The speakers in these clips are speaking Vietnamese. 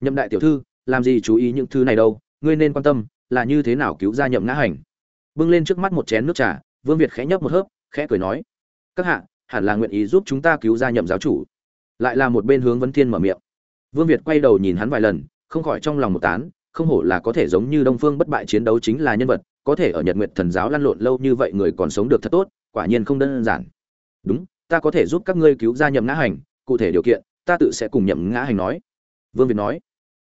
nhậm đại tiểu thư, làm gì chú ý những thứ này đâu, ngươi nên quan tâm là như thế nào cứu ra nhậm ngã hành. Bưng lên trước mắt một chén nước trà, vương việt khẽ nhấp một hớp, khẽ cười nói, các hạ, hẳn là nguyện ý giúp chúng ta cứu ra nhậm giáo chủ. Lại là một bên hướng vấn thiên mở miệng. Vương việt quay đầu nhìn hắn vài lần, không khỏi trong lòng một tán, không hổ là có thể giống như đông phương bất bại chiến đấu chính là nhân vật, có thể ở nhật nguyệt thần giáo lăn lộn lâu như vậy người còn sống được thật tốt, quả nhiên không đơn giản. Đúng, ta có thể giúp các ngươi cứu ra nhậm ngã hành, cụ thể điều kiện, ta tự sẽ cùng nhậm ngã hành nói. Vương việt nói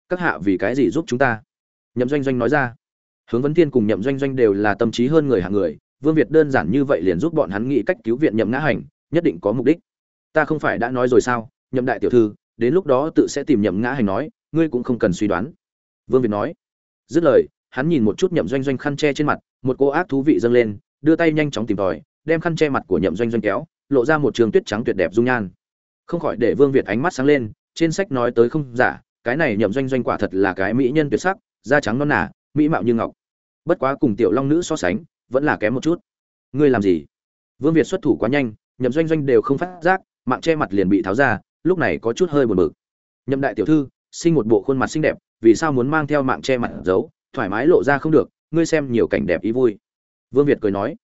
các hạ vì cái gì giúp chúng ta? Nhậm doanh doanh nói ra. Hướng vấn thiên cùng nhậm doanh doanh đều là tâm trí hơn người hàng người, vương việt đơn giản như vậy liền giúp bọn hắn nghĩ cách cứu viện nhậm ngã hành, nhất định có mục đích. Ta không phải đã nói rồi sao? Nhậm đại tiểu thư, đến lúc đó tự sẽ tìm nhậm ngã hành nói, ngươi cũng không cần suy đoán. Vương việt nói. Dứt lời, hắn nhìn một chút nhậm doanh doanh khăn che trên mặt, một cô ác thú vị dâng lên, đưa tay nhanh chóng tìm tòi, đem khăn che mặt của nhậm doanh doanh kéo, lộ ra một trường tuyết trắng tuyệt đẹp dung nhan. Không khỏi để vương việt ánh mắt sáng lên, trên sách nói tới không giả cái này nhậm doanh doanh quả thật là cái mỹ nhân tuyệt sắc da trắng non nà, mỹ mạo như ngọc. Bất quá cùng tiểu long nữ so sánh vẫn là kém một chút. Ngươi làm gì? Vương việt xuất thủ quá nhanh nhậm doanh doanh đều không phát giác mạng che mặt liền bị tháo ra lúc này có chút hơi buồn bực. Nhậm đại tiểu thư sinh một bộ khuôn mặt xinh đẹp vì sao muốn mang theo mạng che mặt giấu thoải mái lộ ra không được ngươi xem nhiều cảnh đẹp ý vui. Vương việt cười nói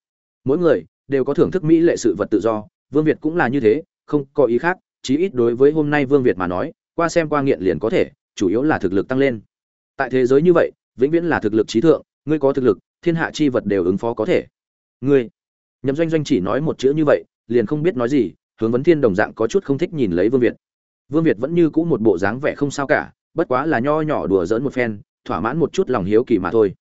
mỗi người đều có thưởng thức mỹ lệ sự vật tự do vương việt cũng là như thế không có ý khác chí ít đối với hôm nay vương việt mà nói qua xem qua nghiện liền có thể chủ yếu là thực lực tăng lên. Tại thế giới như vậy, vĩnh viễn là thực lực trí thượng, ngươi có thực lực, thiên hạ chi vật đều ứng phó có thể. Ngươi, nhậm doanh doanh chỉ nói một chữ như vậy, liền không biết nói gì, hướng vấn thiên đồng dạng có chút không thích nhìn lấy vương việt. Vương việt vẫn như cũ một bộ dáng vẻ không sao cả, bất quá là nho nhỏ đùa giỡn một phen, thỏa mãn một chút lòng hiếu kỳ mà thôi.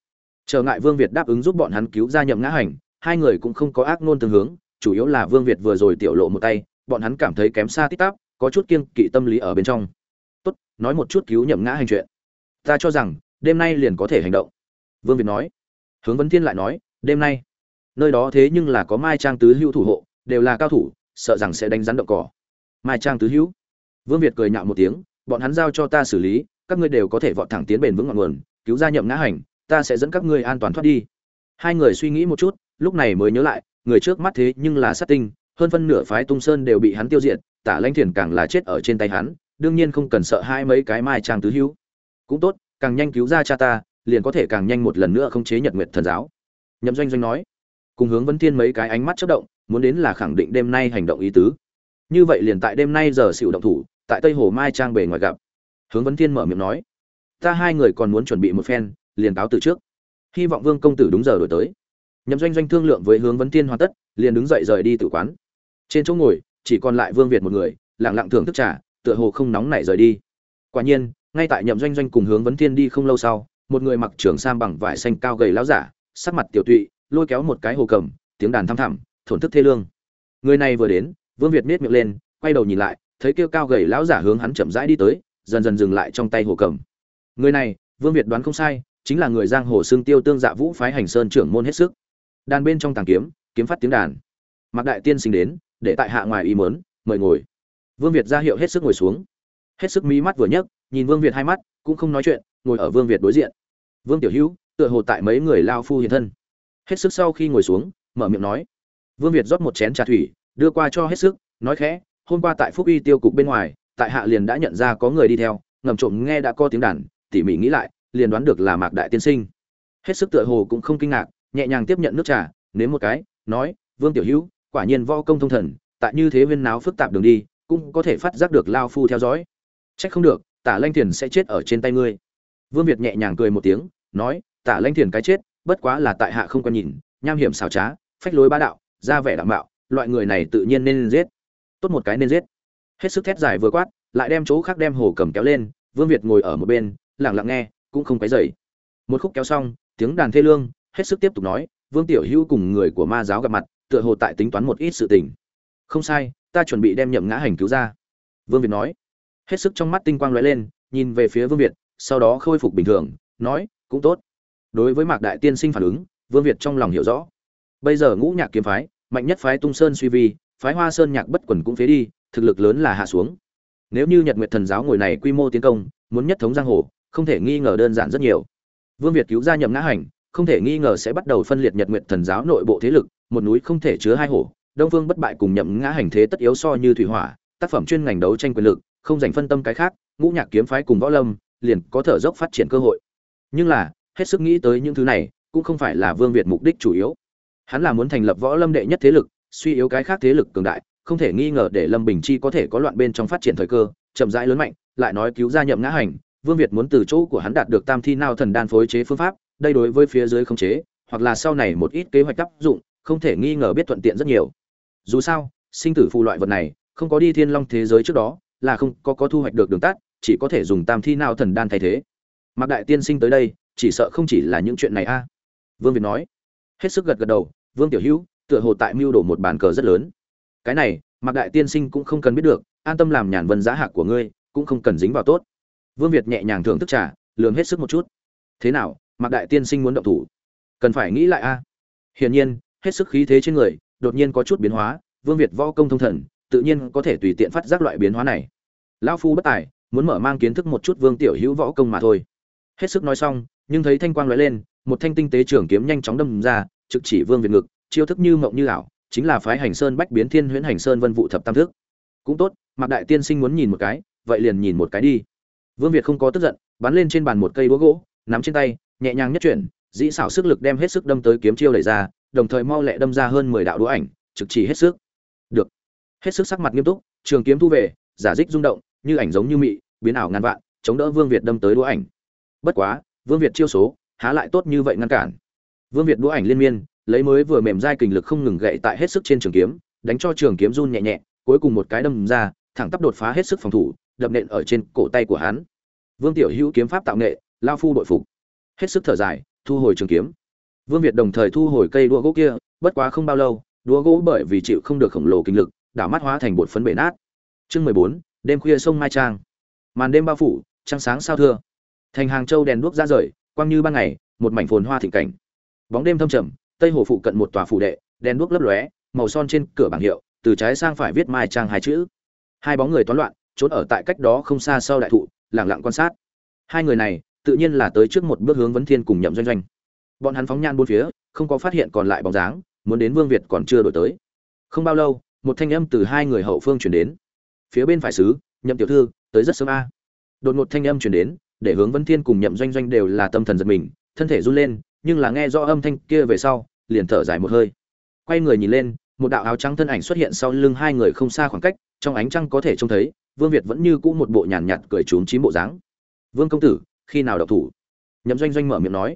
Trở ngại vương việt đáp ứng giúp bọn hắn cứu ra nhậm ngã hành, hai người cũng không có ác nôn tương hướng, chủ yếu là vương việt vừa rồi tiểu lộ một tay, bọn hắn cảm thấy kém xa tít tắp, có chút kiêng kỵ tâm lý ở bên trong tốt, nói một chút cứu nhậm ngã hành chuyện. Ta cho rằng, đêm nay liền có thể hành động. Vương việt nói. Hướng vấn thiên lại nói, đêm nay, nơi đó thế nhưng là có mai trang tứ hữu thủ hộ, đều là cao thủ, sợ rằng sẽ đánh rắn động cỏ. Mai trang tứ hữu? Vương việt cười nhạo một tiếng, bọn hắn giao cho ta xử lý, các ngươi đều có thể vọt thẳng tiến bền vững ngọn nguồn, cứu ra nhậm ngã hành, ta sẽ dẫn các ngươi an toàn thoát đi. Hai người suy nghĩ một chút, lúc này mới nhớ lại, người trước mắt thế nhưng là sát tinh, hơn phân nửa phái tung sơn đều bị hắn tiêu diệt, tả lanh thiền càng là chết ở trên tay hắn đương nhiên không cần sợ hai mấy cái mai trang tứ hữu. Cũng tốt, càng nhanh cứu ra cha ta, liền có thể càng nhanh một lần nữa không chế nhật nguyệt thần giáo. Nhậm doanh doanh nói. Cùng hướng vấn thiên mấy cái ánh mắt chất động, muốn đến là khẳng định đêm nay hành động ý tứ. Như vậy liền tại đêm nay giờ xỉu động thủ, tại tây hồ mai trang bề ngoài gặp. Hướng vấn thiên mở miệng nói. Ta hai người còn muốn chuẩn bị một phen, liền cáo từ trước. Hy vọng vương công tử đúng giờ đổi tới. Nhậm doanh doanh thương lượng với hướng vấn thiên hoàn tất, liền đứng dậy rời đi tử quán. Trên chỗ ngồi, chỉ còn lại vương việt một người, lặng lặng thưởng thức trà tựa hồ không nóng nảy rời đi. Quả nhiên, ngay tại nhậm doanh doanh cùng hướng vấn thiên đi không lâu sau, một người mặc trường sam bằng vải xanh cao gầy lão giả, sắc mặt tiểu tụy, lôi kéo một cái hồ cầm, tiếng đàn thăm thẳm, thổn thức thê lương. Người này vừa đến, vương việt miết miệng lên, quay đầu nhìn lại, thấy kêu cao gầy lão giả hướng hắn chậm rãi đi tới, dần dần dừng lại trong tay hồ cầm. Người này, vương việt đoán không sai, chính là người giang hồ xương tiêu tương dạ vũ phái hành sơn trưởng môn hết sức. Đàn bên trong tàng kiếm kiếm phát tiếng đàn. Mặc đại tiên sinh đến, để tại hạ ngoài ý mớn mời ngồi vương việt ra hiệu hết sức ngồi xuống. Hết sức mí mắt vừa nhấc, nhìn vương việt hai mắt, cũng không nói chuyện, ngồi ở vương việt đối diện. Vương tiểu hữu, tựa hồ tại mấy người lao phu hiện thân. Hết sức sau khi ngồi xuống, mở miệng nói. Vương việt rót một chén trà thủy, đưa qua cho hết sức, nói khẽ, hôm qua tại phúc Y tiêu cục bên ngoài, tại hạ liền đã nhận ra có người đi theo, ngầm trộm nghe đã có tiếng đàn, tỉ mỉ nghĩ lại, liền đoán được là mạc đại tiên sinh. Hết sức tựa hồ cũng không kinh ngạc, nhẹ nhàng tiếp nhận nước trà, nếm một cái, nói, vương tiểu hữu, quả nhiên võ công thông thần, tại như thế viên náo phức tạp đường đi cũng có thể phát giác được lao phu theo dõi. Trách không được, tả lanh thiền sẽ chết ở trên tay ngươi. Vương việt nhẹ nhàng cười một tiếng, nói, tả lanh thiền cái chết, bất quá là tại hạ không quan nhìn, nham hiểm xảo trá, phách lối bá đạo, ra vẻ đảm bảo loại người này tự nhiên nên giết. Tốt một cái nên giết. Hết sức thét dài vừa quát, lại đem chỗ khác đem hồ cầm kéo lên, vương việt ngồi ở một bên, lặng lặng nghe, cũng không quấy dày một khúc kéo xong, tiếng đàn thê lương, hết sức tiếp tục nói, vương tiểu hữu cùng người của ma giáo gặp mặt, tựa hồ tại tính toán một ít sự tình. Không sai ta chuẩn bị đem nhậm ngã hành cứu ra. Vương việt nói. Hết sức trong mắt tinh quang lóe lên, nhìn về phía vương việt, sau đó khôi phục bình thường, nói, cũng tốt. Đối với mạc đại tiên sinh phản ứng, vương việt trong lòng hiểu rõ. Bây giờ ngũ nhạc kiếm phái, mạnh nhất phái tung sơn suy vi, phái hoa sơn nhạc bất quần cũng phế đi, thực lực lớn là hạ xuống. Nếu như nhật nguyệt thần giáo ngồi này quy mô tiến công, muốn nhất thống giang hồ, không thể nghi ngờ đơn giản rất nhiều. Vương việt cứu ra nhậm ngã hành, không thể nghi ngờ sẽ bắt đầu phân liệt nhật nguyệt thần giáo nội bộ thế lực, một núi không thể chứa hai hổ đông vương bất bại cùng nhậm ngã hành thế tất yếu so như thủy hỏa, tác phẩm chuyên ngành đấu tranh quyền lực, không dành phân tâm cái khác, ngũ nhạc kiếm phái cùng võ lâm liền có thở dốc phát triển cơ hội. Nhưng là, hết sức nghĩ tới những thứ này, cũng không phải là vương việt mục đích chủ yếu. Hắn là muốn thành lập võ lâm đệ nhất thế lực, suy yếu cái khác thế lực cường đại, không thể nghi ngờ để lâm bình chi có thể có loạn bên trong phát triển thời cơ, chậm rãi lớn mạnh, lại nói cứu ra nhậm ngã hành, vương việt muốn từ chỗ của hắn đạt được tam thi nao thần đan phối chế phương pháp, đây đối với phía dưới không chế, hoặc là sau này một ít kế hoạch áp dụng, không thể nghi ngờ biết thuận tiện rất nhiều dù sao, sinh tử phù loại vật này, không có đi thiên long thế giới trước đó, là không có có thu hoạch được đường tắt, chỉ có thể dùng tam thi nào thần đan thay thế. Mạc đại tiên sinh tới đây, chỉ sợ không chỉ là những chuyện này a. Vương việt nói. Hết sức gật gật đầu, vương tiểu hữu, tựa hồ tại mưu đổ một bàn cờ rất lớn. Cái này, mạc đại tiên sinh cũng không cần biết được, an tâm làm nhàn vân giá hạc của ngươi, cũng không cần dính vào tốt. Vương việt nhẹ nhàng thưởng thức trà lường hết sức một chút. Thế nào, mạc đại tiên sinh muốn động thủ? Cần phải nghĩ lại a. Hiển nhiên, hết sức khí thế trên người đột nhiên có chút biến hóa, vương việt võ công thông thần, tự nhiên có thể tùy tiện phát giác loại biến hóa này. Lão phu bất tài, muốn mở mang kiến thức một chút vương tiểu hữu võ công mà thôi. Hết sức nói xong, nhưng thấy thanh quang lóe lên, một thanh tinh tế trường kiếm nhanh chóng đâm ra, trực chỉ vương việt ngực, chiêu thức như mộng như ảo, chính là phái hành sơn bách biến thiên huyễn hành sơn vân vụ thập tam thức. Cũng tốt mặc đại tiên sinh muốn nhìn một cái, vậy liền nhìn một cái đi. Vương việt không có tức giận, bắn lên trên bàn một cây búa gỗ, nắm trên tay, nhẹ nhàng nhất chuyển, dĩ xảo sức lực đem hết sức đâm tới kiếm chiêu đẩy ra đồng thời mau lẹ đâm ra hơn mười đạo đũa ảnh, trực chỉ hết sức. Được. Hết sức sắc mặt nghiêm túc, trường kiếm thu về, giả dích rung động, như ảnh giống như mị, biến ảo ngàn vạn, chống đỡ vương việt đâm tới đũa ảnh. Bất quá, vương việt chiêu số, há lại tốt như vậy ngăn cản. Vương việt đũa ảnh liên miên, lấy mới vừa mềm dai kình lực không ngừng gậy tại hết sức trên trường kiếm, đánh cho trường kiếm run nhẹ nhẹ, cuối cùng một cái đâm ra, thẳng tắp đột phá hết sức phòng thủ, đập nện ở trên cổ tay của hắn. Vương tiểu hữu kiếm pháp tạo nghệ, lao phu đội phục. Hết sức thở dài, thu hồi trường kiếm vương việt đồng thời thu hồi cây đũa gỗ kia, bất quá không bao lâu, đũa gỗ bởi vì chịu không được khổng lồ kinh lực, đảo mắt hóa thành bột phấn bể nát. Chương mười bốn, đêm khuya sông mai trang. Màn đêm bao phủ, trăng sáng sao thưa. Thành hàng châu đèn đuốc ra rời, quang như ban ngày, một mảnh phồn hoa thịnh cảnh. Bóng đêm thâm trầm, tây hồ phụ cận một tòa phủ đệ, đèn đuốc lấp lóe, màu son trên cửa bảng hiệu, từ trái sang phải viết mai trang hai chữ. Hai bóng người toán loạn, trốn ở tại cách đó không xa sau đại thụ, lặng lặng quan sát. Hai người này, tự nhiên là tới trước một bước hướng vấn thiên cùng nhậm doanh doanh bọn hắn phóng nhan bốn phía, không có phát hiện còn lại bóng dáng, muốn đến vương việt còn chưa đổi tới. Không bao lâu, một thanh âm từ hai người hậu phương chuyển đến. Phía bên phải sứ, nhậm tiểu thư, tới rất sớm a. Đột ngột thanh âm chuyển đến, để hướng vân thiên cùng nhậm doanh doanh đều là tâm thần giật mình, thân thể run lên, nhưng là nghe rõ âm thanh kia về sau, liền thở dài một hơi. Quay người nhìn lên, một đạo áo trắng thân ảnh xuất hiện sau lưng hai người không xa khoảng cách, trong ánh trăng có thể trông thấy, vương việt vẫn như cũ một bộ nhàn nhạt cười trốn chín bộ dáng. Vương công tử, khi nào độc thủ? Nhậm doanh doanh mở miệng nói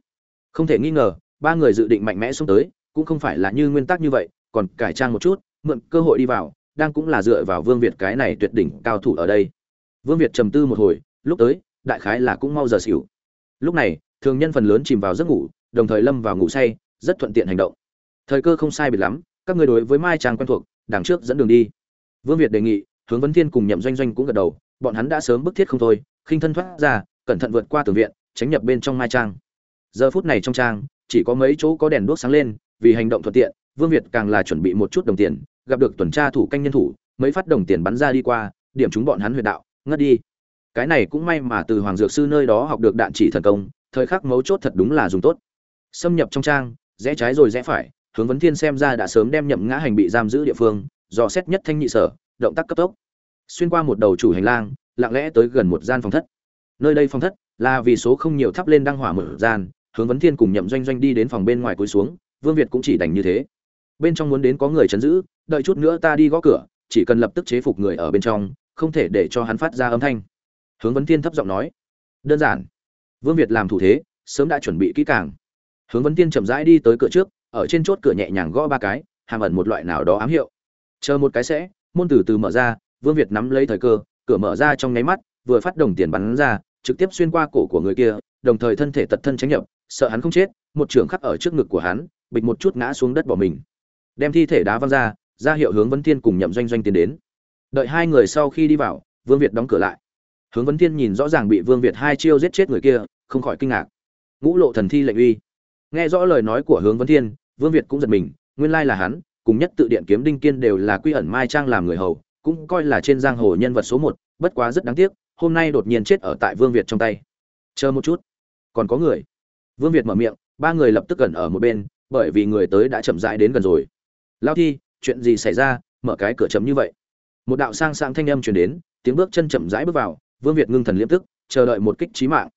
không thể nghi ngờ, ba người dự định mạnh mẽ xuống tới, cũng không phải là như nguyên tắc như vậy, còn cải trang một chút, mượn cơ hội đi vào, đang cũng là dựa vào vương việt cái này tuyệt đỉnh cao thủ ở đây. Vương việt trầm tư một hồi, lúc tới, đại khái là cũng mau giờ xỉu. Lúc này, thường nhân phần lớn chìm vào giấc ngủ, đồng thời lâm vào ngủ say, rất thuận tiện hành động. Thời cơ không sai biệt lắm, các người đối với mai trang quen thuộc, đằng trước dẫn đường đi. Vương việt đề nghị, hướng vấn thiên cùng nhậm doanh doanh cũng gật đầu, bọn hắn đã sớm bức thiết không thôi, khinh thân thoát ra, cẩn thận vượt qua tường viện, tránh nhập bên trong mai trang giờ phút này trong trang, chỉ có mấy chỗ có đèn đuốc sáng lên, vì hành động thuận tiện, vương việt càng là chuẩn bị một chút đồng tiền, gặp được tuần tra thủ canh nhân thủ, mấy phát đồng tiền bắn ra đi qua, điểm chúng bọn hắn huyệt đạo, ngất đi. Cái này cũng may mà từ hoàng dược sư nơi đó học được đạn chỉ thần công, thời khắc mấu chốt thật đúng là dùng tốt. Xâm nhập trong trang, rẽ trái rồi rẽ phải, hướng vấn thiên xem ra đã sớm đem nhậm ngã hành bị giam giữ địa phương, dò xét nhất thanh nhị sở, động tác cấp tốc. Xuyên qua một đầu chủ hành lang, lặng lẽ tới gần một gian phòng thất. Nơi đây phòng thất là vì số không nhiều thắp lên đăng hỏa mở gian hướng vấn thiên cùng nhậm doanh doanh đi đến phòng bên ngoài cúi xuống, vương việt cũng chỉ đành như thế. Bên trong muốn đến có người chấn giữ, đợi chút nữa ta đi gõ cửa, chỉ cần lập tức chế phục người ở bên trong, không thể để cho hắn phát ra âm thanh. Hướng vấn thiên thấp giọng nói, đơn giản. Vương việt làm thủ thế, sớm đã chuẩn bị kỹ càng. Hướng vấn thiên chậm rãi đi tới cửa trước, ở trên chốt cửa nhẹ nhàng gõ ba cái, hàm ẩn một loại nào đó ám hiệu. Chờ một cái sẽ, môn từ từ mở ra, vương việt nắm lấy thời cơ, cửa mở ra trong nháy mắt, vừa phát đồng tiền bắn ra, trực tiếp xuyên qua cổ của người kia, đồng thời thân thể tật thân tránh nhập sợ hắn không chết, một trưởng khắc ở trước ngực của hắn, bịch một chút ngã xuống đất bỏ mình. Đem thi thể đá văng ra ra hiệu hướng vấn thiên cùng nhậm doanh doanh tiến đến. Đợi hai người sau khi đi vào, vương việt đóng cửa lại. Hướng vấn thiên nhìn rõ ràng bị vương việt hai chiêu giết chết người kia, không khỏi kinh ngạc. Ngũ lộ thần thi lệnh uy. Nghe rõ lời nói của hướng vấn thiên, vương việt cũng giật mình, nguyên lai là hắn, cùng nhất tự điện kiếm đinh kiên đều là quy ẩn mai trang làm người hầu, cũng coi là trên giang hồ nhân vật số một, bất quá rất đáng tiếc, hôm nay đột nhiên chết ở tại vương việt trong tay. Chờ một chút. Còn có người vương việt mở miệng, ba người lập tức gần ở một bên, bởi vì người tới đã chậm rãi đến gần rồi. Lao thi, chuyện gì xảy ra? Mở cái cửa chấm như vậy. Một đạo sang sang thanh âm truyền đến, tiếng bước chân chậm rãi bước vào, vương việt ngưng thần liễm tức, chờ đợi một kích chí mạng.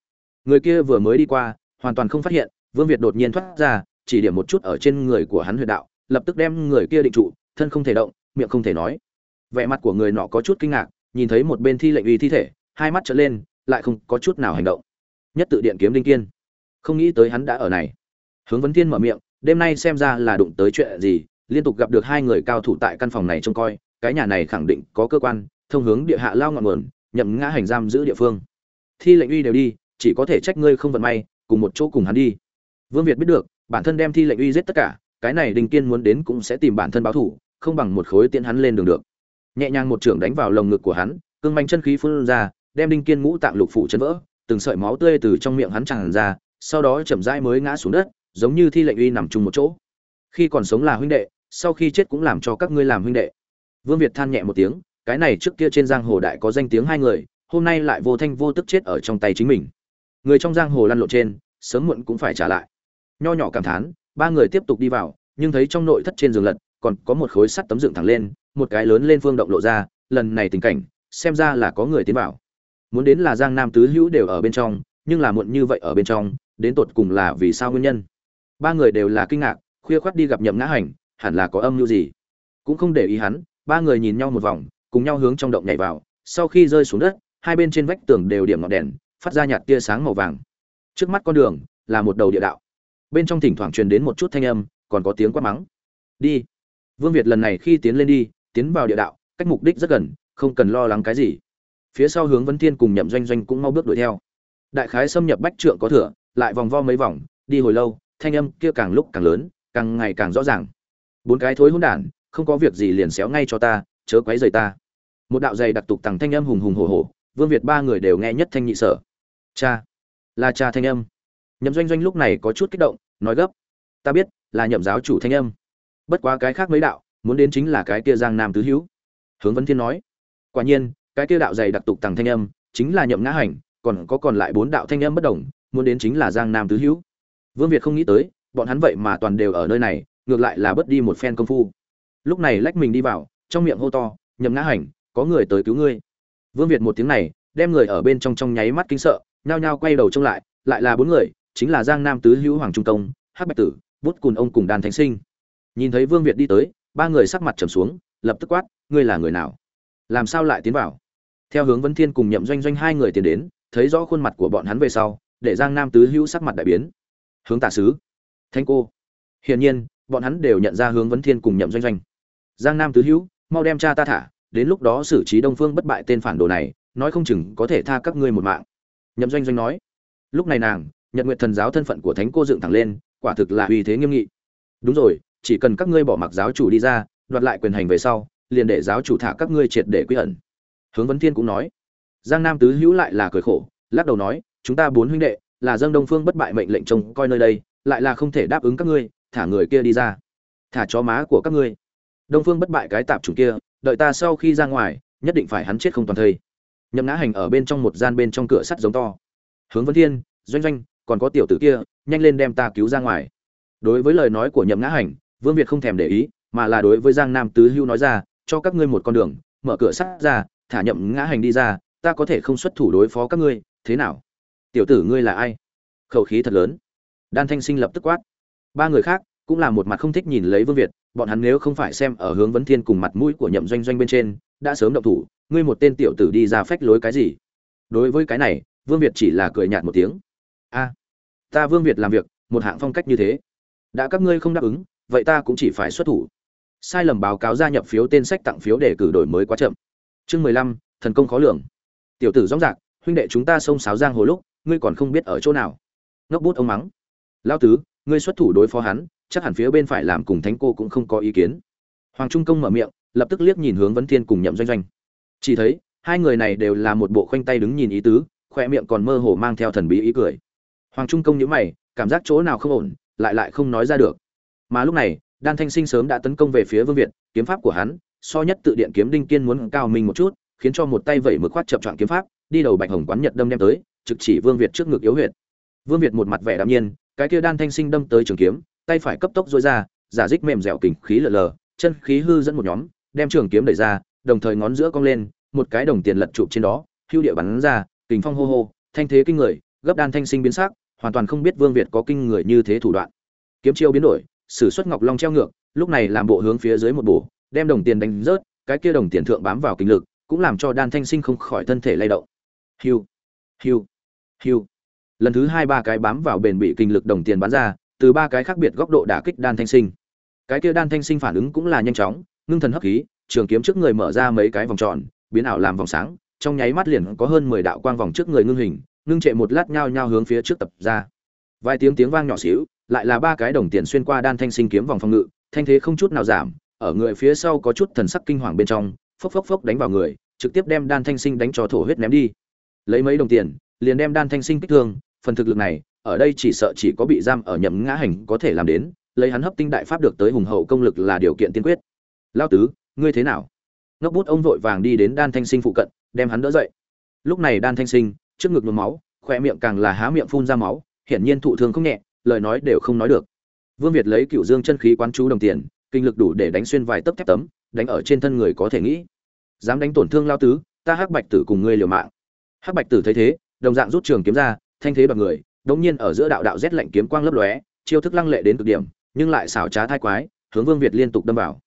Người kia vừa mới đi qua, hoàn toàn không phát hiện, vương việt đột nhiên thoát ra, chỉ điểm một chút ở trên người của hắn huyệt đạo, lập tức đem người kia định trụ, thân không thể động, miệng không thể nói. Vẻ mặt của người nọ có chút kinh ngạc, nhìn thấy một bên thi lệnh uy thi thể, hai mắt trở lên, lại không có chút nào hành động. Nhất tự điện kiếm đinh kiên không nghĩ tới hắn đã ở này. Hướng vấn thiên mở miệng, đêm nay xem ra là đụng tới chuyện gì, liên tục gặp được hai người cao thủ tại căn phòng này trông coi, cái nhà này khẳng định có cơ quan, thông hướng địa hạ lao ngọn nguồn, nhậm ngã hành giam giữ địa phương. Thi lệnh uy đều đi, chỉ có thể trách ngươi không vận may, cùng một chỗ cùng hắn đi. Vương việt biết được, bản thân đem thi lệnh uy giết tất cả, cái này đinh kiên muốn đến cũng sẽ tìm bản thân báo thủ, không bằng một khối tiễn hắn lên đường được. Nhẹ nhàng một trưởng đánh vào lồng ngực của hắn, cương manh chân khí phun ra, đem đinh kiên ngũ tạng lục phủ chấn vỡ, từng sợi máu tươi từ trong miệng hắn tràn ra sau đó chậm rãi mới ngã xuống đất, giống như thi lệnh uy nằm chung một chỗ. Khi còn sống là huynh đệ, sau khi chết cũng làm cho các ngươi làm huynh đệ. Vương việt than nhẹ một tiếng, cái này trước kia trên giang hồ đại có danh tiếng hai người, hôm nay lại vô thanh vô tức chết ở trong tay chính mình. Người trong giang hồ lăn lộn trên, sớm muộn cũng phải trả lại. Nho nhỏ cảm thán, ba người tiếp tục đi vào, nhưng thấy trong nội thất trên giường lật, còn có một khối sắt tấm dựng thẳng lên, một cái lớn lên phương động lộ ra, lần này tình cảnh, xem ra là có người tiến vào. Muốn đến là giang nam tứ hữu đều ở bên trong, nhưng là muộn như vậy ở bên trong đến tột cùng là vì sao nguyên nhân. Ba người đều là kinh ngạc, khuya khoắt đi gặp nhậm ngã hành, hẳn là có âm mưu gì? Cũng không để ý hắn, ba người nhìn nhau một vòng, cùng nhau hướng trong động nhảy vào, sau khi rơi xuống đất, hai bên trên vách tường đều điểm ngọn đèn, phát ra nhạt tia sáng màu vàng. Trước mắt con đường là một đầu địa đạo. Bên trong thỉnh thoảng truyền đến một chút thanh âm, còn có tiếng quát mắng. Đi. Vương việt lần này khi tiến lên đi, tiến vào địa đạo, cách mục đích rất gần, không cần lo lắng cái gì. Phía sau hướng vấn thiên cùng nhậm doanh doanh cũng mau bước đuổi theo. Đại khái xâm nhập bách trượng có thừa lại vòng vo mấy vòng, đi hồi lâu, thanh âm kia càng lúc càng lớn, càng ngày càng rõ ràng. Bốn cái thối hỗn đản, không có việc gì liền xéo ngay cho ta, chớ quấy rầy ta. Một đạo dày đặc tục tằng thanh âm hùng hùng hổ hổ, vương việt ba người đều nghe nhất thanh nhị sở. Cha, là cha thanh âm. Nhậm doanh doanh lúc này có chút kích động, nói gấp. Ta biết, là nhậm giáo chủ thanh âm. Bất quá cái khác mấy đạo, muốn đến chính là cái kia giang nam tứ hữu. Hướng vấn thiên nói. Quả nhiên, cái kia đạo dày đặc tục tằng thanh âm, chính là nhậm ngã hành, còn có còn lại bốn đạo thanh âm bất đồng muốn đến chính là giang nam tứ hữu. Vương việt không nghĩ tới, bọn hắn vậy mà toàn đều ở nơi này, ngược lại là bớt đi một phen công phu. Lúc này lách mình đi vào, trong miệng hô to, nhậm ngã hành, có người tới cứu ngươi. Vương việt một tiếng này, đem người ở bên trong trong nháy mắt kinh sợ, nhao nhao quay đầu trông lại lại là bốn người, chính là giang nam tứ hữu hoàng trung công, hắc bạch tử, bút cùn ông cùng đàn thánh sinh. Nhìn thấy vương việt đi tới, ba người sắc mặt trầm xuống, lập tức quát, ngươi là người nào? Làm sao lại tiến vào? Theo hướng vân thiên cùng nhậm doanh doanh hai người tiến đến, thấy rõ khuôn mặt của bọn hắn về sau để giang nam tứ hữu sắc mặt đại biến. Hướng tả sứ. Thanh cô. Hiển nhiên, bọn hắn đều nhận ra hướng vấn thiên cùng nhậm doanh doanh. Giang nam tứ hữu, mau đem cha ta thả, đến lúc đó xử trí đông phương bất bại tên phản đồ này, nói không chừng có thể tha các ngươi một mạng. Nhậm doanh doanh nói. Lúc này nàng nhận nguyện thần giáo thân phận của thánh cô dựng thẳng lên, quả thực là uy thế nghiêm nghị. Đúng rồi, chỉ cần các ngươi bỏ mặc giáo chủ đi ra, đoạt lại quyền hành về sau, liền để giáo chủ thả các ngươi triệt để quy ẩn. Hướng vấn thiên cũng nói. Giang nam tứ hữu lại là cười khổ, lắc đầu nói chúng ta bốn huynh đệ, là dâng đông phương bất bại mệnh lệnh trông coi nơi đây, lại là không thể đáp ứng các ngươi, thả người kia đi ra. Thả chó má của các ngươi. Đông phương bất bại cái tạp chủng kia, đợi ta sau khi ra ngoài, nhất định phải hắn chết không toàn thây. Nhậm ngã hành ở bên trong một gian bên trong cửa sắt giống to. Hướng vấn thiên, doanh doanh, còn có tiểu tử kia, nhanh lên đem ta cứu ra ngoài. Đối với lời nói của nhậm ngã hành, vương việt không thèm để ý, mà là đối với giang nam tứ hưu nói ra, cho các ngươi một con đường, mở cửa sắt ra, thả nhậm ngã hành đi ra, ta có thể không xuất thủ đối phó các ngươi, thế nào? Tiểu tử ngươi là ai? Khẩu khí thật lớn. Đan thanh sinh lập tức quát. Ba người khác cũng là một mặt không thích nhìn lấy vương việt, bọn hắn nếu không phải xem ở hướng vấn thiên cùng mặt mũi của nhậm doanh doanh bên trên, đã sớm động thủ, ngươi một tên tiểu tử đi ra phách lối cái gì? Đối với cái này, vương việt chỉ là cười nhạt một tiếng. A, ta vương việt làm việc, một hạng phong cách như thế. Đã các ngươi không đáp ứng, vậy ta cũng chỉ phải xuất thủ. Sai lầm báo cáo gia nhập phiếu tên sách tặng phiếu để cử đổi mới quá chậm. Chương mười lăm, thần công khó lường. Tiểu tử rõ rạc, huynh đệ chúng ta xông sáo giang hồ lúc ngươi còn không biết ở chỗ nào. Ngốc bút ông mắng. Lao tứ, ngươi xuất thủ đối phó hắn, chắc hẳn phía bên phải làm cùng thánh cô cũng không có ý kiến. Hoàng trung công mở miệng, lập tức liếc nhìn hướng vấn thiên cùng nhậm doanh doanh. Chỉ thấy, hai người này đều là một bộ khoanh tay đứng nhìn ý tứ, khoe miệng còn mơ hồ mang theo thần bí ý cười. Hoàng trung công nhíu mày, cảm giác chỗ nào không ổn, lại lại không nói ra được. Mà lúc này, đan thanh sinh sớm đã tấn công về phía vương việt, kiếm pháp của hắn, so nhất tự điện kiếm đinh kiên muốn cao mình một chút, khiến cho một tay vẩy mực khoát chậm chọn kiếm pháp đi đầu bạch hồng quán nhật đâm đem tới, trực chỉ vương việt trước ngực yếu huyệt. Vương việt một mặt vẻ đạm nhiên, cái kia đan thanh sinh đâm tới trường kiếm, tay phải cấp tốc dối ra, giả dích mềm dẻo kình khí lờ lờ, chân khí hư dẫn một nhóm, đem trường kiếm đẩy ra, đồng thời ngón giữa cong lên, một cái đồng tiền lật chụp trên đó, hưu địa bắn ra, kình phong hô hô, thanh thế kinh người, gấp đan thanh sinh biến sắc, hoàn toàn không biết vương việt có kinh người như thế thủ đoạn. Kiếm chiêu biến đổi, sử xuất ngọc long treo ngược, lúc này làm bộ hướng phía dưới một bổ, đem đồng tiền đánh rớt, cái kia đồng tiền thượng bám vào kinh lực, cũng làm cho đan thanh sinh không khỏi thân thể lay động hiu hiu hiu. Lần thứ hai ba cái bám vào bền bị kinh lực đồng tiền bắn ra, từ ba cái khác biệt góc độ đả kích đan thanh sinh. Cái kia đan thanh sinh phản ứng cũng là nhanh chóng, ngưng thần hấp khí, trường kiếm trước người mở ra mấy cái vòng tròn, biến ảo làm vòng sáng, trong nháy mắt liền có hơn mười đạo quang vòng trước người ngưng hình, ngưng trệ một lát nhao nhao hướng phía trước tập ra. Vài tiếng tiếng vang nhỏ xíu, lại là ba cái đồng tiền xuyên qua đan thanh sinh kiếm vòng phòng ngự, thanh thế không chút nào giảm, ở người phía sau có chút thần sắc kinh hoàng bên trong, phốc phốc phốc đánh vào người, trực tiếp đem đan thanh sinh đánh cho thổ huyết ném đi lấy mấy đồng tiền, liền đem đan thanh sinh kích thương, phần thực lực này, ở đây chỉ sợ chỉ có bị giam ở nhậm ngã hành có thể làm đến, lấy hắn hấp tinh đại pháp được tới hùng hậu công lực là điều kiện tiên quyết. Lao tứ, ngươi thế nào? Ngốc bút ông vội vàng đi đến đan thanh sinh phụ cận, đem hắn đỡ dậy. Lúc này đan thanh sinh, trước ngực nhuốm máu khoe miệng càng là há miệng phun ra máu, hiển nhiên thụ thương không nhẹ, lời nói đều không nói được. Vương việt lấy cựu dương chân khí quán chú đồng tiền, kinh lực đủ để đánh xuyên vài tấc thép tấm, đánh ở trên thân người có thể nghĩ. Dám đánh tổn thương lao tứ, ta hắc bạch tử cùng ngươi liều mạng hắc bạch tử thấy thế, đồng dạng rút trường kiếm ra, thanh thế bằng người, đống nhiên ở giữa đạo đạo rét lạnh kiếm quang lấp lóe, chiêu thức lăng lệ đến cực điểm, nhưng lại xảo trá thai quái, hướng vương việt liên tục đâm vào.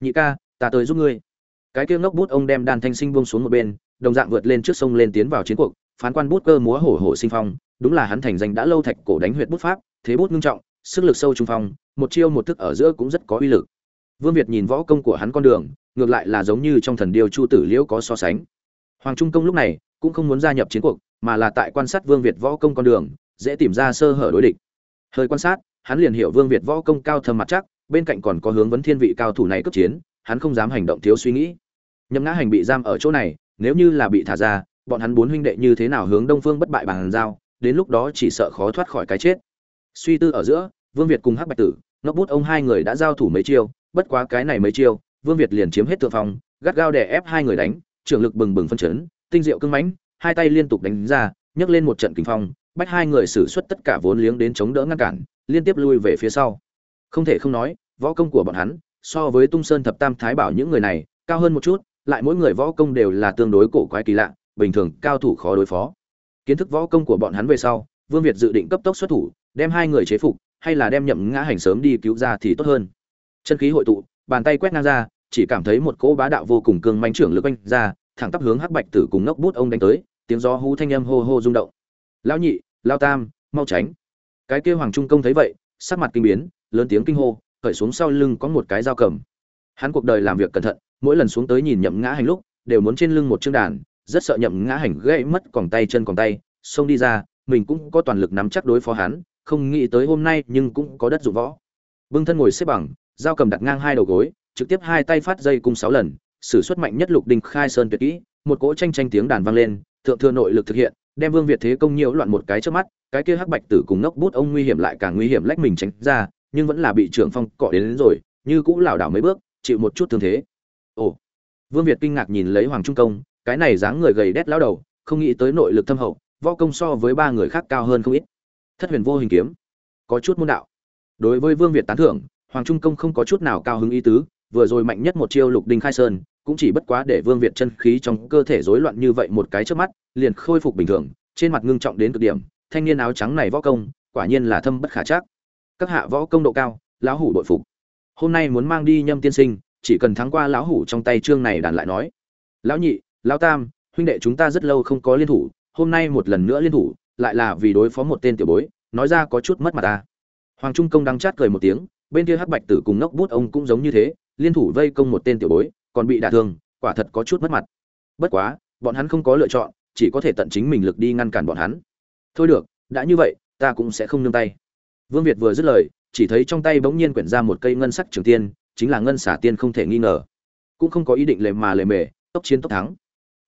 Nhị ca, ta tới giúp ngươi. Cái kia ngốc bút ông đem đan thanh sinh buông xuống một bên, đồng dạng vượt lên trước sông lên tiến vào chiến cuộc, phán quan bút cơ múa hổ hổ sinh phong, đúng là hắn thành danh đã lâu thạch cổ đánh huyệt bút pháp, thế bút ngưng trọng, sức lực sâu trung phong, một chiêu một thức ở giữa cũng rất có uy lực. Vương việt nhìn võ công của hắn con đường, ngược lại là giống như trong thần điêu chu tử liễu có so sánh. Hoàng trung công lúc này cũng không muốn gia nhập chiến cuộc, mà là tại quan sát vương việt võ công con đường, dễ tìm ra sơ hở đối địch. Hơi quan sát, hắn liền hiểu vương việt võ công cao thâm mặt chắc, bên cạnh còn có hướng vấn thiên vị cao thủ này cấp chiến, hắn không dám hành động thiếu suy nghĩ. Nhậm ngã hành bị giam ở chỗ này, nếu như là bị thả ra, bọn hắn bốn huynh đệ như thế nào hướng đông phương bất bại bàn giao, đến lúc đó chỉ sợ khó thoát khỏi cái chết. Suy tư ở giữa, vương việt cùng hắc bạch tử, ngốc bút ông hai người đã giao thủ mấy chiêu, bất quá cái này mấy chiêu, vương việt liền chiếm hết thượng phong, gắt gao đè ép hai người đánh, trưởng lực bừng bừng phân chấn tinh diệu cưng mãnh, hai tay liên tục đánh ra, nhấc lên một trận kinh phong, bách hai người sử xuất tất cả vốn liếng đến chống đỡ ngăn cản, liên tiếp lui về phía sau. Không thể không nói, võ công của bọn hắn, so với tung sơn thập tam thái bảo những người này, cao hơn một chút, lại mỗi người võ công đều là tương đối cổ quái kỳ lạ, bình thường, cao thủ khó đối phó. Kiến thức võ công của bọn hắn về sau, vương việt dự định cấp tốc xuất thủ, đem hai người chế phục, hay là đem nhậm ngã hành sớm đi cứu ra thì tốt hơn. Chân khí hội tụ, bàn tay quét ngang ra, chỉ cảm thấy một cỗ bá đạo vô cùng cương manh trưởng lực anh ra thẳng tắp hướng hắc bạch tử cùng ngốc bút ông đánh tới, tiếng gió hú thanh âm hô hô rung động. Lão nhị lao tam, mau tránh. Cái kia hoàng trung công thấy vậy, sắc mặt kinh biến, lớn tiếng kinh hô, khởi xuống sau lưng có một cái dao cầm. Hắn cuộc đời làm việc cẩn thận, mỗi lần xuống tới nhìn nhậm ngã hành lúc, đều muốn trên lưng một chương đàn, rất sợ nhậm ngã hành gãy mất còng tay chân còng tay, xông đi ra, mình cũng có toàn lực nắm chắc đối phó hắn, không nghĩ tới hôm nay nhưng cũng có đất dụng võ. Bưng thân ngồi xếp bằng, dao cầm đặt ngang hai đầu gối, trực tiếp hai tay phát dây cung sáu lần sử xuất mạnh nhất lục đinh khai sơn tuyệt kỹ một cỗ tranh tranh tiếng đàn vang lên thượng thừa nội lực thực hiện đem vương việt thế công nhiễu loạn một cái trước mắt cái kia hắc bạch tử cùng ngốc bút ông nguy hiểm lại càng nguy hiểm lách mình tránh ra nhưng vẫn là bị trưởng phong cọ đến, đến rồi như cũng lảo đảo mấy bước chịu một chút thương thế. Ồ vương việt kinh ngạc nhìn lấy hoàng trung công cái này dáng người gầy đét lao đầu không nghĩ tới nội lực thâm hậu võ công so với ba người khác cao hơn không ít. Thất huyền vô hình kiếm có chút môn đạo. Đối với vương việt tán thưởng hoàng trung công không có chút nào cao hứng ý tứ vừa rồi mạnh nhất một chiêu lục đinh khai sơn, cũng chỉ bất quá để vương việt chân khí trong cơ thể rối loạn như vậy một cái trước mắt, liền khôi phục bình thường, trên mặt ngưng trọng đến cực điểm, thanh niên áo trắng này võ công, quả nhiên là thâm bất khả chắc. Các hạ võ công độ cao, lão hủ đội phục. Hôm nay muốn mang đi nhâm tiên sinh, chỉ cần thắng qua lão hủ trong tay trương này đàn lại nói. Lão nhị, lão tam, huynh đệ chúng ta rất lâu không có liên thủ, hôm nay một lần nữa liên thủ, lại là vì đối phó một tên tiểu bối, nói ra có chút mất mặt ta. Hoàng trung công đang chát cười một tiếng, bên kia hắc bạch tử cùng ngốc bút ông cũng giống như thế liên thủ vây công một tên tiểu bối, còn bị đả thương, quả thật có chút mất mặt. Bất quá, bọn hắn không có lựa chọn, chỉ có thể tận chính mình lực đi ngăn cản bọn hắn. Thôi được, đã như vậy, ta cũng sẽ không nương tay. Vương việt vừa dứt lời, chỉ thấy trong tay bỗng nhiên quyển ra một cây ngân sắc trường tiên, chính là ngân xả tiên không thể nghi ngờ. Cũng không có ý định lề mà lề mề, tốc chiến tốc thắng.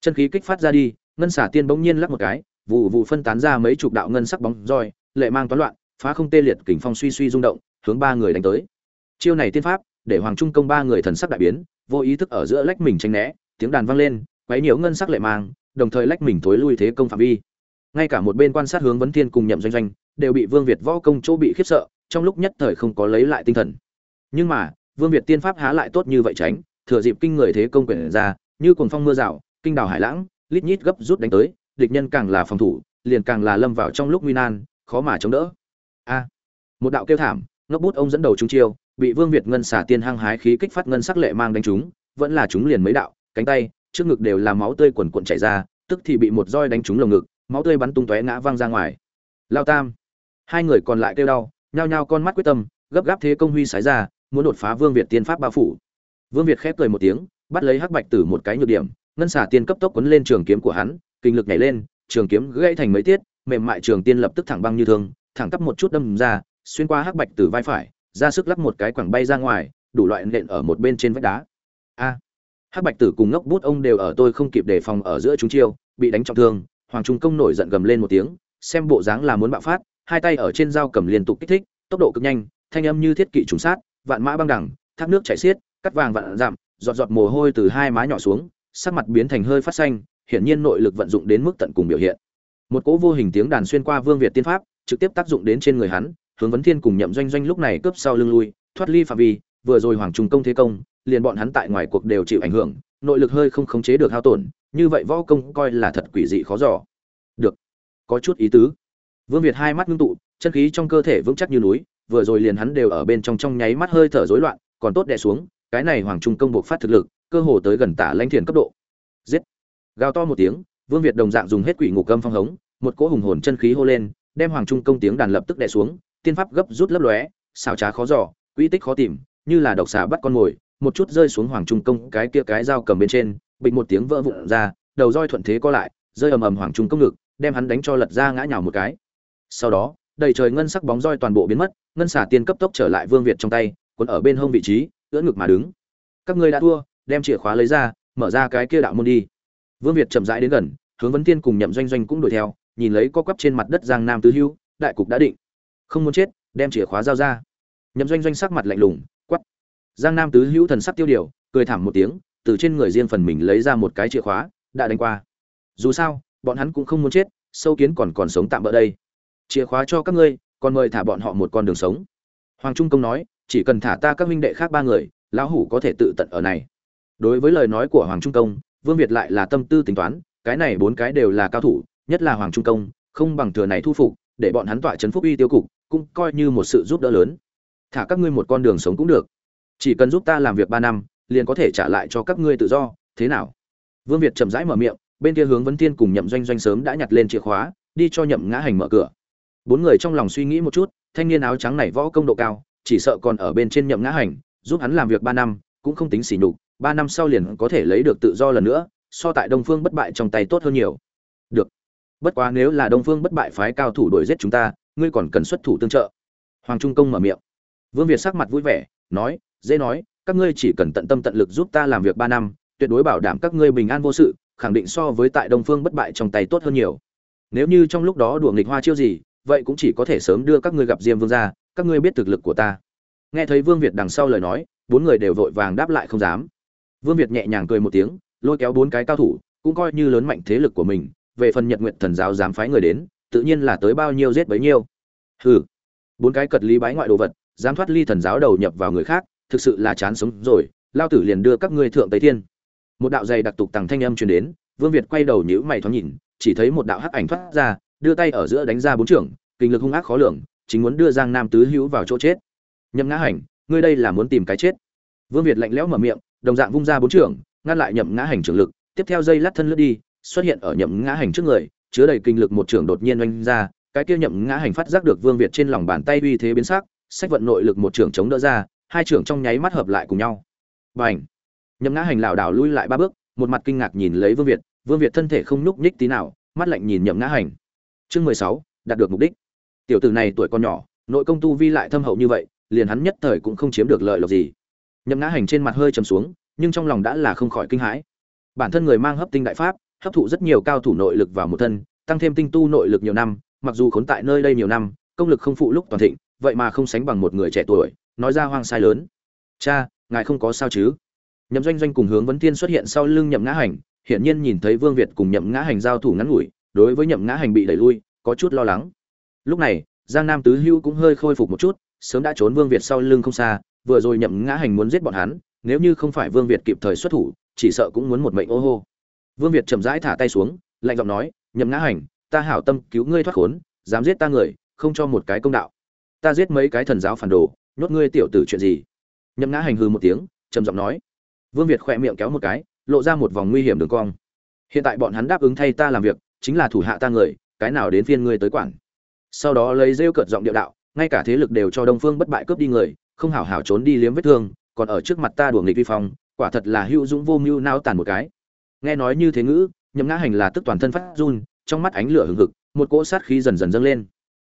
Chân khí kích phát ra đi, ngân xả tiên bỗng nhiên lắc một cái, vụ vụ phân tán ra mấy chục đạo ngân sắc bóng roi, lệ mang toán loạn, phá không tê liệt kình phong suy suy rung động, hướng ba người đánh tới. Chiêu này tiên pháp để hoàng trung công ba người thần sắc đại biến, vô ý thức ở giữa lách mình tranh né, tiếng đàn vang lên, quấy nhiễu ngân sắc lệ mang, đồng thời lách mình thối lui thế công phạm vi. Ngay cả một bên quan sát hướng vấn thiên cùng nhậm doanh doanh, đều bị vương việt võ công chỗ bị khiếp sợ, trong lúc nhất thời không có lấy lại tinh thần. Nhưng mà, vương việt tiên pháp há lại tốt như vậy tránh, thừa dịp kinh người thế công quyển ra, như cuồng phong mưa rào, kinh đảo hải lãng, lít nhít gấp rút đánh tới, địch nhân càng là phòng thủ, liền càng là lâm vào trong lúc nguy nan, khó mà chống đỡ. A, một đạo kêu thảm, ngốc bút ông dẫn đầu chúng chiêu bị vương việt ngân xả tiên hăng hái khí kích phát ngân sắc lệ mang đánh chúng vẫn là chúng liền mấy đạo, cánh tay, trước ngực đều là máu tươi quần cuộn chảy ra, tức thì bị một roi đánh trúng lồng ngực, máu tươi bắn tung tóe ngã văng ra ngoài. Lao tam. Hai người còn lại kêu đau, nhao nhao con mắt quyết tâm, gấp gáp thế công huy sái ra, muốn đột phá vương việt tiên pháp bao phủ. Vương việt khép cười một tiếng, bắt lấy hắc bạch tử một cái nhược điểm, ngân xả tiên cấp tốc cuốn lên trường kiếm của hắn, kinh lực nhảy lên, trường kiếm gãy thành mấy tiết, mềm mại trường tiên lập tức thẳng băng như thường thẳng tắp một chút đâm ra, xuyên qua hắc bạch tử vai phải ra sức lắp một cái quẳng bay ra ngoài, đủ loại nện ở một bên trên vách đá. A. Hắc bạch tử cùng ngốc bút ông đều ở tôi không kịp đề phòng ở giữa chúng chiêu, bị đánh trọng thương, hoàng trung công nổi giận gầm lên một tiếng, xem bộ dáng là muốn bạo phát, hai tay ở trên dao cầm liên tục kích thích, tốc độ cực nhanh, thanh âm như thiết kỵ trùng sát, vạn mã băng đẳng, thác nước chảy xiết, cắt vàng vạn giảm giọt giọt mồ hôi từ hai má nhỏ xuống, sắc mặt biến thành hơi phát xanh, hiển nhiên nội lực vận dụng đến mức tận cùng biểu hiện. Một cỗ vô hình tiếng đàn xuyên qua vương việt tiên pháp, trực tiếp tác dụng đến trên người hắn hướng vấn thiên cùng nhậm doanh doanh lúc này cướp sau lưng lui, thoát ly phạm vi, vừa rồi hoàng trung công thế công, liền bọn hắn tại ngoài cuộc đều chịu ảnh hưởng, nội lực hơi không khống chế được hao tổn, như vậy võ công coi là thật quỷ dị khó giỏ được, có chút ý tứ. Vương việt hai mắt ngưng tụ, chân khí trong cơ thể vững chắc như núi, vừa rồi liền hắn đều ở bên trong trong nháy mắt hơi thở rối loạn, còn tốt đè xuống, cái này hoàng trung công buộc phát thực lực, cơ hồ tới gần tả lãnh thiền cấp độ. Giết. Gào to một tiếng, vương việt đồng dạng dùng hết quỷ ngục âm phong hống, một cỗ hùng hồn chân khí hô lên, đem hoàng trung công tiếng đàn lập tức đè xuống tiên pháp gấp rút lấp lóe, xảo trá khó dò quỹ tích khó tìm, như là độc xà bắt con mồi một chút rơi xuống hoàng trung công cái kia cái dao cầm bên trên, bịch một tiếng vỡ vụn ra, đầu roi thuận thế co lại, rơi ầm ầm hoàng trung công ngực, đem hắn đánh cho lật ra ngã nhào một cái. Sau đó, đầy trời ngân sắc bóng roi toàn bộ biến mất, ngân xả tiên cấp tốc trở lại vương việt trong tay quấn ở bên hông vị trí, ưỡn ngực mà đứng. Các ngươi đã thua, đem chìa khóa lấy ra, mở ra cái kia đạo môn đi. Vương việt chậm rãi đến gần, hướng vấn tiên cùng nhậm doanh doanh cũng đuổi theo, nhìn lấy co quắp trên mặt đất giang nam tứ hưu, đại cục đã định không muốn chết, đem chìa khóa giao ra. Nhậm doanh doanh sắc mặt lạnh lùng quắp giang nam tứ hữu thần sắc tiêu điều, cười thảm một tiếng, từ trên người riêng phần mình lấy ra một cái chìa khóa, đã đánh qua. Dù sao, bọn hắn cũng không muốn chết, sâu kiến còn còn sống tạm bỡ đây. Chìa khóa cho các ngươi, còn mời thả bọn họ một con đường sống. Hoàng trung công nói, chỉ cần thả ta các huynh đệ khác ba người, lão hủ có thể tự tận ở này. Đối với lời nói của hoàng trung công, vương việt lại là tâm tư tính toán, cái này bốn cái đều là cao thủ, nhất là hoàng trung công, không bằng thừa này thu phục, để bọn hắn tọa trấn phúc uy tiêu cục cũng coi như một sự giúp đỡ lớn. Thả các ngươi một con đường sống cũng được. Chỉ cần giúp ta làm việc ba năm, liền có thể trả lại cho các ngươi tự do. Thế nào? Vương việt chậm rãi mở miệng, bên kia hướng vấn thiên cùng nhậm doanh doanh sớm đã nhặt lên chìa khóa, đi cho nhậm ngã hành mở cửa. Bốn người trong lòng suy nghĩ một chút, thanh niên áo trắng này võ công độ cao, chỉ sợ còn ở bên trên nhậm ngã hành, giúp hắn làm việc ba năm, cũng không tính xỉ nhục, ba năm sau liền có thể lấy được tự do lần nữa, so tại đông phương bất bại trong tay tốt hơn nhiều. Được. Bất quá nếu là đông phương bất bại phái cao thủ đuổi giết chúng ta ngươi còn cần xuất thủ tương trợ. Hoàng trung công mở miệng. Vương việt sắc mặt vui vẻ, nói, dễ nói, các ngươi chỉ cần tận tâm tận lực giúp ta làm việc ba năm, tuyệt đối bảo đảm các ngươi bình an vô sự, khẳng định so với tại đông phương bất bại trong tay tốt hơn nhiều. Nếu như trong lúc đó đùa nghịch hoa chiêu gì, vậy cũng chỉ có thể sớm đưa các ngươi gặp diêm vương ra, các ngươi biết thực lực của ta. Nghe thấy vương việt đằng sau lời nói, bốn người đều vội vàng đáp lại không dám. Vương việt nhẹ nhàng cười một tiếng, lôi kéo bốn cái cao thủ, cũng coi như lớn mạnh thế lực của mình, về phần nhật nguyện thần giáo dám phái người đến tự nhiên là tới bao nhiêu giết bấy nhiêu. Hừ. Bốn cái cật lý bái ngoại đồ vật dám thoát ly thần giáo đầu nhập vào người khác, thực sự là chán sống rồi, lao tử liền đưa các ngươi thượng tây thiên. Một đạo dày đặc tục tằng thanh âm truyền đến, vương việt quay đầu nhíu mày thoáng nhìn, chỉ thấy một đạo hắc ảnh thoát ra, đưa tay ở giữa đánh ra bốn trưởng, kinh lực hung ác khó lường, chính muốn đưa giang nam tứ hữu vào chỗ chết. Nhậm ngã hành, ngươi đây là muốn tìm cái chết. Vương việt lạnh lẽo mở miệng, đồng dạng vung ra bốn trưởng, ngăn lại nhậm ngã hành trưởng lực, tiếp theo dây lát thân lướt đi, xuất hiện ở nhậm ngã hành trước người chứa đầy kinh lực một trưởng đột nhiên oanh ra, cái kia nhậm ngã hành phát giác được vương việt trên lòng bàn tay uy thế biến sắc, sách vận nội lực một trưởng chống đỡ ra, hai trưởng trong nháy mắt hợp lại cùng nhau. B à n h nhậm ngã hành lảo đảo lui lại ba bước, một mặt kinh ngạc nhìn lấy vương việt vương việt thân thể không nhúc nhích tí nào, mắt lạnh nhìn nhậm ngã hành. Chương mười sáu, đạt được mục đích. Tiểu tử này tuổi còn nhỏ, nội công tu vi lại thâm hậu như vậy, liền hắn nhất thời cũng không chiếm được lợi lộc gì. Nhậm ngã hành trên mặt hơi trầm xuống, nhưng trong lòng đã là không khỏi kinh hãi. Bản thân người mang hấp tinh đại pháp hấp thụ rất nhiều cao thủ nội lực vào một thân, tăng thêm tinh tu nội lực nhiều năm, mặc dù khốn tại nơi đây nhiều năm, công lực không phụ lúc toàn thịnh, vậy mà không sánh bằng một người trẻ tuổi, nói ra hoang sai lớn. Cha, ngài không có sao chứ? Nhậm doanh doanh cùng hướng vấn thiên xuất hiện sau lưng nhậm ngã hành, hiển nhiên nhìn thấy vương việt cùng nhậm ngã hành giao thủ ngắn ngủi, đối với nhậm ngã hành bị đẩy lui, có chút lo lắng. Lúc này, giang nam tứ hưu cũng hơi khôi phục một chút, sớm đã trốn vương việt sau lưng không xa, vừa rồi nhậm ngã hành muốn giết bọn hắn, nếu như không phải vương việt kịp thời xuất thủ, chỉ sợ cũng muốn một mệnh ô hô vương việt chậm rãi thả tay xuống, lạnh giọng nói, nhậm ngã hành, ta hảo tâm cứu ngươi thoát khốn, dám giết ta người, không cho một cái công đạo. Ta giết mấy cái thần giáo phản đồ, nhốt ngươi tiểu tử chuyện gì? Nhậm ngã hành hừ một tiếng, trầm giọng nói. Vương việt khẽ miệng kéo một cái, lộ ra một vòng nguy hiểm đường cong. Hiện tại bọn hắn đáp ứng thay ta làm việc, chính là thủ hạ ta người, cái nào đến phiên ngươi tới quản. Sau đó lấy rêu cợt giọng điệu đạo, ngay cả thế lực đều cho đông phương bất bại cướp đi người, không hảo hảo trốn đi liếm vết thương, còn ở trước mặt ta đuổi nghịch vi phong, quả thật là hữu dũng vô mưu nao tàn một cái nghe nói như thế ngữ, nhậm ngã hành là tức toàn thân phát run, trong mắt ánh lửa hừng hực, một cỗ sát khí dần dần dâng lên.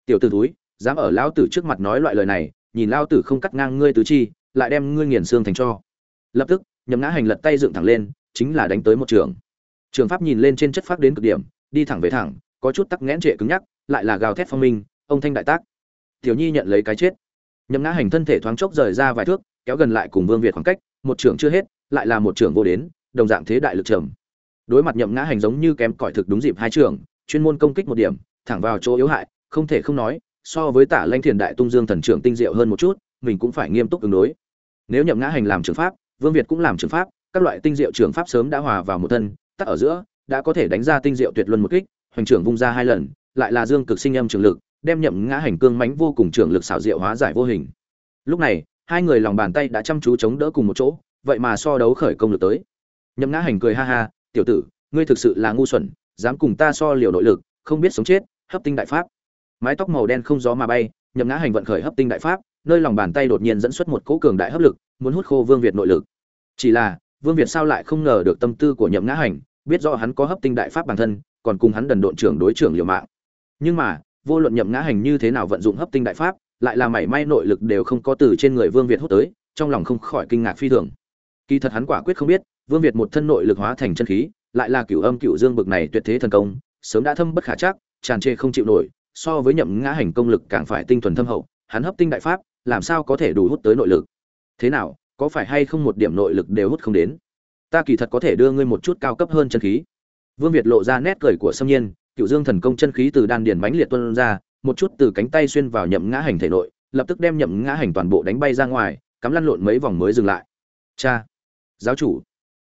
Tiểu tử túi dám ở lão tử trước mặt nói loại lời này, nhìn lão tử không cắt ngang ngươi tứ chi, lại đem ngươi nghiền xương thành cho. Lập tức, nhậm ngã hành lật tay dựng thẳng lên, chính là đánh tới một trường. Trường pháp nhìn lên trên chất pháp đến cực điểm, đi thẳng về thẳng, có chút tắc nghẽn trệ cứng nhắc, lại là gào thét phong minh, ông thanh đại tác. Tiểu nhi nhận lấy cái chết. Nhậm ngã hành thân thể thoáng chốc rời ra vài thước, kéo gần lại cùng vương việt khoảng cách, một trưởng chưa hết, lại là một trưởng vô đến đồng dạng thế đại lực trầm. Đối mặt nhậm ngã hành giống như kém cỏi thực đúng dịp hai trưởng chuyên môn công kích một điểm, thẳng vào chỗ yếu hại, không thể không nói, so với tả lanh thiền đại tung dương thần trưởng tinh diệu hơn một chút, mình cũng phải nghiêm túc ứng đối. Nếu nhậm ngã hành làm trường pháp, vương việt cũng làm trường pháp, các loại tinh diệu trường pháp sớm đã hòa vào một thân, tắc ở giữa, đã có thể đánh ra tinh diệu tuyệt luân một kích, hoành trưởng vung ra hai lần, lại là dương cực sinh âm trường lực, đem nhậm ngã hành cương mãnh vô cùng trường lực xảo diệu hóa giải vô hình. Lúc này, hai người lòng bàn tay đã chăm chú chống đỡ cùng một chỗ, vậy mà so đấu khởi công lực tới nhậm ngã hành cười ha ha, tiểu tử, ngươi thực sự là ngu xuẩn, dám cùng ta so liều nội lực, không biết sống chết, hấp tinh đại pháp. Mái tóc màu đen không gió mà bay, nhậm ngã hành vận khởi hấp tinh đại pháp, nơi lòng bàn tay đột nhiên dẫn xuất một cỗ cường đại hấp lực, muốn hút khô vương việt nội lực. Chỉ là, vương việt sao lại không ngờ được tâm tư của nhậm ngã hành, biết rõ hắn có hấp tinh đại pháp bản thân, còn cùng hắn đần độn trưởng đối trưởng liều mạng. Nhưng mà, vô luận nhậm ngã hành như thế nào vận dụng hấp tinh đại pháp, lại là mảy may nội lực đều không có từ trên người vương việt hút tới, trong lòng không khỏi kinh ngạc phi thường. Kỳ thật hắn quả quyết không biết vương việt một thân nội lực hóa thành chân khí, lại là cửu âm cửu dương bực này tuyệt thế thần công, sớm đã thâm bất khả chắc, tràn trề không chịu nổi, so với nhậm ngã hành công lực càng phải tinh thuần thâm hậu, hắn hấp tinh đại pháp, làm sao có thể đủ hút tới nội lực? Thế nào, có phải hay không một điểm nội lực đều hút không đến? Ta kỳ thật có thể đưa ngươi một chút cao cấp hơn chân khí. Vương việt lộ ra nét cười của sâm nhiên cựu dương thần công chân khí từ đan điền mãnh liệt tuôn ra, một chút từ cánh tay xuyên vào nhậm ngã hành thể nội, lập tức đem nhậm ngã hành toàn bộ đánh bay ra ngoài, cắm lăn lộn mấy vòng mới dừng lại. Cha, giáo chủ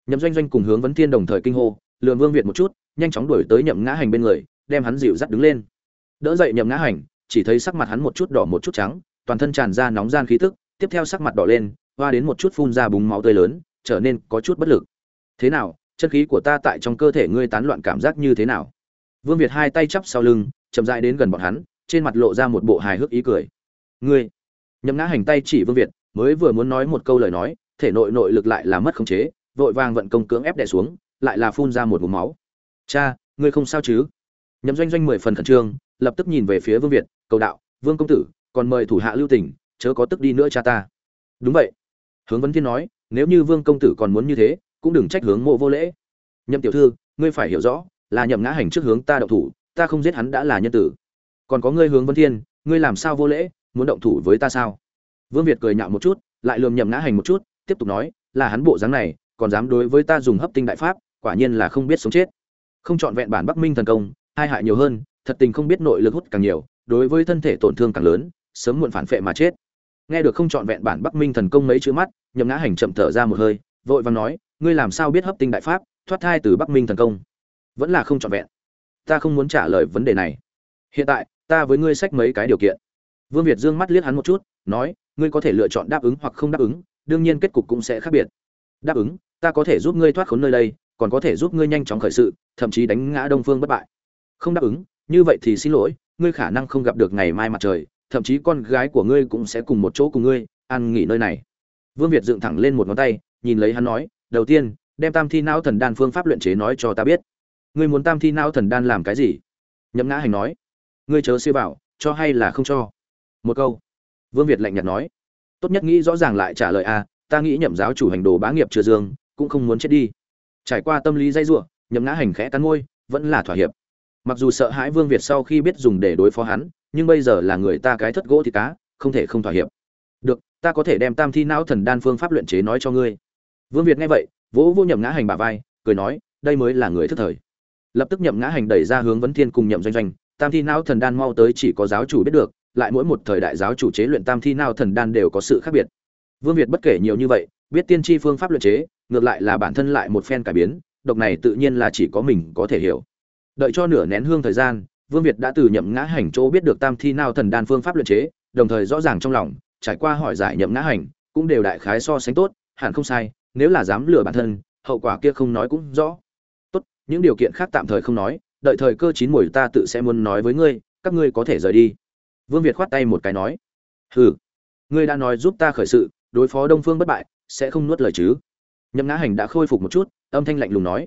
nhậm doanh doanh cùng hướng vấn thiên đồng thời kinh hô lường vương việt một chút, nhanh chóng đuổi tới nhậm ngã hành bên người, đem hắn dịu dắt đứng lên. Đỡ dậy nhậm ngã hành, chỉ thấy sắc mặt hắn một chút đỏ một chút trắng, toàn thân tràn ra nóng gian khí tức, tiếp theo sắc mặt đỏ lên, hoa đến một chút phun ra búng máu tươi lớn, trở nên có chút bất lực. Thế nào, chân khí của ta tại trong cơ thể ngươi tán loạn cảm giác như thế nào? Vương việt hai tay chắp sau lưng, chậm rãi đến gần bọn hắn, trên mặt lộ ra một bộ hài hước ý cười. Ngươi? Nhậm ngã hành tay chỉ vương việt, mới vừa muốn nói một câu lời nói, thể nội nội lực lại là mất khống chế vội vàng vận công cưỡng ép đè xuống lại là phun ra một ngụm máu. Cha ngươi không sao chứ? Nhậm doanh doanh mười phần khẩn trương lập tức nhìn về phía vương việt cầu đạo vương công tử còn mời thủ hạ lưu tình, chớ có tức đi nữa cha ta. Đúng vậy. Hướng vấn thiên nói nếu như vương công tử còn muốn như thế cũng đừng trách hướng mộ vô lễ. Nhậm tiểu thư ngươi phải hiểu rõ là nhậm ngã hành trước hướng ta động thủ ta không giết hắn đã là nhân tử. Còn có ngươi hướng vấn thiên ngươi làm sao vô lễ muốn động thủ với ta sao? Vương việt cười nhạo một chút lại lườm nhậm ngã hành một chút tiếp tục nói là hắn bộ dáng này còn dám đối với ta dùng hấp tinh đại pháp, quả nhiên là không biết sống chết. Không chọn vẹn bản bắc minh thần công, hai hại nhiều hơn, thật tình không biết nội lực hút càng nhiều, đối với thân thể tổn thương càng lớn, sớm muộn phản phệ mà chết. Nghe được không chọn vẹn bản bắc minh thần công mấy chữ mắt, nhậm ngã hành chậm thở ra một hơi, vội vàng nói, ngươi làm sao biết hấp tinh đại pháp, thoát thai từ bắc minh thần công? Vẫn là không chọn vẹn. Ta không muốn trả lời vấn đề này. Hiện tại, ta với ngươi sách mấy cái điều kiện. Vương việt dương mắt liếc hắn một chút, nói, ngươi có thể lựa chọn đáp ứng hoặc không đáp ứng, đương nhiên kết cục cũng sẽ khác biệt đáp ứng, ta có thể giúp ngươi thoát khốn nơi đây, còn có thể giúp ngươi nhanh chóng khởi sự, thậm chí đánh ngã đông phương bất bại. Không đáp ứng, như vậy thì xin lỗi, ngươi khả năng không gặp được ngày mai mặt trời, thậm chí con gái của ngươi cũng sẽ cùng một chỗ cùng ngươi ăn nghỉ nơi này. Vương việt dựng thẳng lên một ngón tay, nhìn lấy hắn nói, đầu tiên, đem tam thi não thần đan phương pháp luyện chế nói cho ta biết. Ngươi muốn tam thi não thần đan làm cái gì? Nhậm ngã hành nói, ngươi chớ siêu bảo cho hay là không cho. Một câu. Vương việt lạnh nhạt nói, tốt nhất nghĩ rõ ràng lại trả lời a ta nghĩ nhậm giáo chủ hành đồ bá nghiệp chưa dương, cũng không muốn chết đi. Trải qua tâm lý dây giụa nhậm ngã hành khẽ cắn môi, vẫn là thỏa hiệp. Mặc dù sợ hãi vương việt sau khi biết dùng để đối phó hắn, nhưng bây giờ là người ta cái thất gỗ thì cá, không thể không thỏa hiệp. Được, ta có thể đem tam thi não thần đan phương pháp luyện chế nói cho ngươi. Vương việt nghe vậy, vỗ vô nhậm ngã hành bả vai, cười nói, đây mới là người thức thời. Lập tức nhậm ngã hành đẩy ra hướng vấn thiên cùng nhậm doanh doanh, tam thi não thần đan mau tới chỉ có giáo chủ biết được, lại mỗi một thời đại giáo chủ chế luyện tam thi não thần đan đều có sự khác biệt vương việt bất kể nhiều như vậy biết tiên tri phương pháp luyện chế ngược lại là bản thân lại một phen cải biến độc này tự nhiên là chỉ có mình có thể hiểu đợi cho nửa nén hương thời gian Vương Việt đã từ nhậm ngã hành chỗ biết được tam thi nào thần đan phương pháp luyện chế, đồng thời rõ ràng trong lòng, trải qua hỏi giải nhậm ngã hành, cũng đều đại khái so sánh tốt, hẳn không sai, nếu là dám lừa bản thân, hậu quả kia không nói cũng rõ. Tốt, những điều kiện khác tạm thời không nói, đợi thời cơ chín muồi ta tự sẽ muốn nói với ngươi, các ngươi có thể rời đi. Vương Việt khoát tay một cái nói, hừ, ngươi đã nói giúp ta khởi sự, đối phó Đông Phương bất bại, sẽ không nuốt lời chứ? Nhậm ngã hành đã khôi phục một chút, âm thanh lạnh lùng nói.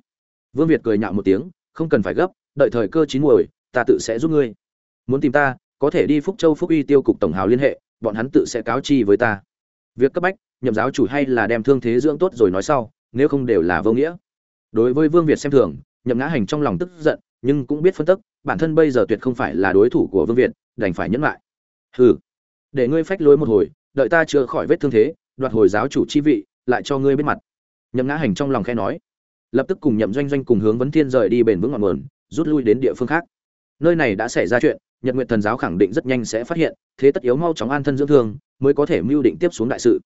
Vương Việt cười nhạo một tiếng, không cần phải gấp, đợi thời cơ chín muồi, ta tự sẽ giúp ngươi muốn tìm ta có thể đi phúc châu phúc uy tiêu cục tổng hào liên hệ bọn hắn tự sẽ cáo chi với ta việc cấp bách nhậm giáo chủ hay là đem thương thế dưỡng tốt rồi nói sau nếu không đều là vô nghĩa đối với vương việt xem thường nhậm ngã hành trong lòng tức giận nhưng cũng biết phân tức bản thân bây giờ tuyệt không phải là đối thủ của vương việt đành phải nhẫn lại hừ để ngươi phách lối một hồi đợi ta chữa khỏi vết thương thế đoạt hồi giáo chủ chi vị lại cho ngươi biết mặt. Nhậm ngã hành trong lòng khẽ nói. Lập tức cùng nhậm doanh doanh cùng hướng vấn thiên rời đi bền vững ngọn nguồn rút lui đến địa phương khác. Nơi này đã xảy ra chuyện nhật nguyện thần giáo khẳng định rất nhanh sẽ phát hiện thế tất yếu mau chóng an thân dưỡng thương mới có thể mưu định tiếp xuống đại sự.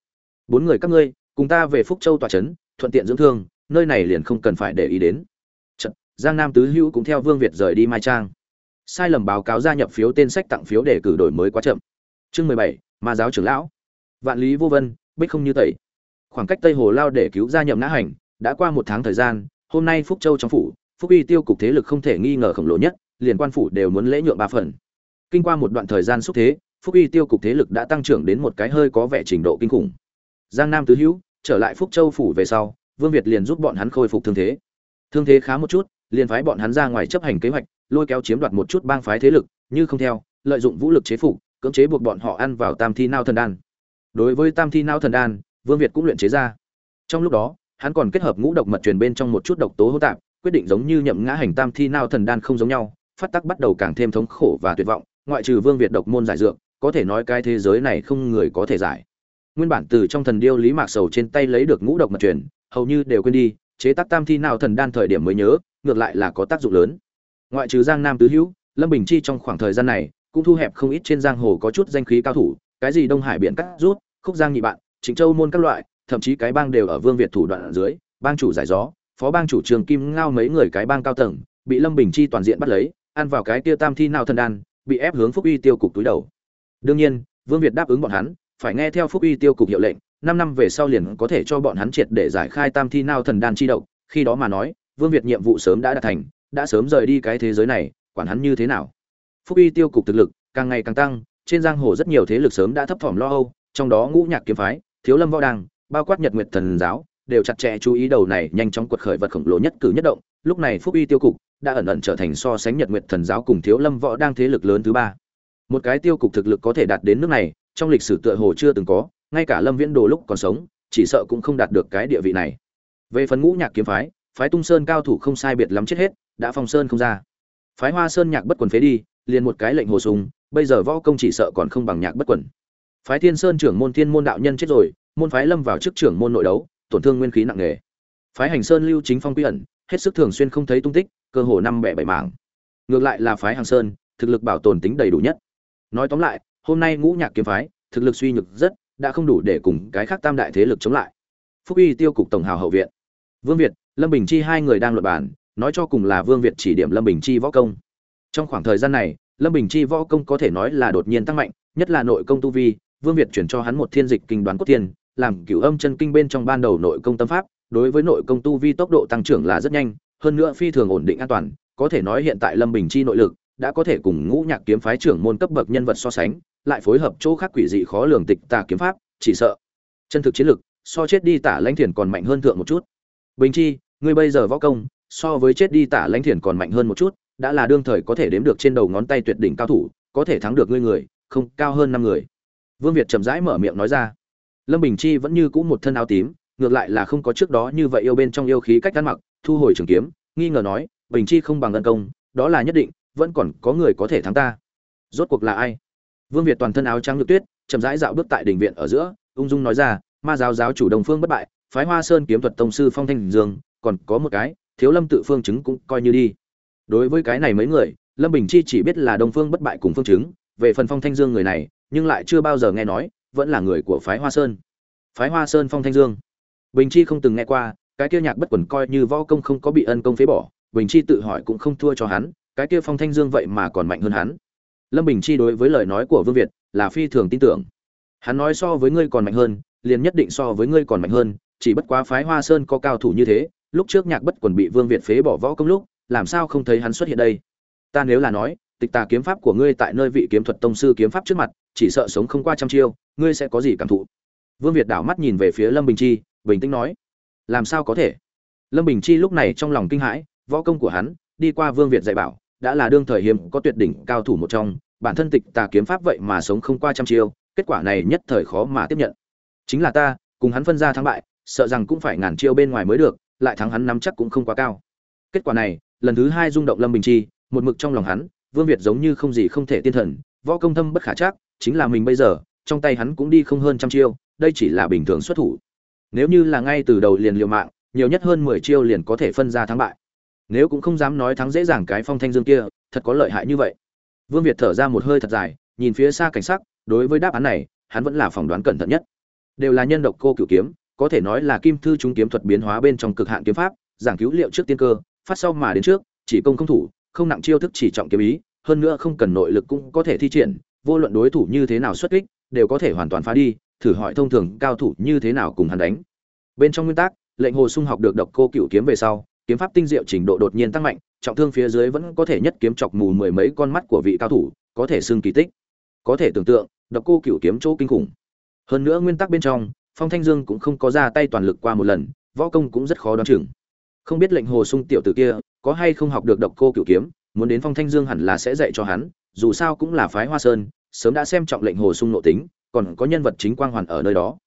Bốn người các ngươi cùng ta về phúc châu tòa trấn thuận tiện dưỡng thương nơi này liền không cần phải để ý đến. Trận, giang nam tứ hữu cũng theo vương việt rời đi mai trang. Sai lầm báo cáo gia nhập phiếu tên sách tặng phiếu để cử đổi mới quá chậm. Chương mười bảy ma giáo trưởng lão. Vạn lý vô vân, bích không như tẩy. Khoảng cách tây hồ lao để cứu gia nhậm ngã hành, đã qua một tháng thời gian, hôm nay phúc châu trong phủ, phúc uy tiêu cục thế lực không thể nghi ngờ khổng lồ nhất, liền quan phủ đều muốn lễ nhượng ba phần. Kinh qua một đoạn thời gian xúc thế, phúc uy tiêu cục thế lực đã tăng trưởng đến một cái hơi có vẻ trình độ kinh khủng. Giang nam tứ hữu, trở lại phúc châu phủ về sau, vương việt liền giúp bọn hắn khôi phục thương thế. Thương thế khá một chút, liền phái bọn hắn ra ngoài chấp hành kế hoạch, lôi kéo chiếm đoạt một chút bang phái thế lực, như không theo, lợi dụng vũ lực chế phục cưỡng chế buộc bọn họ ăn vào tam thi nao thần đan. Đối với tam thi nao thần đan, vương việt cũng luyện chế ra. Trong lúc đó, hắn còn kết hợp ngũ độc mật truyền bên trong một chút độc tố hỗn tạp, quyết định giống như nhậm ngã hành tam thi nao thần đan không giống nhau, phát tắc bắt đầu càng thêm thống khổ và tuyệt vọng, ngoại trừ vương việt độc môn giải dược, có thể nói cái thế giới này không người có thể giải. Nguyên bản từ trong thần điêu lý mạc sầu trên tay lấy được ngũ độc mật truyền, hầu như đều quên đi, chế tác tam thi nào thần đan thời điểm mới nhớ, ngược lại là có tác dụng lớn. Ngoại trừ giang nam tứ hữu, lâm bình chi trong khoảng thời gian này cũng thu hẹp không ít trên giang hồ có chút danh khí cao thủ cái gì đông hải biển cắt rút khúc giang nhị bạn trịnh châu môn các loại thậm chí cái bang đều ở vương việt thủ đoạn ở dưới bang chủ giải gió phó bang chủ trường kim ngao mấy người cái bang cao tầng bị lâm bình chi toàn diện bắt lấy ăn vào cái kia tam thi nào thần đan, bị ép hướng Phúc Uy tiêu cục túi đầu. Đương nhiên, Vương Việt đáp ứng bọn hắn, phải nghe theo Phúc Uy tiêu cục hiệu lệnh, 5 năm về sau liền có thể cho bọn hắn triệt để giải khai tam thi nào thần đan chi độc, khi đó mà nói, Vương Việt nhiệm vụ sớm đã đạt thành, đã sớm rời đi cái thế giới này, quản hắn như thế nào. Phúc Uy tiêu cục thực lực càng ngày càng tăng, trên giang hồ rất nhiều thế lực sớm đã thấp thỏm lo âu, trong đó Ngũ Nhạc kiếm phái, Thiếu Lâm võ đàng bao quát Nhật Nguyệt thần giáo, đều chặt chẽ chú ý đầu này nhanh chóng quật khởi vật khổng lồ nhất cử nhất động, lúc này Phúc Uy tiêu cục đã ẩn ẩn trở thành so sánh Nhật Nguyệt Thần giáo cùng Thiếu Lâm võ đang thế lực lớn thứ ba. Một cái tiêu cục thực lực có thể đạt đến nước này, trong lịch sử tựa hồ chưa từng có, ngay cả Lâm Viễn Đồ lúc còn sống, chỉ sợ cũng không đạt được cái địa vị này. Về phần Ngũ Nhạc kiếm phái, phái Tung Sơn cao thủ không sai biệt lắm chết hết, đã phong sơn không ra. Phái Hoa Sơn Nhạc bất quần phế đi, liền một cái lệnh hồ sùng, bây giờ võ công chỉ sợ còn không bằng Nhạc bất quần. Phái Thiên Sơn trưởng môn Thiên môn đạo nhân chết rồi, môn phái Lâm vào chức trưởng môn nội đấu, tổn thương nguyên khí nặng nề. Phái Hành Sơn Lưu Chính Phong quy ẩn, hết sức thường xuyên không thấy tung tích cơ hồ năm bẻ bảy mảng. Ngược lại là phái hàng sơn thực lực bảo tồn tính đầy đủ nhất. Nói tóm lại hôm nay ngũ nhạc kiếm phái thực lực suy nhược rất đã không đủ để cùng cái khác tam đại thế lực chống lại. Phúc uy tiêu cục tổng hào hậu viện. Vương việt lâm bình chi hai người đang luận bàn nói cho cùng là vương việt chỉ điểm lâm bình chi võ công trong khoảng thời gian này lâm bình chi võ công có thể nói là đột nhiên tăng mạnh nhất là nội công tu vi vương việt chuyển cho hắn một thiên dịch kinh đoán cốt tiên làm cửu âm chân kinh bên trong ban đầu nội công tâm pháp đối với nội công tu vi tốc độ tăng trưởng là rất nhanh, hơn nữa phi thường ổn định an toàn, có thể nói hiện tại Lâm Bình chi nội lực đã có thể cùng Ngũ Nhạc kiếm phái trưởng môn cấp bậc nhân vật so sánh, lại phối hợp chỗ khác quỷ dị khó lường tịch tà kiếm pháp, chỉ sợ chân thực chiến lực so chết đi tả lãnh thiền còn mạnh hơn thượng một chút. Bình chi, ngươi bây giờ võ công so với chết đi tả lãnh thiền còn mạnh hơn một chút, đã là đương thời có thể đếm được trên đầu ngón tay tuyệt đỉnh cao thủ, có thể thắng được ngươi người, không, cao hơn năm người. Vương Việt chậm rãi mở miệng nói ra. Lâm Bình Chi vẫn như cũ một thân áo tím, ngược lại là không có trước đó như vậy yêu bên trong yêu khí cách ăn mặc thu hồi trường kiếm nghi ngờ nói bình chi không bằng ngân công đó là nhất định vẫn còn có người có thể thắng ta rốt cuộc là ai vương việt toàn thân áo trắng nhược tuyết chậm rãi dạo bước tại đình viện ở giữa ung dung nói ra ma giáo giáo chủ đồng phương bất bại phái hoa sơn kiếm thuật tông sư phong thanh dương còn có một cái thiếu lâm tự phương chứng cũng coi như đi đối với cái này mấy người lâm bình chi chỉ biết là đông phương bất bại cùng phương chứng về phần phong thanh dương người này nhưng lại chưa bao giờ nghe nói vẫn là người của phái hoa sơn. Phái hoa sơn phong thanh dương. Bình Chi không từng nghe qua, cái kia nhạc bất quần coi như võ công không có bị ân công phế bỏ, Bình Chi tự hỏi cũng không thua cho hắn, cái kia phong thanh dương vậy mà còn mạnh hơn hắn. Lâm bình chi đối với lời nói của vương việt là phi thường tin tưởng. Hắn nói so với ngươi còn mạnh hơn liền nhất định so với ngươi còn mạnh hơn chỉ bất quá phái hoa sơn có cao thủ như thế lúc trước nhạc bất quần bị vương việt phế bỏ võ công lúc làm sao không thấy hắn xuất hiện đây? Ta nếu là nói, tịch tà kiếm pháp của ngươi tại nơi vị kiếm thuật tông sư kiếm pháp trước mặt, chỉ sợ sống không qua trăm chiêu, ngươi sẽ có gì cảm thụ? Vương việt đảo mắt nhìn về phía lâm bình chi, bình tĩnh nói, làm sao có thể? Lâm bình chi lúc này trong lòng kinh hãi, võ công của hắn, đi qua vương việt dạy bảo, đã là đương thời hiếm có tuyệt đỉnh cao thủ một trong, bản thân tịch tà kiếm pháp vậy mà sống không qua trăm chiêu, kết quả này nhất thời khó mà tiếp nhận. Chính là ta, cùng hắn phân ra thắng bại, sợ rằng cũng phải ngàn chiêu bên ngoài mới được, lại thắng hắn nắm chắc cũng không quá cao. Kết quả này lần thứ hai rung động lâm bình chi, một mực trong lòng hắn, vương việt giống như không gì không thể tiên thần, võ công thâm bất khả chắc chính là mình bây giờ, trong tay hắn cũng đi không hơn trăm chiêu, đây chỉ là bình thường xuất thủ. Nếu như là ngay từ đầu liền liều mạng, nhiều nhất hơn mười chiêu liền có thể phân ra thắng bại. Nếu cũng không dám nói thắng dễ dàng cái phong thanh dương kia, thật có lợi hại như vậy. Vương việt thở ra một hơi thật dài, nhìn phía xa cảnh sắc, đối với đáp án này, hắn vẫn là phỏng đoán cẩn thận nhất. Đều là nhân độc cô cửu kiếm, có thể nói là kim thư chúng kiếm thuật biến hóa bên trong cực hạn kiếm pháp, giảng cứu liệu trước tiên cơ phát sau mà đến trước, chỉ công không thủ, không nặng chiêu thức chỉ trọng kiếm ý, hơn nữa không cần nội lực cũng có thể thi triển, vô luận đối thủ như thế nào xuất kích, đều có thể hoàn toàn phá đi, thử hỏi thông thường cao thủ như thế nào cùng hắn đánh. Bên trong nguyên tắc, lệnh hồ sung học được độc cô cửu kiếm về sau, kiếm pháp tinh diệu trình độ đột nhiên tăng mạnh, trọng thương phía dưới vẫn có thể nhất kiếm chọc mù mười mấy con mắt của vị cao thủ, có thể xưng kỳ tích. Có thể tưởng tượng, độc cô cửu kiếm chỗ kinh khủng. Hơn nữa nguyên tắc bên trong, phong thanh dương cũng không có ra tay toàn lực qua một lần, võ công cũng rất khó đoán chừng không biết lệnh hồ sung tiểu tử kia có hay không học được độc cô cửu kiếm, muốn đến phong thanh dương hẳn là sẽ dạy cho hắn, dù sao cũng là phái hoa sơn, sớm đã xem trọng lệnh hồ sung nội tính, còn có nhân vật chính quang hoàn ở nơi đó.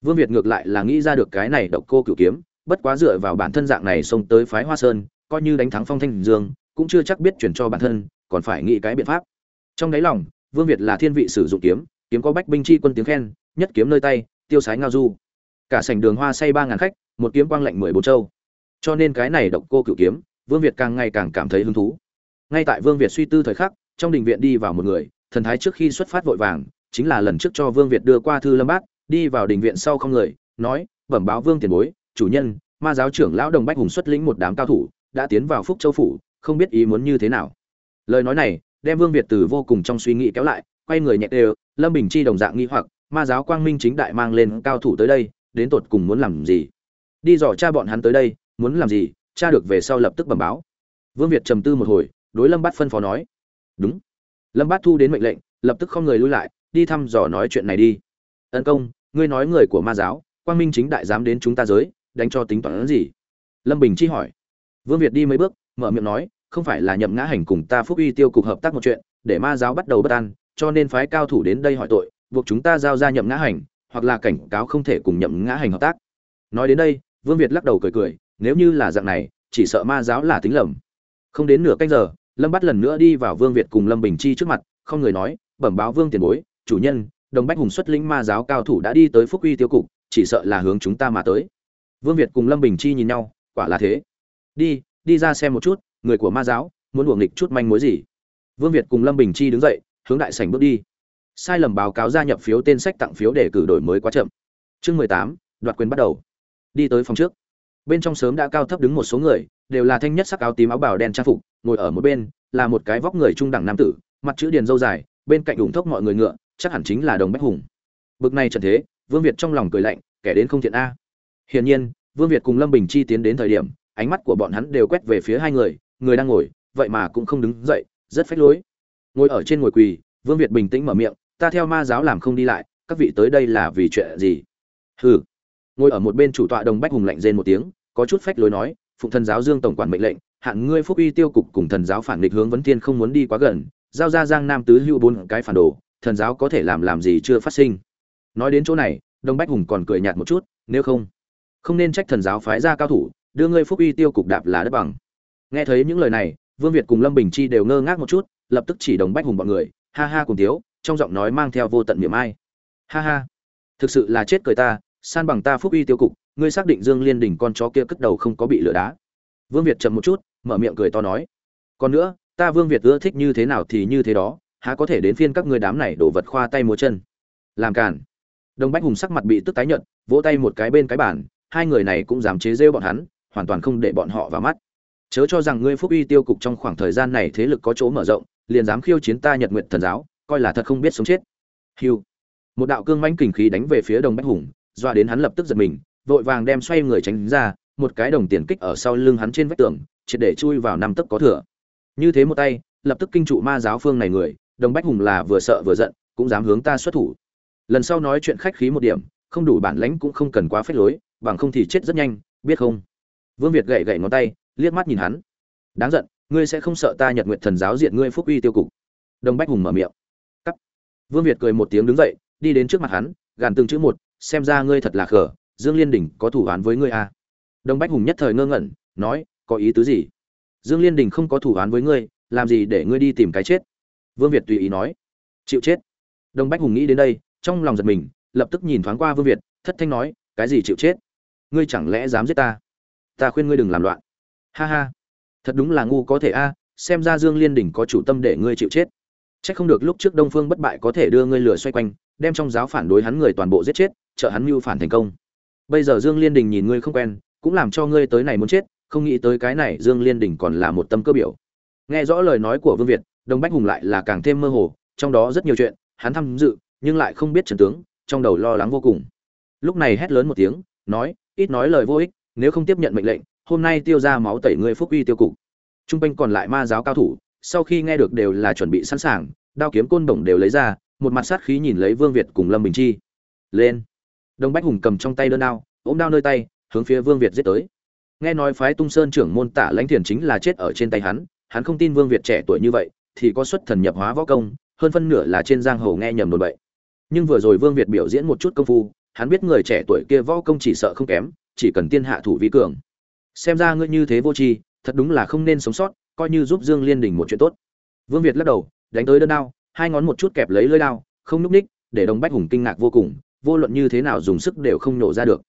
Vương việt ngược lại là nghĩ ra được cái này độc cô cửu kiếm, bất quá dựa vào bản thân dạng này xông tới phái hoa sơn, coi như đánh thắng phong thanh dương, cũng chưa chắc biết chuyển cho bản thân, còn phải nghĩ cái biện pháp. Trong đáy lòng, vương việt là thiên vị sử dụng kiếm kiếm có bách binh chi quân tiếng khen, nhất kiếm nơi tay, tiêu sái ngao du. Cả sảnh đường hoa say ba ngàn khách, một kiếm quang lạnh mười bốn châu cho nên cái này độc cô cửu kiếm, vương việt càng ngày càng cảm thấy hứng thú. Ngay tại vương việt suy tư thời khắc, trong đình viện đi vào một người, thần thái trước khi xuất phát vội vàng, chính là lần trước cho vương việt đưa qua thư lâm bát, đi vào đình viện sau không người, nói, bẩm báo vương tiền bối, chủ nhân, ma giáo trưởng lão đồng bách hùng xuất lĩnh một đám cao thủ, đã tiến vào phúc châu phủ, không biết ý muốn như thế nào. Lời nói này, đem vương việt từ vô cùng trong suy nghĩ kéo lại, quay người nhẹ đều, lâm bình chi đồng dạng nghi hoặc, ma giáo quang minh chính đại mang lên cao thủ tới đây, đến tột cùng muốn làm gì? Đi dò cha bọn hắn tới đây muốn làm gì, cha được về sau lập tức bẩm báo. Vương việt trầm tư một hồi, đối lâm bát phân phó nói. Đúng. Lâm bát thu đến mệnh lệnh, lập tức không người lui lại, đi thăm dò nói chuyện này đi. Ân công, ngươi nói người của ma giáo, quang minh chính đại dám đến chúng ta giới, đánh cho tính toán gì? Lâm bình chi hỏi. Vương việt đi mấy bước, mở miệng nói, không phải là nhậm ngã hành cùng ta phúc uy tiêu cục hợp tác một chuyện, để ma giáo bắt đầu bất an, cho nên phái cao thủ đến đây hỏi tội, buộc chúng ta giao ra nhậm ngã hành, hoặc là cảnh cáo không thể cùng nhậm ngã hành hợp tác. Nói đến đây, vương việt lắc đầu cười cười nếu như là dạng này, chỉ sợ ma giáo là tính lầm. Không đến nửa canh giờ, lâm bắt lần nữa đi vào vương việt cùng lâm bình chi trước mặt, không người nói, bẩm báo vương tiền bối, chủ nhân, đồng bách hùng xuất lĩnh ma giáo cao thủ đã đi tới phúc uy tiêu cục, chỉ sợ là hướng chúng ta mà tới. Vương việt cùng lâm bình chi nhìn nhau, quả là thế. Đi đi ra xem một chút, người của ma giáo, muốn đuổi nghịch chút manh mối gì? Vương việt cùng lâm bình chi đứng dậy, hướng đại sảnh bước đi. Sai lầm báo cáo gia nhập phiếu tên sách tặng phiếu để cử đổi mới quá chậm. Chương mười tám, đoạt quyền bắt đầu. Đi tới phòng trước bên trong sớm đã cao thấp đứng một số người, đều là thanh nhất sắc áo tím áo bào đen trang phục, ngồi ở một bên, là một cái vóc người trung đẳng nam tử, mặt chữ điền dâu dài, bên cạnh ủng thốc mọi người ngựa, chắc hẳn chính là đồng bách hùng. Bực này trận thế, vương việt trong lòng cười lạnh, kẻ đến không thiện a. Hiển nhiên, vương việt cùng lâm bình chi tiến đến thời điểm, ánh mắt của bọn hắn đều quét về phía hai người người đang ngồi, vậy mà cũng không đứng dậy, rất phách lối. Ngồi ở trên ngồi quỳ, vương việt bình tĩnh mở miệng, ta theo ma giáo làm không đi lại, các vị tới đây là vì chuyện gì? Hừ ngồi ở một bên chủ tọa đồng bách hùng lạnh rên một tiếng, có chút phách lối nói, phụng thần giáo dương tổng quản mệnh lệnh, hạn ngươi phúc uy tiêu cục cùng thần giáo phản nghịch hướng vấn thiên không muốn đi quá gần, giao ra giang nam tứ hữu bốn cái phản đồ, thần giáo có thể làm làm gì chưa phát sinh. Nói đến chỗ này đông bách hùng còn cười nhạt một chút, nếu không không nên trách thần giáo phái ra cao thủ, đưa ngươi phúc uy tiêu cục đạp là đất bằng. Nghe thấy những lời này, vương việt cùng lâm bình chi đều ngơ ngác một chút, lập tức chỉ đồng bách hùng bọn người, ha ha cùng tiếu trong giọng nói mang theo vô tận miệng ai. Ha ha, thực sự là chết cười ta san bằng ta phúc uy tiêu cục, ngươi xác định dương liên đỉnh con chó kia cất đầu không có bị lửa đá. Vương việt chậm một chút, mở miệng cười to nói, còn nữa, ta vương việt ưa thích như thế nào thì như thế đó, há có thể đến phiên các ngươi đám này đổ vật khoa tay múa chân. Làm cản đồng bách hùng sắc mặt bị tức tái nhợt, vỗ tay một cái bên cái bàn, hai người này cũng dám chế rêu bọn hắn, hoàn toàn không để bọn họ vào mắt. Chớ cho rằng ngươi phúc uy tiêu cục trong khoảng thời gian này thế lực có chỗ mở rộng, liền dám khiêu chiến ta nhật nguyện thần giáo, coi là thật không biết sống chết. Hiu một đạo cương mãnh kình khí đánh về phía đồng bách hùng Dọa đến hắn lập tức giật mình, vội vàng đem xoay người tránh ra, một cái đồng tiền kích ở sau lưng hắn trên vách tường, triệt để chui vào năm tấc có thừa. Như thế một tay, lập tức kinh trụ ma giáo phương này người, đồng bách hùng là vừa sợ vừa giận, cũng dám hướng ta xuất thủ. Lần sau nói chuyện khách khí một điểm, không đủ bản lãnh cũng không cần quá phép lối, bằng không thì chết rất nhanh, biết không? Vương việt gậy gậy ngón tay, liếc mắt nhìn hắn. Đáng giận, ngươi sẽ không sợ ta nhật nguyện thần giáo diện ngươi phúc uy tiêu cục. Đồng bách hùng mở miệng. Cắt. Vương việt cười một tiếng đứng dậy, đi đến trước mặt hắn, gàn từng chữ một xem ra ngươi thật là khờ, dương liên đình có thủ án với ngươi à. Đông bách hùng nhất thời ngơ ngẩn, nói, có ý tứ gì? Dương liên đình không có thủ án với ngươi, làm gì để ngươi đi tìm cái chết? Vương việt tùy ý nói, chịu chết. Đông bách hùng nghĩ đến đây, trong lòng giật mình, lập tức nhìn thoáng qua vương việt, thất thanh nói, cái gì chịu chết? Ngươi chẳng lẽ dám giết ta? Ta khuyên ngươi đừng làm loạn. Ha ha. Thật đúng là ngu có thể a, xem ra dương liên đình có chủ tâm để ngươi chịu chết. C h ắ c không được lúc trước đông phương bất bại có thể đưa ngươi lửa xoay quanh, đem trong giáo phản đối hắn người toàn bộ giết chết trợ hắn mưu phản thành công. Bây giờ dương liên đình nhìn ngươi không quen, cũng làm cho ngươi tới này muốn chết, không nghĩ tới cái này dương liên đình còn là một tâm cơ biểu. Nghe rõ lời nói của vương việt, đồng bách hùng lại là càng thêm mơ hồ, trong đó rất nhiều chuyện, hắn tham dự, nhưng lại không biết trần tướng, trong đầu lo lắng vô cùng. Lúc này hét lớn một tiếng, nói, ít nói lời vô ích, nếu không tiếp nhận mệnh lệnh, hôm nay tiêu ra máu tẩy ngươi phúc uy tiêu cục. Trung quanh còn lại ma giáo cao thủ, sau khi nghe được đều là chuẩn bị sẵn sàng, đao kiếm côn bổng đều lấy ra, một mặt sát khí nhìn lấy vương việt cùng lâm bình chi. Lên đông bách hùng cầm trong tay đơn đao, ôm đao nơi tay, hướng phía vương việt giết tới. Nghe nói phái tung sơn trưởng môn tả lãnh thiền chính là chết ở trên tay hắn hắn không tin vương việt trẻ tuổi như vậy, thì có xuất thần nhập hóa võ công, hơn phân nửa là trên giang hồ nghe nhầm đồn bậy. Nhưng vừa rồi vương việt biểu diễn một chút công phu, hắn biết người trẻ tuổi kia võ công chỉ sợ không kém, chỉ cần tiên hạ thủ vi cường. Xem ra ngươi như thế vô tri, thật đúng là không nên sống sót, coi như giúp dương liên đình một chuyện tốt. Vương việt lắc đầu, đánh tới đơn đao, hai ngón một chút kẹp lấy lưỡi đao, không núp ních, để đồng bách hùng kinh ngạc vô cùng vô luận như thế nào dùng sức đều không nổ ra được.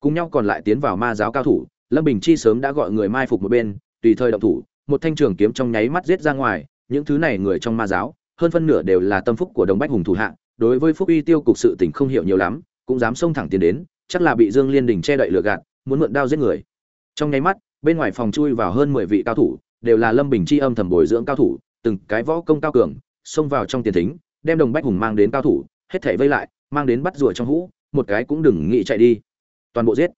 Cùng nhau còn lại tiến vào ma giáo cao thủ, lâm bình chi sớm đã gọi người mai phục một bên, tùy thời động thủ, một thanh trường kiếm trong nháy mắt giết ra ngoài, những thứ này người trong ma giáo, hơn phân nửa đều là tâm phúc của đồng bách hùng thủ hạ, đối với phúc uy tiêu cục sự tình không hiểu nhiều lắm, cũng dám xông thẳng tiến đến, chắc là bị dương liên đình che đậy lừa gạt, muốn mượn đao giết người. Trong nháy mắt, bên ngoài phòng chui vào hơn mười vị cao thủ, đều là lâm bình chi âm thầm bồi dưỡng cao thủ, từng cái võ công cao cường, xông vào trong tiền thính, đem đồng bách hùng mang đến cao thủ hết thảy vây lại, mang đến bắt rùa trong hũ, một cái cũng đừng nghĩ chạy đi. Toàn bộ giết.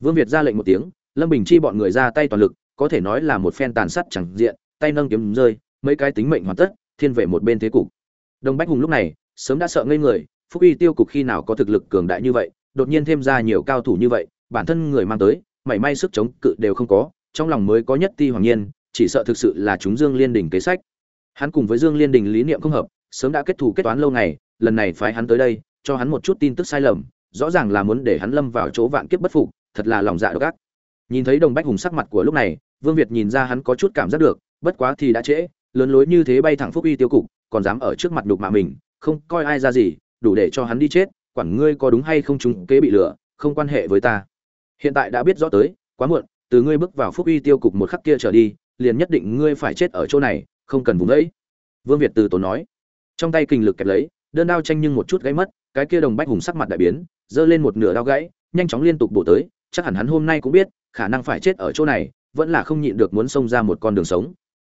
Vương việt ra lệnh một tiếng, lâm bình chi bọn người ra tay toàn lực, có thể nói là một phen tàn sát chẳng diện, tay nâng kiếm rơi, mấy cái tính mệnh hoàn tất, thiên về một bên thế cục. Đông bách hùng lúc này, sớm đã sợ ngây người, phúc uy tiêu cục khi nào có thực lực cường đại như vậy, đột nhiên thêm ra nhiều cao thủ như vậy, bản thân người mang tới, mảy may sức chống cự đều không có, trong lòng mới có nhất ti hoàng nhiên, chỉ sợ thực sự là chúng dương liên đình kế sách. Hắn cùng với dương liên đình lý niệm không hợp, sớm đã kết thù kết toán lâu ngày lần này phái hắn tới đây, cho hắn một chút tin tức sai lầm, rõ ràng là muốn để hắn lâm vào chỗ vạn kiếp bất phục, thật là lòng dạ độc ác. Nhìn thấy đồng bách hùng sắc mặt của lúc này, vương việt nhìn ra hắn có chút cảm giác được, bất quá thì đã trễ, lớn lối như thế bay thẳng phúc uy tiêu cục, còn dám ở trước mặt đục mạ mình, không coi ai ra gì, đủ để cho hắn đi chết, quản ngươi có đúng hay không chúng kế bị lừa, không quan hệ với ta. Hiện tại đã biết rõ tới, quá muộn, từ ngươi bước vào phúc uy tiêu cục một khắc kia trở đi, liền nhất định ngươi phải chết ở chỗ này, không cần vùng đấy. Vương việt từ tốn nói. Trong tay kình lực kẹp lấy đơn đao tranh nhưng một chút gãy mất, cái kia đồng bách hùng sắc mặt đại biến, giơ lên một nửa đao gãy, nhanh chóng liên tục bổ tới, chắc hẳn hắn hôm nay cũng biết, khả năng phải chết ở chỗ này, vẫn là không nhịn được muốn xông ra một con đường sống.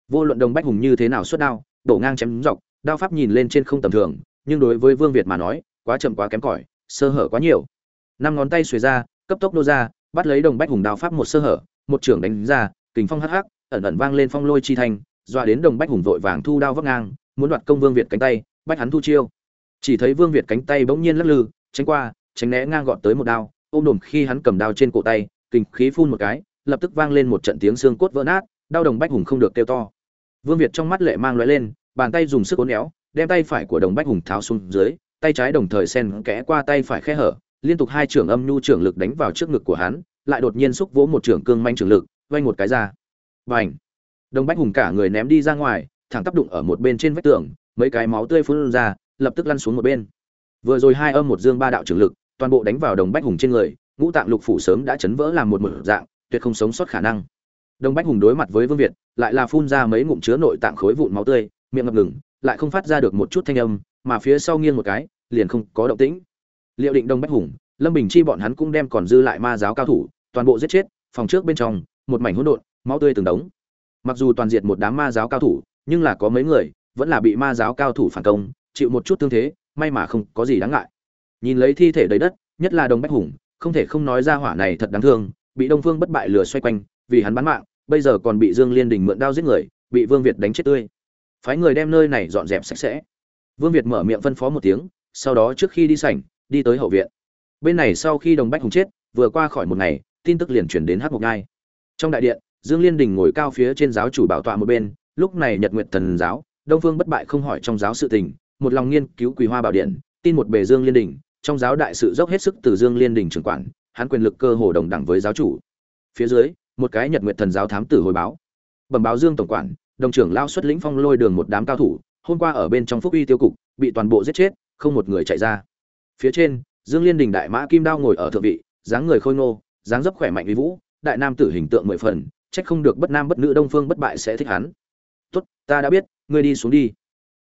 Vô luận đồng bách hùng như thế nào xuất đao, đổ ngang chém dọc, đao pháp nhìn lên trên không tầm thường, nhưng đối với vương việt mà nói, quá chậm quá kém cỏi, sơ hở quá nhiều. Năm ngón tay xuề ra, cấp tốc nô ra, bắt lấy đồng bách hùng đao pháp một sơ hở, một trưởng đánh ra, kình phong hắc hắc, ẩn ẩn vang lên phong lôi chi thanh, dọa đến đồng bách hùng vội vàng thu đao vấp ngang, muốn đoạt công vương việt cánh tay, bách hắn thu chiêu chỉ thấy vương việt cánh tay bỗng nhiên lắc lư, tránh qua, tránh né ngang gọn tới một đao, ôm đồm khi hắn cầm đao trên cổ tay, kinh khí phun một cái, lập tức vang lên một trận tiếng xương cốt vỡ nát, đau đồng bách hùng không được kêu to. Vương việt trong mắt lệ mang lóe lên, bàn tay dùng sức uốn éo, đem tay phải của đồng bách hùng tháo xuống dưới, tay trái đồng thời sen kẽ qua tay phải khe hở, liên tục hai trưởng âm nhu trưởng lực đánh vào trước ngực của hắn, lại đột nhiên xúc vỗ một trưởng cương manh trưởng lực vay một cái ra. Và đồng bách hùng cả người ném đi ra ngoài, thẳng tắp đụng ở một bên trên vách tường, mấy cái máu tươi phun ra lập tức lăn xuống một bên. Vừa rồi hai âm một dương ba đạo trưởng lực, toàn bộ đánh vào đồng bách hùng trên người, ngũ tạng lục phủ sớm đã chấn vỡ làm một một dạng, tuyệt không sống sót khả năng. Đồng bách hùng đối mặt với vương việt, lại là phun ra mấy ngụm chứa nội tạng khối vụn máu tươi, miệng ngập ngừng, lại không phát ra được một chút thanh âm, mà phía sau nghiêng một cái, liền không có động tĩnh. Liệu định đồng bách hùng, lâm bình chi bọn hắn cũng đem còn dư lại ma giáo cao thủ, toàn bộ giết chết, phòng trước bên trong, một mảnh hỗn độn, máu tươi từng đống. Mặc dù toàn diệt một đám ma giáo cao thủ, nhưng là có mấy người, vẫn là bị ma giáo cao thủ phản công chịu một chút thương thế, may mà không có gì đáng ngại. Nhìn lấy thi thể đầy đất, nhất là đồng bách hùng, không thể không nói ra hỏa này thật đáng thương, bị đông phương bất bại lừa xoay quanh, vì hắn bán mạng, bây giờ còn bị dương liên đình mượn đao giết người, bị vương việt đánh chết tươi. Phái người đem nơi này dọn dẹp sạch sẽ. Vương việt mở miệng phân phó một tiếng, sau đó trước khi đi sảnh, đi tới hậu viện. Bên này sau khi đồng bách hùng chết, vừa qua khỏi một ngày, tin tức liền chuyển đến hát mộc ngai trong đại điện, dương liên đình ngồi cao phía trên giáo chủ bảo tọa một bên, lúc này nhật nguyện thần giáo, đông phương bất bại không hỏi trong giáo sự tình một lòng nghiên cứu quỳ hoa bảo điện, tin một bề dương liên đình, trong giáo đại sự dốc hết sức từ dương liên đình trưởng quản, hắn quyền lực cơ hồ đồng đẳng với giáo chủ. Phía dưới, một cái nhật nguyện thần giáo thám tử hồi báo. Bẩm báo dương tổng quản, đồng trưởng lao xuất lĩnh phong lôi đường một đám cao thủ, hôm qua ở bên trong phúc uy tiêu cục, bị toàn bộ giết chết, không một người chạy ra. Phía trên, dương liên đình đại mã kim đao ngồi ở thượng vị, dáng người khôi ngô, dáng dấp khỏe mạnh uy vũ, đại nam tử hình tượng mười phần, trách không được bất nam bất nữ đông phương bất bại sẽ thích hắn. Tốt, ta đã biết, ngươi đi xuống đi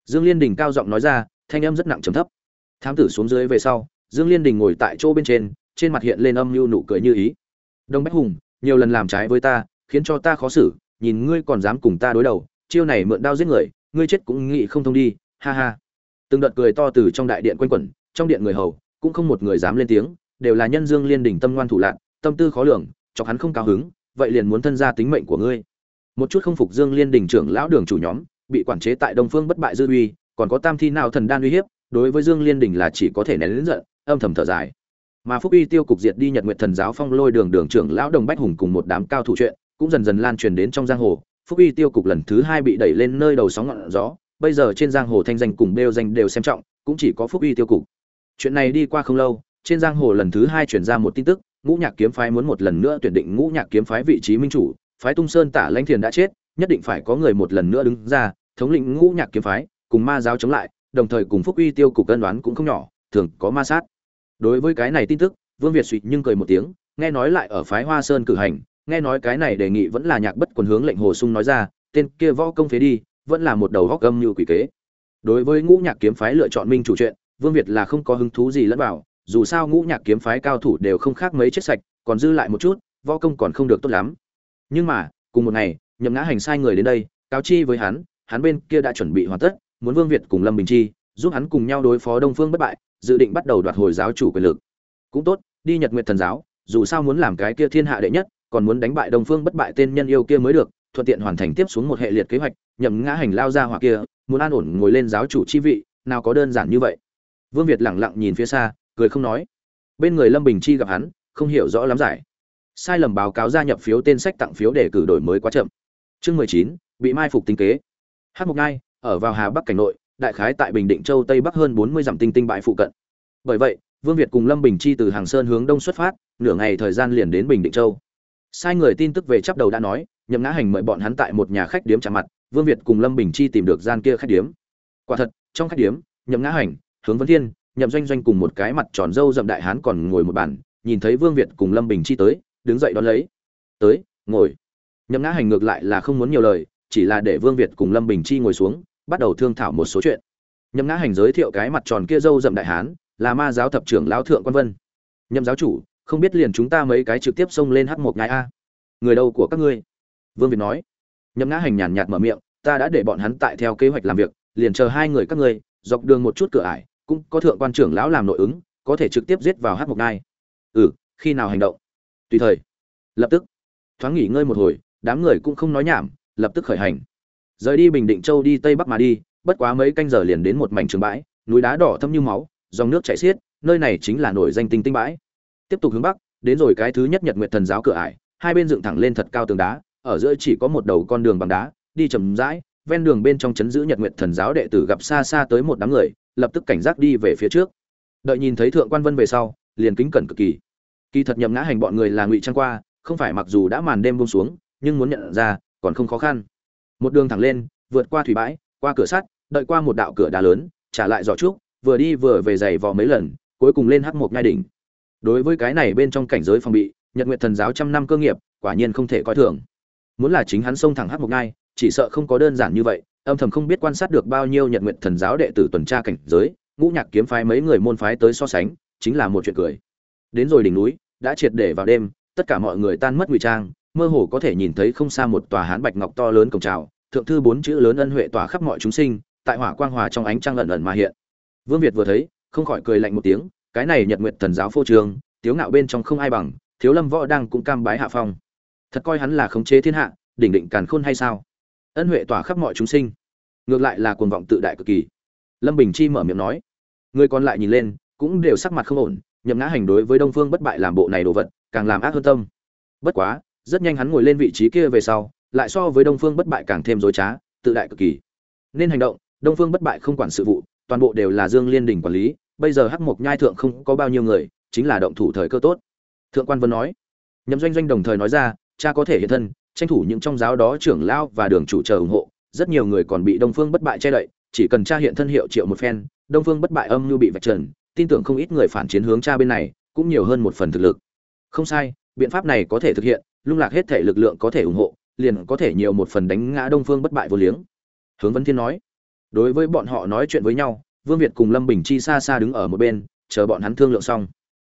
dương liên đình cao giọng nói ra thanh âm rất nặng trầm thấp. Thám tử xuống dưới về sau dương liên đình ngồi tại chỗ bên trên trên mặt hiện lên âm mưu nụ cười như ý. Đông bách hùng nhiều lần làm trái với ta khiến cho ta khó xử nhìn ngươi còn dám cùng ta đối đầu chiêu này mượn đao giết người ngươi chết cũng nghĩ không thông đi ha ha. Từng đợt cười to từ trong đại điện quanh quẩn trong điện người hầu cũng không một người dám lên tiếng đều là nhân dương liên đình tâm ngoan thủ lạn, tâm tư khó lường chọc hắn không cao hứng vậy liền muốn thân ra tính mệnh của ngươi. Một chút không phục dương liên đình trưởng lão đường chủ nhóm bị quản chế tại đông phương bất bại dư uy, còn có tam thi nào thần đan uy hiếp, đối với dương liên đình là chỉ có thể nén lớn giận, âm thầm thở dài. Mà phúc uy tiêu cục diệt đi nhật nguyệt thần giáo phong lôi đường đường trưởng lão đồng bách hùng cùng một đám cao thủ chuyện cũng dần dần lan truyền đến trong giang hồ. Phúc uy tiêu cục lần thứ hai bị đẩy lên nơi đầu sóng ngọn gió, bây giờ trên giang hồ thanh danh cùng bêu danh đều xem trọng, cũng chỉ có phúc uy tiêu cục. Chuyện này đi qua không lâu, trên giang hồ lần thứ hai chuyển ra một tin tức, ngũ nhạc kiếm phái muốn một lần nữa tuyển định ngũ nhạc kiếm phái vị trí minh chủ, phái tung sơn tả lãnh thiền đã chết, nhất định phải có người một lần nữa đứng ra thống lĩnh ngũ nhạc kiếm phái, cùng ma giáo chống lại, đồng thời cùng phúc uy tiêu cục cân đoán cũng không nhỏ, thường có ma sát. Đối với cái này tin tức, vương việt suy nhưng cười một tiếng, nghe nói lại ở phái hoa sơn cử hành, nghe nói cái này đề nghị vẫn là nhạc bất quần hướng lệnh hồ sung nói ra, tên kia võ công phế đi, vẫn là một đầu góc gâm như quỷ kế. Đối với ngũ nhạc kiếm phái lựa chọn minh chủ chuyện, vương việt là không có hứng thú gì lẫn vào, dù sao ngũ nhạc kiếm phái cao thủ đều không khác mấy chết sạch, còn dư lại một chút, võ công còn không được tốt lắm. Nhưng mà, cùng một ngày, nhậm ngã hành sai người đến đây, cáo chi với hắn hắn bên kia đã chuẩn bị hoàn tất, muốn vương việt cùng lâm bình chi giúp hắn cùng nhau đối phó đông phương bất bại, dự định bắt đầu đoạt hồi giáo chủ quyền lực. Cũng tốt, đi nhật nguyệt thần giáo, dù sao muốn làm cái kia thiên hạ đệ nhất, còn muốn đánh bại đông phương bất bại tên nhân yêu kia mới được, thuận tiện hoàn thành tiếp xuống một hệ liệt kế hoạch, nhậm ngã hành lao ra hỏa kia, muốn an ổn ngồi lên giáo chủ chi vị, nào có đơn giản như vậy. Vương việt lẳng lặng nhìn phía xa, cười không nói. Bên người lâm bình chi gặp hắn, không hiểu rõ lắm giải. Sai lầm báo cáo gia nhập phiếu tên sách tặng phiếu để cử đổi mới quá chậm. Chương mười chín, bị mai phục tính kế hát mộc ngai, ở vào hà bắc cảnh nội, đại khái tại bình định châu tây bắc hơn bốn mươi dặm tinh tinh bãi phụ cận. Bởi vậy, vương việt cùng lâm bình chi từ hàng sơn hướng đông xuất phát, nửa ngày thời gian liền đến bình định châu. Sai người tin tức về chắp đầu đã nói, nhậm ngã hành mời bọn hắn tại một nhà khách điếm chạm mặt, vương việt cùng lâm bình chi tìm được gian kia khách điếm. Quả thật, trong khách điếm, nhậm ngã hành, hướng vấn thiên, nhậm doanh doanh cùng một cái mặt tròn râu rậm đại hán còn ngồi một bàn, nhìn thấy vương việt cùng lâm bình chi tới, đứng dậy đón lấy. Tới, ngồi. Nhậm ngã hành ngược lại là không muốn nhiều lời chỉ là để vương việt cùng lâm bình chi ngồi xuống, bắt đầu thương thảo một số chuyện. Nhậm ngã hành giới thiệu cái mặt tròn kia râu rậm đại hán, là ma giáo thập trưởng lão thượng quan vân. Nhậm giáo chủ, không biết liền chúng ta mấy cái trực tiếp xông lên hắc một ngài a? Người đâu của các ngươi. Vương việt nói. Nhậm ngã hành nhàn nhạt mở miệng, ta đã để bọn hắn tại theo kế hoạch làm việc, liền chờ hai người các ngươi, dọc đường một chút cửa ải, cũng có thượng quan trưởng lão làm nội ứng, có thể trực tiếp giết vào hát một ngai ừ khi nào hành động? Tùy thời. Lập tức. Thoáng nghỉ ngơi một hồi, đám người cũng không nói nhảm lập tức khởi hành. Rời đi bình định châu đi tây bắc mà đi, bất quá mấy canh giờ liền đến một mảnh trường bãi, núi đá đỏ thâm như máu, dòng nước chảy xiết, nơi này chính là nổi danh tinh tinh bãi. Tiếp tục hướng bắc, đến rồi cái thứ nhất nhật nguyện thần giáo cửa ải, hai bên dựng thẳng lên thật cao tường đá, ở giữa chỉ có một đầu con đường bằng đá, đi chầm rãi, ven đường bên trong chấn giữ nhật nguyện thần giáo đệ tử gặp xa xa tới một đám người, lập tức cảnh giác đi về phía trước. Đợi nhìn thấy thượng quan vân về sau, liền kính cẩn cực kỳ. Kỳ thật nhậm ngã hành bọn người là ngụy trang qua, không phải mặc dù đã màn đêm buông xuống, nhưng muốn nhận ra còn không khó khăn. Một đường thẳng lên, vượt qua thủy bãi, qua cửa sắt, đợi qua một đạo cửa đá lớn, trả lại giỏ trúc, vừa đi vừa về giày vò mấy lần, cuối cùng lên hắc một nhai đỉnh. Đối với cái này bên trong cảnh giới phòng bị, nhật nguyện thần giáo trăm năm cơ nghiệp, quả nhiên không thể coi thường. Muốn là chính hắn xông thẳng hắc một nhai, chỉ sợ không có đơn giản như vậy, âm thầm không biết quan sát được bao nhiêu nhật nguyện thần giáo đệ tử tuần tra cảnh giới, ngũ nhạc kiếm phái mấy người môn phái tới so sánh, chính là một chuyện cười. Đến rồi đỉnh núi, đã triệt để vào đêm, tất cả mọi người tan mất ngụy trang mơ hồ có thể nhìn thấy không xa một tòa hán bạch ngọc to lớn cổng trào, thượng thư bốn chữ lớn ân huệ tỏa khắp mọi chúng sinh, tại hỏa quang hòa trong ánh trăng ẩn ẩn mà hiện. Vương việt vừa thấy, không khỏi cười lạnh một tiếng, cái này nhật nguyện thần giáo phô trường tiếu ngạo bên trong không ai bằng, thiếu lâm võ đang cũng cam bái hạ phong. Thật coi hắn là khống chế thiên hạ, đỉnh định càn khôn hay sao? Ân huệ tỏa khắp mọi chúng sinh. Ngược lại là cuồng vọng tự đại cực kỳ. Lâm bình chi mở miệng nói, người còn lại nhìn lên, cũng đều sắc mặt không ổn, nhậm ngã hành đối với đông phương bất bại làm bộ này đồ vật, càng làm ác hơn tâm. Bất quá rất nhanh hắn ngồi lên vị trí kia về sau, lại so với đông phương bất bại càng thêm dối trá, tự đại cực kỳ. Nên hành động, đông phương bất bại không quản sự vụ, toàn bộ đều là dương liên đình quản lý, bây giờ hắc mộc nhai thượng không có bao nhiêu người, chính là động thủ thời cơ tốt. Thượng quan vân nói. Nhậm doanh doanh đồng thời nói ra, cha có thể hiện thân, tranh thủ những trong giáo đó trưởng lao và đường chủ chờ ủng hộ, rất nhiều người còn bị đông phương bất bại che đậy, chỉ cần cha hiện thân hiệu triệu một phen, đông phương bất bại âm như bị vạch trần, tin tưởng không ít người phản chiến hướng cha bên này, cũng nhiều hơn một phần thực lực. Không sai, biện pháp này có thể thực hiện lung lạc hết thể lực lượng có thể ủng hộ, liền có thể nhiều một phần đánh ngã đông phương bất bại vô liếng. Hướng vấn thiên nói, đối với bọn họ nói chuyện với nhau, vương việt cùng lâm bình chi xa xa đứng ở một bên, chờ bọn hắn thương lượng xong.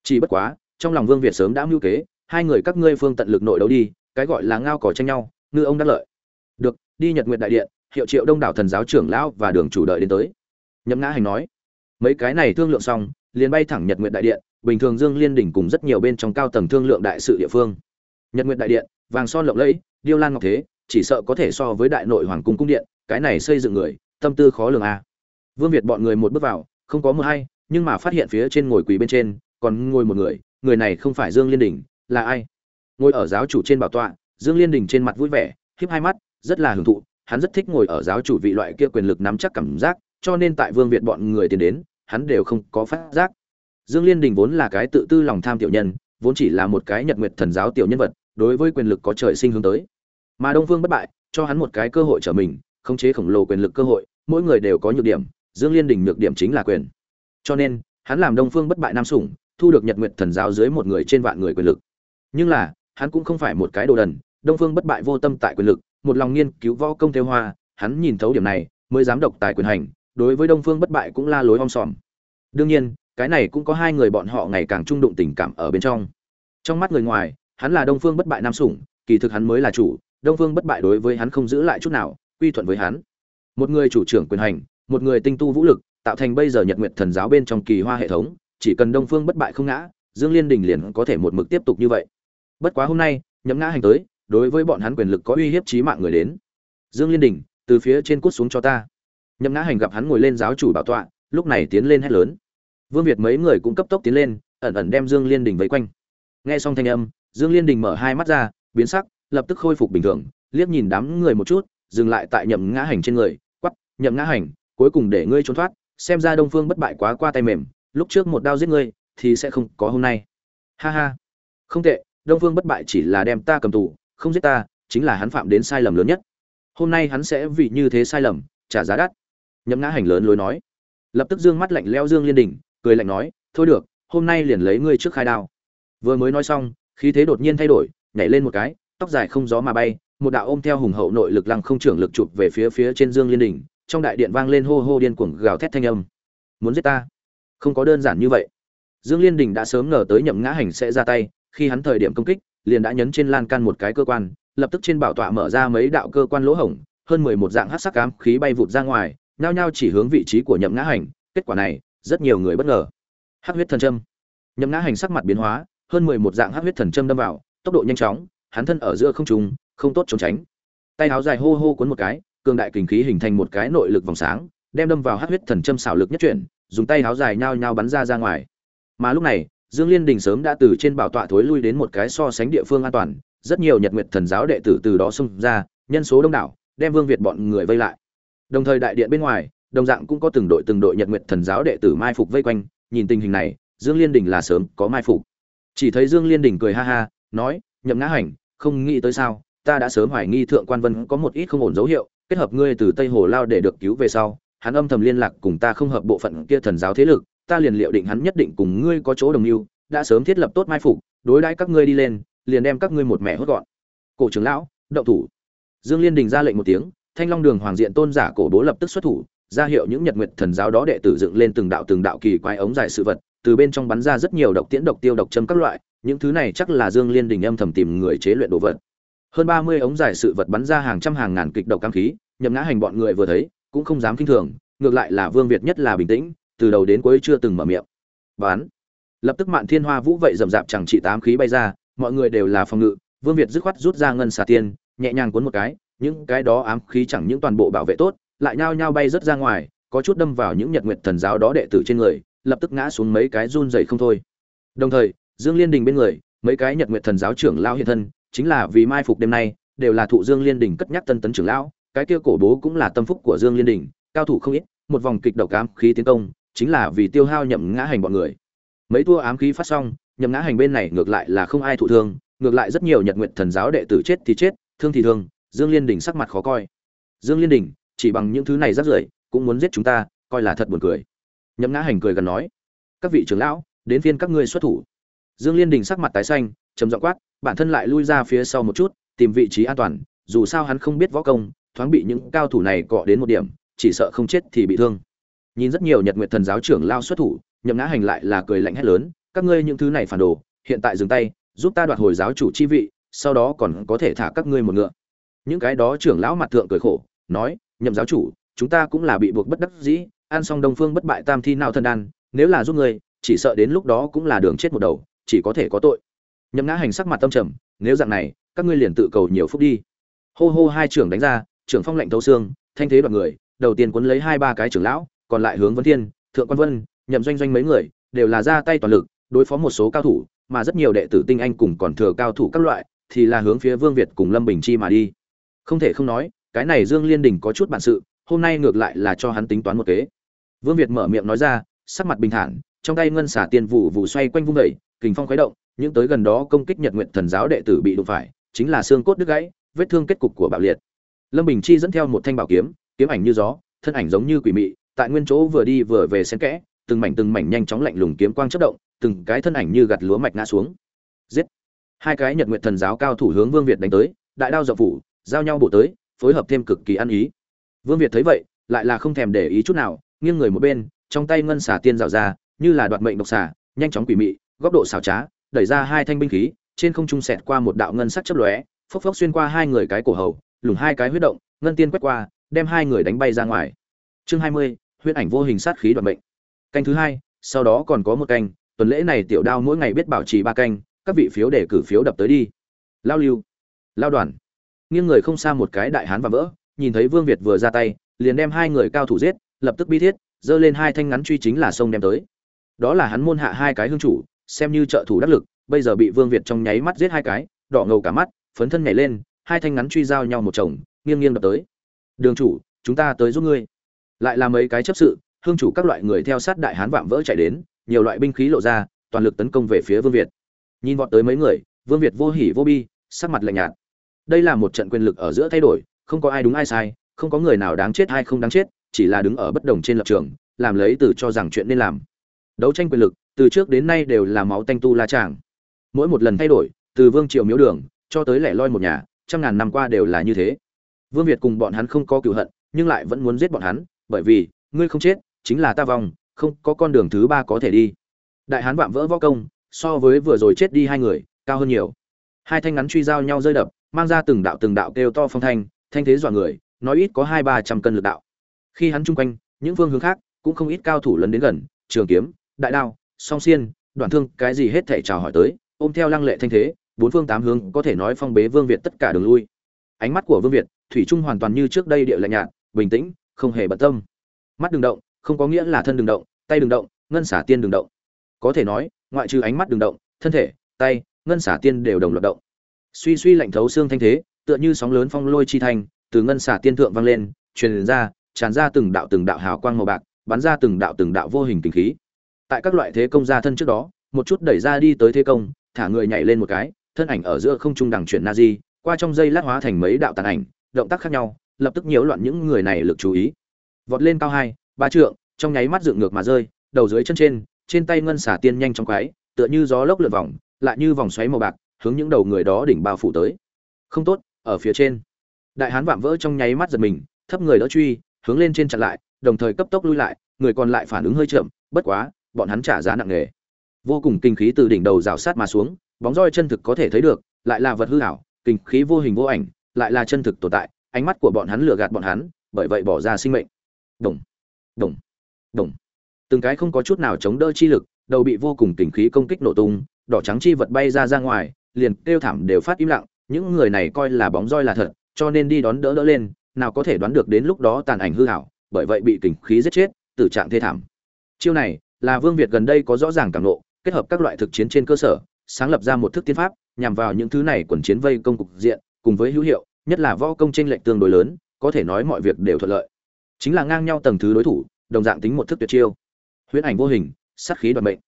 Chỉ bất quá, trong lòng vương việt sớm đã mưu kế, hai người các ngươi phương tận lực nội đấu đi, cái gọi là ngao cỏ tranh nhau, ngư ông đắc lợi. Được, đi nhật nguyện đại điện, hiệu triệu đông đảo thần giáo trưởng lão và đường chủ đợi đến tới. Nhậm ngã hành nói, mấy cái này thương lượng xong, liền bay thẳng nhật nguyện đại điện, bình thường dương liên đỉnh cùng rất nhiều bên trong cao tầng thương lượng đại sự địa phương nhật nguyện đại điện, vàng son lộng lẫy, điêu lan ngọc thế, chỉ sợ có thể so với đại nội hoàng cung cung điện, cái này xây dựng người, tâm tư khó lường a à. vương việt bọn người một bước vào, không có mưa hay, nhưng mà phát hiện phía trên ngồi quỳ bên trên, còn ngồi một người người này không phải dương liên đình, là ai ngồi ở giáo chủ trên bảo tọa, dương liên đình trên mặt vui vẻ híp hai mắt, rất là hưởng thụ, hắn rất thích ngồi ở giáo chủ vị loại kia quyền lực nắm chắc cảm giác, cho nên tại vương việt bọn người tiến đến, hắn đều không có phát giác dương liên đình vốn là cái tự tư lòng tham tiểu nhân, vốn chỉ là một cái nhật nguyệt thần giáo tiểu nhân vật đối với quyền lực có trời sinh hướng tới. Mà đông phương bất bại, cho hắn một cái cơ hội trở mình, khống chế khổng lồ quyền lực cơ hội, mỗi người đều có nhược điểm, dương liên đình nhược điểm chính là quyền. Cho nên, hắn làm đông phương bất bại nam sủng, thu được nhật nguyện thần giáo dưới một người trên vạn người quyền lực. Nhưng là, hắn cũng không phải một cái đồ đần, đông phương bất bại vô tâm tại quyền lực, một lòng nghiên cứu võ công theo hoa, hắn nhìn thấu điểm này, mới dám độc tài quyền hành, đối với đông phương bất bại cũng la lối om sòm. Đương nhiên, cái này cũng có hai người bọn họ ngày càng trung đụng tình cảm ở bên trong. Trong mắt người ngoài hắn là đông phương bất bại nam sủng, kỳ thực hắn mới là chủ, đông phương bất bại đối với hắn không giữ lại chút nào, quy thuận với hắn. Một người chủ trưởng quyền hành, một người tinh tu vũ lực, tạo thành bây giờ nhật nguyện thần giáo bên trong kỳ hoa hệ thống, chỉ cần đông phương bất bại không ngã, dương liên đình liền có thể một mực tiếp tục như vậy. Bất quá hôm nay, nhậm ngã hành tới, đối với bọn hắn quyền lực có uy hiếp chí mạng người đến. Dương liên đình, từ phía trên cút xuống cho ta. Nhậm ngã hành gặp hắn ngồi lên giáo chủ bảo tọa, lúc này tiến lên hét lớn. Vương việt mấy người cũng cấp tốc tiến lên, ẩn ẩn đem dương liên đình vây quanh. Nghe xong thanh âm dương liên đình mở hai mắt ra, biến sắc, lập tức khôi phục bình thường, liếc nhìn đám người một chút, dừng lại tại nhậm ngã hành trên người quắp nhậm ngã hành, cuối cùng để ngươi trốn thoát, xem ra đông phương bất bại quá qua tay mềm, lúc trước một đao giết ngươi, thì sẽ không có hôm nay. Ha ha. Không tệ, đông phương bất bại chỉ là đem ta cầm tù, không giết ta, chính là hắn phạm đến sai lầm lớn nhất. Hôm nay hắn sẽ vì như thế sai lầm, trả giá đắt. Nhậm ngã hành lớn lối nói. Lập tức dương mắt lạnh leo dương liên đình, cười lạnh nói, thôi được, hôm nay liền lấy ngươi trước khai đao. Vừa mới nói xong khí thế đột nhiên thay đổi, nhảy lên một cái, tóc dài không gió mà bay, một đạo ôm theo hùng hậu nội lực lăng không trưởng lực chụp về phía phía trên dương liên đình trong đại điện vang lên hô hô điên cuồng gào thét thanh âm. Muốn giết ta? Không có đơn giản như vậy. Dương liên đình đã sớm ngờ tới nhậm ngã hành sẽ ra tay, khi hắn thời điểm công kích, liền đã nhấn trên lan can một cái cơ quan, lập tức trên bảo tọa mở ra mấy đạo cơ quan lỗ hổng, hơn mười một dạng hát sắc cám khí bay vụt ra ngoài, nhao nhao chỉ hướng vị trí của nhậm ngã hành, kết quả này, rất nhiều người bất ngờ. Hát huyết thần châm. Nhậm ngã hành sắc mặt biến hóa hơn mười một dạng hắc huyết thần châm đâm vào, tốc độ nhanh chóng, hắn thân ở giữa không trung, không tốt trốn tránh. Tay áo dài hô hô cuốn một cái, cường đại kình khí hình thành một cái nội lực vòng sáng, đem đâm vào hắc huyết thần châm xảo lực nhất chuyển, dùng tay áo dài nhao nhao bắn ra ra ngoài. Mà lúc này, dương liên đình sớm đã từ trên bảo tọa thối lui đến một cái so sánh địa phương an toàn, rất nhiều nhật nguyệt thần giáo đệ tử từ đó xông ra, nhân số đông đảo, đem vương việt bọn người vây lại. Đồng thời đại điện bên ngoài, đồng dạng cũng có từng đội từng đội nhật nguyệt thần giáo đệ tử mai phục vây quanh, nhìn tình hình này, dương liên đình là sớm có mai phục chỉ thấy dương liên đình cười ha ha, nói, nhậm ngã hành, không nghĩ tới sao, ta đã sớm hoài nghi thượng quan vân có một ít không ổn dấu hiệu, kết hợp ngươi từ tây hồ lao để được cứu về sau, hắn âm thầm liên lạc cùng ta không hợp bộ phận kia thần giáo thế lực, ta liền liệu định hắn nhất định cùng ngươi có chỗ đồng mưu, đã sớm thiết lập tốt mai phục, đối đãi các ngươi đi lên, liền đem các ngươi một mẹ hốt gọn. Cổ trưởng lão, động thủ. Dương liên đình ra lệnh một tiếng, thanh long đường hoàng diện tôn giả cổ bố lập tức xuất thủ ra hiệu những nhật nguyệt thần giáo đó đệ tử dựng lên từng đạo từng đạo kỳ quái ống dài sự vật, từ bên trong bắn ra rất nhiều độc tiễn, độc tiêu, độc châm các loại, những thứ này chắc là dương liên đình âm thầm tìm người chế luyện đồ vật. Hơn ba mươi ống dài sự vật bắn ra hàng trăm hàng ngàn kịch độc cam khí, nhậm ngã hành bọn người vừa thấy, cũng không dám kinh thường, ngược lại là vương việt nhất là bình tĩnh, từ đầu đến cuối chưa từng mở miệng. Bán lập tức mạn thiên hoa vũ vậy rầm rạp chẳng chỉ tám khí bay ra, mọi người đều là phòng ngự, vương việt dứt khoát rút ra ngân xà tiên, nhẹ nhàng cuốn một cái, những cái đó ám khí chẳng những toàn bộ bảo vệ tốt lại nhao nhao bay rất ra ngoài, có chút đâm vào những nhật nguyệt thần giáo đó đệ tử trên người, lập tức ngã xuống mấy cái run rẩy không thôi. Đồng thời, dương liên đình bên người, mấy cái nhật nguyệt thần giáo trưởng lão hiện thân, chính là vì mai phục đêm nay, đều là thụ dương liên đình cất nhắc tân tấn trưởng lão, cái kia cổ bố cũng là tâm phúc của dương liên đình, cao thủ không ít, một vòng kịch độc ám khí tiến công, chính là vì tiêu hao nhậm ngã hành bọn người. Mấy tua ám khí phát xong, nhậm ngã hành bên này ngược lại là không ai thụ thương, ngược lại rất nhiều nhật nguyện thần giáo đệ tử chết thì chết, thương thì thương, dương liên đình sắc mặt khó coi. Dương liên đình chỉ bằng những thứ này rất rưởi, cũng muốn giết chúng ta, coi là thật buồn cười. Nhậm ngã hành cười gần nói, các vị trưởng lão, đến phiên các ngươi xuất thủ. Dương liên đình sắc mặt tái xanh, trầm giọng quát, bản thân lại lui ra phía sau một chút, tìm vị trí an toàn, dù sao hắn không biết võ công, thoáng bị những cao thủ này cọ đến một điểm, chỉ sợ không chết thì bị thương. Nhìn rất nhiều nhật nguyện thần giáo trưởng lao xuất thủ, nhậm ngã hành lại là cười lạnh hét lớn, các ngươi những thứ này phản đồ, hiện tại dừng tay, giúp ta đoạt hồi giáo chủ chi vị, sau đó còn có thể thả các ngươi một ngựa. Những cái đó trưởng lão mặt thượng cười khổ, nói nhậm giáo chủ chúng ta cũng là bị buộc bất đắc dĩ ăn xong đông phương bất bại tam thi nào thân đan nếu là giúp người, chỉ sợ đến lúc đó cũng là đường chết một đầu chỉ có thể có tội. Nhậm ngã hành sắc mặt tâm trầm nếu dạng này các ngươi liền tự cầu nhiều phúc đi. Hô hô hai trưởng đánh ra trưởng phong lệnh thấu xương thanh thế đoạt người đầu tiên cuốn lấy hai ba cái trưởng lão còn lại hướng vấn thiên thượng quan vân nhậm doanh doanh mấy người đều là ra tay toàn lực đối phó một số cao thủ mà rất nhiều đệ tử tinh anh cùng còn thừa cao thủ các loại thì là hướng phía vương việt cùng lâm bình chi mà đi. Không thể không nói cái này dương liên đình có chút bản sự hôm nay ngược lại là cho hắn tính toán một kế. Vương việt mở miệng nói ra sắc mặt bình thản trong tay ngân xả tiền vụ vụ xoay quanh vung dậy, kình phong khuấy động những tới gần đó công kích nhật nguyện thần giáo đệ tử bị đụng phải chính là xương cốt đứt gãy vết thương kết cục của bạo liệt. Lâm bình chi dẫn theo một thanh bảo kiếm kiếm ảnh như gió thân ảnh giống như quỷ mị tại nguyên chỗ vừa đi vừa về xen kẽ từng mảnh từng mảnh nhanh chóng lạnh lùng kiếm quang chớp động từng cái thân ảnh như gặt lúa mạch ngã xuống. Giết! Hai cái nhật nguyện thần giáo cao thủ hướng vương việt đánh tới đại đao dọc phủ giao nhau bổ tới phối hợp thêm cực kỳ ăn ý. Vương việt thấy vậy, lại là không thèm để ý chút nào, nghiêng người một bên, trong tay ngân xả tiên rào ra, như là đoạt mệnh độc xả nhanh chóng quỷ mị, góc độ xảo trá, đẩy ra hai thanh binh khí, trên không trung xẹt qua một đạo ngân sắc chớp lóe, phốc phốc xuyên qua hai người cái cổ hầu lủng hai cái huyết động, ngân tiên quét qua, đem hai người đánh bay ra ngoài. Chương hai mươi, huyết ảnh vô hình sát khí đoạt mệnh. Canh thứ hai, sau đó còn có một canh, tuần lễ này tiểu đao mỗi ngày biết bảo trì ba canh, các vị phiếu để cử phiếu đập tới đi. Lao lưu. Lao đoàn nghiêng người không xa một cái đại hán và vỡ, nhìn thấy vương việt vừa ra tay, liền đem hai người cao thủ giết, lập tức bi thiết, giơ lên hai thanh ngắn truy chính là sông đem tới. Đó là hắn môn hạ hai cái hương chủ, xem như trợ thủ đắc lực, bây giờ bị vương việt trong nháy mắt giết hai cái, đỏ ngầu cả mắt, phấn thân nhảy lên, hai thanh ngắn truy giao nhau một chồng, nghiêng nghiêng đập tới. Đường chủ, chúng ta tới giúp ngươi. Lại là mấy cái chấp sự, hương chủ các loại người theo sát đại hán vạm vỡ chạy đến, nhiều loại binh khí lộ ra, toàn lực tấn công về phía vương việt. Nhìn vọt tới mấy người, vương việt vô hỉ vô bi, sắc mặt lạnh nhạt đây là một trận quyền lực ở giữa thay đổi, không có ai đúng ai sai, không có người nào đáng chết hay không đáng chết, chỉ là đứng ở bất đồng trên lập trường, làm lấy từ cho rằng chuyện nên làm. Đấu tranh quyền lực, từ trước đến nay đều là máu tanh tu la tràng mỗi một lần thay đổi, từ vương triều miếu đường, cho tới lẻ loi một nhà, trăm ngàn năm qua đều là như thế. Vương việt cùng bọn hắn không có cựu hận, nhưng lại vẫn muốn giết bọn hắn, bởi vì, ngươi không chết, chính là ta vong, không có con đường thứ ba có thể đi. Đại hán vạm vỡ võ công, so với vừa rồi chết đi hai người, cao hơn nhiều. Hai thanh ngắn truy giao nhau rơi đập mang ra từng đạo từng đạo kêu to phong thanh thanh thế dọa người nói ít có hai ba trăm cân lực đạo. Khi hắn chung quanh, những phương hướng khác cũng không ít cao thủ lấn đến gần, trường kiếm, đại đao, song xiên, đoạn thương, cái gì hết thể chào hỏi tới, ôm theo lăng lệ thanh thế, bốn phương tám hướng có thể nói phong bế vương việt tất cả đường lui. Ánh mắt của vương việt, thủy trung hoàn toàn như trước đây địa lạnh nhạt, bình tĩnh, không hề bận tâm. Mắt đừng động, không có nghĩa là thân đừng động, tay đừng động, ngân xả tiên đừng động. Có thể nói, ngoại trừ ánh mắt đừng động, thân thể, tay, ngân xả tiên đều đồng loạt động suy suy lạnh thấu xương thanh thế, tựa như sóng lớn phong lôi chi thanh, từ ngân xả tiên thượng vang lên, truyền ra, tràn ra từng đạo từng đạo hào quang màu bạc, bắn ra từng đạo từng đạo vô hình kinh khí. Tại các loại thế công gia thân trước đó, một chút đẩy ra đi tới thế công, thả người nhảy lên một cái, thân ảnh ở giữa không trung đằng chuyển na di, qua trong dây lát hóa thành mấy đạo tàn ảnh, động tác khác nhau, lập tức nhiễu loạn những người này lực chú ý. Vọt lên cao hai, ba trượng, trong nháy mắt dựng ngược mà rơi, đầu dưới chân trên trên tay ngân xả tiên nhanh trong quái, tựa như gió lốc lượn vòng, lại như vòng xoáy màu bạc hướng những đầu người đó đỉnh bao phủ tới. Không tốt, ở phía trên. Đại hán vạm vỡ trong nháy mắt giật mình, thấp người đỡ truy, hướng lên trên chặn lại, đồng thời cấp tốc lui lại, người còn lại phản ứng hơi chậm, bất quá, bọn hắn trả giá nặng nề. Vô cùng kinh khí từ đỉnh đầu rào sát mà xuống, bóng roi chân thực có thể thấy được, lại là vật hư ảo, kinh khí vô hình vô ảnh, lại là chân thực tồn tại, ánh mắt của bọn hắn lừa gạt bọn hắn, bởi vậy bỏ ra sinh mệnh. Đồng đồng đồng từng cái không có chút nào chống đỡ chi lực, đầu bị vô cùng kinh khí công kích nổ tung, đỏ trắng chi vật bay ra ra ngoài liền kêu thảm đều phát im lặng, những người này coi là bóng roi là thật, cho nên đi đón đỡ đỡ lên, nào có thể đoán được đến lúc đó tàn ảnh hư hảo, bởi vậy bị kình khí giết chết, tử trạng thê thảm. Chiêu này là vương việt gần đây có rõ ràng cảm nộ kết hợp các loại thực chiến trên cơ sở, sáng lập ra một thức tiên pháp, nhằm vào những thứ này quần chiến vây công cục diện, cùng với hữu hiệu, nhất là võ công tranh lệch tương đối lớn, có thể nói mọi việc đều thuận lợi. Chính là ngang nhau tầng thứ đối thủ, đồng dạng tính một thức tuyệt chiêu. Huyễn ảnh vô hình, sát khí đoạt mệnh.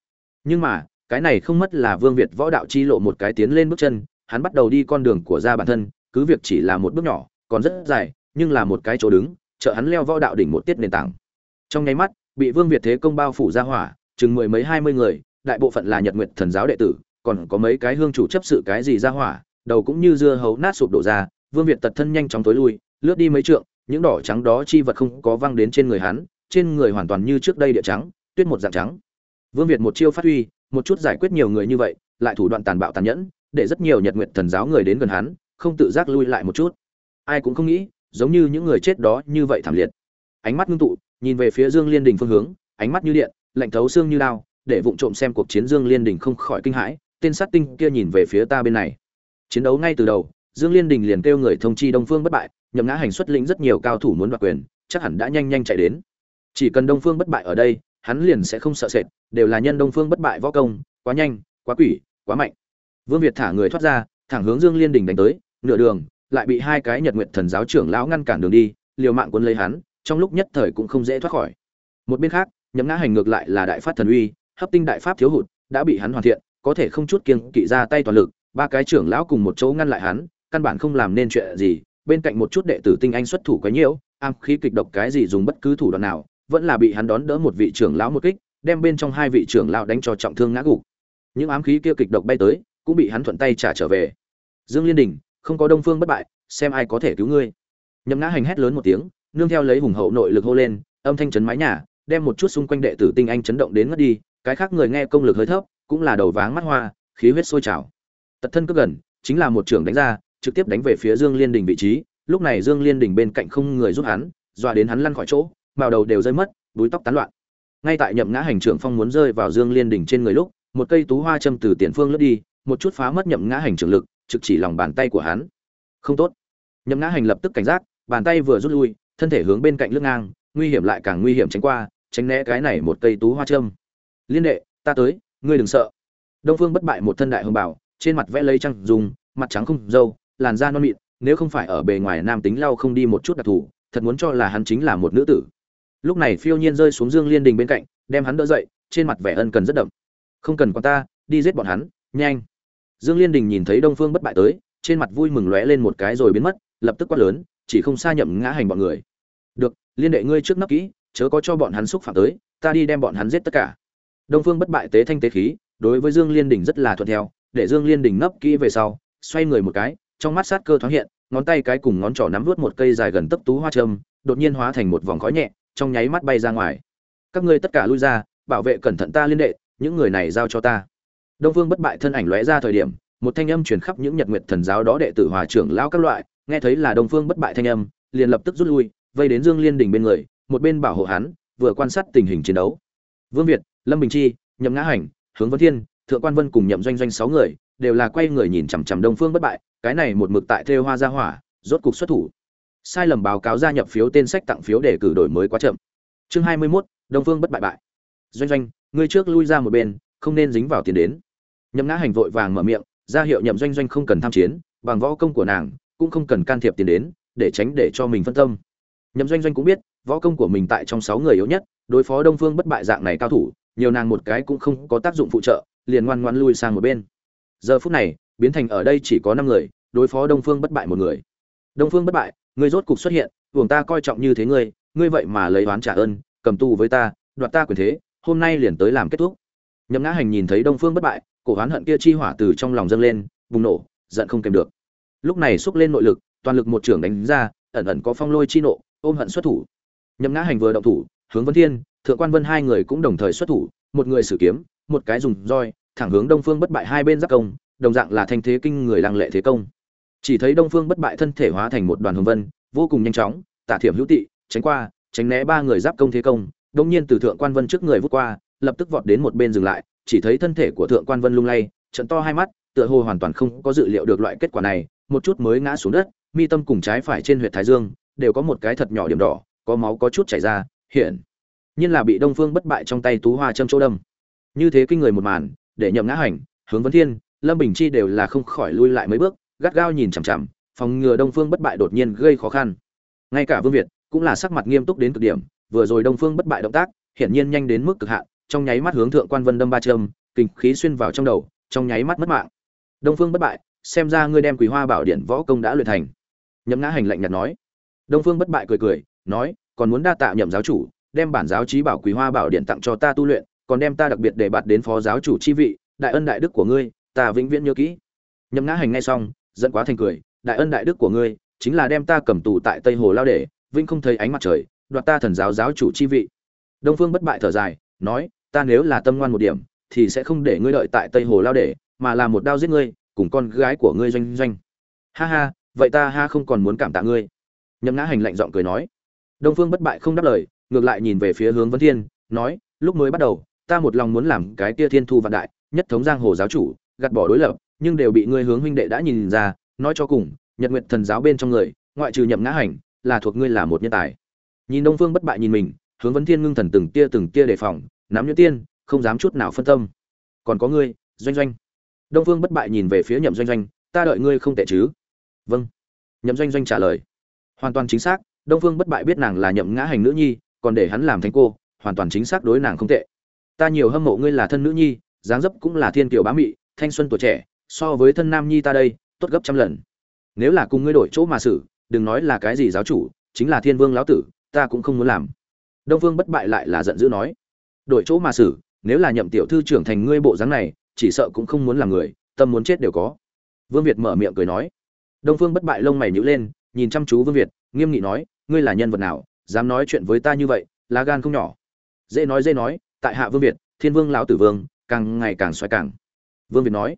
Nhưng mà cái này không mất là vương việt võ đạo chi lộ một cái tiến lên bước chân, hắn bắt đầu đi con đường của gia bản thân, cứ việc chỉ là một bước nhỏ, còn rất dài, nhưng là một cái chỗ đứng, trợ hắn leo võ đạo đỉnh một tiết nền tảng. Trong nháy mắt, bị vương việt thế công bao phủ ra hỏa, chừng mười mấy hai mươi người, đại bộ phận là nhật nguyệt thần giáo đệ tử, còn có mấy cái hương chủ chấp sự cái gì ra hỏa, đầu cũng như dưa hấu nát sụp đổ ra, vương việt tật thân nhanh chóng tối lui, lướt đi mấy trượng, những đỏ trắng đó chi vật không có văng đến trên người hắn, trên người hoàn toàn như trước đây địa trắng, tuyết một dạng trắng. Vương việt một chiêu phát huy một chút giải quyết nhiều người như vậy, lại thủ đoạn tàn bạo tàn nhẫn, để rất nhiều nhật nguyệt thần giáo người đến gần hắn, không tự giác lui lại một chút. Ai cũng không nghĩ, giống như những người chết đó như vậy thảm liệt. Ánh mắt ngưng tụ, nhìn về phía dương liên đình phương hướng, ánh mắt như điện, lạnh thấu xương như đao, để vụng trộm xem cuộc chiến dương liên đình không khỏi kinh hãi, tên sát tinh kia nhìn về phía ta bên này. Chiến đấu ngay từ đầu, dương liên đình liền kêu người thông chi đông phương bất bại, nhậm ngã hành xuất lĩnh rất nhiều cao thủ muốn đoạt quyền, chắc hẳn đã nhanh nhanh chạy đến. Chỉ cần đông phương bất bại ở đây hắn liền sẽ không sợ sệt đều là nhân đông phương bất bại võ công quá nhanh quá quỷ quá mạnh. Vương việt thả người thoát ra thẳng hướng dương liên đỉnh đánh tới nửa đường lại bị hai cái nhật Nguyệt thần giáo trưởng lão ngăn cản đường đi liều mạng cuốn lấy hắn trong lúc nhất thời cũng không dễ thoát khỏi. Một bên khác nhắm ngã hành ngược lại là đại phát thần uy hấp tinh đại pháp thiếu hụt đã bị hắn hoàn thiện có thể không chút kiêng kỵ ra tay toàn lực ba cái trưởng lão cùng một chỗ ngăn lại hắn căn bản không làm nên chuyện gì bên cạnh một chút đệ tử tinh anh xuất thủ quá nhiều, am khí kịch độc cái gì dùng bất cứ thủ đoạn nào vẫn là bị hắn đón đỡ một vị trưởng lão một kích, đem bên trong hai vị trưởng lão đánh cho trọng thương ngã gục. Những ám khí kia kịch độc bay tới, cũng bị hắn thuận tay trả trở về. Dương liên đình, không có đông phương bất bại, xem ai có thể cứu ngươi. Nhậm ngã hành hét lớn một tiếng, nương theo lấy hùng hậu nội lực hô lên, âm thanh chấn mái nhà, đem một chút xung quanh đệ tử tinh anh chấn động đến ngất đi, cái khác người nghe công lực hơi thấp, cũng là đầu váng mắt hoa, khí huyết sôi trào. Tật thân cứ gần, chính là một trưởng đánh ra, trực tiếp đánh về phía dương liên đình vị trí, lúc này dương liên đình bên cạnh không người giúp hắn, dọa đến hắn lăn khỏi chỗ màu đầu đều rơi mất, búi tóc tán loạn. Ngay tại nhậm ngã hành trưởng phong muốn rơi vào dương liên đỉnh trên người lúc, một cây tú hoa châm từ tiền phương lướt đi, một chút phá mất nhậm ngã hành trưởng lực, trực chỉ lòng bàn tay của hắn. Không tốt. Nhậm ngã hành lập tức cảnh giác, bàn tay vừa rút lui, thân thể hướng bên cạnh lưng ngang, nguy hiểm lại càng nguy hiểm tránh qua, tránh né cái này một cây tú hoa châm. Liên đệ, ta tới, ngươi đừng sợ. Đông phương bất bại một thân đại hồng bảo, trên mặt vẽ lấy trăng dùng mặt trắng không dâu, làn da non mịn, nếu không phải ở bề ngoài nam tính lau không đi một chút đặc thù, thật muốn cho là hắn chính là một nữ tử lúc này phiêu nhiên rơi xuống dương liên đình bên cạnh, đem hắn đỡ dậy, trên mặt vẻ ân cần rất đậm. Không cần quan ta, đi giết bọn hắn, nhanh. Dương liên đình nhìn thấy đông phương bất bại tới, trên mặt vui mừng lóe lên một cái rồi biến mất, lập tức quát lớn, chỉ không xa nhậm ngã hành bọn người. Được, liên đệ ngươi trước nấp kỹ, chớ có cho bọn hắn xúc phạm tới, ta đi đem bọn hắn giết tất cả. Đông phương bất bại tế thanh tế khí, đối với dương liên đình rất là thuận theo, để dương liên đình nấp kỹ về sau, xoay người một cái, trong mắt sát cơ thoáng hiện, ngón tay cái cùng ngón trỏ nắm vút một cây dài gần tấp tú hoa trâm, đột nhiên hóa thành một vòng khói nhẹ trong nháy mắt bay ra ngoài. Các ngươi tất cả lui ra, bảo vệ cẩn thận ta liên đệ, những người này giao cho ta. Đông phương bất bại thân ảnh lóe ra thời điểm, một thanh âm truyền khắp những nhật nguyệt thần giáo đó đệ tử, hòa trưởng lão các loại, nghe thấy là đông phương bất bại thanh âm, liền lập tức rút lui, vây đến dương liên đình bên người, một bên bảo hộ hắn, vừa quan sát tình hình chiến đấu. Vương việt, lâm bình chi, nhậm ngã hành, hướng vân thiên, thượng quan vân cùng nhậm doanh doanh sáu người, đều là quay người nhìn chằm chằm đông phương bất bại, cái này một mực tại thêu hoa gia hỏa, rốt cục xuất thủ sai lầm báo cáo gia nhập phiếu tên sách tặng phiếu để cử đổi mới quá chậm. Chương hai mươi 21, đông phương bất bại bại. Doanh doanh ngươi trước lui ra một bên không nên dính vào tiền đến. Nhậm ngã hành vội vàng mở miệng ra hiệu nhậm doanh doanh không cần tham chiến bằng võ công của nàng cũng không cần can thiệp tiền đến để tránh để cho mình phân tâm. Nhậm doanh doanh cũng biết võ công của mình tại trong sáu người yếu nhất đối phó đông phương bất bại dạng này cao thủ nhiều nàng một cái cũng không có tác dụng phụ trợ liền ngoan ngoan lui sang một bên. Giờ phút này biến thành ở đây chỉ có năm người đối phó đông phương bất bại một người. Đông phương bất bại ngươi rốt cục xuất hiện buồng ta coi trọng như thế ngươi ngươi vậy mà lấy oán trả ơn, cầm tù với ta, đoạt ta quyền thế, hôm nay liền tới làm kết thúc. Nhậm ngã hành nhìn thấy đông phương bất bại, cổ oán hận kia chi hỏa từ trong lòng dâng lên, bùng nổ, giận không kềm được. Lúc này xúc lên nội lực, toàn lực một trưởng đánh ra, ẩn ẩn có phong lôi chi nộ, ôm hận xuất thủ. Nhậm ngã hành vừa động thủ, hướng vân thiên, thượng quan vân hai người cũng đồng thời xuất thủ, một người sử kiếm, một cái dùng roi, thẳng hướng đông phương bất bại hai bên giáp công, đồng dạng là thanh thế kinh người lăng lệ thế công chỉ thấy đông phương bất bại thân thể hóa thành một đoàn hồng vân, vô cùng nhanh chóng, tả thiểm hữu tị, tránh qua, tránh né ba người giáp công thế công đông nhiên từ thượng quan vân trước người vút qua, lập tức vọt đến một bên dừng lại, chỉ thấy thân thể của thượng quan vân lung lay, trận to hai mắt, tựa hồ hoàn toàn không có dự liệu được loại kết quả này, một chút mới ngã xuống đất, mi tâm cùng trái phải trên huyệt thái dương, đều có một cái thật nhỏ điểm đỏ, có máu có chút chảy ra, hiện nhiên là bị đông phương bất bại trong tay tú hoa châm chỗ đâm. Như thế kinh người một màn, để nhậm ngã hành, hướng vấn thiên, lâm bình chi đều là không khỏi lui lại mấy bước gắt gao nhìn chằm chằm, phòng ngừa đông phương bất bại đột nhiên gây khó khăn. Ngay cả vương việt cũng là sắc mặt nghiêm túc đến cực điểm, vừa rồi đông phương bất bại động tác, hiển nhiên nhanh đến mức cực hạn, trong nháy mắt hướng thượng quan vân đâm ba châm kinh khí xuyên vào trong đầu, trong nháy mắt mất mạng. Đông phương bất bại, xem ra ngươi đem quý hoa bảo điện võ công đã luyện thành. Nhậm ngã hành lạnh nhạt nói. Đông phương bất bại cười cười, nói, còn muốn đa tạ nhậm giáo chủ, đem bản giáo trí bảo quý hoa bảo điện tặng cho ta tu luyện, còn đem ta đặc biệt để bạt đến phó giáo chủ chi vị, đại ân đại đức của ngươi, ta vĩnh viễn nhớ kỹ. Nhậm ngã hành ngay xong giận quá thành cười, đại ân đại đức của ngươi, chính là đem ta cầm tù tại tây hồ lao để, vĩnh không thấy ánh mặt trời, đoạt ta thần giáo giáo chủ chi vị. Đông phương bất bại thở dài, nói, ta nếu là tâm ngoan một điểm, thì sẽ không để ngươi đợi tại tây hồ lao để, mà là một đao giết ngươi, cùng con gái của ngươi doanh doanh. Ha ha, vậy ta ha không còn muốn cảm tạ ngươi. Nhậm ngã hành lạnh giọng cười nói. Đông phương bất bại không đáp lời, ngược lại nhìn về phía hướng vấn thiên, nói, lúc mới bắt đầu, ta một lòng muốn làm cái tia thiên thu vạn đại, nhất thống giang hồ giáo chủ, gạt bỏ đối lập nhưng đều bị ngươi hướng huynh đệ đã nhìn ra, nói cho cùng, nhật nguyện thần giáo bên trong người, ngoại trừ nhậm ngã hành, là thuộc ngươi là một nhân tài. Nhìn đông phương bất bại nhìn mình, hướng vấn thiên ngưng thần từng tia từng tia đề phòng, nắm nhuyễn tiên, không dám chút nào phân tâm. Còn có ngươi, doanh doanh. Đông phương bất bại nhìn về phía nhậm doanh doanh, ta đợi ngươi không tệ chứ? Vâng. Nhậm doanh doanh trả lời. Hoàn toàn chính xác, đông phương bất bại biết nàng là nhậm ngã hành nữ nhi, còn để hắn làm thánh cô, hoàn toàn chính xác đối nàng không tệ. Ta nhiều hâm mộ ngươi là thân nữ nhi, dáng dấp cũng là thiên kiều bá mị, thanh xuân tuổi trẻ so với thân nam nhi ta đây, tốt gấp trăm lần. Nếu là cùng ngươi đổi chỗ mà xử, đừng nói là cái gì giáo chủ, chính là thiên vương lão tử, ta cũng không muốn làm. Đông vương bất bại lại là giận dữ nói. Đổi chỗ mà xử, nếu là nhậm tiểu thư trưởng thành ngươi bộ dáng này, chỉ sợ cũng không muốn làm người, tâm muốn chết đều có. Vương việt mở miệng cười nói. Đông phương bất bại lông mày nhữ lên, nhìn chăm chú vương việt, nghiêm nghị nói, ngươi là nhân vật nào, dám nói chuyện với ta như vậy, lá gan không nhỏ. Dễ nói dễ nói, tại hạ vương việt, thiên vương lão tử vương, càng ngày càng xoay càng. Vương việt nói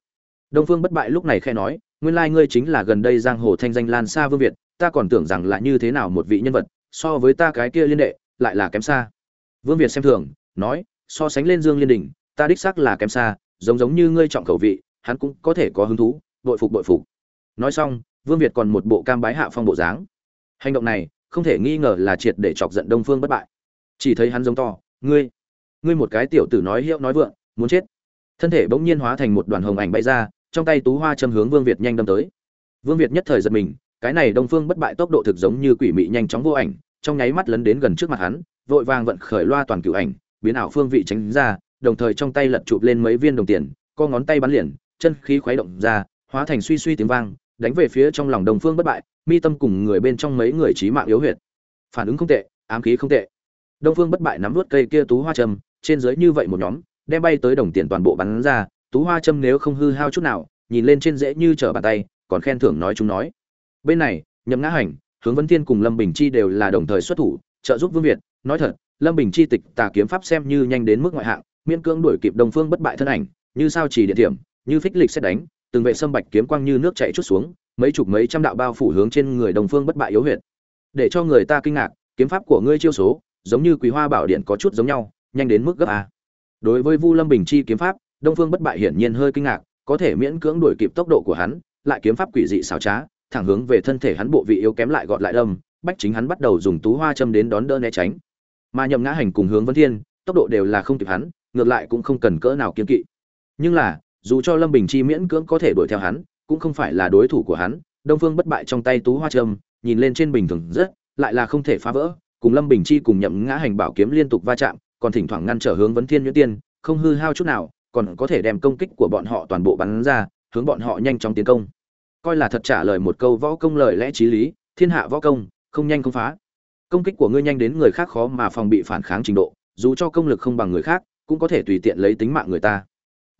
đông phương bất bại lúc này khẽ nói, nguyên lai ngươi chính là gần đây giang hồ thanh danh lan xa vương việt, ta còn tưởng rằng là như thế nào một vị nhân vật, so với ta cái kia liên đệ, lại là kém xa. Vương việt xem thường, nói, so sánh lên dương liên đình, ta đích xác là kém xa, giống giống như ngươi trọng khẩu vị, hắn cũng có thể có hứng thú, bội phục bội phục. Nói xong, vương việt còn một bộ cam bái hạ phong bộ dáng. Hành động này, không thể nghi ngờ là triệt để chọc giận đông phương bất bại. Chỉ thấy hắn giống to, ngươi ngươi một cái tiểu tử nói hiệu nói vượng, muốn chết. Thân thể bỗng nhiên hóa thành một đoàn hồng ảnh bay ra trong tay tú hoa châm hướng vương việt nhanh đâm tới. Vương việt nhất thời giật mình, cái này đông phương bất bại tốc độ thực giống như quỷ mị nhanh chóng vô ảnh, trong nháy mắt lấn đến gần trước mặt hắn, vội vàng vận khởi loa toàn cửu ảnh, biến ảo phương vị tránh ra, đồng thời trong tay lật chụp lên mấy viên đồng tiền, co ngón tay bắn liền, chân khí khuấy động ra, hóa thành suy suy tiếng vang, đánh về phía trong lòng đồng phương bất bại, mi tâm cùng người bên trong mấy người trí mạng yếu huyệt. Phản ứng không tệ, ám khí không tệ. Đông phương bất bại nắm vút cây kia tú hoa châm, trên dưới như vậy một nhóm, đem bay tới đồng tiền toàn bộ bắn ra tú hoa châm nếu không hư hao chút nào, nhìn lên trên dễ như trở bàn tay, còn khen thưởng nói chúng nói. Bên này, nhậm ngã hành, hướng vấn thiên cùng lâm bình chi đều là đồng thời xuất thủ, trợ giúp vương việt. Nói thật, lâm bình chi tịch tà kiếm pháp xem như nhanh đến mức ngoại hạng, miễn cưỡng đuổi kịp đồng phương bất bại thân ảnh, như sao chỉ địa điểm như phích lịch xét đánh, từng vệ sâm bạch kiếm quang như nước chảy chút xuống, mấy chục mấy trăm đạo bao phủ hướng trên người đồng phương bất bại yếu huyệt. Để cho người ta kinh ngạc, kiếm pháp của ngươi chiêu số, giống như quý hoa bảo điện có chút giống nhau, nhanh đến mức gấp a. Đối với vu lâm bình chi kiếm pháp đông phương bất bại hiển nhiên hơi kinh ngạc, có thể miễn cưỡng đuổi kịp tốc độ của hắn, lại kiếm pháp quỷ dị xảo trá, thẳng hướng về thân thể hắn bộ vị yếu kém lại gọt lại đâm, bách chính hắn bắt đầu dùng tú hoa châm đến đón đỡ né tránh. Mà nhậm ngã hành cùng hướng vân thiên, tốc độ đều là không kịp hắn, ngược lại cũng không cần cỡ nào kiên kỵ. Nhưng là, dù cho lâm bình chi miễn cưỡng có thể đuổi theo hắn, cũng không phải là đối thủ của hắn, đông phương bất bại trong tay tú hoa châm, nhìn lên trên bình thường rất, lại là không thể phá vỡ, cùng lâm bình chi cùng nhậm ngã hành bảo kiếm liên tục va chạm, còn thỉnh thoảng ngăn trở hướng Vân thiên nhuyễn tiên, không hư hao chút nào còn có thể đem công kích của bọn họ toàn bộ bắn ra, hướng bọn họ nhanh chóng tiến công. Coi là thật trả lời một câu võ công lời lẽ t r í lý, thiên hạ võ công, không nhanh không phá. Công kích của ngươi nhanh đến người khác khó mà phòng bị phản kháng trình độ, dù cho công lực không bằng người khác, cũng có thể tùy tiện lấy tính mạng người ta.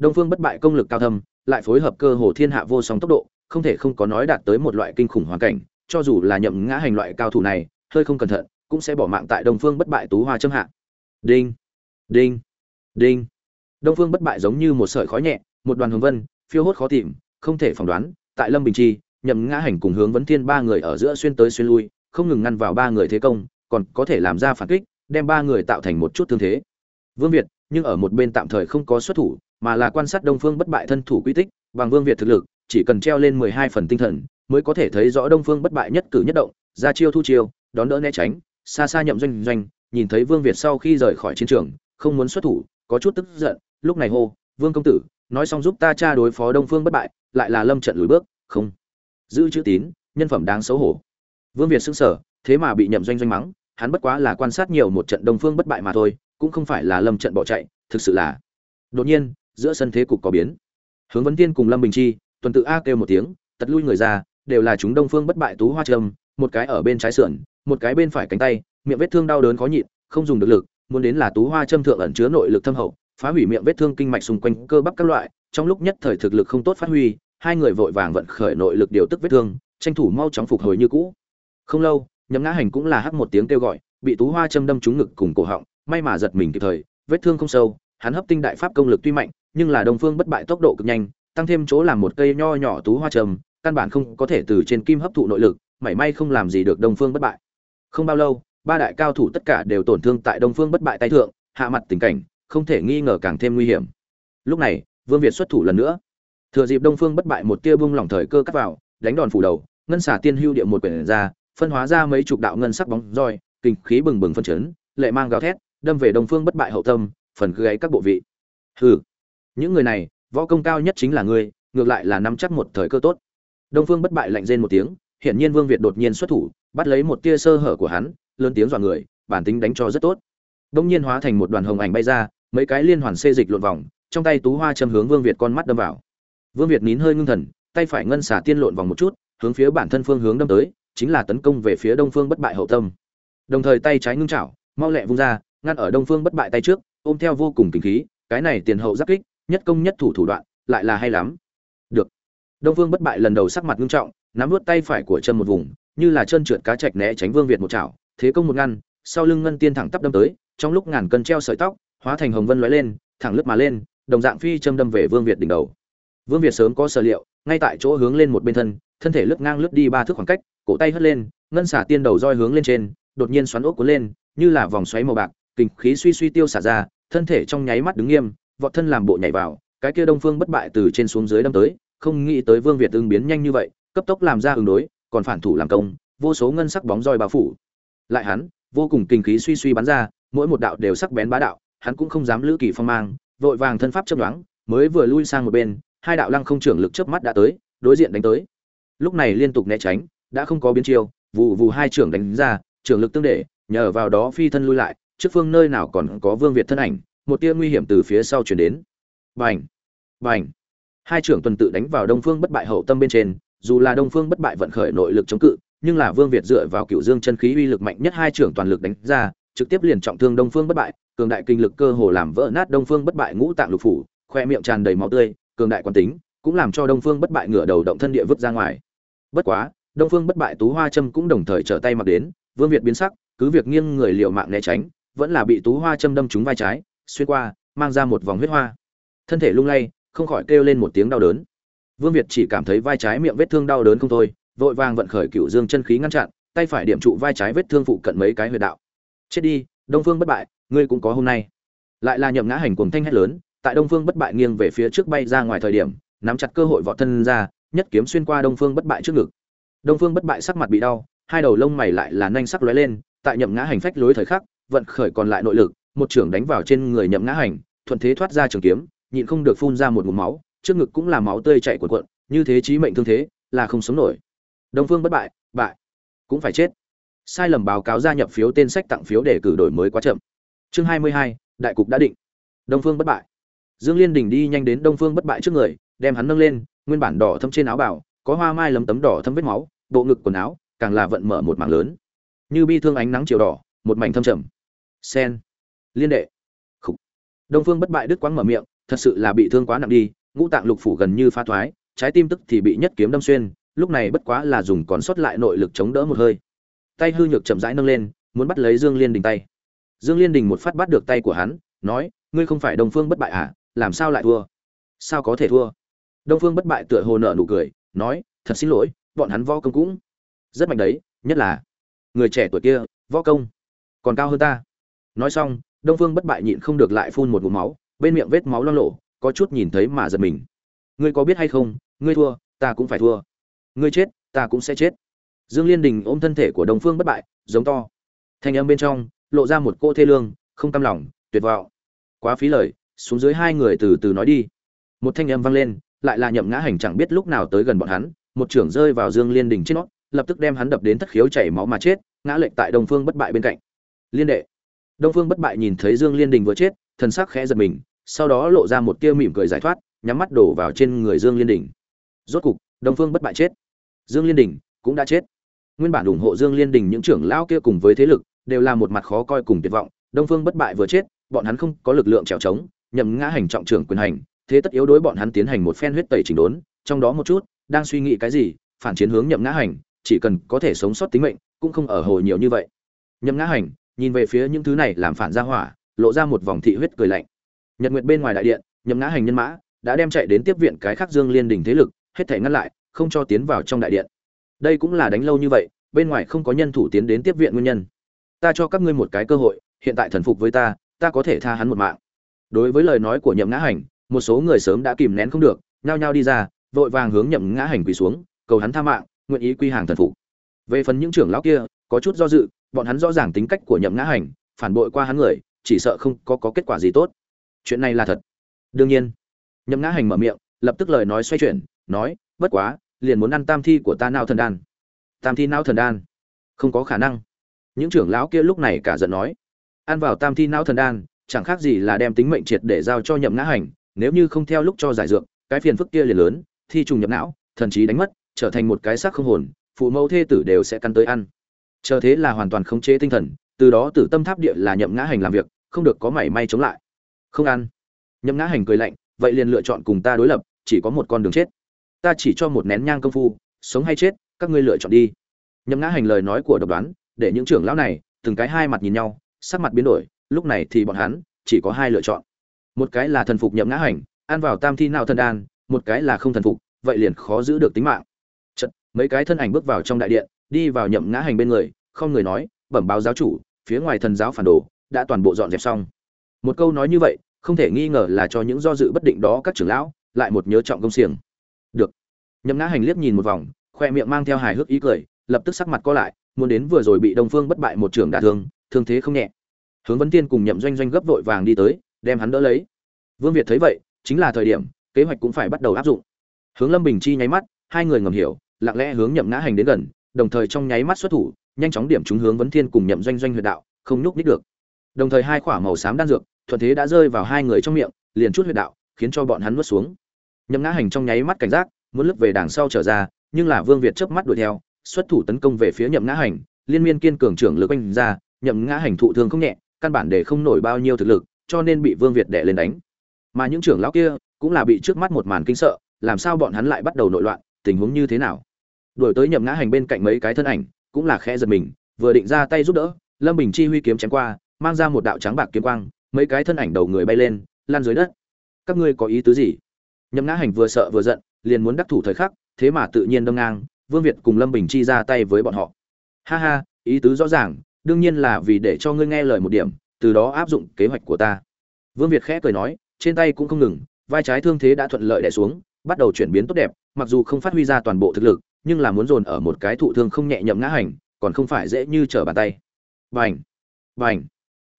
Đông phương bất bại công lực cao thâm, lại phối hợp cơ hồ thiên hạ vô song tốc độ, không thể không có nói đạt tới một loại kinh khủng hoàn cảnh, cho dù là nhậm ngã hành loại cao thủ này, hơi không cẩn thận, cũng sẽ bỏ mạng tại đông phương bất bại tú hoa châm hạ. Đinh đinh đinh đông phương bất bại giống như một sợi khói nhẹ, một đoàn hồng vân, phiêu hốt khó tìm, không thể phỏng đoán, tại lâm bình chi, nhậm ngã hành cùng hướng vấn thiên ba người ở giữa xuyên tới xuyên lui, không ngừng ngăn vào ba người thế công, còn có thể làm ra phản kích, đem ba người tạo thành một chút thương thế. Vương việt, nhưng ở một bên tạm thời không có xuất thủ, mà là quan sát đông phương bất bại thân thủ quy tích, bằng vương việt thực lực, chỉ cần treo lên mười hai phần tinh thần, mới có thể thấy rõ đông phương bất bại nhất cử nhất động, ra chiêu thu chiêu, đón đỡ né tránh, xa xa nhậm doanh doanh, nhìn thấy vương việt sau khi rời khỏi chiến trường, không muốn xuất thủ có chút tức giận, lúc này hô, vương công tử, nói xong giúp ta cha đối phó đông phương bất bại, lại là lâm trận lùi bước. Không. Giữ chữ tín, nhân phẩm đáng xấu hổ. Vương việt xưng sở thế mà bị nhậm doanh doanh mắng, hắn bất quá là quan sát nhiều một trận đông phương bất bại mà thôi, cũng không phải là lâm trận bỏ chạy, thực sự là. Đột nhiên, giữa sân thế cục có biến. Hướng vấn tiên cùng lâm bình chi, tuần tự a kêu một tiếng, tật lui người ra, đều là chúng đông phương bất bại tú hoa trâm, một cái ở bên trái sườn, một cái bên phải cánh tay, miệng vết thương đau đớn khó nhịn, không dùng được lực muốn đến là tú hoa châm thượng ẩn chứa nội lực thâm hậu, phá hủy miệng vết thương kinh mạch xung quanh cơ bắp các loại, trong lúc nhất thời thực lực không tốt phát huy, hai người vội vàng vận khởi nội lực điều tức vết thương, tranh thủ mau chóng phục hồi như cũ. Không lâu nhấm ngã hành cũng là hắc một tiếng kêu gọi, bị tú hoa châm đâm trúng ngực cùng cổ họng, may mà giật mình kịp thời, vết thương không sâu, hắn hấp tinh đại pháp công lực tuy mạnh, nhưng là đồng phương bất bại tốc độ cực nhanh, tăng thêm chỗ làm một cây nho nhỏ tú hoa châm, căn bản không có thể từ trên kim hấp thụ nội lực, mảy may không làm gì được đồng phương bất bại. Không bao lâu ba đại cao thủ tất cả đều tổn thương tại đông phương bất bại tay thượng, hạ mặt tình cảnh, không thể nghi ngờ càng thêm nguy hiểm. Lúc này, vương việt xuất thủ lần nữa. Thừa dịp đông phương bất bại một tia bung lỏng thời cơ cắt vào, đánh đòn phủ đầu, ngân xả tiên hưu địa một quyển ra, phân hóa ra mấy chục đạo ngân sắc bóng roi, kinh khí bừng bừng phân chấn, lệ mang gào thét, đâm về đông phương bất bại hậu tâm, phần gáy các bộ vị. Hừ, những người này, võ công cao nhất chính là ngươi, ngược lại là nắm chắc một thời cơ tốt. Đông phương bất bại lạnh rên một tiếng, hiển nhiên vương việt đột nhiên xuất thủ, bắt lấy một tia sơ hở của hắn lớn tiếng dọa người, bản tính đánh cho rất tốt. Đông nhiên hóa thành một đoàn hồng ảnh bay ra, mấy cái liên hoàn xê dịch lộn vòng, trong tay tú hoa châm hướng vương việt con mắt đâm vào. Vương việt nín hơi ngưng thần, tay phải ngân xả tiên lộn vòng một chút, hướng phía bản thân phương hướng đâm tới, chính là tấn công về phía đông phương bất bại hậu tâm. Đồng thời tay trái ngưng chảo, mau lẹ vung ra, ngăn ở đông phương bất bại tay trước, ôm theo vô cùng kinh khí, cái này tiền hậu giáp kích, nhất công nhất thủ thủ đoạn, lại là hay lắm. Được. Đông phương bất bại lần đầu sắc mặt ngưng trọng, nắm vút tay phải của chân một vùng, như là chân trượt cá chạch né tránh vương việt một chảo thế công một ngăn, sau lưng ngân tiên thẳng tắp đâm tới, trong lúc ngàn cân treo sợi tóc, hóa thành hồng vân lóe lên, thẳng lướt mà lên, đồng dạng phi châm đâm về vương việt đỉnh đầu. Vương việt sớm có sở liệu, ngay tại chỗ hướng lên một bên thân thân thể lướt ngang lướt đi ba thước khoảng cách, cổ tay hất lên, ngân xả tiên đầu roi hướng lên trên, đột nhiên xoắn ốc cuốn lên, như là vòng xoáy màu bạc, kinh khí suy suy tiêu xả ra, thân thể trong nháy mắt đứng nghiêm, vọt thân làm bộ nhảy vào, cái kia đông phương bất bại từ trên xuống dưới đâm tới, không nghĩ tới vương việt ứng biến nhanh như vậy, cấp tốc làm ra ứng đối, còn phản thủ làm công, vô số ngân sắc bóng roi bao phủ lại hắn, vô cùng kinh khí suy suy bắn ra, mỗi một đạo đều sắc bén bá đạo, hắn cũng không dám lữ kỳ phong mang, vội vàng thân pháp chấp đoán mới vừa lui sang một bên, hai đạo lăng không trưởng lực chớp mắt đã tới, đối diện đánh tới. Lúc này liên tục né tránh, đã không có biến chiêu vụ vụ hai trưởng đánh ra, trưởng lực tương để, nhờ vào đó phi thân lui lại, trước phương nơi nào còn có vương việt thân ảnh, một tia nguy hiểm từ phía sau chuyển đến. Bành! Bành! Hai trưởng tuần tự đánh vào đông phương bất bại hậu tâm bên trên, dù là đông phương bất bại vận khởi nội lực chống cự nhưng là vương việt dựa vào cựu dương chân khí uy lực mạnh nhất hai trưởng toàn lực đánh ra, trực tiếp liền trọng thương đông phương bất bại, cường đại kinh lực cơ hồ làm vỡ nát đông phương bất bại ngũ tạng lục phủ, khoe miệng tràn đầy máu tươi, cường đại quán tính, cũng làm cho đông phương bất bại ngửa đầu động thân địa vứt ra ngoài. Bất quá, đông phương bất bại tú hoa châm cũng đồng thời trở tay mặc đến, vương việt biến sắc, cứ việc nghiêng người liều mạng né tránh, vẫn là bị tú hoa châm đâm trúng vai trái, xuyên qua, mang ra một vòng huyết hoa. Thân thể lung lay, không khỏi kêu lên một tiếng đau đớn. Vương việt chỉ cảm thấy vai trái miệng vết thương đau đớn không thôi vội vàng vận khởi cựu dương chân khí ngăn chặn, tay phải điểm trụ vai trái vết thương phụ cận mấy cái huyệt đạo. Chết đi, đông phương bất bại, ngươi cũng có hôm nay. Lại là nhậm ngã hành cuồng thanh hét lớn, tại đông phương bất bại nghiêng về phía trước bay ra ngoài thời điểm, nắm chặt cơ hội vọt thân ra, nhất kiếm xuyên qua đông phương bất bại trước ngực. Đông phương bất bại sắc mặt bị đau, hai đầu lông mày lại là nhanh sắc lóe lên, tại nhậm ngã hành phách lối thời khắc, vận khởi còn lại nội lực, một trưởng đánh vào trên người nhậm ngã hành, thuận thế thoát ra trường kiếm, nhịn không được phun ra một ngụm máu, trước ngực cũng là máu tươi chảy cuộn cuộn, như thế chí mệnh thương thế, là không sống nổi đông phương bất bại bại. Cũng phải chết. Sai lầm báo cáo gia nhập phiếu tên sách tặng phiếu để cử đổi mới quá chậm. Chương hai mươi hai, đại cục đã định. Đông phương bất bại. Dương liên đình đi nhanh đến đông phương bất bại trước người, đem hắn nâng lên, nguyên bản đỏ thâm trên áo bảo, có hoa mai lấm tấm đỏ thâm vết máu, bộ ngực quần áo, càng là vận mở một mảng lớn. Như bi thương ánh nắng chiều đỏ, một mảnh thâm trầm. Sen. Liên đệ. Khủ. đông phương bất bại đứt quãng mở miệng, thật sự là bị thương quá nặng đi, ngũ tạng lục phủ gần như phá thoái, trái tim tức thì bị nhất kiếm đâm xuyên lúc này bất quá là dùng còn sót lại nội lực chống đỡ một hơi. Tay hư nhược chậm rãi nâng lên, muốn bắt lấy dương liên đình tay. Dương liên đình một phát bắt được tay của hắn, nói, ngươi không phải đông phương bất bại à làm sao lại thua? Sao có thể thua? Đông phương bất bại tựa hồ nợ nụ cười, nói, thật xin lỗi, bọn hắn võ công cũng rất mạnh đấy, nhất là người trẻ tuổi kia, võ công còn cao hơn ta. Nói xong, đông phương bất bại nhịn không được lại phun một ngụm máu, bên miệng vết máu lo lộ, có chút nhìn thấy mà giật mình. Ngươi có biết hay không, ngươi thua, ta cũng phải thua ngươi chết, ta cũng sẽ chết. Dương liên đình ôm thân thể của Đồng phương bất bại, giống to. Thanh âm bên trong, lộ ra một cô thê lương, không cam lòng, tuyệt vọng. Quá phí lời, xuống dưới hai người từ từ nói đi. Một thanh âm vang lên, lại là nhậm ngã hành chẳng biết lúc nào tới gần bọn hắn, một trưởng rơi vào dương liên đình trên nót lập tức đem hắn đập đến thất khiếu chảy máu mà chết, ngã lệch tại Đồng phương bất bại bên cạnh. Liên đệ. Đông phương bất bại nhìn thấy dương liên đình vừa chết, thần sắc khẽ giật mình, sau đó lộ ra một tia mỉm cười giải thoát, nhắm mắt đổ vào trên người dương liên đình. Rốt cục, đông phương bất bại chết dương liên đình cũng đã chết. Nguyên bản ủng hộ dương liên đình những trưởng lão kia cùng với thế lực đều là một mặt khó coi cùng tuyệt vọng, đông phương bất bại vừa chết, bọn hắn không có lực lượng trèo trống, nhậm ngã hành trọng trưởng quyền hành, thế tất yếu đối bọn hắn tiến hành một phen huyết tẩy chỉnh đốn, trong đó một chút, đang suy nghĩ cái gì, phản chiến hướng nhậm ngã hành, chỉ cần có thể sống sót tính mệnh, cũng không ở hồi nhiều như vậy. Nhậm ngã hành, nhìn về phía những thứ này làm phản ra hỏa, lộ ra một vòng thị huyết cười lạnh. Nhật nguyệt bên ngoài đại điện, nhậm ngã hành nhân mã, đã đem chạy đến tiếp viện cái khác dương liên đình thế lực, hết thể ngăn lại không cho tiến vào trong đại điện. Đây cũng là đánh lâu như vậy bên ngoài không có nhân thủ tiến đến tiếp viện nguyên nhân. Ta cho các ngươi một cái cơ hội hiện tại thần phục với ta ta có thể tha hắn một mạng. Đối với lời nói của nhậm ngã hành một số người sớm đã kìm nén không được nhao nhao đi ra vội vàng hướng nhậm ngã hành quỳ xuống cầu hắn tha mạng nguyện ý quy hàng thần phục. Về phần những trưởng lão kia có chút do dự bọn hắn rõ ràng tính cách của nhậm ngã hành phản bội qua hắn người chỉ sợ không có, có kết quả gì tốt. Chuyện này là thật. Đương nhiên. Nhậm ngã hành mở miệng lập tức lời nói xoay chuyển nói bất quá liền muốn ăn tam thi của ta nao thần đan. Tam thi nao thần đan? Không có khả năng. Những trưởng lão kia lúc này cả giận nói. Ăn vào tam thi nao thần đan, chẳng khác gì là đem tính mệnh triệt để giao cho nhậm ngã hành, nếu như không theo lúc cho giải dược, cái phiền phức kia liền lớn, thi trùng nhập não, thần trí đánh mất, trở thành một cái xác không hồn, phụ mẫu thê tử đều sẽ căn tới ăn. Chờ thế là hoàn toàn khống chế tinh thần, từ đó tử tâm tháp địa là nhậm ngã hành làm việc, không được có mảy may chống lại. Không ăn. Nhậm ngã hành cười lạnh, vậy liền lựa chọn cùng ta đối lập, chỉ có một con đường chết ta chỉ cho một nén nhang công phu sống hay chết các ngươi lựa chọn đi. Nhậm ngã hành lời nói của độc đoán để những trưởng lão này từng cái hai mặt nhìn nhau sắc mặt biến đổi lúc này thì bọn hắn chỉ có hai lựa chọn. Một cái là thần phục nhậm ngã hành ăn vào tam thi nào thần đan một cái là không thần phục vậy liền khó giữ được tính mạng. Chật, mấy cái thân ảnh bước vào trong đại điện đi vào nhậm ngã hành bên người không người nói bẩm báo giáo chủ phía ngoài thần giáo phản đồ đã toàn bộ dọn dẹp xong. Một câu nói như vậy không thể nghi ngờ là cho những do dự bất định đó các trưởng lão lại một nhớ trọng công xiềng nhậm ngã hành liếc nhìn một vòng, khoe miệng mang theo hài hước ý cười, lập tức sắc mặt co lại, muốn đến vừa rồi bị đông phương bất bại một trưởng đả thương thương thế không nhẹ. Hướng vấn tiên cùng nhậm doanh doanh gấp vội vàng đi tới, đem hắn đỡ lấy. Vương việt thấy vậy, chính là thời điểm, kế hoạch cũng phải bắt đầu áp dụng. Hướng lâm bình chi nháy mắt, hai người ngầm hiểu, lặng lẽ hướng nhậm ngã hành đến gần, đồng thời trong nháy mắt xuất thủ, nhanh chóng điểm trúng hướng vấn thiên cùng nhậm doanh doanh huyệt đạo, không nhúc nít được. Đồng thời hai quả màu xám đan dược, thuận thế đã rơi vào hai người trong miệng, liền chút huyệt đạo, khiến cho bọn hắn nuốt xuống. Nhậm ngã hành trong nháy mắt cảnh giác muốn lướt về đằng sau trở ra, nhưng là vương việt chớp mắt đuổi theo, xuất thủ tấn công về phía nhậm ngã hành, liên miên kiên cường trưởng lực đánh ra, nhậm ngã hành thụ thương không nhẹ, căn bản để không nổi bao nhiêu thực lực, cho nên bị vương việt đè lên đánh. Mà những trưởng lão kia cũng là bị trước mắt một màn kinh sợ, làm sao bọn hắn lại bắt đầu nội loạn, tình huống như thế nào? Đuổi tới nhậm ngã hành bên cạnh mấy cái thân ảnh, cũng là khẽ giật mình, vừa định ra tay giúp đỡ, lâm bình chi huy kiếm chém qua, mang ra một đạo trắng bạc kiếm quang, mấy cái thân ảnh đầu người bay lên lan dưới đất. Các ngươi có ý tứ gì? Nhậm ngã hành vừa sợ vừa giận liền muốn đắc thủ thời khắc thế mà tự nhiên đâm ngang vương việt cùng lâm bình chi ra tay với bọn họ. Ha ha ý tứ rõ ràng đương nhiên là vì để cho ngươi nghe lời một điểm từ đó áp dụng kế hoạch của ta. Vương việt khẽ cười nói trên tay cũng không ngừng vai trái thương thế đã thuận lợi đẻ xuống bắt đầu chuyển biến tốt đẹp mặc dù không phát huy ra toàn bộ thực lực nhưng là muốn dồn ở một cái thụ thương không nhẹ nhậm ngã hành còn không phải dễ như trở bàn tay. Bành, bành,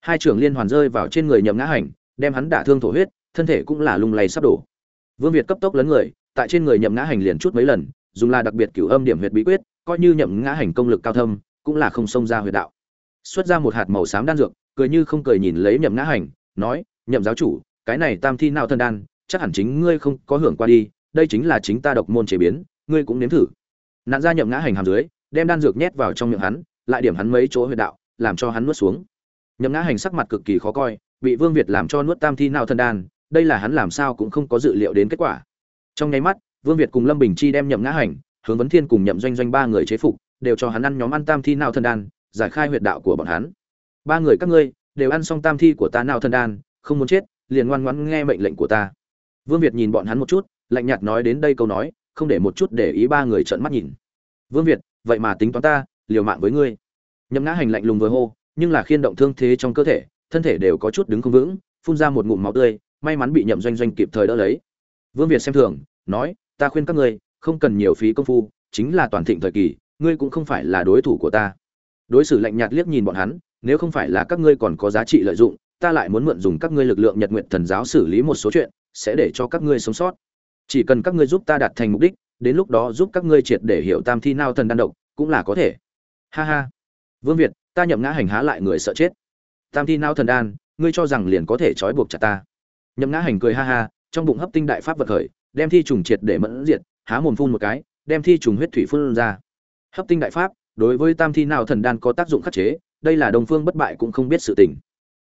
hai trưởng liên hoàn rơi vào trên người nhậm ngã hành đem hắn đả thương thổ huyết thân thể cũng là lung lay sắp đổ. Vương việt cấp tốc lấn người tại trên người nhậm ngã hành liền chút mấy lần, dùng là đặc biệt cửu âm điểm huyệt bí quyết, coi như nhậm ngã hành công lực cao thâm, cũng là không xông ra huyệt đạo. Xuất ra một hạt màu xám đan dược, cười như không cười nhìn lấy nhậm ngã hành, nói, nhậm giáo chủ, cái này tam thi nào thân đan, chắc hẳn chính ngươi không có hưởng qua đi, đây chính là chính ta độc môn chế biến, ngươi cũng nếm thử. Nạn ra nhậm ngã hành hàm dưới, đem đan dược nhét vào trong miệng hắn, lại điểm hắn mấy chỗ huyệt đạo, làm cho hắn nuốt xuống. Nhậm ngã hành sắc mặt cực kỳ khó coi, bị vương việt làm cho nuốt tam thi nào thân đan, đây là hắn làm sao cũng không có dự liệu đến kết quả trong nháy mắt, vương việt cùng lâm bình chi đem nhậm ngã hành, hướng vấn thiên cùng nhậm doanh doanh ba người chế phục, đều cho hắn ăn nhóm ăn tam thi nào thân đan, giải khai huyệt đạo của bọn hắn. Ba người các ngươi, đều ăn xong tam thi của ta nào thân đan, không muốn chết, liền ngoan ngoãn nghe mệnh lệnh của ta. Vương việt nhìn bọn hắn một chút, lạnh nhạt nói đến đây câu nói, không để một chút để ý ba người trợn mắt nhìn. Vương việt, vậy mà tính toán ta, liều mạng với ngươi. Nhậm ngã hành lạnh lùng vừa hô, nhưng là khiên động thương thế trong cơ thể, thân thể đều có chút đứng không vững, phun ra một ngụm máu tươi, may mắn bị nhậm doanh doanh kịp thời đỡ lấy vương việt xem thường, nói, ta khuyên các ngươi, không cần nhiều phí công phu, chính là toàn thịnh thời kỳ, ngươi cũng không phải là đối thủ của ta. Đối xử lạnh nhạt liếc nhìn bọn hắn, nếu không phải là các ngươi còn có giá trị lợi dụng, ta lại muốn mượn dùng các ngươi lực lượng nhật nguyện thần giáo xử lý một số chuyện, sẽ để cho các ngươi sống sót. Chỉ cần các ngươi giúp ta đạt thành mục đích, đến lúc đó giúp các ngươi triệt để hiểu tam thi nao thần đan độc, cũng là có thể. Ha ha. Vương việt, ta nhậm ngã hành há lại người sợ chết. Tam thi nao thần đan, ngươi cho rằng liền có thể trói buộc chặt ta. Nhậm ngã hành cười ha ha trong bụng hấp tinh đại pháp vật khởi, đem thi trùng triệt để mẫn diệt, há mồm phun một cái, đem thi trùng huyết thủy phun ra. Hấp tinh đại pháp, đối với tam thi nào thần đan có tác dụng khắc chế, đây là đồng phương bất bại cũng không biết sự tình.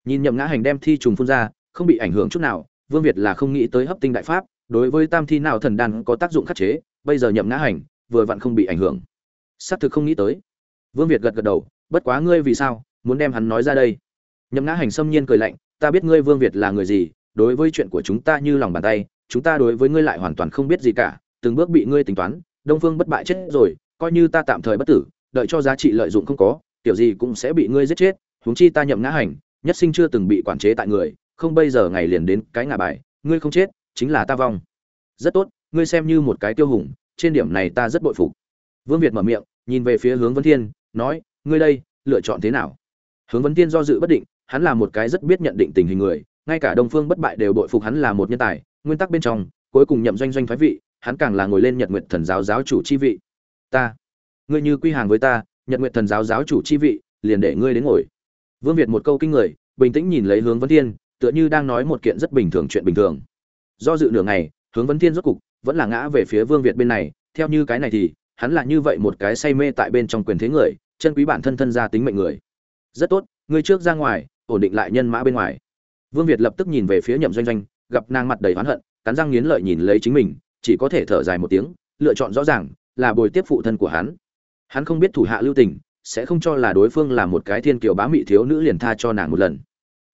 Nhìn nhậm ngã hành đem thi trùng phun ra, không bị ảnh hưởng chút nào, vương việt là không nghĩ tới hấp tinh đại pháp, đối với tam thi nào thần đan có tác dụng khắc chế, bây giờ nhậm ngã hành, vừa vặn không bị ảnh hưởng. Xác thực không nghĩ tới. Vương việt gật gật đầu, bất quá ngươi vì sao muốn đem hắn nói ra đây? Nhậm ngã hành xâm nhiên cười lạnh, ta biết ngươi vương việt là người gì đối với chuyện của chúng ta như lòng bàn tay, chúng ta đối với ngươi lại hoàn toàn không biết gì cả, từng bước bị ngươi tính toán, đông phương bất bại chết rồi, coi như ta tạm thời bất tử, đợi cho giá trị lợi dụng không có tiểu gì cũng sẽ bị ngươi giết chết, huống chi ta nhậm ngã hành, nhất sinh chưa từng bị quản chế tại người, không bây giờ ngày liền đến cái ngả bài, ngươi không chết, chính là ta vong. Rất tốt, ngươi xem như một cái tiêu hùng, trên điểm này ta rất bội phục. Vương việt mở miệng, nhìn về phía hướng vấn thiên, nói, ngươi đây, lựa chọn thế nào? Hướng vấn thiên do dự bất định, hắn là một cái rất biết nhận định tình hình người ngay cả đông phương bất bại đều bội phục hắn là một nhân tài, nguyên tắc bên trong, cuối cùng nhậm doanh doanh thoái vị, hắn càng là ngồi lên nhật nguyện thần giáo giáo chủ chi vị. Ta, ngươi như quy hàng với ta, nhật nguyện thần giáo giáo chủ chi vị, liền để ngươi đến ngồi. Vương việt một câu kinh người, bình tĩnh nhìn lấy hướng vấn thiên, tựa như đang nói một kiện rất bình thường chuyện bình thường. Do dự nửa ngày, hướng vấn thiên rốt cục vẫn là ngã về phía vương việt bên này, theo như cái này thì, hắn là như vậy một cái say mê tại bên trong quyền thế người, chân quý bản thân thân gia tính mệnh người. Rất tốt, ngươi trước ra ngoài, ổn định lại nhân mã bên ngoài vương việt lập tức nhìn về phía nhậm doanh doanh, gặp nàng mặt đầy oán hận, cắn răng nghiến lợi nhìn lấy chính mình, chỉ có thể thở dài một tiếng, lựa chọn rõ ràng là bồi tiếp phụ thân của hắn. Hắn không biết thủ hạ lưu tình, sẽ không cho là đối phương là một cái thiên kiều bá mị thiếu nữ liền tha cho nàng một lần.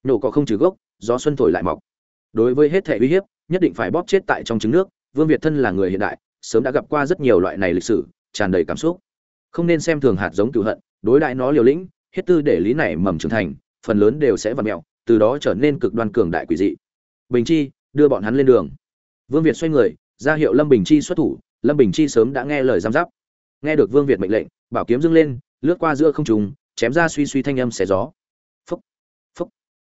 Nổ cỏ không trừ gốc, gió xuân thổi lại mọc. Đối với hết thảy uy hiếp, nhất định phải bóp chết tại trong trứng nước, vương việt thân là người hiện đại, sớm đã gặp qua rất nhiều loại này lịch sử, tràn đầy cảm xúc. Không nên xem thường hạt giống cựu hận, đối đại nó liều lĩnh, hết tư để lý này mầm trưởng thành, phần lớn đều sẽ vặn mèo từ đó trở nên cực đoan cường đại quỷ dị. Bình chi, đưa bọn hắn lên đường. Vương việt xoay người, ra hiệu lâm bình chi xuất thủ, lâm bình chi sớm đã nghe lời giam giáp. Nghe được vương việt mệnh lệnh, bảo kiếm dâng lên, lướt qua giữa không trùng chém ra suy suy thanh âm xé gió. Phúc phúc.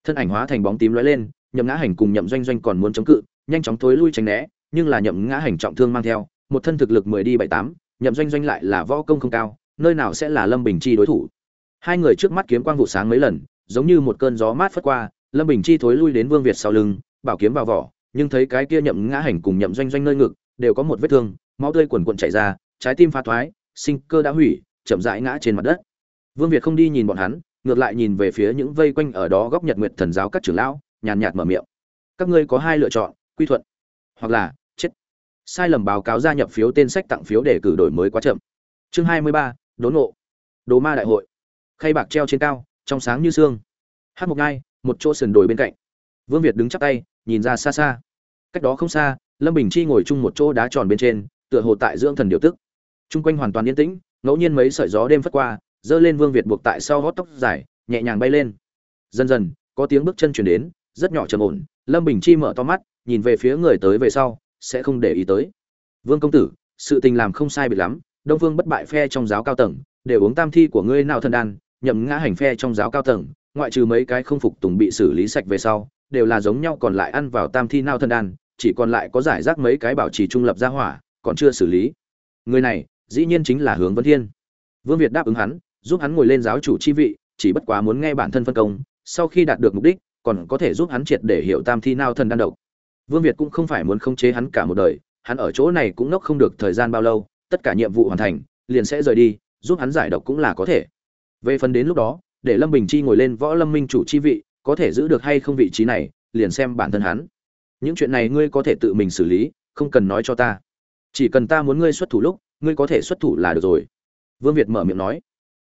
Thân ảnh hóa thành bóng tím lóe lên, nhậm ngã hành cùng nhậm doanh doanh còn muốn chống cự, nhanh chóng thối lui tránh né, nhưng là nhậm ngã hành trọng thương mang theo, một thân thực lực mười đi bảy tám, nhậm doanh doanh lại là võ công không cao, nơi nào sẽ là lâm bình chi đối thủ. Hai người trước mắt kiếm quang vụ sáng mấy lần giống như một cơn gió mát phất qua, lâm bình chi thối lui đến vương việt sau lưng, bảo kiếm vào vỏ, nhưng thấy cái kia nhậm ngã hành cùng nhậm doanh doanh nơi ngực, đều có một vết thương, máu tươi quần quần chảy ra, trái tim pha thoái, sinh cơ đã hủy, chậm rãi ngã trên mặt đất. Vương việt không đi nhìn bọn hắn, ngược lại nhìn về phía những vây quanh ở đó góc nhật nguyệt thần giáo các trưởng lão, nhàn nhạt mở miệng. Các ngươi có hai lựa chọn, quy thuận, hoặc là chết. Sai lầm báo cáo gia nhập phiếu tên sách tặng phiếu để cử đổi mới quá chậm. Chương hai mươi ba, đốn ngộ. Đồ ma đại hội. Khay bạc treo trên cao trong sáng như sương. Hát một ngai một chỗ sườn đồi bên cạnh. Vương việt đứng chắp tay, nhìn ra xa xa. Cách đó không xa, lâm bình chi ngồi chung một chỗ đá tròn bên trên, tựa hồ tại dưỡng thần điều tức. Chung quanh hoàn toàn yên tĩnh, ngẫu nhiên mấy sợi gió đêm phất qua dơ lên vương việt buộc tại sau gót tóc dài, nhẹ nhàng bay lên. Dần dần, có tiếng bước chân chuyển đến, rất nhỏ trầm ổn. Lâm bình chi mở to mắt, nhìn về phía người tới về sau, sẽ không để ý tới. Vương công tử, sự tình làm không sai biệt lắm, đông vương bất bại phe trong giáo cao tầng để uống tam thi của ngươi nào thần đan nhậm ngã hành phe trong giáo cao tầng, ngoại trừ mấy cái không phục tùng bị xử lý sạch về sau, đều là giống nhau còn lại ăn vào tam thi nao thần đan, chỉ còn lại có giải rác mấy cái bảo trì trung lập ra hỏa, còn chưa xử lý. Người này, dĩ nhiên chính là hướng vân thiên. Vương việt đáp ứng hắn, giúp hắn ngồi lên giáo chủ chi vị, chỉ bất quá muốn nghe bản thân phân công, sau khi đạt được mục đích, còn có thể giúp hắn triệt để hiểu tam thi nao thần đan độc. Vương việt cũng không phải muốn khống chế hắn cả một đời, hắn ở chỗ này cũng nốc không được thời gian bao lâu, tất cả nhiệm vụ hoàn thành, liền sẽ rời đi, giúp hắn giải độc cũng là có thể về phần đến lúc đó, để lâm bình chi ngồi lên võ lâm minh chủ chi vị, có thể giữ được hay không vị trí này, liền xem bản thân hắn. Những chuyện này ngươi có thể tự mình xử lý, không cần nói cho ta. Chỉ cần ta muốn ngươi xuất thủ lúc, ngươi có thể xuất thủ là được rồi. Vương việt mở miệng nói.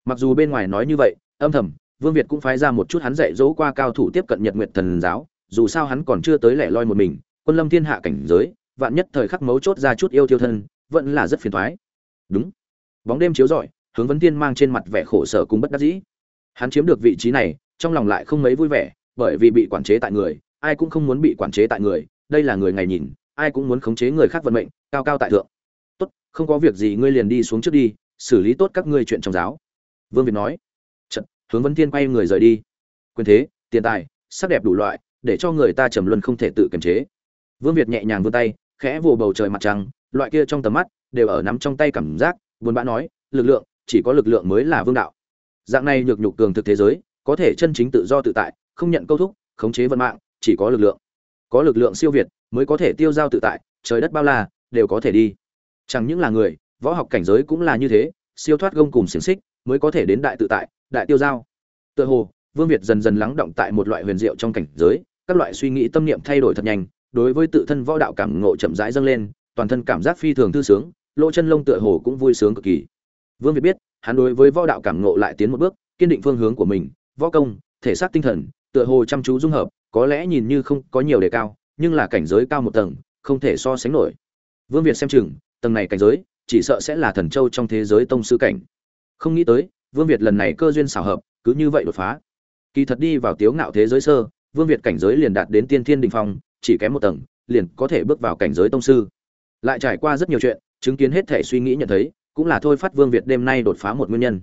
Mặc dù bên ngoài nói như vậy, âm thầm, vương việt cũng phái ra một chút hắn dạy dỗ qua cao thủ tiếp cận nhật nguyệt thần giáo, dù sao hắn còn chưa tới lẻ loi một mình, quân lâm thiên hạ cảnh giới, vạn nhất thời khắc mấu chốt ra chút yêu tiêu thân, vẫn là rất phiền thoái. Đúng. Bóng đêm chiếu rọi hướng vấn tiên mang trên mặt vẻ khổ sở cùng bất đắc dĩ. Hắn chiếm được vị trí này trong lòng lại không mấy vui vẻ bởi vì bị quản chế tại người ai cũng không muốn bị quản chế tại người đây là người ngày nhìn ai cũng muốn khống chế người khác vận mệnh cao cao tại thượng. Tốt không có việc gì ngươi liền đi xuống trước đi xử lý tốt các ngươi chuyện trong giáo. Vương việt nói. Chật, hướng vấn tiên quay người rời đi. Quyền thế tiền tài sắc đẹp đủ loại để cho người ta trầm luân không thể tự kiềm chế. Vương việt nhẹ nhàng vươn tay khẽ vồ bầu trời mặt trăng loại kia trong tầm mắt đều ở nắm trong tay cảm giác buồn bã nói lực lượng chỉ có lực lượng mới là vương đạo. Dạng này nhược nhục cường thực thế giới, có thể chân chính tự do tự tại, không nhận câu thúc, khống chế vận mạng, chỉ có lực lượng. Có lực lượng siêu việt mới có thể tiêu giao tự tại, trời đất bao la, đều có thể đi. Chẳng những là người, võ học cảnh giới cũng là như thế, siêu thoát gông cùng xiềng xích mới có thể đến đại tự tại, đại tiêu giao. Tựa hồ, vương việt dần dần lắng động tại một loại huyền diệu trong cảnh giới, các loại suy nghĩ tâm niệm thay đổi thật nhanh, đối với tự thân võ đạo cảm ngộ chậm rãi dâng lên, toàn thân cảm giác phi thường thư sướng, lỗ chân lông tựa hồ cũng vui sướng cực kỳ vương việt biết, hắn đối với võ đạo cảm ngộ lại tiến một bước, kiên định phương hướng của mình, võ công, thể xác tinh thần, tựa hồ chăm chú dung hợp, có lẽ nhìn như không có nhiều đề cao, nhưng là cảnh giới cao một tầng, không thể so sánh nổi. Vương việt xem chừng, tầng này cảnh giới, chỉ sợ sẽ là thần châu trong thế giới tông sư cảnh. Không nghĩ tới, vương việt lần này cơ duyên xảo hợp, cứ như vậy đột phá. Kỳ thật đi vào tiếu ngạo thế giới sơ, vương việt cảnh giới liền đạt đến tiên thiên đỉnh phong, chỉ kém một tầng, liền có thể bước vào cảnh giới tông sư. Lại trải qua rất nhiều chuyện, chứng kiến hết thể suy nghĩ nhận thấy cũng là thôi phát vương việt đêm nay đột phá một nguyên nhân.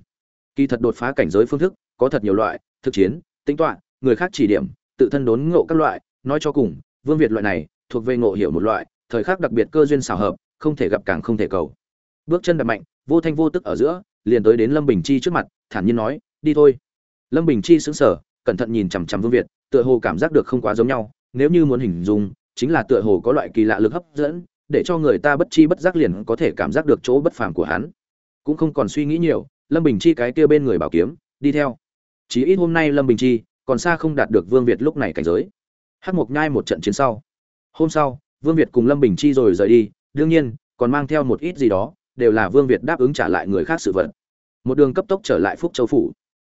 Kỳ thật đột phá cảnh giới phương thức có thật nhiều loại, thực chiến, tính toán, người khác chỉ điểm, tự thân đốn ngộ các loại, nói cho cùng, vương việt loại này thuộc về ngộ hiểu một loại, thời khắc đặc biệt cơ duyên xảo hợp, không thể gặp càng không thể cầu. Bước chân đập mạnh, vô thanh vô tức ở giữa, liền tới đến lâm bình chi trước mặt, thản nhiên nói, đi thôi. Lâm bình chi sững sờ, cẩn thận nhìn chằm chằm vương việt, tựa hồ cảm giác được không quá giống nhau, nếu như muốn hình dung, chính là tựa hồ có loại kỳ lạ lực hấp dẫn để cho người ta bất chi bất giác liền có thể cảm giác được chỗ bất phàm của hắn. Cũng không còn suy nghĩ nhiều, lâm bình chi cái kia bên người bảo kiếm, đi theo. Chỉ ít hôm nay lâm bình chi còn xa không đạt được vương việt lúc này cảnh giới. Hắc mộc nhai một trận chiến sau. Hôm sau, vương việt cùng lâm bình chi rồi rời đi, đương nhiên, còn mang theo một ít gì đó, đều là vương việt đáp ứng trả lại người khác sự vật. Một đường cấp tốc trở lại phúc châu phủ.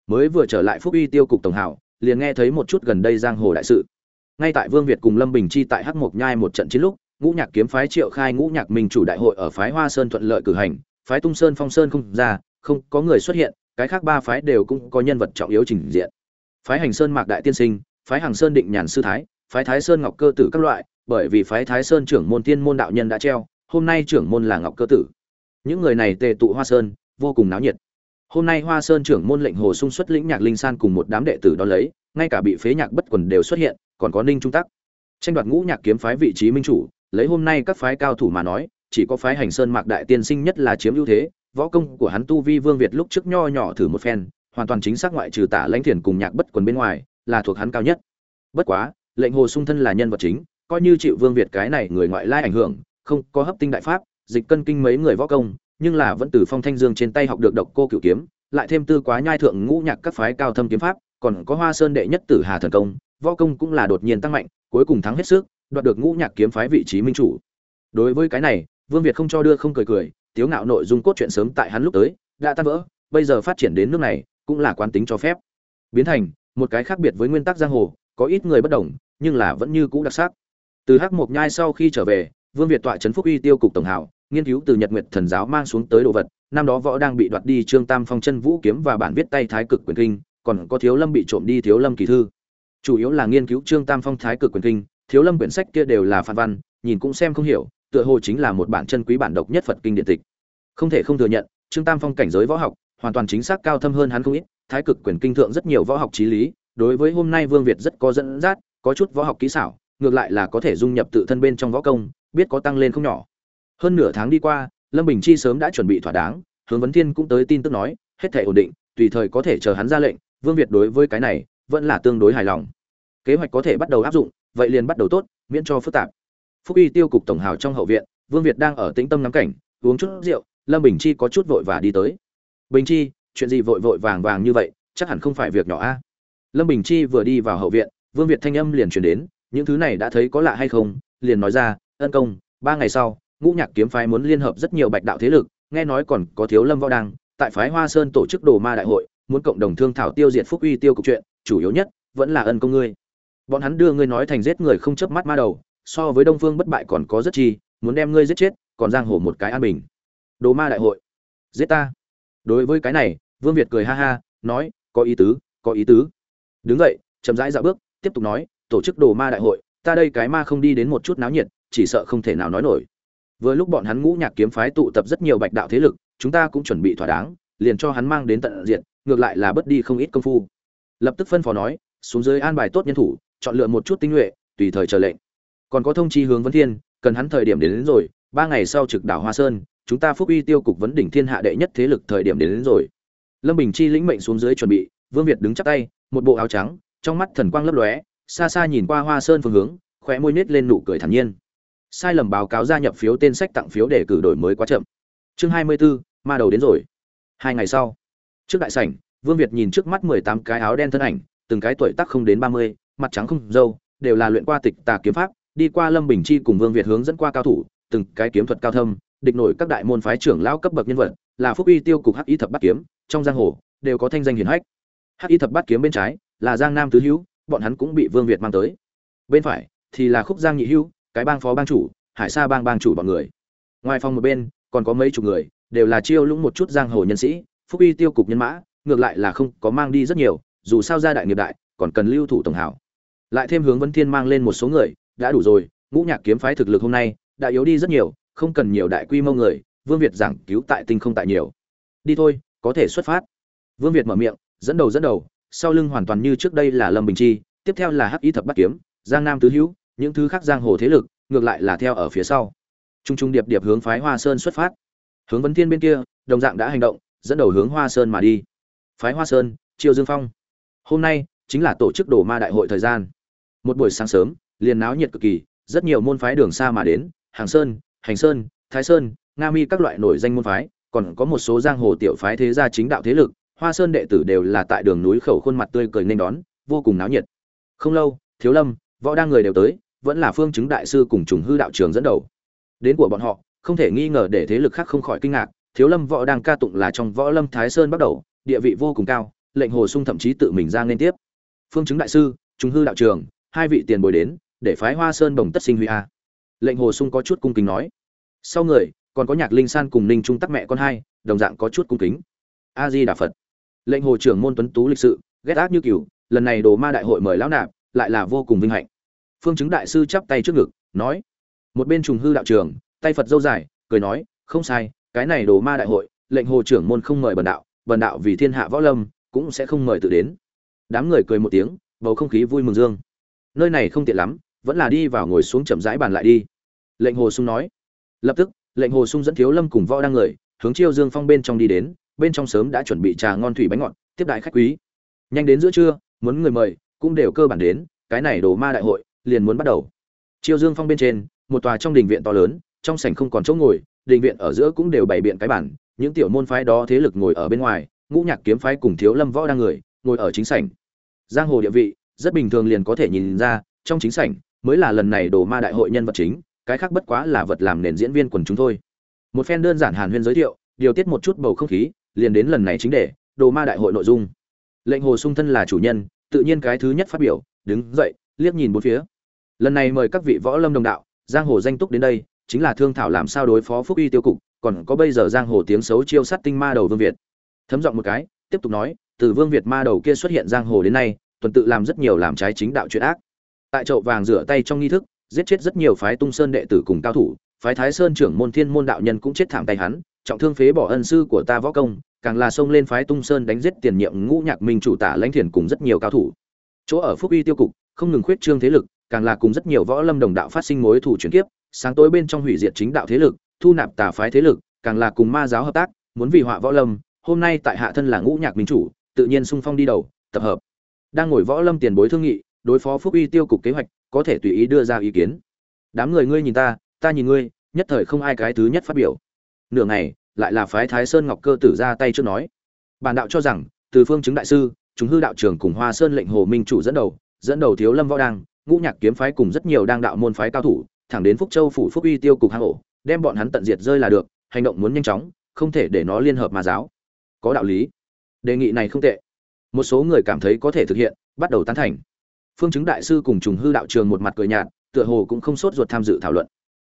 Mới vừa trở lại phúc uy tiêu cục tổng hảo, liền nghe thấy một chút gần đây giang hồ đại sự. Ngay tại vương việt cùng lâm bình chi tại hắc mộc nhai một trận chiến lúc ngũ nhạc kiếm phái triệu khai ngũ nhạc minh chủ đại hội ở phái hoa sơn thuận lợi cử hành, phái tung sơn, phong sơn không ra, không có người xuất hiện, cái khác ba phái đều cũng có nhân vật trọng yếu trình diện. Phái hành sơn mạc đại tiên sinh, phái hàng sơn định nhàn sư thái, phái thái sơn ngọc cơ tử các loại, bởi vì phái thái sơn trưởng môn tiên môn đạo nhân đã treo, hôm nay trưởng môn là ngọc cơ tử. Những người này tề tụ hoa sơn, vô cùng náo nhiệt. Hôm nay hoa sơn trưởng môn lệnh hồ sung xuất lĩnh nhạc linh san cùng một đám đệ tử đón lấy, ngay cả bị phế nhạc bất quần đều xuất hiện, còn có ninh trung tắc. Tranh đoạt ngũ nhạc kiếm phái vị trí minh chủ lấy hôm nay các phái cao thủ mà nói, chỉ có phái hành sơn mạc đại tiên sinh nhất là chiếm ưu thế, võ công của hắn tu vi vương việt lúc trước nho nhỏ thử một phen, hoàn toàn chính xác ngoại trừ tả lãnh thiền cùng nhạc bất quần bên ngoài, là thuộc hắn cao nhất. Bất quá, lệnh hồ sung thân là nhân vật chính, coi như chịu vương việt cái này người ngoại lai ảnh hưởng, không có hấp tinh đại pháp, dịch cân kinh mấy người võ công, nhưng là vẫn từ phong thanh dương trên tay học được độc cô cửu kiếm, lại thêm tư quá nhai thượng ngũ nhạc các phái cao thâm kiếm pháp, còn có hoa sơn đệ nhất tử hà thần công, võ công cũng là đột nhiên tăng mạnh, cuối cùng thắng hết sức đoạt được ngũ nhạc kiếm phái vị trí minh chủ. Đối với cái này, vương việt không cho đưa không cười cười, tiếu ngạo nội dung cốt truyện sớm tại hắn lúc tới, đã tan vỡ, bây giờ phát triển đến nước này, cũng là quán tính cho phép. Biến thành, một cái khác biệt với nguyên tắc giang hồ, có ít người bất đồng, nhưng là vẫn như cũ đặc sắc. Từ hắc mộc nhai sau khi trở về, vương việt tọa trấn phúc uy tiêu cục tổng hảo, nghiên cứu từ nhật nguyệt thần giáo mang xuống tới đồ vật, năm đó võ đang bị đoạt đi trương tam phong chân vũ kiếm và bản viết tay thái cực quyền kinh, còn có thiếu lâm bị trộm đi thiếu lâm kỳ thư. Chủ yếu là nghiên cứu trương tam phong thái cực quyền kinh thiếu lâm quyển sách kia đều là phản văn, nhìn cũng xem không hiểu, tựa hồ chính là một bản chân quý bản độc nhất phật kinh điện tịch. Không thể không thừa nhận, trương tam phong cảnh giới võ học, hoàn toàn chính xác cao thâm hơn hắn không ít, thái cực quyền kinh thượng rất nhiều võ học trí lý, đối với hôm nay vương việt rất có dẫn dắt, có chút võ học kỹ xảo, ngược lại là có thể dung nhập tự thân bên trong võ công, biết có tăng lên không nhỏ. Hơn nửa tháng đi qua, lâm bình chi sớm đã chuẩn bị thỏa đáng, hướng vấn thiên cũng tới tin tức nói, hết thể ổn định, tùy thời có thể chờ hắn ra lệnh, vương việt đối với cái này, vẫn là tương đối hài lòng. Kế hoạch có thể bắt đầu áp dụng vậy liền bắt đầu tốt, miễn cho phức tạp. Phúc y tiêu cục tổng hào trong hậu viện, vương việt đang ở tĩnh tâm ngắm cảnh, uống chút rượu, lâm bình chi có chút vội và đi tới. Bình chi, chuyện gì vội vội vàng vàng như vậy, chắc hẳn không phải việc nhỏ a. Lâm bình chi vừa đi vào hậu viện, vương việt thanh âm liền truyền đến, những thứ này đã thấy có lạ hay không? Liền nói ra, ân công, ba ngày sau, ngũ nhạc kiếm phái muốn liên hợp rất nhiều bạch đạo thế lực, nghe nói còn có thiếu lâm võ đăng, tại phái hoa sơn tổ chức đồ ma đại hội, muốn cộng đồng thương thảo tiêu diệt phúc uy tiêu cục chuyện, chủ yếu nhất vẫn là ân công ngươi bọn hắn đưa ngươi nói thành giết người không chớp mắt ma đầu, so với đông phương bất bại còn có rất chi, muốn đem ngươi giết chết, còn giang hồ một cái an bình. Đồ ma đại hội, giết ta. Đối với cái này, vương việt cười ha ha, nói, có ý tứ, có ý tứ. Đứng dậy, chậm rãi dạo bước, tiếp tục nói, tổ chức đồ ma đại hội, ta đây cái ma không đi đến một chút náo nhiệt, chỉ sợ không thể nào nói nổi. Vừa lúc bọn hắn ngũ nhạc kiếm phái tụ tập rất nhiều bạch đạo thế lực, chúng ta cũng chuẩn bị thỏa đáng, liền cho hắn mang đến tận diện, ngược lại là bớt đi không ít công phu. Lập tức phân phó nói, xuống dưới an bài tốt nhân thủ chọn lựa một chút tinh nhuệ tùy thời chờ lệnh. Còn có thông chi hướng Vân thiên cần hắn thời điểm đến, đến rồi ba ngày sau trực đảo hoa sơn chúng ta phúc uy tiêu cục vấn đỉnh thiên hạ đệ nhất thế lực thời điểm đến, đến rồi. Lâm bình chi lĩnh mệnh xuống dưới chuẩn bị vương việt đứng chắp tay một bộ áo trắng trong mắt thần quang lấp lóe xa xa nhìn qua hoa sơn phương hướng khóe môi nhếch lên nụ cười thản nhiên. Sai lầm báo cáo gia nhập phiếu tên sách tặng phiếu để cử đổi mới quá chậm. Chương hai mươi 24, ma đầu đến rồi. Hai ngày sau trước đại sảnh vương việt nhìn trước mắt mười tám cái áo đen thân ảnh từng cái tuổi tác không đến ba mươi mặt trắng không dâu, đều là luyện qua tịch tà kiếm pháp, đi qua lâm bình chi cùng vương việt hướng dẫn qua cao thủ, từng cái kiếm thuật cao thâm, địch nổi các đại môn phái trưởng lão cấp bậc nhân vật, là phúc uy tiêu cục hắc y thập bát kiếm, trong giang hồ, đều có thanh danh hiển hách. Hắc y thập bát kiếm bên trái, là giang nam tứ hữu, bọn hắn cũng bị vương việt mang tới. Bên phải, thì là khúc giang nhị hữu, cái bang phó bang chủ, hải sa bang bang chủ bọn người. Ngoài phòng một bên, còn có mấy chục người, đều là chiêu lũng một chút giang hồ nhân sĩ, phúc uy tiêu cục nhân mã, ngược lại là không có mang đi rất nhiều, dù sao gia đại nghiệp đại, còn cần lưu thủ tổng hảo lại thêm hướng vân thiên mang lên một số người, đã đủ rồi, ngũ nhạc kiếm phái thực lực hôm nay, đã yếu đi rất nhiều, không cần nhiều đại quy mô người, vương việt giảng cứu tại tinh không tại nhiều. Đi thôi, có thể xuất phát. Vương việt mở miệng, dẫn đầu dẫn đầu, sau lưng hoàn toàn như trước đây là lâm bình chi, tiếp theo là hắc y thập bát kiếm, giang nam tứ hữu, những thứ khác giang hồ thế lực, ngược lại là theo ở phía sau. Trung trung điệp điệp hướng phái hoa sơn xuất phát. Hướng vấn thiên bên kia, đồng dạng đã hành động, dẫn đầu hướng hoa sơn mà đi. Phái hoa sơn, triều dương phong. Hôm nay, chính là tổ chức đồ ma đại hội thời gian một buổi sáng sớm, liền náo nhiệt cực kỳ, rất nhiều môn phái đường xa mà đến, hàng sơn, hành sơn, thái sơn, nga mi các loại nổi danh môn phái, còn có một số giang hồ tiểu phái thế gia chính đạo thế lực, hoa sơn đệ tử đều là tại đường núi khẩu khuôn mặt tươi cười nên đón, vô cùng náo nhiệt. Không lâu, thiếu lâm, võ đang người đều tới, vẫn là phương chứng đại sư cùng trùng hư đạo trường dẫn đầu. Đến của bọn họ, không thể nghi ngờ để thế lực khác không khỏi kinh ngạc, thiếu lâm, võ đang ca tụng là trong võ lâm thái sơn bắt đầu, địa vị vô cùng cao, lệnh hồ sung thậm chí tự mình ra nên tiếp. Phương chứng đại sư, trùng hư đạo trường hai vị tiền bồi đến, để phái hoa sơn đồng tất sinh huy a. Lệnh hồ sung có chút cung kính nói. Sau người, còn có nhạc linh san cùng ninh trung tắc mẹ con hai, đồng dạng có chút cung kính. A di đà phật. Lệnh hồ trưởng môn tuấn tú lịch sự, ghét ác như cửu lần này đồ ma đại hội mời lão nạp, lại là vô cùng vinh hạnh. Phương chứng đại sư chắp tay trước ngực, nói. Một bên trùng hư đạo trường tay phật dâu dài, cười nói, không sai, cái này đồ ma đại hội, lệnh hồ trưởng môn không mời bần đạo bần đạo vì thiên hạ võ lâm, cũng sẽ không mời tự đến. Đám người cười một tiếng, bầu không khí vui mừng dương nơi này không tiện lắm, vẫn là đi vào ngồi xuống chậm rãi bàn lại đi. Lệnh hồ sung nói. Lập tức, lệnh hồ sung dẫn thiếu lâm cùng võ đang người, hướng chiêu dương phong bên trong đi đến, bên trong sớm đã chuẩn bị trà ngon thủy bánh ngọt, tiếp đại khách quý. Nhanh đến giữa trưa, muốn người mời, cũng đều cơ bản đến, cái này đồ ma đại hội, liền muốn bắt đầu. Chiêu dương phong bên trên, một tòa trong đình viện to lớn, trong sảnh không còn chỗ ngồi, đình viện ở giữa cũng đều bày biện cái bản, những tiểu môn phái đó thế lực ngồi ở bên ngoài, ngũ nhạc kiếm phái cùng thiếu lâm võ đang người, ngồi ở chính sảnh. Giang hồ địa vị rất bình thường liền có thể nhìn ra, trong chính sảnh, mới là lần này đồ ma đại hội nhân vật chính, cái khác bất quá là vật làm nền diễn viên quần chúng thôi. Một phen đơn giản hàn huyên giới thiệu, điều tiết một chút bầu không khí, liền đến lần này chính để đồ ma đại hội nội dung. Lệnh hồ sung thân là chủ nhân, tự nhiên cái thứ nhất phát biểu, đứng dậy, liếc nhìn bốn phía. Lần này mời các vị võ lâm đồng đạo, giang hồ danh túc đến đây, chính là thương thảo làm sao đối phó phúc uy tiêu cục, còn có bây giờ giang hồ tiếng xấu chiêu sát tinh ma đầu vương việt. Thấm giọng một cái, tiếp tục nói, từ vương việt ma đầu kia xuất hiện giang hồ đến nay tuần tự làm rất nhiều làm trái chính đạo chuyện ác. Tại chậu vàng rửa tay trong nghi thức, giết chết rất nhiều phái tung sơn đệ tử cùng cao thủ, phái thái sơn trưởng môn thiên môn đạo nhân cũng chết thảm tay hắn, trọng thương phế bỏ ân sư của ta võ công, càng là xông lên phái tung sơn đánh giết tiền nhiệm ngũ nhạc minh chủ tả lãnh thiền cùng rất nhiều cao thủ. Chỗ ở phúc uy tiêu cục, không ngừng khuyết trương thế lực, càng là cùng rất nhiều võ lâm đồng đạo phát sinh mối thù chuyển kiếp, sáng tối bên trong hủy diệt chính đạo thế lực, thu nạp tà phái thế lực, càng là cùng ma giáo hợp tác, muốn vì họa võ lâm, hôm nay tại hạ thân là ngũ nhạc minh chủ, tự nhiên sung phong đi đầu, tập hợp đang ngồi võ lâm tiền bối thương nghị, đối phó phúc uy tiêu cục kế hoạch, có thể tùy ý đưa ra ý kiến. Đám người ngươi nhìn ta ta nhìn ngươi, nhất thời không ai cái thứ nhất phát biểu. Nửa ngày, lại là phái thái sơn ngọc cơ tử ra tay trước nói. Bản đạo cho rằng, từ phương chứng đại sư, chúng hư đạo trưởng cùng hoa sơn lệnh hồ minh chủ dẫn đầu dẫn đầu thiếu lâm võ đăng ngũ nhạc kiếm phái cùng rất nhiều đang đạo môn phái cao thủ, thẳng đến phúc châu phủ phúc uy tiêu cục hang ổ đem bọn hắn tận diệt rơi là được, hành động muốn nhanh chóng, không thể để nó liên hợp mà giáo. Có đạo lý. Đề nghị này không tệ một số người cảm thấy có thể thực hiện, bắt đầu tán thành. Phương chứng đại sư cùng trùng hư đạo trường một mặt cười nhạt, tựa hồ cũng không sốt ruột tham dự thảo luận.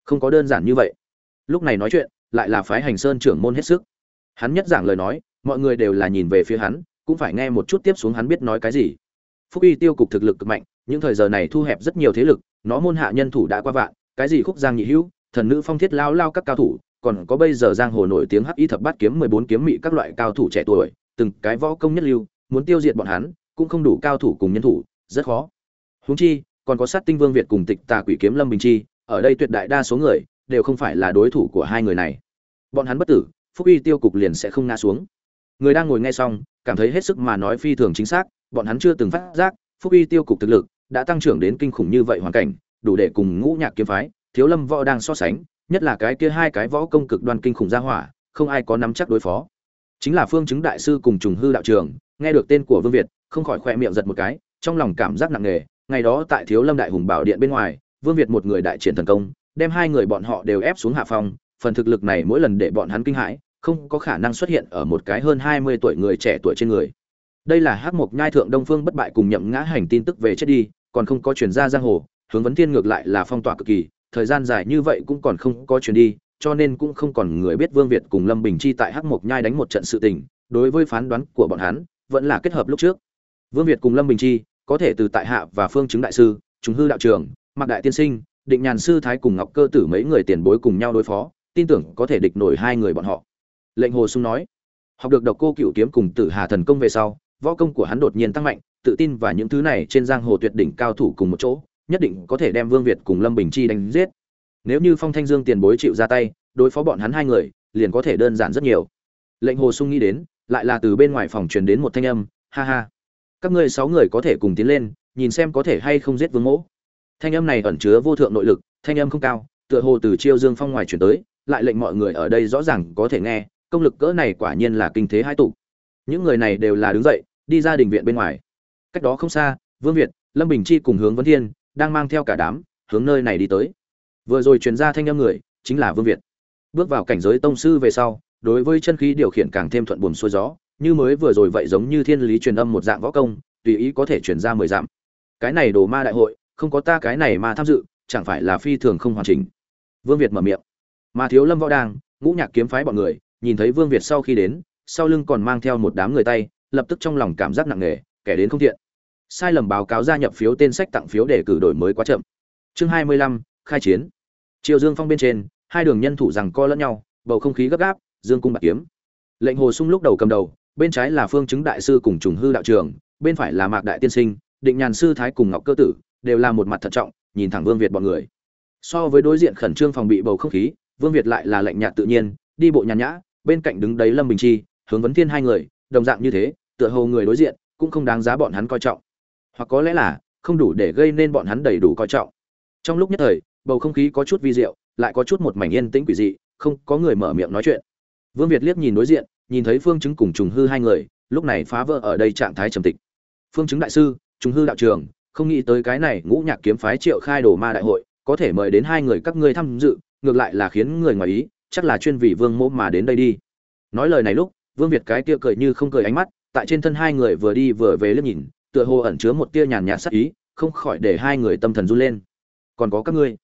Không có đơn giản như vậy. Lúc này nói chuyện, lại là phái hành sơn trưởng môn hết sức. Hắn nhất giảng lời nói, mọi người đều là nhìn về phía hắn, cũng phải nghe một chút tiếp xuống hắn biết nói cái gì. Phúc y tiêu cục thực lực cực mạnh, những thời giờ này thu hẹp rất nhiều thế lực, nó môn hạ nhân thủ đã qua vạn, cái gì khúc giang nhị hữu, thần nữ phong thiết lao lao các cao thủ, còn có bây giờ giang hồ nổi tiếng hắc y thập bát kiếm mười bốn kiếm mị các loại cao thủ trẻ tuổi, từng cái võ công nhất lưu muốn tiêu diệt bọn hắn, cũng không đủ cao thủ cùng nhân thủ, rất khó. Huống chi, còn có sát tinh vương việt cùng tịch tà quỷ kiếm lâm bình chi, ở đây tuyệt đại đa số người đều không phải là đối thủ của hai người này. Bọn hắn bất tử, phúc y tiêu cục liền sẽ không ngã xuống. Người đang ngồi nghe xong, cảm thấy hết sức mà nói phi thường chính xác, bọn hắn chưa từng phát giác, phúc y tiêu cục thực lực đã tăng trưởng đến kinh khủng như vậy hoàn cảnh, đủ để cùng ngũ nhạc kiếm phái, thiếu lâm võ đang so sánh, nhất là cái kia hai cái võ công cực đoan kinh khủng gia hỏa, không ai có nắm chắc đối phó. Chính là phương chứng đại sư cùng trùng hư đạo trường nghe được tên của vương việt, không khỏi khoe miệng giật một cái, trong lòng cảm giác nặng nề. Ngày đó tại thiếu lâm đại hùng bảo điện bên ngoài, vương việt một người đại triển thần công, đem hai người bọn họ đều ép xuống hạ phong phần thực lực này mỗi lần để bọn hắn kinh hãi, không có khả năng xuất hiện ở một cái hơn hai mươi tuổi người trẻ tuổi trên người. Đây là hắc mộc nhai thượng đông phương bất bại cùng nhậm ngã hành tin tức về chết đi, còn không có truyền ra giang hồ, hướng vấn thiên ngược lại là phong tỏa cực kỳ. Thời gian dài như vậy cũng còn không có truyền đi, cho nên cũng không còn người biết vương việt cùng lâm bình chi tại hắc mộc nhai đánh một trận sự tình. Đối với phán đoán của bọn hắn vẫn là kết hợp lúc trước. Vương việt cùng lâm bình chi có thể từ tại hạ và phương chứng đại sư chúng hư đạo trưởng, mặc đại tiên sinh định nhàn sư thái cùng ngọc cơ tử mấy người tiền bối cùng nhau đối phó tin tưởng có thể địch nổi hai người bọn họ. Lệnh hồ sung nói học được độc cô cựu kiếm cùng tử hà thần công về sau võ công của hắn đột nhiên tăng mạnh tự tin và những thứ này trên giang hồ tuyệt đỉnh cao thủ cùng một chỗ nhất định có thể đem vương việt cùng lâm bình chi đánh giết. Nếu như phong thanh dương tiền bối chịu ra tay đối phó bọn hắn hai người liền có thể đơn giản rất nhiều. Lệnh hồ sung nghĩ đến lại là từ bên ngoài phòng truyền đến một thanh âm, ha ha, các ngươi sáu người có thể cùng tiến lên, nhìn xem có thể hay không giết vương mỗ thanh âm này ẩn chứa vô thượng nội lực, thanh âm không cao, tựa hồ từ chiêu dương phong ngoài chuyển tới, lại lệnh mọi người ở đây rõ ràng có thể nghe, công lực cỡ này quả nhiên là kinh thế hai tụ. Những người này đều là đứng dậy, đi ra đình viện bên ngoài. Cách đó không xa, vương việt, lâm bình chi cùng hướng vấn thiên đang mang theo cả đám, hướng nơi này đi tới. Vừa rồi truyền ra thanh âm người, chính là vương việt. Bước vào cảnh giới tông sư về sau đối với chân khí điều khiển càng thêm thuận buồm xuôi gió như mới vừa rồi vậy giống như thiên lý truyền âm một dạng võ công tùy ý có thể truyền ra mười dặm. Cái này đồ ma đại hội không có ta cái này mà tham dự chẳng phải là phi thường không hoàn chỉnh. Vương việt mở miệng. Mà thiếu lâm võ đàng, ngũ nhạc kiếm phái bọn người nhìn thấy vương việt sau khi đến sau lưng còn mang theo một đám người tay lập tức trong lòng cảm giác nặng nề kẻ đến không thiện. Sai lầm báo cáo gia nhập phiếu tên sách tặng phiếu để cử đổi mới quá chậm. Chương hai mươi lăm khai chiến. Triều dương phong bên trên hai đường nhân thủ rằng co lẫn nhau bầu không khí gấp gáp dương cung bạc kiếm. Lệnh hồ sung lúc đầu cầm đầu, bên trái là phương chứng đại sư cùng trùng hư đạo trường, bên phải là mạc đại tiên sinh, định nhàn sư thái cùng ngọc cơ tử, đều là một mặt thận trọng, nhìn thẳng vương việt bọn người. So với đối diện khẩn trương phòng bị bầu không khí, vương việt lại là lạnh nhạt tự nhiên, đi bộ nhàn nhã, bên cạnh đứng đấy lâm bình chi, hướng vấn thiên hai người, đồng dạng như thế, tựa hồ người đối diện, cũng không đáng giá bọn hắn coi trọng. Hoặc có lẽ là, không đủ để gây nên bọn hắn đầy đủ coi trọng. Trong lúc nhất thời, bầu không khí có chút vi diệu, lại có chút một mảnh yên tĩnh quỷ dị, không có người mở miệng nói chuyện vương việt liếc nhìn đối diện nhìn thấy phương chứng cùng trùng hư hai người lúc này phá vỡ ở đây trạng thái trầm tịch. Phương chứng đại sư trùng hư đạo trưởng, không nghĩ tới cái này ngũ nhạc kiếm phái triệu khai đồ ma đại hội có thể mời đến hai người các ngươi tham dự ngược lại là khiến người ngoài ý chắc là chuyên vì vương Mộ mà đến đây đi. Nói lời này lúc vương việt cái kia cười như không cười ánh mắt tại trên thân hai người vừa đi vừa về liếc nhìn tựa hồ ẩn chứa một tia nhàn nhạt sắc ý không khỏi để hai người tâm thần run lên. Còn có các ngươi.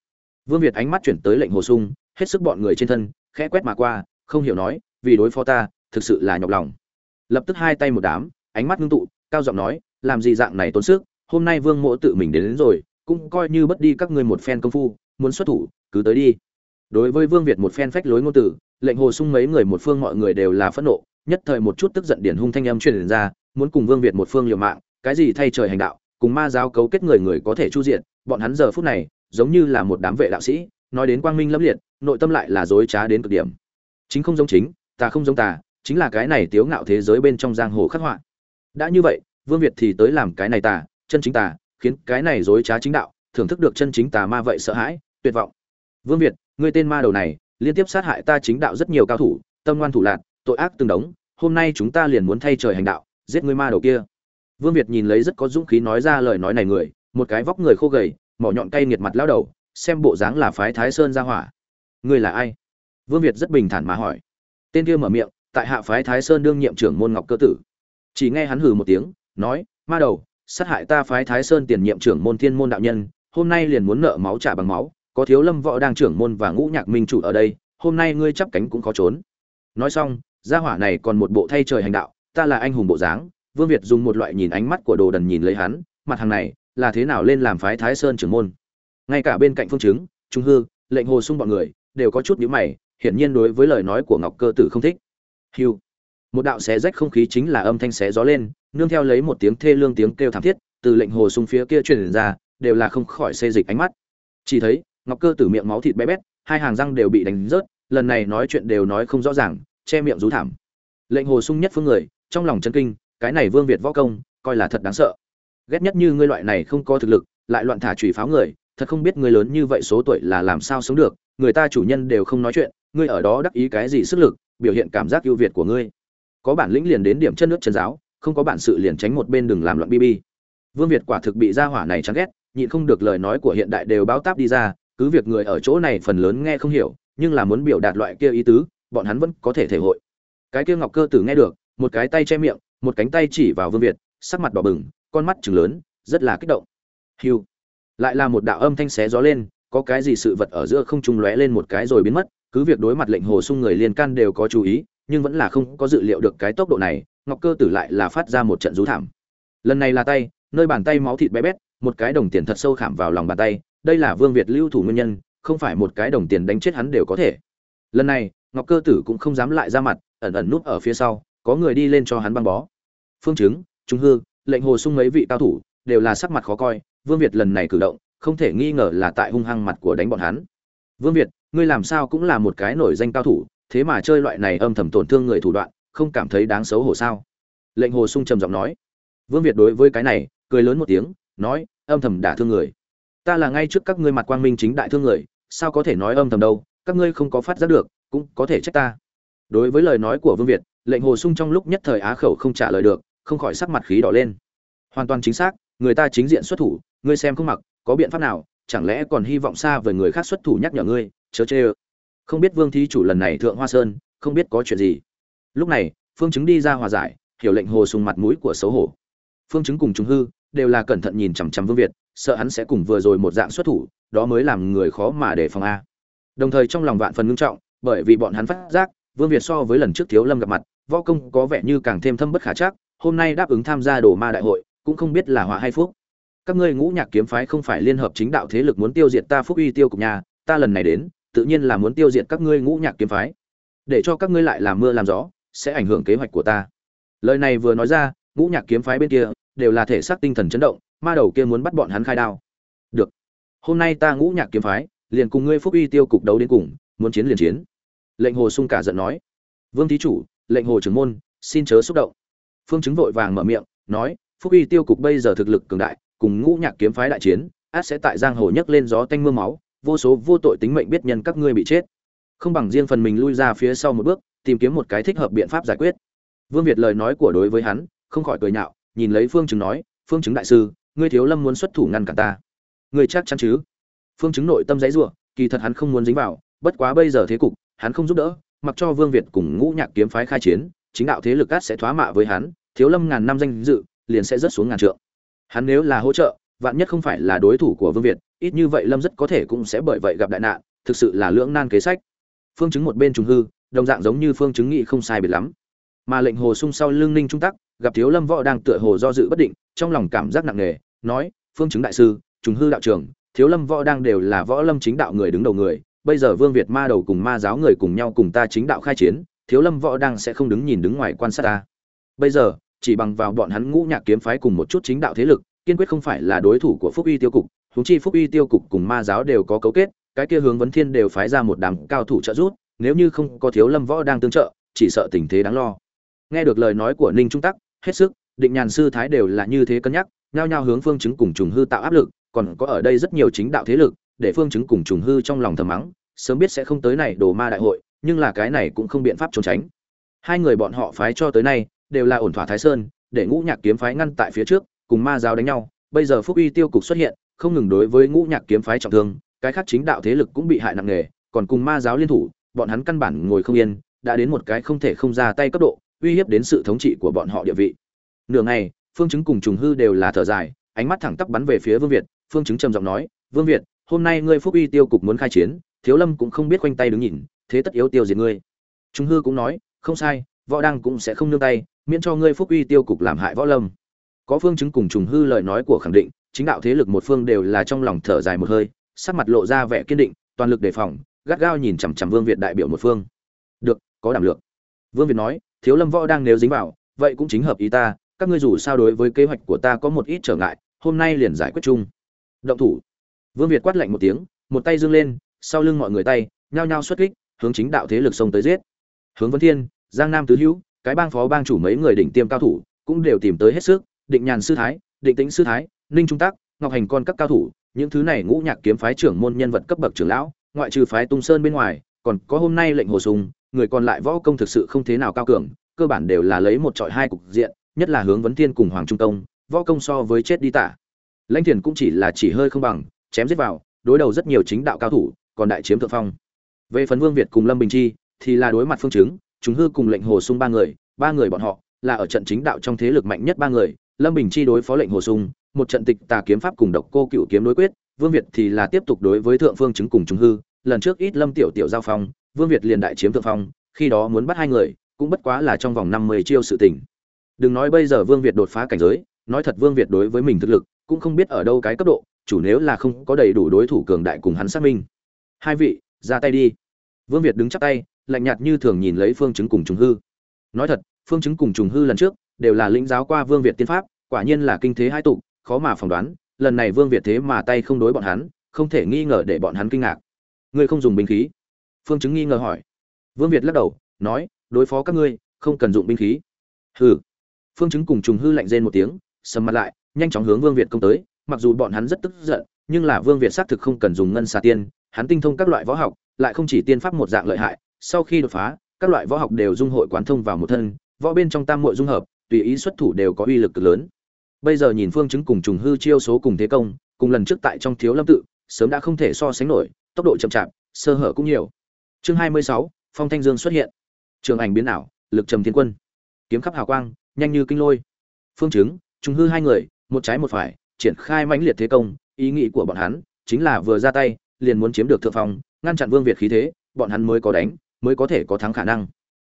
Vương việt ánh mắt chuyển tới lệnh hồ sung hết sức bọn người trên thân khẽ quét mà qua không hiểu nói vì đối phó ta thực sự là nhọc lòng. Lập tức hai tay một đám ánh mắt ngưng tụ cao giọng nói làm gì dạng này tốn sức hôm nay vương mỗ tự mình đến, đến rồi cũng coi như bất đi các ngươi một phen công phu muốn xuất thủ cứ tới đi. Đối với vương việt một phen phách lối ngôn từ lệnh hồ sung mấy người một phương mọi người đều là phẫn nộ nhất thời một chút tức giận điển hung thanh âm truyền ra muốn cùng vương việt một phương liều mạng cái gì thay trời hành đạo cùng ma giáo cấu kết người người có thể chu diện bọn hắn giờ phút này giống như là một đám vệ đạo sĩ nói đến quang minh lâm liệt nội tâm lại là dối trá đến cực điểm chính không giống chính, ta không giống ta, chính là cái này tiếu ngạo thế giới bên trong giang hồ khắc họa. Đã như vậy, vương việt thì tới làm cái này tà chân chính tà khiến cái này dối trá chính đạo, thưởng thức được chân chính tà ma vậy sợ hãi, tuyệt vọng. Vương việt, ngươi tên ma đầu này, liên tiếp sát hại ta chính đạo rất nhiều cao thủ, tâm ngoan thủ lạc tội ác tương đống, hôm nay chúng ta liền muốn thay trời hành đạo, giết ngươi ma đầu kia. Vương việt nhìn lấy rất có dũng khí nói ra lời nói này người, một cái vóc người khô gầy, mỏ nhọn cay nghiệt mặt lao đầu, xem bộ dáng là phái thái sơn ra hỏa. Ngươi là ai? Vương việt rất bình thản mà hỏi. Tên kia mở miệng, tại hạ phái thái sơn đương nhiệm trưởng môn ngọc cơ tử. Chỉ nghe hắn hừ một tiếng, nói, ma đầu, sát hại ta phái thái sơn tiền nhiệm trưởng môn thiên môn đạo nhân, hôm nay liền muốn nợ máu trả bằng máu, có thiếu lâm võ đang trưởng môn và ngũ nhạc minh chủ ở đây, hôm nay ngươi chắp cánh cũng khó trốn. Nói xong, gia hỏa này còn một bộ thay trời hành đạo, ta là anh hùng bộ dáng. Vương việt dùng một loại nhìn ánh mắt của đồ đần nhìn lấy hắn, mặt hàng này, là thế nào lên làm phái thái sơn trưởng môn? Ngay cả bên cạnh phương chứng, trung hư, lệnh hồ sung bọn người, đều có chút nhíu mày hiển nhiên đối với lời nói của ngọc cơ tử không thích. Hiu một đạo xé rách không khí chính là âm thanh xé gió lên, nương theo lấy một tiếng thê lương tiếng kêu thảm thiết, từ lệnh hồ sung phía kia truyền ra, đều là không khỏi xê dịch ánh mắt. Chỉ thấy, ngọc cơ tử miệng máu thịt bé bét, hai hàng răng đều bị đánh rớt, lần này nói chuyện đều nói không rõ ràng, che miệng rú thảm. Lệnh hồ sung nhất phương người, trong lòng chân kinh, cái này vương việt võ công, coi là thật đáng sợ. Ghét nhất như ngươi loại này không có thực lực, lại loạn thả chùy pháo người, thật không biết người lớn như vậy số tuổi là làm sao sống được, người ta chủ nhân đều không nói chuyện ngươi ở đó đắc ý cái gì sức lực, biểu hiện cảm giác ưu việt của ngươi. Có bản lĩnh liền đến điểm chân nước chân giáo, không có bản sự liền tránh một bên đừng làm loạn bb vương việt quả thực bị gia hỏa này chán ghét, nhịn không được lời nói của hiện đại đều báo táp đi ra, cứ việc người ở chỗ này phần lớn nghe không hiểu, nhưng là muốn biểu đạt loại kia ý tứ, bọn hắn vẫn có thể thể hội. Cái kia ngọc cơ tử nghe được, một cái tay che miệng, một cánh tay chỉ vào vương việt, sắc mặt đỏ bừng, con mắt trừng lớn, rất là kích động. Hiu lại là một đạo âm thanh xé gió lên, có cái gì sự vật ở giữa không trung lóe lên một cái rồi biến mất cứ việc đối mặt lệnh hồ sung người liên can đều có chú ý, nhưng vẫn là không có dự liệu được cái tốc độ này, ngọc cơ tử lại là phát ra một trận rú thảm. Lần này là tay, nơi bàn tay máu thịt bé bét, một cái đồng tiền thật sâu khảm vào lòng bàn tay, đây là vương việt lưu thủ nguyên nhân, không phải một cái đồng tiền đánh chết hắn đều có thể. Lần này, ngọc cơ tử cũng không dám lại ra mặt, ẩn ẩn núp ở phía sau, có người đi lên cho hắn băng bó. Phương chứng, trung hư, lệnh hồ sung mấy vị cao thủ, đều là sắc mặt khó coi, vương việt lần này cử động, không thể nghi ngờ là tại hung hăng mặt của đánh bọn hắn. Vương việt ngươi làm sao cũng là một cái nổi danh cao thủ, thế mà chơi loại này âm thầm tổn thương người thủ đoạn, không cảm thấy đáng xấu hổ sao? Lệnh hồ sung trầm giọng nói. Vương việt đối với cái này, cười lớn một tiếng, nói, âm thầm đả thương người. Ta là ngay trước các ngươi mặt quang minh chính đại thương người, sao có thể nói âm thầm đâu? Các ngươi không có phát giác được, cũng có thể trách ta. Đối với lời nói của vương việt, lệnh hồ sung trong lúc nhất thời á khẩu không trả lời được, không khỏi sắc mặt khí đỏ lên. Hoàn toàn chính xác, người ta chính diện xuất thủ, ngươi xem không mặc, có biện pháp nào, chẳng lẽ còn hy vọng xa với người khác xuất thủ nhắc nhở ngươi? Chớ chê ơ. Không biết vương thí chủ lần này thượng hoa sơn, không biết có chuyện gì. Lúc này, phương chứng đi ra hòa giải, hiểu lệnh hồ sùng mặt mũi của xấu hổ. Phương chứng cùng chúng hư, đều là cẩn thận nhìn chằm chằm vương việt, sợ hắn sẽ cùng vừa rồi một dạng xuất thủ, đó mới làm người khó mà để phòng a. Đồng thời trong lòng vạn phần ngưng trọng, bởi vì bọn hắn phát giác, vương việt so với lần trước thiếu lâm gặp mặt, võ công có vẻ như càng thêm thâm bất khả chắc, hôm nay đáp ứng tham gia đồ ma đại hội, cũng không biết là họa hay phúc. Các ngươi ngũ nhạc kiếm phái không phải liên hợp chính đạo thế lực muốn tiêu diệt ta phúc uy tiêu cục nhà, ta lần này đến tự nhiên là muốn tiêu diệt các ngươi ngũ nhạc kiếm phái. Để cho các ngươi lại làm mưa làm gió, sẽ ảnh hưởng kế hoạch của ta. Lời này vừa nói ra, ngũ nhạc kiếm phái bên kia đều là thể xác tinh thần chấn động, ma đầu kia muốn bắt bọn hắn khai đao. Được, hôm nay ta ngũ nhạc kiếm phái, liền cùng ngươi phúc uy tiêu cục đấu đến cùng, muốn chiến liền chiến. Lệnh hồ sung cả giận nói. Vương thí chủ, lệnh hồ trưởng môn, xin chớ xúc động. Phương chứng vội vàng mở miệng, nói, phúc uy tiêu cục bây giờ thực lực cường đại, cùng ngũ nhạc kiếm phái đại chiến, át sẽ tại giang hồ nhấc lên gió tanh mưa máu vô số vô tội tính mệnh biết nhân các ngươi bị chết. Không bằng riêng phần mình lui ra phía sau một bước, tìm kiếm một cái thích hợp biện pháp giải quyết. Vương việt lời nói của đối với hắn, không khỏi cười nhạo, nhìn lấy phương chứng nói, phương chứng đại sư, ngươi thiếu lâm muốn xuất thủ ngăn cản ta. Ngươi chắc chắn chứ? Phương chứng nội tâm dãy ruộng kỳ thật hắn không muốn dính vào, bất quá bây giờ thế cục, hắn không giúp đỡ, mặc cho vương việt cùng ngũ nhạc kiếm phái khai chiến, chính đạo thế lực cát sẽ thoá mạ với hắn, thiếu lâm ngàn năm danh dự, liền sẽ rớt xuống ngàn trượng. Hắn nếu là hỗ trợ vạn nhất không phải là đối thủ của vương việt, ít như vậy lâm rất có thể cũng sẽ bởi vậy gặp đại nạn, thực sự là lưỡng nan kế sách. Phương chứng một bên trùng hư, đồng dạng giống như phương chứng nghị không sai biệt lắm. Mà lệnh hồ sung sau Lương ninh trung tắc, gặp thiếu lâm võ đang tựa hồ do dự bất định, trong lòng cảm giác nặng nề, nói, phương chứng đại sư, trùng hư đạo trưởng, thiếu lâm võ đang đều là võ lâm chính đạo người đứng đầu người, bây giờ vương việt ma đầu cùng ma giáo người cùng nhau cùng ta chính đạo khai chiến, thiếu lâm võ đang sẽ không đứng nhìn đứng ngoài quan sát ta. Bây giờ, chỉ bằng vào bọn hắn ngũ nhạc kiếm phái cùng một chút chính đạo thế lực kiên quyết không phải là đối thủ của phúc uy tiêu cục, huống chi phúc uy tiêu cục cùng ma giáo đều có cấu kết, cái kia hướng vấn thiên đều phái ra một đám cao thủ trợ giúp, nếu như không có thiếu lâm võ đang tương trợ, chỉ sợ tình thế đáng lo. Nghe được lời nói của ninh trung tắc, hết sức, định nhàn sư thái đều là như thế cân nhắc, nhao nhao hướng phương chứng cùng trùng hư tạo áp lực, còn có ở đây rất nhiều chính đạo thế lực, để phương chứng cùng trùng hư trong lòng thầm mắng, sớm biết sẽ không tới này đồ ma đại hội, nhưng là cái này cũng không biện pháp trốn tránh. Hai người bọn họ phái cho tới nay, đều là ổn thỏa thái sơn, để ngũ nhạc kiếm phái ngăn tại phía trước cùng ma giáo đánh nhau, bây giờ phúc uy tiêu cục xuất hiện, không ngừng đối với ngũ nhạc kiếm phái trọng thương, cái khác chính đạo thế lực cũng bị hại nặng nề, còn cùng ma giáo liên thủ, bọn hắn căn bản ngồi không yên, đã đến một cái không thể không ra tay cấp độ, uy hiếp đến sự thống trị của bọn họ địa vị. Nửa ngày, phương chứng cùng trùng hư đều là thở dài, ánh mắt thẳng tắp bắn về phía vương việt, phương chứng trầm giọng nói, vương việt, hôm nay ngươi phúc uy tiêu cục muốn khai chiến, thiếu lâm cũng không biết khoanh tay đứng nhìn, thế tất yếu tiêu diệt ngươi. Trung hư cũng nói, không sai, võ đăng cũng sẽ không nương tay, miễn cho ngươi phúc uy tiêu cục làm hại võ lâm có phương chứng cùng trùng hư lời nói của khẳng định, chính đạo thế lực một phương đều là trong lòng thở dài một hơi, sắc mặt lộ ra vẻ kiên định, toàn lực đề phòng, gắt gao nhìn chằm chằm vương việt đại biểu một phương. Được, có đảm lượng. Vương việt nói, thiếu lâm võ đang nếu dính vào, vậy cũng chính hợp ý ta, các ngươi dù sao đối với kế hoạch của ta có một ít trở ngại, hôm nay liền giải quyết chung. Động thủ. Vương việt quát lạnh một tiếng, một tay dương lên, sau lưng mọi người tay, nhao nhao xuất kích, hướng chính đạo thế lực xông tới giết. Hướng vấn thiên, giang nam tứ hữu, cái bang phó bang chủ mấy người đỉnh tiêm cao thủ, cũng đều tìm tới hết sức định nhàn sư thái, định tĩnh sư thái, ninh trung tác, ngọc hành con các cao thủ, những thứ này ngũ nhạc kiếm phái trưởng môn nhân vật cấp bậc trưởng lão, ngoại trừ phái tung sơn bên ngoài, còn có hôm nay lệnh hồ sùng người còn lại võ công thực sự không thế nào cao cường, cơ bản đều là lấy một trọi hai cục diện, nhất là hướng vấn thiên cùng hoàng trung công võ công so với chết đi tả. Lãnh thiền cũng chỉ là chỉ hơi không bằng, chém giết vào, đối đầu rất nhiều chính đạo cao thủ, còn đại chiếm thượng phong. Về phần vương việt cùng lâm bình chi, thì là đối mặt phương chứng chúng hư cùng lệnh hồ sung ba người ba người bọn họ, là ở trận chính đạo trong thế lực mạnh nhất ba người lâm bình chi đối phó lệnh hồ sung, một trận tịch tà kiếm pháp cùng độc cô cựu kiếm đối quyết, vương việt thì là tiếp tục đối với thượng phương chứng cùng chúng hư, lần trước ít lâm tiểu tiểu giao phong, vương việt liền đại chiếm thượng phong, khi đó muốn bắt hai người, cũng bất quá là trong vòng năm mươi chiêu sự tình. Đừng nói bây giờ vương việt đột phá cảnh giới, nói thật vương việt đối với mình thực lực, cũng không biết ở đâu cái cấp độ, chủ nếu là không có đầy đủ đối thủ cường đại cùng hắn xác minh. Hai vị, ra tay đi. Vương việt đứng chắp tay, lạnh nhạt như thường nhìn lấy phương chứng cùng trùng hư. Nói thật, phương chứng cùng trùng hư lần trước đều là lĩnh giáo qua vương việt tiên pháp, quả nhiên là kinh thế hai tụ, khó mà phỏng đoán, lần này vương việt thế mà tay không đối bọn hắn, không thể nghi ngờ để bọn hắn kinh ngạc. Ngươi không dùng binh khí? Phương chứng nghi ngờ hỏi. Vương việt lắc đầu, nói, đối phó các ngươi, không cần dụng binh khí. Hừ. Phương chứng cùng trùng hư lạnh rên một tiếng, sầm mặt lại, nhanh chóng hướng vương việt công tới, mặc dù bọn hắn rất tức giận, nhưng là vương việt xác thực không cần dùng ngân xà tiên, hắn tinh thông các loại võ học, lại không chỉ tiên pháp một dạng lợi hại, sau khi đột phá, các loại võ học đều dung hội quán thông vào một thân, võ bên trong tam muội dung hợp tùy ý xuất thủ đều có uy lực cực lớn. Bây giờ nhìn phương chứng cùng trùng hư chiêu số cùng thế công, cùng lần trước tại trong thiếu lâm tự, sớm đã không thể so sánh nổi, tốc độ chậm chạp, sơ hở cũng nhiều. Chương hai mươi sáu, phong thanh dương xuất hiện. Trường ảnh biến ảo, lực trầm thiên quân. Kiếm khắp hào quang, nhanh như kinh lôi. Phương chứng, trùng hư hai người, một trái một phải, triển khai mãnh liệt thế công, ý nghĩ của bọn hắn chính là vừa ra tay, liền muốn chiếm được thượng phong, ngăn chặn vương việt khí thế, bọn hắn mới có đánh, mới có thể có thắng khả năng.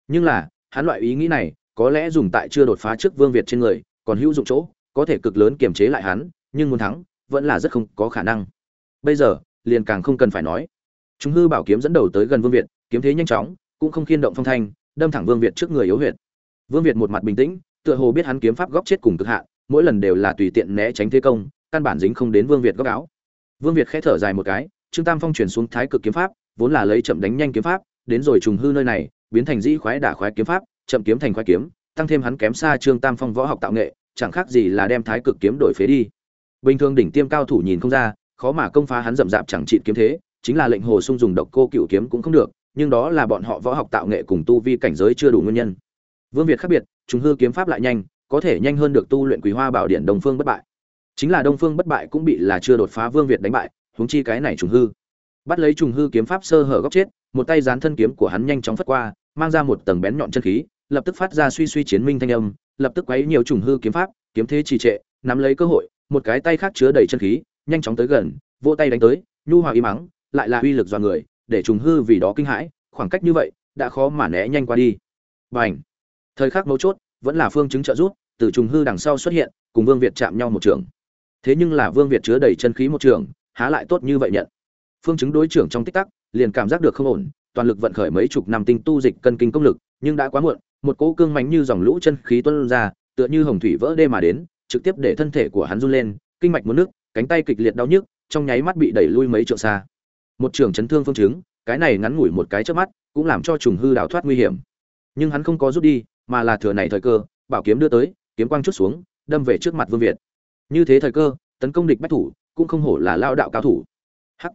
Nhưng là, hắn loại ý nghĩ này có lẽ dùng tại chưa đột phá trước vương việt trên người, còn hữu dụng chỗ, có thể cực lớn kiềm chế lại hắn, nhưng muốn thắng, vẫn là rất không có khả năng. Bây giờ, liền càng không cần phải nói. Chúng hư bảo kiếm dẫn đầu tới gần vương việt, kiếm thế nhanh chóng, cũng không khiên động phong thanh, đâm thẳng vương việt trước người yếu huyệt. Vương việt một mặt bình tĩnh, tựa hồ biết hắn kiếm pháp góc chết cùng cực hạn, mỗi lần đều là tùy tiện né tránh thế công, căn bản dính không đến vương việt góc áo. Vương việt khẽ thở dài một cái, trương tam phong chuyển xuống thái cực kiếm pháp, vốn là lấy chậm đánh nhanh kiếm pháp, đến rồi trùng hư nơi này, biến thành dĩ khoái đả khoái kiếm pháp chậm kiếm thành khoái kiếm, tăng thêm hắn kém xa trương tam phong võ học tạo nghệ, chẳng khác gì là đem thái cực kiếm đổi phế đi. Bình thường đỉnh tiêm cao thủ nhìn không ra, khó mà công phá hắn rậm rạp chẳng trị kiếm thế, chính là lệnh hồ sung dùng độc cô cựu kiếm cũng không được, nhưng đó là bọn họ võ học tạo nghệ cùng tu vi cảnh giới chưa đủ nguyên nhân. Vương việt khác biệt, trùng hư kiếm pháp lại nhanh, có thể nhanh hơn được tu luyện quý hoa bảo điện đông phương bất bại. Chính là đông phương bất bại cũng bị là chưa đột phá vương việt đánh bại, huống chi cái này trùng hư. Bắt lấy trùng hư kiếm pháp sơ hở góc chết, một tay dán thân kiếm của hắn nhanh chóng phất qua, mang ra một tầng bén nhọn chân khí lập tức phát ra suy suy chiến minh thanh âm, lập tức quấy nhiều trùng hư kiếm pháp, kiếm thế trì trệ, nắm lấy cơ hội, một cái tay khác chứa đầy chân khí, nhanh chóng tới gần, vỗ tay đánh tới, nhu hòa ý mắng lại là uy lực do người, để trùng hư vì đó kinh hãi, khoảng cách như vậy, đã khó mà né nhanh qua đi. Bành! Thời khắc mấu chốt, vẫn là phương chứng trợ rút từ trùng hư đằng sau xuất hiện, cùng vương việt chạm nhau một trường. Thế nhưng là vương việt chứa đầy chân khí một trường, há lại tốt như vậy nhận. Phương chứng đối trưởng trong tích tắc, liền cảm giác được không ổn, toàn lực vận khởi mấy chục năm tinh tu dịch cân kinh công lực, nhưng đã quá muộn một cỗ cương mánh như dòng lũ chân khí tuôn ra, tựa như hồng thủy vỡ đê mà đến, trực tiếp để thân thể của hắn run lên, kinh mạch muốn nước, cánh tay kịch liệt đau nhức, trong nháy mắt bị đẩy lui mấy trượng xa. Một trường chấn thương phương chứng, cái này ngắn ngủi một cái trước mắt, cũng làm cho trùng hư đào thoát nguy hiểm. Nhưng hắn không có rút đi, mà là thừa này thời cơ, bảo kiếm đưa tới, kiếm quang chút xuống, đâm về trước mặt vương việt. Như thế thời cơ, tấn công địch bách thủ, cũng không hổ là lao đạo cao thủ. Hắc.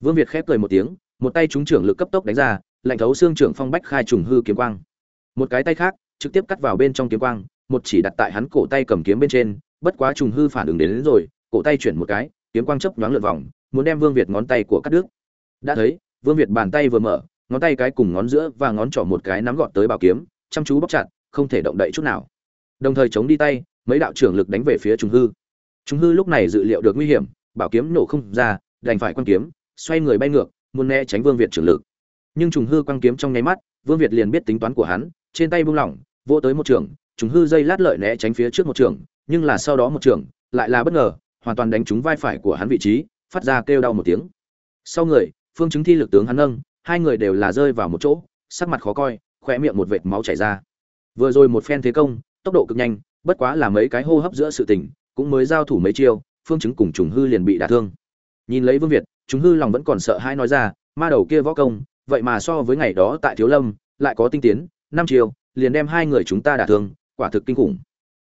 Vương việt khép cười một tiếng, một tay trúng trưởng lực cấp tốc đánh ra, lạnh thấu xương trưởng phong bách khai trùng hư kiếm quang một cái tay khác trực tiếp cắt vào bên trong kiếm quang một chỉ đặt tại hắn cổ tay cầm kiếm bên trên bất quá trùng hư phản ứng đến, đến rồi cổ tay chuyển một cái kiếm quang chấp nhoáng lượn vòng muốn đem vương việt ngón tay của cắt đứt. Đã thấy vương việt bàn tay vừa mở ngón tay cái cùng ngón giữa và ngón trỏ một cái nắm gọn tới bảo kiếm chăm chú bóc chặt không thể động đậy chút nào. Đồng thời chống đi tay mấy đạo trưởng lực đánh về phía trùng hư. Trùng hư lúc này dự liệu được nguy hiểm bảo kiếm nổ không ra đành phải quan kiếm xoay người bay ngược muốn né tránh vương việt trưởng lực. Nhưng trùng hư quăng kiếm trong nháy mắt vương việt liền biết tính toán của hắn trên tay buông lỏng, vỗ tới một trường chúng hư dây lát lợi né tránh phía trước một trường, nhưng là sau đó một trường, lại là bất ngờ, hoàn toàn đánh trúng vai phải của hắn vị trí, phát ra kêu đau một tiếng. Sau người, phương chứng thi lực tướng hắn nâng, hai người đều là rơi vào một chỗ, sắc mặt khó coi khỏe miệng một vệt máu chảy ra. Vừa rồi một phen thế công, tốc độ cực nhanh, bất quá là mấy cái hô hấp giữa sự tình, cũng mới giao thủ mấy chiêu, phương chứng cùng trùng hư liền bị đả thương. Nhìn lấy vương việt chúng hư lòng vẫn còn sợ hãi nói ra, ma đầu kia võ công, vậy mà so với ngày đó tại thiếu lâm, lại có tinh tiến năm chiều, liền đem hai người chúng ta đả thương, quả thực kinh khủng.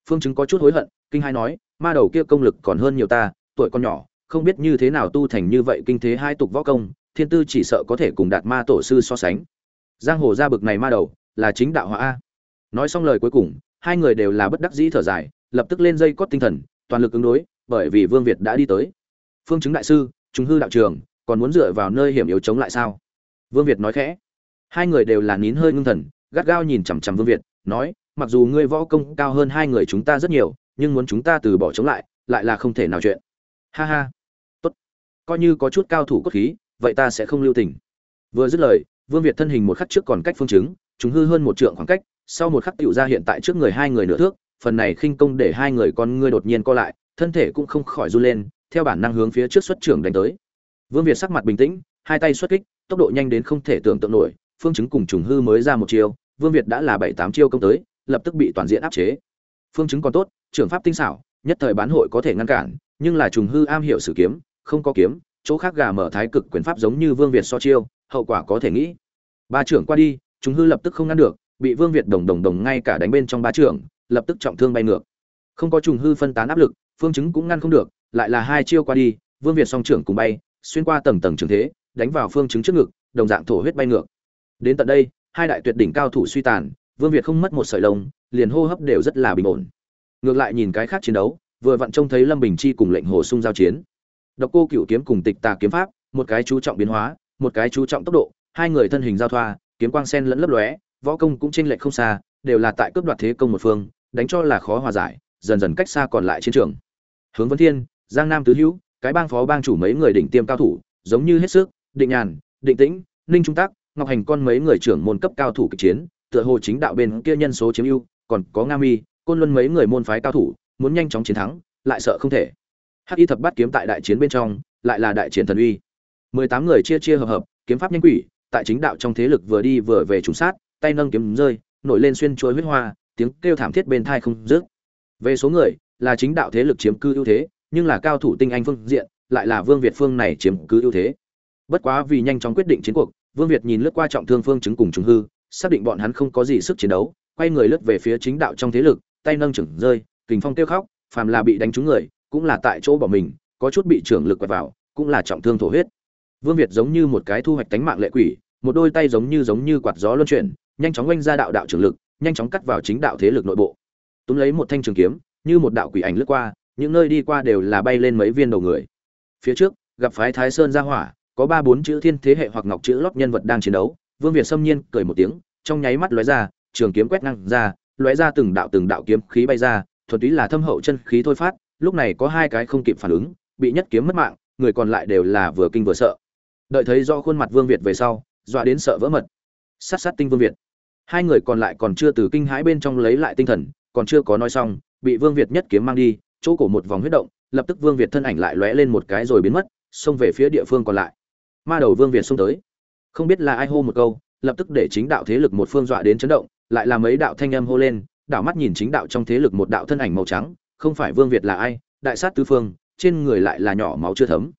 Phương chứng có chút hối hận, kinh hai nói, ma đầu kia công lực còn hơn nhiều ta, tuổi còn nhỏ, không biết như thế nào tu thành như vậy kinh thế hai tục võ công, thiên tư chỉ sợ có thể cùng đạt ma tổ sư so sánh. Giang hồ ra bực này ma đầu, là chính đạo hóa a. Nói xong lời cuối cùng, hai người đều là bất đắc dĩ thở dài, lập tức lên dây cót tinh thần, toàn lực ứng đối, bởi vì vương việt đã đi tới. Phương chứng đại sư chúng hư đạo trường, còn muốn dựa vào nơi hiểm yếu chống lại sao? Vương việt nói khẽ. Hai người đều là nín hơi ngưng thần gắt gao nhìn chằm chằm vương việt, nói, mặc dù ngươi võ công cao hơn hai người chúng ta rất nhiều, nhưng muốn chúng ta từ bỏ chống lại lại là không thể nào chuyện. Ha ha, tốt. Coi như có chút cao thủ cốt khí, vậy ta sẽ không lưu tình. Vừa dứt lời, vương việt thân hình một khắc trước còn cách phương chứng, chúng hư hơn một trượng khoảng cách, sau một khắc tựu ra hiện tại trước người hai người nửa thước, phần này khinh công để hai người con ngươi đột nhiên co lại, thân thể cũng không khỏi run lên, theo bản năng hướng phía trước xuất trưởng đánh tới. Vương việt sắc mặt bình tĩnh, hai tay xuất kích, tốc độ nhanh đến không thể tưởng tượng nổi, phương chứng cùng trùng hư mới ra một chiều vương việt đã là bảy tám chiêu công tới, lập tức bị toàn diện áp chế. Phương chứng còn tốt, trưởng pháp tinh xảo, nhất thời bán hội có thể ngăn cản, nhưng là trùng hư am hiểu sử kiếm, không có kiếm, chỗ khác gà mở thái cực quyền pháp giống như vương việt so chiêu, hậu quả có thể nghĩ. Ba trưởng qua đi, trùng hư lập tức không ngăn được, bị vương việt đồng đồng đồng ngay cả đánh bên trong ba trưởng, lập tức trọng thương bay ngược. Không có trùng hư phân tán áp lực, phương chứng cũng ngăn không được, lại là hai chiêu qua đi, vương việt song trưởng cùng bay, xuyên qua tầng tầng trường thế, đánh vào phương chứng trước ngực, đồng dạng thổ huyết bay ngược. Đến tận đây hai đại tuyệt đỉnh cao thủ suy tàn, vương việt không mất một sợi lông, liền hô hấp đều rất là bình ổn. Ngược lại nhìn cái khác chiến đấu, vừa vặn trông thấy lâm bình chi cùng lệnh hồ sung giao chiến. Độc cô cửu kiếm cùng tịch tà kiếm pháp, một cái chú trọng biến hóa, một cái chú trọng tốc độ, hai người thân hình giao thoa, kiếm quang sen lẫn lấp lóe, võ công cũng chênh lệch không xa, đều là tại cướp đoạt thế công một phương, đánh cho là khó hòa giải, dần dần cách xa còn lại chiến trường. Hướng vấn thiên, giang nam tứ hữu, cái bang phó bang chủ mấy người đỉnh tiêm cao thủ, giống như hết sức, định nhàn, định tĩnh, ninh trung tác ngọc hành con mấy người trưởng môn cấp cao thủ kịch chiến, tựa hồ chính đạo bên kia nhân số chiếm ưu, còn có nga mi, côn luân mấy người môn phái cao thủ, muốn nhanh chóng chiến thắng, lại sợ không thể. Hắc y thập bát kiếm tại đại chiến bên trong, lại là đại chiến thần uy. Mười tám người chia chia hợp hợp, kiếm pháp nhanh quỷ, tại chính đạo trong thế lực vừa đi vừa về trùng sát, tay nâng kiếm rơi, nổi lên xuyên chuối huyết hoa, tiếng kêu thảm thiết bên thai không dứt. Về số người, là chính đạo thế lực chiếm cư ưu thế, nhưng là cao thủ tinh anh phương diện, lại là vương việt phương này chiếm cứ ưu thế. Bất quá vì nhanh chóng quyết định chiến cuộc vương việt nhìn lướt qua trọng thương phương chứng cùng trùng hư, xác định bọn hắn không có gì sức chiến đấu, quay người lướt về phía chính đạo trong thế lực, tay nâng chưởng rơi, kình phong tiêu khóc, phàm là bị đánh trúng người, cũng là tại chỗ bỏ mình, có chút bị trưởng lực quẹt vào, cũng là trọng thương thổ huyết. Vương việt giống như một cái thu hoạch tánh mạng lệ quỷ, một đôi tay giống như giống như quạt gió luân chuyển, nhanh chóng quanh ra đạo đạo trưởng lực, nhanh chóng cắt vào chính đạo thế lực nội bộ. Túm lấy một thanh trường kiếm, như một đạo quỷ ảnh lướt qua, những nơi đi qua đều là bay lên mấy viên đầu người. Phía trước, gặp phái thái sơn ra hỏa có ba bốn chữ thiên thế hệ hoặc ngọc chữ lót nhân vật đang chiến đấu. Vương việt xâm nhiên cười một tiếng, trong nháy mắt lóe ra, trường kiếm quét ngang ra, lóe ra từng đạo từng đạo kiếm khí bay ra thuật túy là thâm hậu chân khí thôi phát, lúc này có hai cái không kịp phản ứng, bị nhất kiếm mất mạng, người còn lại đều là vừa kinh vừa sợ. Đợi thấy do khuôn mặt vương việt về sau, dọa đến sợ vỡ mật. Sát sát tinh vương việt. Hai người còn lại còn chưa từ kinh hãi bên trong lấy lại tinh thần, còn chưa có nói xong, bị vương việt nhất kiếm mang đi, chỗ cổ một vòng huyết động, lập tức vương việt thân ảnh lại lóe lên một cái rồi biến mất, xông về phía địa phương còn lại ma đầu vương việt xông tới. Không biết là ai hô một câu, lập tức để chính đạo thế lực một phương dọa đến chấn động, lại làm mấy đạo thanh âm hô lên, đảo mắt nhìn chính đạo trong thế lực một đạo thân ảnh màu trắng, không phải vương việt là ai, đại sát tứ phương, trên người lại là nhỏ máu chưa thấm.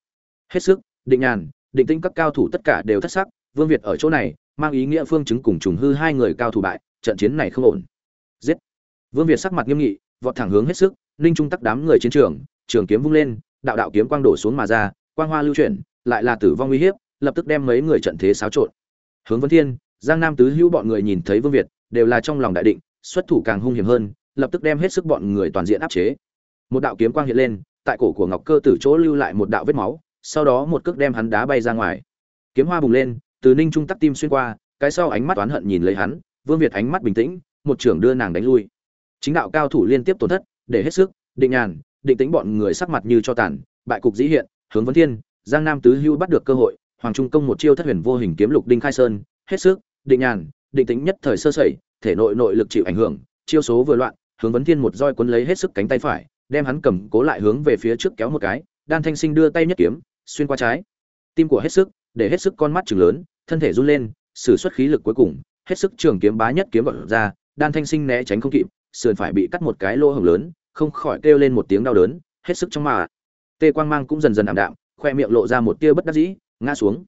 Hết sức, định nhàn, định tinh các cao thủ tất cả đều thất sắc, vương việt ở chỗ này, mang ý nghĩa phương chứng cùng trùng hư hai người cao thủ bại, trận chiến này không ổn. Giết. Vương việt sắc mặt nghiêm nghị, vọt thẳng hướng hết sức, ninh trung tắc đám người chiến trường trường kiếm vung lên, đạo đạo kiếm quang đổ xuống mà ra, quang hoa lưu chuyển lại là tử vong uy hiếp, lập tức đem mấy người trận thế xáo trộn. Hướng vấn thiên, giang nam tứ hữu bọn người nhìn thấy vương việt, đều là trong lòng đại định, xuất thủ càng hung hiểm hơn, lập tức đem hết sức bọn người toàn diện áp chế. Một đạo kiếm quang hiện lên, tại cổ của ngọc cơ tử chỗ lưu lại một đạo vết máu, sau đó một cước đem hắn đá bay ra ngoài. Kiếm hoa bùng lên, từ ninh trung tắc tim xuyên qua, cái sau ánh mắt toán hận nhìn lấy hắn, vương việt ánh mắt bình tĩnh, một trưởng đưa nàng đánh lui. Chính đạo cao thủ liên tiếp tổn thất, để hết sức, định nhàn, định tính bọn người sắc mặt như cho tàn, bại cục dĩ hiện, hướng vấn thiên giang nam tứ hưu bắt được cơ hội, hoàng trung công một chiêu thất huyền vô hình kiếm lục đinh khai sơn, hết sức, định nhàn, định tính nhất thời sơ sẩy, thể nội nội lực chịu ảnh hưởng, chiêu số vừa loạn, hướng vấn thiên một roi cuốn lấy hết sức cánh tay phải, đem hắn cầm cố lại hướng về phía trước kéo một cái, đan thanh sinh đưa tay nhất kiếm, xuyên qua trái. Tim của hết sức, để hết sức con mắt trừng lớn, thân thể run lên, sử xuất khí lực cuối cùng, hết sức trường kiếm bá nhất kiếm vọt ra, đan thanh sinh né tránh không kịp, sườn phải bị cắt một cái lỗ hổng lớn, không khỏi kêu lên một tiếng đau đớn, hết sức trong mà. Tê quang mang cũng dần dần ảm đạm khoe miệng lộ ra một tia bất đắc dĩ, ngã xuống.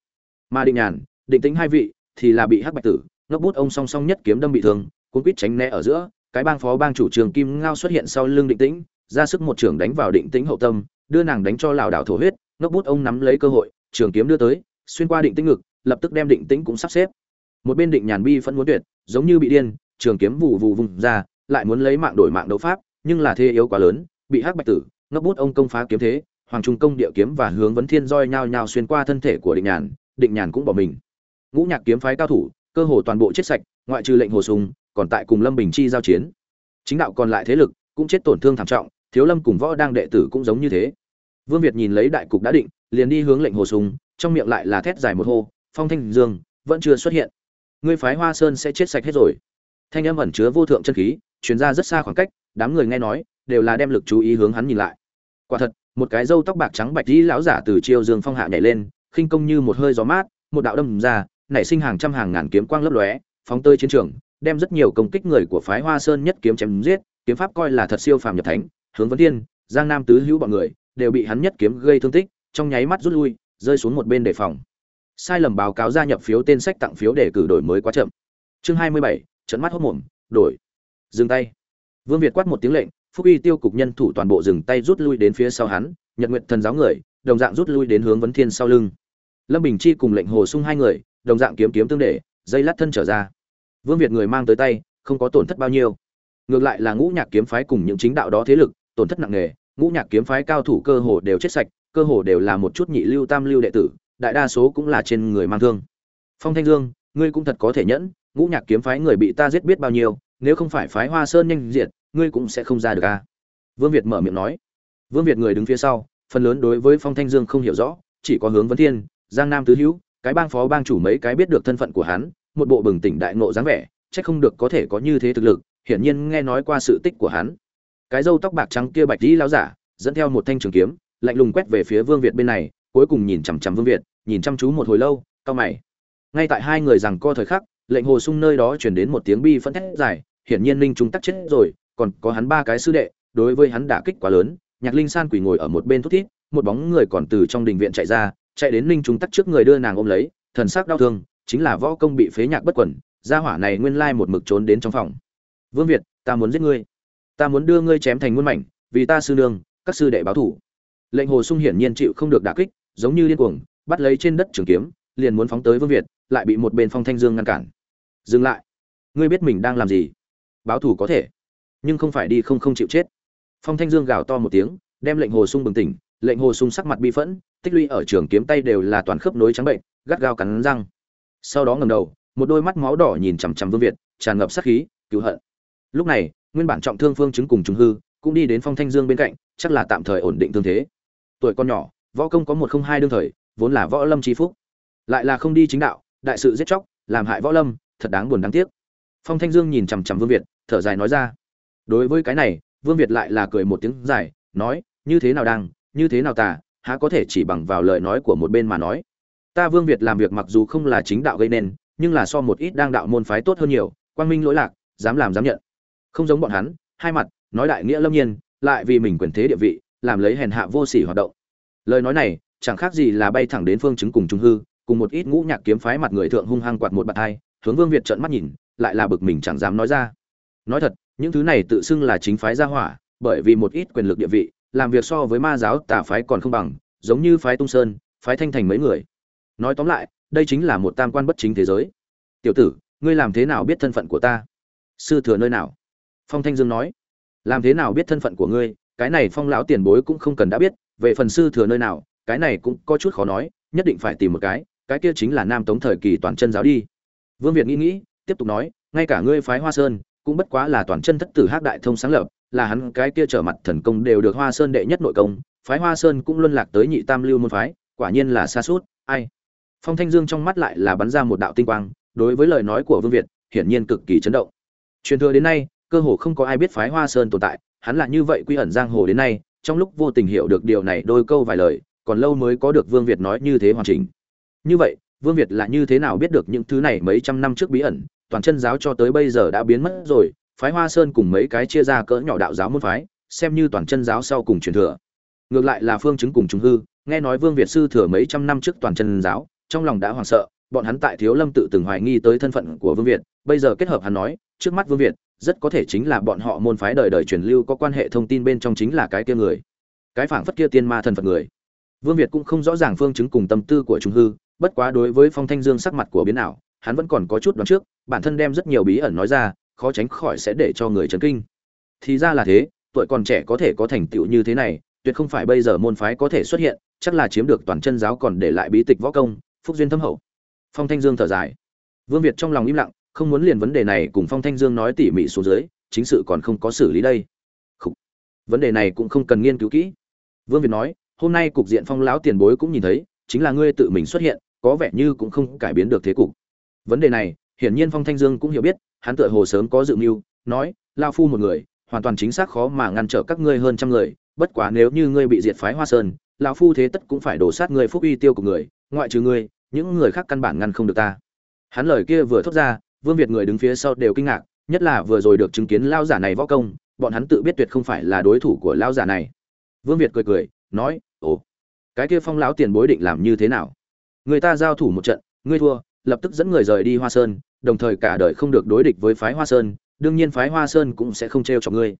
Mà định nhàn, định tính hai vị thì là bị hắc bạch tử, ngốc bút ông song song nhất kiếm đâm bị thương, cuốn quýt tránh né ở giữa, cái bang phó bang chủ trường kim ngao xuất hiện sau lưng định tĩnh, ra sức một trường đánh vào định tĩnh hậu tâm, đưa nàng đánh cho lảo đảo thổ huyết, ngốc bút ông nắm lấy cơ hội, trường kiếm đưa tới, xuyên qua định tĩnh ngực, lập tức đem định tĩnh cũng sắp xếp. Một bên định nhàn bi vẫn muốn tuyệt, giống như bị điên, trường kiếm vụ vụ vùng ra, lại muốn lấy mạng đổi mạng đấu pháp, nhưng là thế yếu quá lớn, bị hắc bạch tử, ngốc bút ông công phá kiếm thế hoàng trung công địa kiếm và hướng vấn thiên roi nhao nhao xuyên qua thân thể của định nhàn định nhàn cũng bỏ mình. Ngũ nhạc kiếm phái cao thủ, cơ hồ toàn bộ chết sạch, ngoại trừ lệnh hồ sùng, còn tại cùng lâm bình chi giao chiến. Chính đạo còn lại thế lực cũng chết tổn thương thảm trọng, thiếu lâm cùng võ đang đệ tử cũng giống như thế. Vương việt nhìn lấy đại cục đã định, liền đi hướng lệnh hồ sùng, trong miệng lại là thét dài một hô, phong thanh dương, vẫn chưa xuất hiện. Ngươi phái hoa sơn sẽ chết sạch hết rồi. Thanh âm ẩn chứa vô thượng chân khí chuyển ra rất xa khoảng cách, đám người nghe nói, đều là đem lực chú ý hướng hắn nhìn lại. Quả thật một cái râu tóc bạc trắng bạch dĩ lão giả từ chiêu dương phong hạ nhảy lên, khinh công như một hơi gió mát, một đạo đâm ra, nảy sinh hàng trăm hàng ngàn kiếm quang lấp lóe, phóng tơi chiến trường, đem rất nhiều công kích người của phái hoa sơn nhất kiếm chém giết, kiếm pháp coi là thật siêu phàm nhập thánh, hướng vấn thiên, giang nam tứ hữu bọn người, đều bị hắn nhất kiếm gây thương tích, trong nháy mắt rút lui, rơi xuống một bên đề phòng. Sai lầm báo cáo gia nhập phiếu tên sách tặng phiếu để cử đổi mới quá chậm. Chương hai mươi bảy, trận mắt hốc mồm, đổi. Dừng tay. Vương việt quát một tiếng lệnh phúc uy tiêu cục nhân thủ toàn bộ dừng tay rút lui đến phía sau hắn, nhật nguyện thần giáo người, đồng dạng rút lui đến hướng vấn thiên sau lưng. Lâm bình chi cùng lệnh hồ sung hai người, đồng dạng kiếm kiếm tương để, dây lát thân trở ra. Vương việt người mang tới tay, không có tổn thất bao nhiêu. Ngược lại là ngũ nhạc kiếm phái cùng những chính đạo đó thế lực, tổn thất nặng nề, ngũ nhạc kiếm phái cao thủ cơ hồ đều chết sạch, cơ hồ đều là một chút nhị lưu tam lưu đệ tử, đại đa số cũng là trên người mang thương. Phong thanh dương, ngươi cũng thật có thể nhẫn, ngũ nhạc kiếm phái người bị ta giết biết bao nhiêu nếu không phải phái hoa sơn nhanh diệt, ngươi cũng sẽ không ra được a vương việt mở miệng nói. Vương việt người đứng phía sau, phần lớn đối với phong thanh dương không hiểu rõ, chỉ có hướng vấn thiên, giang nam tứ hữu, cái bang phó bang chủ mấy cái biết được thân phận của hắn, một bộ bừng tỉnh đại ngộ dáng vẻ, chắc không được có thể có như thế thực lực, hiển nhiên nghe nói qua sự tích của hắn. Cái râu tóc bạc trắng kia bạch dĩ lão giả, dẫn theo một thanh trường kiếm, lạnh lùng quét về phía vương việt bên này, cuối cùng nhìn chằm chằm vương việt, nhìn chăm chú một hồi lâu cao mày. Ngay tại hai người rằng co thời khắc, lệnh hồ sung nơi đó chuyển đến một tiếng bi phân thét dài hiển nhiên linh Trung tắc chết rồi, còn có hắn ba cái sư đệ, đối với hắn đả kích quá lớn, nhạc linh san quỳ ngồi ở một bên thút thít, một bóng người còn từ trong đình viện chạy ra, chạy đến linh Trung tắc trước người đưa nàng ôm lấy, thần sắc đau thương, chính là võ công bị phế nhạc bất quẩn, gia hỏa này nguyên lai một mực trốn đến trong phòng. Vương việt, ta muốn giết ngươi. Ta muốn đưa ngươi chém thành muôn mảnh, vì ta sư nương, các sư đệ báo thù. lệnh hồ sung hiển nhiên chịu không được đả kích, giống như điên cuồng, bắt lấy trên đất trường kiếm, liền muốn phóng tới vương việt, lại bị một bên phong thanh dương ngăn cản. Dừng lại. Ngươi biết mình đang làm gì? Báo thủ có thể. Nhưng không phải đi không không chịu chết. Phong thanh dương gào to một tiếng, đem lệnh hồ sung bừng tỉnh, lệnh hồ sung sắc mặt bi phẫn, tích lũy ở trường kiếm tay đều là toàn khớp nối trắng bệnh, gắt gao cắn răng. Sau đó ngầm đầu, một đôi mắt máu đỏ nhìn chằm chằm vương việt, tràn ngập sát khí, cứu hận. Lúc này, nguyên bản trọng thương phương chứng cùng chúng hư, cũng đi đến phong thanh dương bên cạnh, chắc là tạm thời ổn định thương thế. Tuổi con nhỏ, võ công có một không hai đương thời, vốn là võ lâm tri phúc. Lại là không đi chính đạo, đại sự giết chóc, làm hại võ lâm, thật đáng buồn đáng tiếc phong thanh dương nhìn chằm chằm vương việt, thở dài nói ra. Đối với cái này, vương việt lại là cười một tiếng dài, nói, như thế nào đang như thế nào tà, há có thể chỉ bằng vào lời nói của một bên mà nói. Ta vương việt làm việc mặc dù không là chính đạo gây nên, nhưng là so một ít đang đạo môn phái tốt hơn nhiều, quang minh lỗi lạc, dám làm dám nhận. Không giống bọn hắn, hai mặt, nói đại nghĩa lâm nhiên, lại vì mình quyền thế địa vị, làm lấy hèn hạ vô sỉ hoạt động. Lời nói này, chẳng khác gì là bay thẳng đến phương chứng cùng trung hư, cùng một ít ngũ nhạc kiếm phái mặt người thượng hung hăng quạt một bạt hai, hướng vương việt trợn mắt nhìn lại là bực mình chẳng dám nói ra. Nói thật, những thứ này tự xưng là chính phái gia hỏa, bởi vì một ít quyền lực địa vị, làm việc so với ma giáo, tà phái còn không bằng, giống như phái tung sơn, phái thanh thành mấy người. Nói tóm lại, đây chính là một tam quan bất chính thế giới. Tiểu tử, ngươi làm thế nào biết thân phận của ta? Sư thừa nơi nào? Phong thanh dương nói. Làm thế nào biết thân phận của ngươi? Cái này phong lão tiền bối cũng không cần đã biết, về phần sư thừa nơi nào, cái này cũng có chút khó nói, nhất định phải tìm một cái cái kia chính là nam tống thời kỳ toàn chân giáo đi. Vương việt nghĩ nghĩ tiếp tục nói, ngay cả ngươi phái hoa sơn, cũng bất quá là toàn chân thất tử hắc đại thông sáng lập, là hắn cái kia trở mặt thần công đều được hoa sơn đệ nhất nội công, phái hoa sơn cũng luân lạc tới nhị tam lưu môn phái, quả nhiên là xa suốt, ai? Phong thanh dương trong mắt lại là bắn ra một đạo tinh quang, đối với lời nói của vương việt, hiển nhiên cực kỳ chấn động. Truyền thừa đến nay, cơ hồ không có ai biết phái hoa sơn tồn tại, hắn là như vậy quy ẩn giang hồ đến nay, trong lúc vô tình hiểu được điều này đôi câu vài lời, còn lâu mới có được vương việt nói như thế hoàn chỉnh. Như vậy, vương việt là như thế nào biết được những thứ này mấy trăm năm trước bí ẩn toàn chân giáo cho tới bây giờ đã biến mất rồi, phái hoa sơn cùng mấy cái chia ra cỡ nhỏ đạo giáo môn phái, xem như toàn chân giáo sau cùng truyền thừa. Ngược lại là phương chứng cùng trung hư, nghe nói vương việt sư thừa mấy trăm năm trước toàn chân giáo, trong lòng đã hoảng sợ, bọn hắn tại thiếu lâm tự từng hoài nghi tới thân phận của vương việt, bây giờ kết hợp hắn nói, trước mắt vương việt, rất có thể chính là bọn họ môn phái đời đời truyền lưu có quan hệ thông tin bên trong chính là cái kia người, cái phảng phất kia tiên ma thần phật người. Vương việt cũng không rõ ràng phương chứng cùng tâm tư của trung hư, bất quá đối với phong thanh dương sắc mặt của biến ảo hắn vẫn còn có chút đoán trước, bản thân đem rất nhiều bí ẩn nói ra, khó tránh khỏi sẽ để cho người chấn kinh. Thì ra là thế, tuổi còn trẻ có thể có thành tựu như thế này, tuyệt không phải bây giờ môn phái có thể xuất hiện, chắc là chiếm được toàn chân giáo còn để lại bí tịch võ công, phúc duyên thâm hậu. Phong thanh dương thở dài. Vương việt trong lòng im lặng, không muốn liền vấn đề này cùng phong thanh dương nói tỉ mỉ xuống dưới, chính sự còn không có xử lý đây. Khủ. vấn đề này cũng không cần nghiên cứu kỹ. Vương việt nói, hôm nay cục diện phong lão tiền bối cũng nhìn thấy, chính là ngươi tự mình xuất hiện, có vẻ như cũng không cải biến được thế cục vấn đề này, hiển nhiên phong thanh dương cũng hiểu biết, hắn tựa hồ sớm có dự mưu, nói lao phu một người, hoàn toàn chính xác khó mà ngăn trở các ngươi hơn trăm người, bất quá nếu như ngươi bị diệt phái hoa sơn, lão phu thế tất cũng phải đổ sát ngươi phúc uy tiêu của người, ngoại trừ ngươi, những người khác căn bản ngăn không được ta. Hắn lời kia vừa thốt ra, vương việt người đứng phía sau đều kinh ngạc, nhất là vừa rồi được chứng kiến lao giả này võ công, bọn hắn tự biết tuyệt không phải là đối thủ của lao giả này. Vương việt cười cười, nói, ồ, cái kia phong lão tiền bối định làm như thế nào? Người ta giao thủ một trận, ngươi thua lập tức dẫn người rời đi hoa sơn, đồng thời cả đời không được đối địch với phái hoa sơn, đương nhiên phái hoa sơn cũng sẽ không trêu chọc ngươi.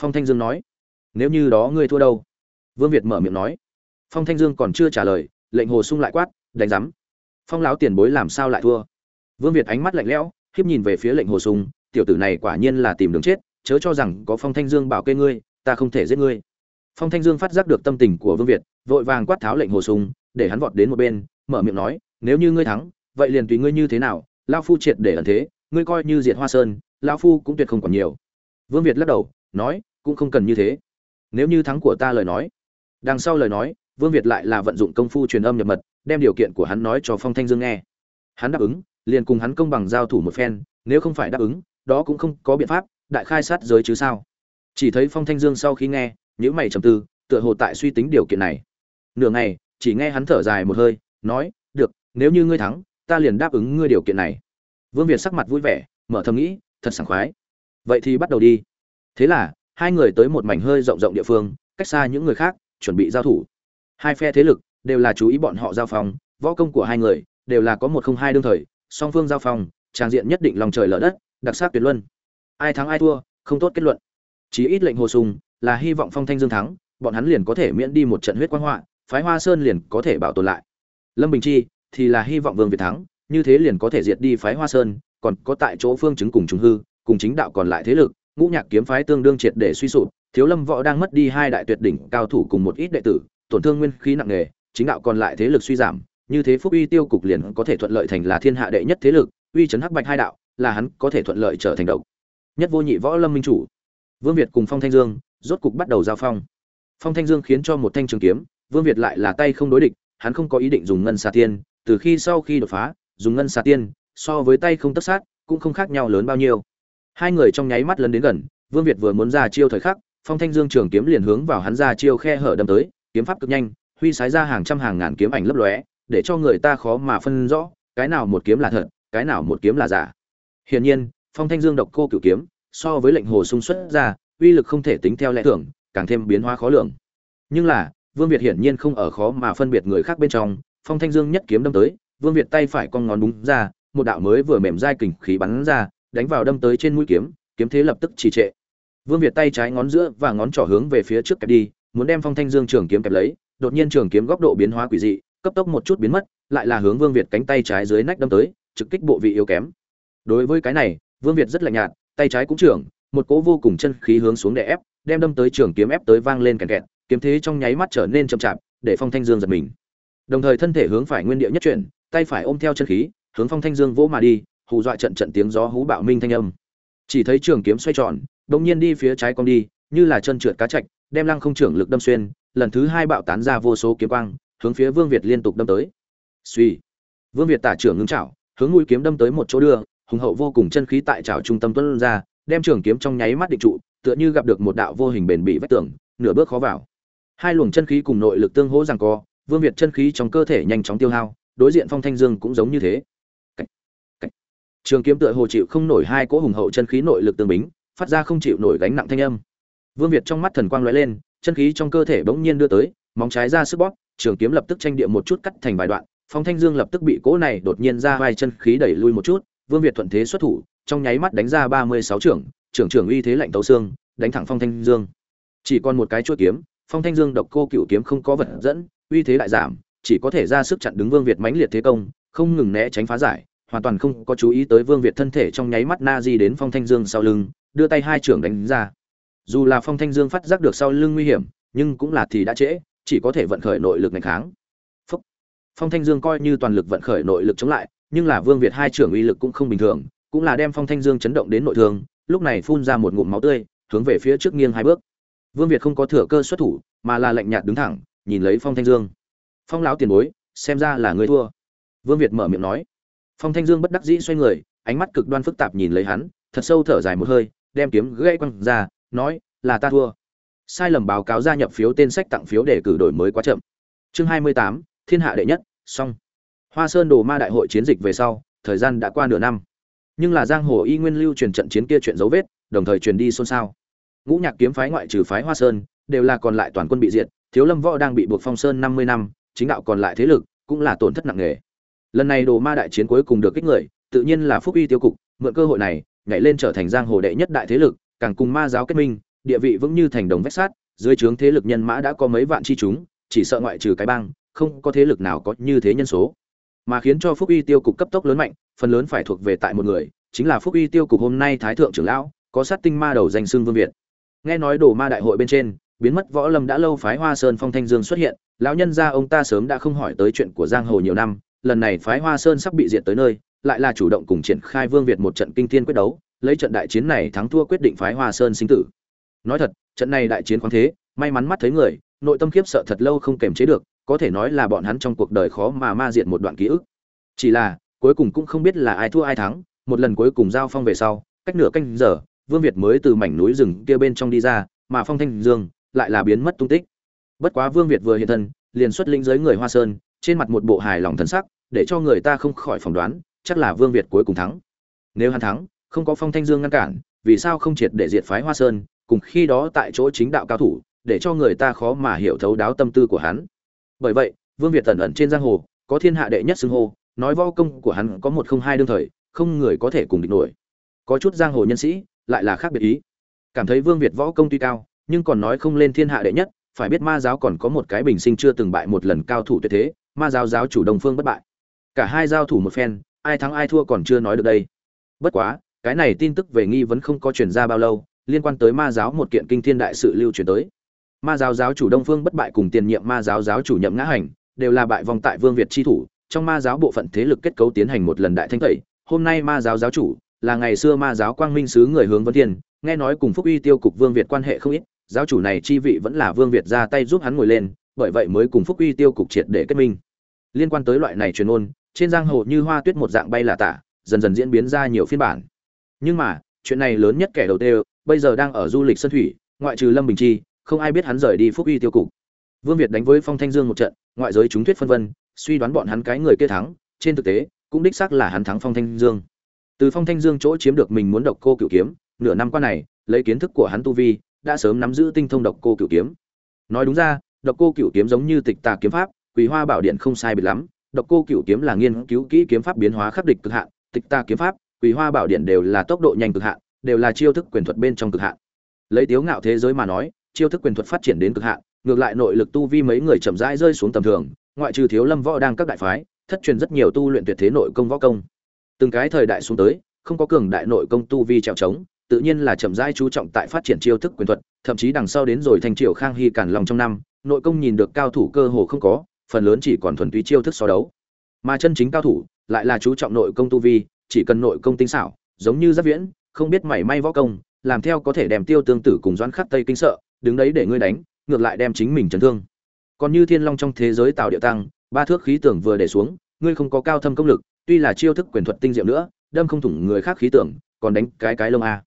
Phong thanh dương nói. Nếu như đó ngươi thua đâu? Vương việt mở miệng nói. Phong thanh dương còn chưa trả lời, lệnh hồ sung lại quát, đánh rắm." phong lão tiền bối làm sao lại thua? Vương việt ánh mắt lạnh lẽo, khiếp nhìn về phía lệnh hồ sung, tiểu tử này quả nhiên là tìm đường chết, chớ cho rằng có phong thanh dương bảo kê ngươi, ta không thể giết ngươi. Phong thanh dương phát giác được tâm tình của vương việt, vội vàng quát tháo lệnh hồ sung, để hắn vọt đến một bên, mở miệng nói, nếu như ngươi thắng vậy liền tùy ngươi như thế nào lao phu triệt để ẩn thế, ngươi coi như diệt hoa sơn lao phu cũng tuyệt không còn nhiều. Vương việt lắc đầu, nói, cũng không cần như thế. Nếu như thắng của ta lời nói. Đằng sau lời nói, vương việt lại là vận dụng công phu truyền âm nhập mật, đem điều kiện của hắn nói cho phong thanh dương nghe. Hắn đáp ứng, liền cùng hắn công bằng giao thủ một phen, nếu không phải đáp ứng, đó cũng không có biện pháp, đại khai sát giới chứ sao? Chỉ thấy phong thanh dương sau khi nghe những mày trầm tư, tựa hồ tại suy tính điều kiện này. Nửa ngày, chỉ nghe hắn thở dài một hơi, nói, được, nếu như ngươi thắng ta liền đáp ứng ngươi điều kiện này. Vương việt sắc mặt vui vẻ, mở thầm nghĩ, thật sảng khoái. Vậy thì bắt đầu đi. Thế là, hai người tới một mảnh hơi rộng rộng địa phương, cách xa những người khác, chuẩn bị giao thủ. Hai phe thế lực đều là chú ý bọn họ giao phong, võ công của hai người đều là có một không hai đương thời, song phương giao phong trang diện nhất định lòng trời lở đất, đặc sắc tuyệt luân. Ai thắng ai thua, không tốt kết luận. Chí ít lệnh hồ sùng là hy vọng phong thanh dương thắng, bọn hắn liền có thể miễn đi một trận huyết quang họa, phái hoa sơn liền có thể bảo tồn lại. Lâm bình chi thì là hy vọng vương việt thắng, như thế liền có thể diệt đi phái hoa sơn, còn có tại chỗ phương chứng cùng trung hư, cùng chính đạo còn lại thế lực, ngũ nhạc kiếm phái tương đương triệt để suy sụp, thiếu lâm võ đang mất đi hai đại tuyệt đỉnh, cao thủ cùng một ít đệ tử, tổn thương nguyên khí nặng nề, chính đạo còn lại thế lực suy giảm, như thế phúc uy tiêu cục liền có thể thuận lợi thành là thiên hạ đệ nhất thế lực, uy chấn hắc bạch hai đạo, là hắn có thể thuận lợi trở thành độc. Nhất vô nhị võ lâm minh chủ. Vương việt cùng phong thanh dương rốt cục bắt đầu giao phong. Phong thanh dương khiến cho một thanh trường kiếm, vương việt lại là tay không đối địch, hắn không có ý định dùng ngân xà tiên từ khi sau khi đột phá, dùng ngân xà tiên, so với tay không tất sát, cũng không khác nhau lớn bao nhiêu. Hai người trong nháy mắt lấn đến gần, vương việt vừa muốn ra chiêu thời khắc, phong thanh dương trường kiếm liền hướng vào hắn ra chiêu khe hở đâm tới, kiếm pháp cực nhanh, huy sái ra hàng trăm hàng ngàn kiếm ảnh lấp lóe, để cho người ta khó mà phân rõ, cái nào một kiếm là thật, cái nào một kiếm là giả. Hiển nhiên, phong thanh dương độc cô cửu kiếm, so với lệnh hồ sung xuất ra, uy lực không thể tính theo lẽ thường, càng thêm biến hóa khó lường. Nhưng là, vương việt hiển nhiên không ở khó mà phân biệt người khác bên trong phong thanh dương nhất kiếm đâm tới, vương việt tay phải con ngón đúng ra, một đạo mới vừa mềm dai kình khí bắn ra, đánh vào đâm tới trên mũi kiếm kiếm thế lập tức trì trệ. Vương việt tay trái ngón giữa và ngón trỏ hướng về phía trước kẹp đi, muốn đem phong thanh dương trường kiếm kẹp lấy, đột nhiên trường kiếm góc độ biến hóa quỷ dị, cấp tốc một chút biến mất, lại là hướng vương việt cánh tay trái dưới nách đâm tới, trực kích bộ vị yếu kém. Đối với cái này, vương việt rất lạnh nhạt, tay trái cũng trưởng, một cỗ vô cùng chân khí hướng xuống để ép, đem đâm tới trường kiếm ép tới vang lên kẹt kẹt, kiếm thế trong nháy mắt trở nên chậm chạp, để phong thanh dương giật mình đồng thời thân thể hướng phải nguyên địa nhất chuyển, tay phải ôm theo chân khí, hướng phong thanh dương vỗ mà đi, hù dọa trận trận tiếng gió hú bạo minh thanh âm. Chỉ thấy trường kiếm xoay tròn, đột nhiên đi phía trái cong đi, như là chân trượt cá chạch, đem lăng không trưởng lực đâm xuyên, lần thứ hai bạo tán ra vô số kiếm quang, hướng phía vương việt liên tục đâm tới. Suy vương việt tả trưởng ngưng chảo hướng mũi kiếm đâm tới một chỗ đưa, hùng hậu vô cùng chân khí tại chảo trung tâm tuấn ra, đem trường kiếm trong nháy mắt định trụ, tựa như gặp được một đạo vô hình bền bỉ vách tường, nửa bước khó vào. Hai luồng chân khí cùng nội lực tương hỗ rằng co vương việt chân khí trong cơ thể nhanh chóng tiêu hao, đối diện phong thanh dương cũng giống như thế Cách. Cách. trường kiếm tựa hồ chịu không nổi hai cỗ hùng hậu chân khí nội lực tương bính, phát ra không chịu nổi gánh nặng thanh âm vương việt trong mắt thần quang lóe lên, chân khí trong cơ thể bỗng nhiên đưa tới, móng trái ra sức bóp, trường kiếm lập tức tranh địa một chút cắt thành vài đoạn, phong thanh dương lập tức bị cỗ này đột nhiên ra vai chân khí đẩy lui một chút, vương việt thuận thế xuất thủ, trong nháy mắt đánh ra ba mươi sáu trưởng trưởng trưởng uy thế lạnh tấu xương, đánh thẳng phong thanh dương chỉ còn một cái chuỗi kiếm, phong thanh dương độc cô cửu kiếm không có vật dẫn uy thế lại giảm, chỉ có thể ra sức chặn đứng vương việt mãnh liệt thế công, không ngừng né tránh phá giải, hoàn toàn không có chú ý tới vương việt thân thể trong nháy mắt na di đến phong thanh dương sau lưng, đưa tay hai trưởng đánh ra. Dù là phong thanh dương phát giác được sau lưng nguy hiểm, nhưng cũng là thì đã trễ, chỉ có thể vận khởi nội lực ngày kháng. Phúc. phong thanh dương coi như toàn lực vận khởi nội lực chống lại, nhưng là vương việt hai trưởng uy lực cũng không bình thường, cũng là đem phong thanh dương chấn động đến nội thương, lúc này phun ra một ngụm máu tươi, hướng về phía trước nghiêng hai bước. Vương việt không có thừa cơ xuất thủ, mà là lạnh nhạt đứng thẳng nhìn lấy phong thanh dương. Phong lão tiền bối, xem ra là người thua. Vương việt mở miệng nói. Phong thanh dương bất đắc dĩ xoay người, ánh mắt cực đoan phức tạp nhìn lấy hắn, thật sâu thở dài một hơi, đem kiếm gãy quăng ra, nói, là ta thua. Sai lầm báo cáo gia nhập phiếu tên sách tặng phiếu để cử đổi mới quá chậm. Chương hai mươi tám, thiên hạ đệ nhất, xong. Hoa sơn đồ ma đại hội chiến dịch về sau, thời gian đã qua nửa năm. Nhưng là giang hồ y nguyên lưu truyền trận chiến kia chuyện dấu vết, đồng thời truyền đi xôn xao. Ngũ nhạc kiếm phái ngoại trừ phái hoa sơn đều là còn lại toàn quân bị diệt, thiếu lâm võ đang bị buộc phong sơn năm mươi năm, chính đạo còn lại thế lực cũng là tổn thất nặng nề. Lần này đồ ma đại chiến cuối cùng được kích người, tự nhiên là phúc uy tiêu cục, mượn cơ hội này, nhảy lên trở thành giang hồ đệ nhất đại thế lực, càng cùng ma giáo kết minh, địa vị vững như thành đồng vách sát dưới trướng thế lực nhân mã đã có mấy vạn chi chúng, chỉ sợ ngoại trừ cái bang, không có thế lực nào có như thế nhân số. Mà khiến cho phúc uy tiêu cục cấp tốc lớn mạnh, phần lớn phải thuộc về tại một người, chính là phúc uy tiêu cục hôm nay thái thượng trưởng lão, có sát tinh ma đầu danh xưng vương việt. Nghe nói đồ ma đại hội bên trên biến mất võ lâm đã lâu phái hoa sơn phong thanh dương xuất hiện. Lão nhân gia ông ta sớm đã không hỏi tới chuyện của giang hồ nhiều năm, lần này phái hoa sơn sắp bị diệt tới nơi, lại là chủ động cùng triển khai vương việt một trận kinh thiên quyết đấu, lấy trận đại chiến này thắng thua quyết định phái hoa sơn sinh tử. Nói thật, trận này đại chiến khoáng thế, may mắn mắt thấy người, nội tâm khiếp sợ thật lâu không kềm chế được, có thể nói là bọn hắn trong cuộc đời khó mà ma diệt một đoạn ký ức. Chỉ là, cuối cùng cũng không biết là ai thua ai thắng, một lần cuối cùng giao phong về sau, cách nửa canh giờ, vương việt mới từ mảnh núi rừng kia bên trong đi ra, mà phong thanh dương lại là biến mất tung tích. Bất quá vương việt vừa hiện thân, liền xuất lĩnh giới người hoa sơn, trên mặt một bộ hài lòng thân sắc, để cho người ta không khỏi phỏng đoán, chắc là vương việt cuối cùng thắng. Nếu hắn thắng, không có phong thanh dương ngăn cản, vì sao không triệt để diệt phái hoa sơn, cùng khi đó tại chỗ chính đạo cao thủ, để cho người ta khó mà hiểu thấu đáo tâm tư của hắn. Bởi vậy, vương việt tẩn ẩn trên giang hồ, có thiên hạ đệ nhất xưng hô, nói võ công của hắn có một không hai đương thời, không người có thể cùng địch nổi. Có chút giang hồ nhân sĩ, lại là khác biệt ý. Cảm thấy vương việt võ công tuy cao nhưng còn nói không lên thiên hạ đệ nhất, phải biết ma giáo còn có một cái bình sinh chưa từng bại một lần cao thủ tuyệt thế, ma giáo giáo chủ đồng phương bất bại. Cả hai giao thủ một phen, ai thắng ai thua còn chưa nói được đây. Bất quá, cái này tin tức về nghi vẫn không có truyền ra bao lâu, liên quan tới ma giáo một kiện kinh thiên đại sự lưu truyền tới. Ma giáo giáo chủ đông phương bất bại cùng tiền nhiệm ma giáo giáo chủ nhậm ngã hành, đều là bại vòng tại vương việt chi thủ, trong ma giáo bộ phận thế lực kết cấu tiến hành một lần đại thanh tẩy. Hôm nay ma giáo giáo chủ là ngày xưa ma giáo quang minh sứ người hướng vấn thiên, nghe nói cùng phúc uy tiêu cục vương việt quan hệ không ít giáo chủ này chi vị vẫn là vương việt ra tay giúp hắn ngồi lên, bởi vậy mới cùng phúc uy tiêu cục triệt để kết minh. Liên quan tới loại này truyền ôn trên giang hồ như hoa tuyết một dạng bay là tả, dần dần diễn biến ra nhiều phiên bản. Nhưng mà, chuyện này lớn nhất kẻ đầu tiên bây giờ đang ở du lịch sân thủy, ngoại trừ lâm bình chi, không ai biết hắn rời đi phúc uy tiêu cục. Vương việt đánh với phong thanh dương một trận, ngoại giới chúng thuyết phân vân, suy đoán bọn hắn cái người kia thắng, trên thực tế, cũng đích xác là hắn thắng phong thanh dương. Từ phong thanh dương chỗ chiếm được mình muốn độc cô cựu kiếm, nửa năm qua này, lấy kiến thức của hắn tu vi đã sớm nắm giữ tinh thông độc cô cửu kiếm. Nói đúng ra, độc cô cửu kiếm giống như tịch tà kiếm pháp quý hoa bảo điện không sai biệt lắm. Độc cô cửu kiếm là nghiên cứu kỹ kiếm pháp biến hóa khắc địch cực hạn, tịch tà kiếm pháp quý hoa bảo điện đều là tốc độ nhanh cực hạn, đều là chiêu thức quyền thuật bên trong cực hạn. Lấy tiếu ngạo thế giới mà nói, chiêu thức quyền thuật phát triển đến cực hạn, ngược lại nội lực tu vi mấy người chậm rãi rơi xuống tầm thường, ngoại trừ thiếu lâm võ đang các đại phái, thất truyền rất nhiều tu luyện tuyệt thế nội công võ công. Từng cái thời đại xuống tới, không có cường đại nội công tu vi trèo trống tự nhiên là chậm rãi chú trọng tại phát triển chiêu thức quyền thuật, thậm chí đằng sau đến rồi thành triều khang hy cản lòng trong năm, nội công nhìn được cao thủ cơ hồ không có, phần lớn chỉ còn thuần túy chiêu thức so đấu. Mà chân chính cao thủ lại là chú trọng nội công tu vi, chỉ cần nội công tinh xảo, giống như giáp viễn, không biết mảy may võ công, làm theo có thể đem tiêu tương tử cùng doãn khắc tây kinh sợ, đứng đấy để ngươi đánh, ngược lại đem chính mình chấn thương. Còn như thiên long trong thế giới tạo địa tăng, ba thước khí tưởng vừa để xuống, ngươi không có cao thâm công lực, tuy là chiêu thức quyền thuật tinh diệu nữa, đâm không thủng người khác khí tưởng, còn đánh cái cái lông a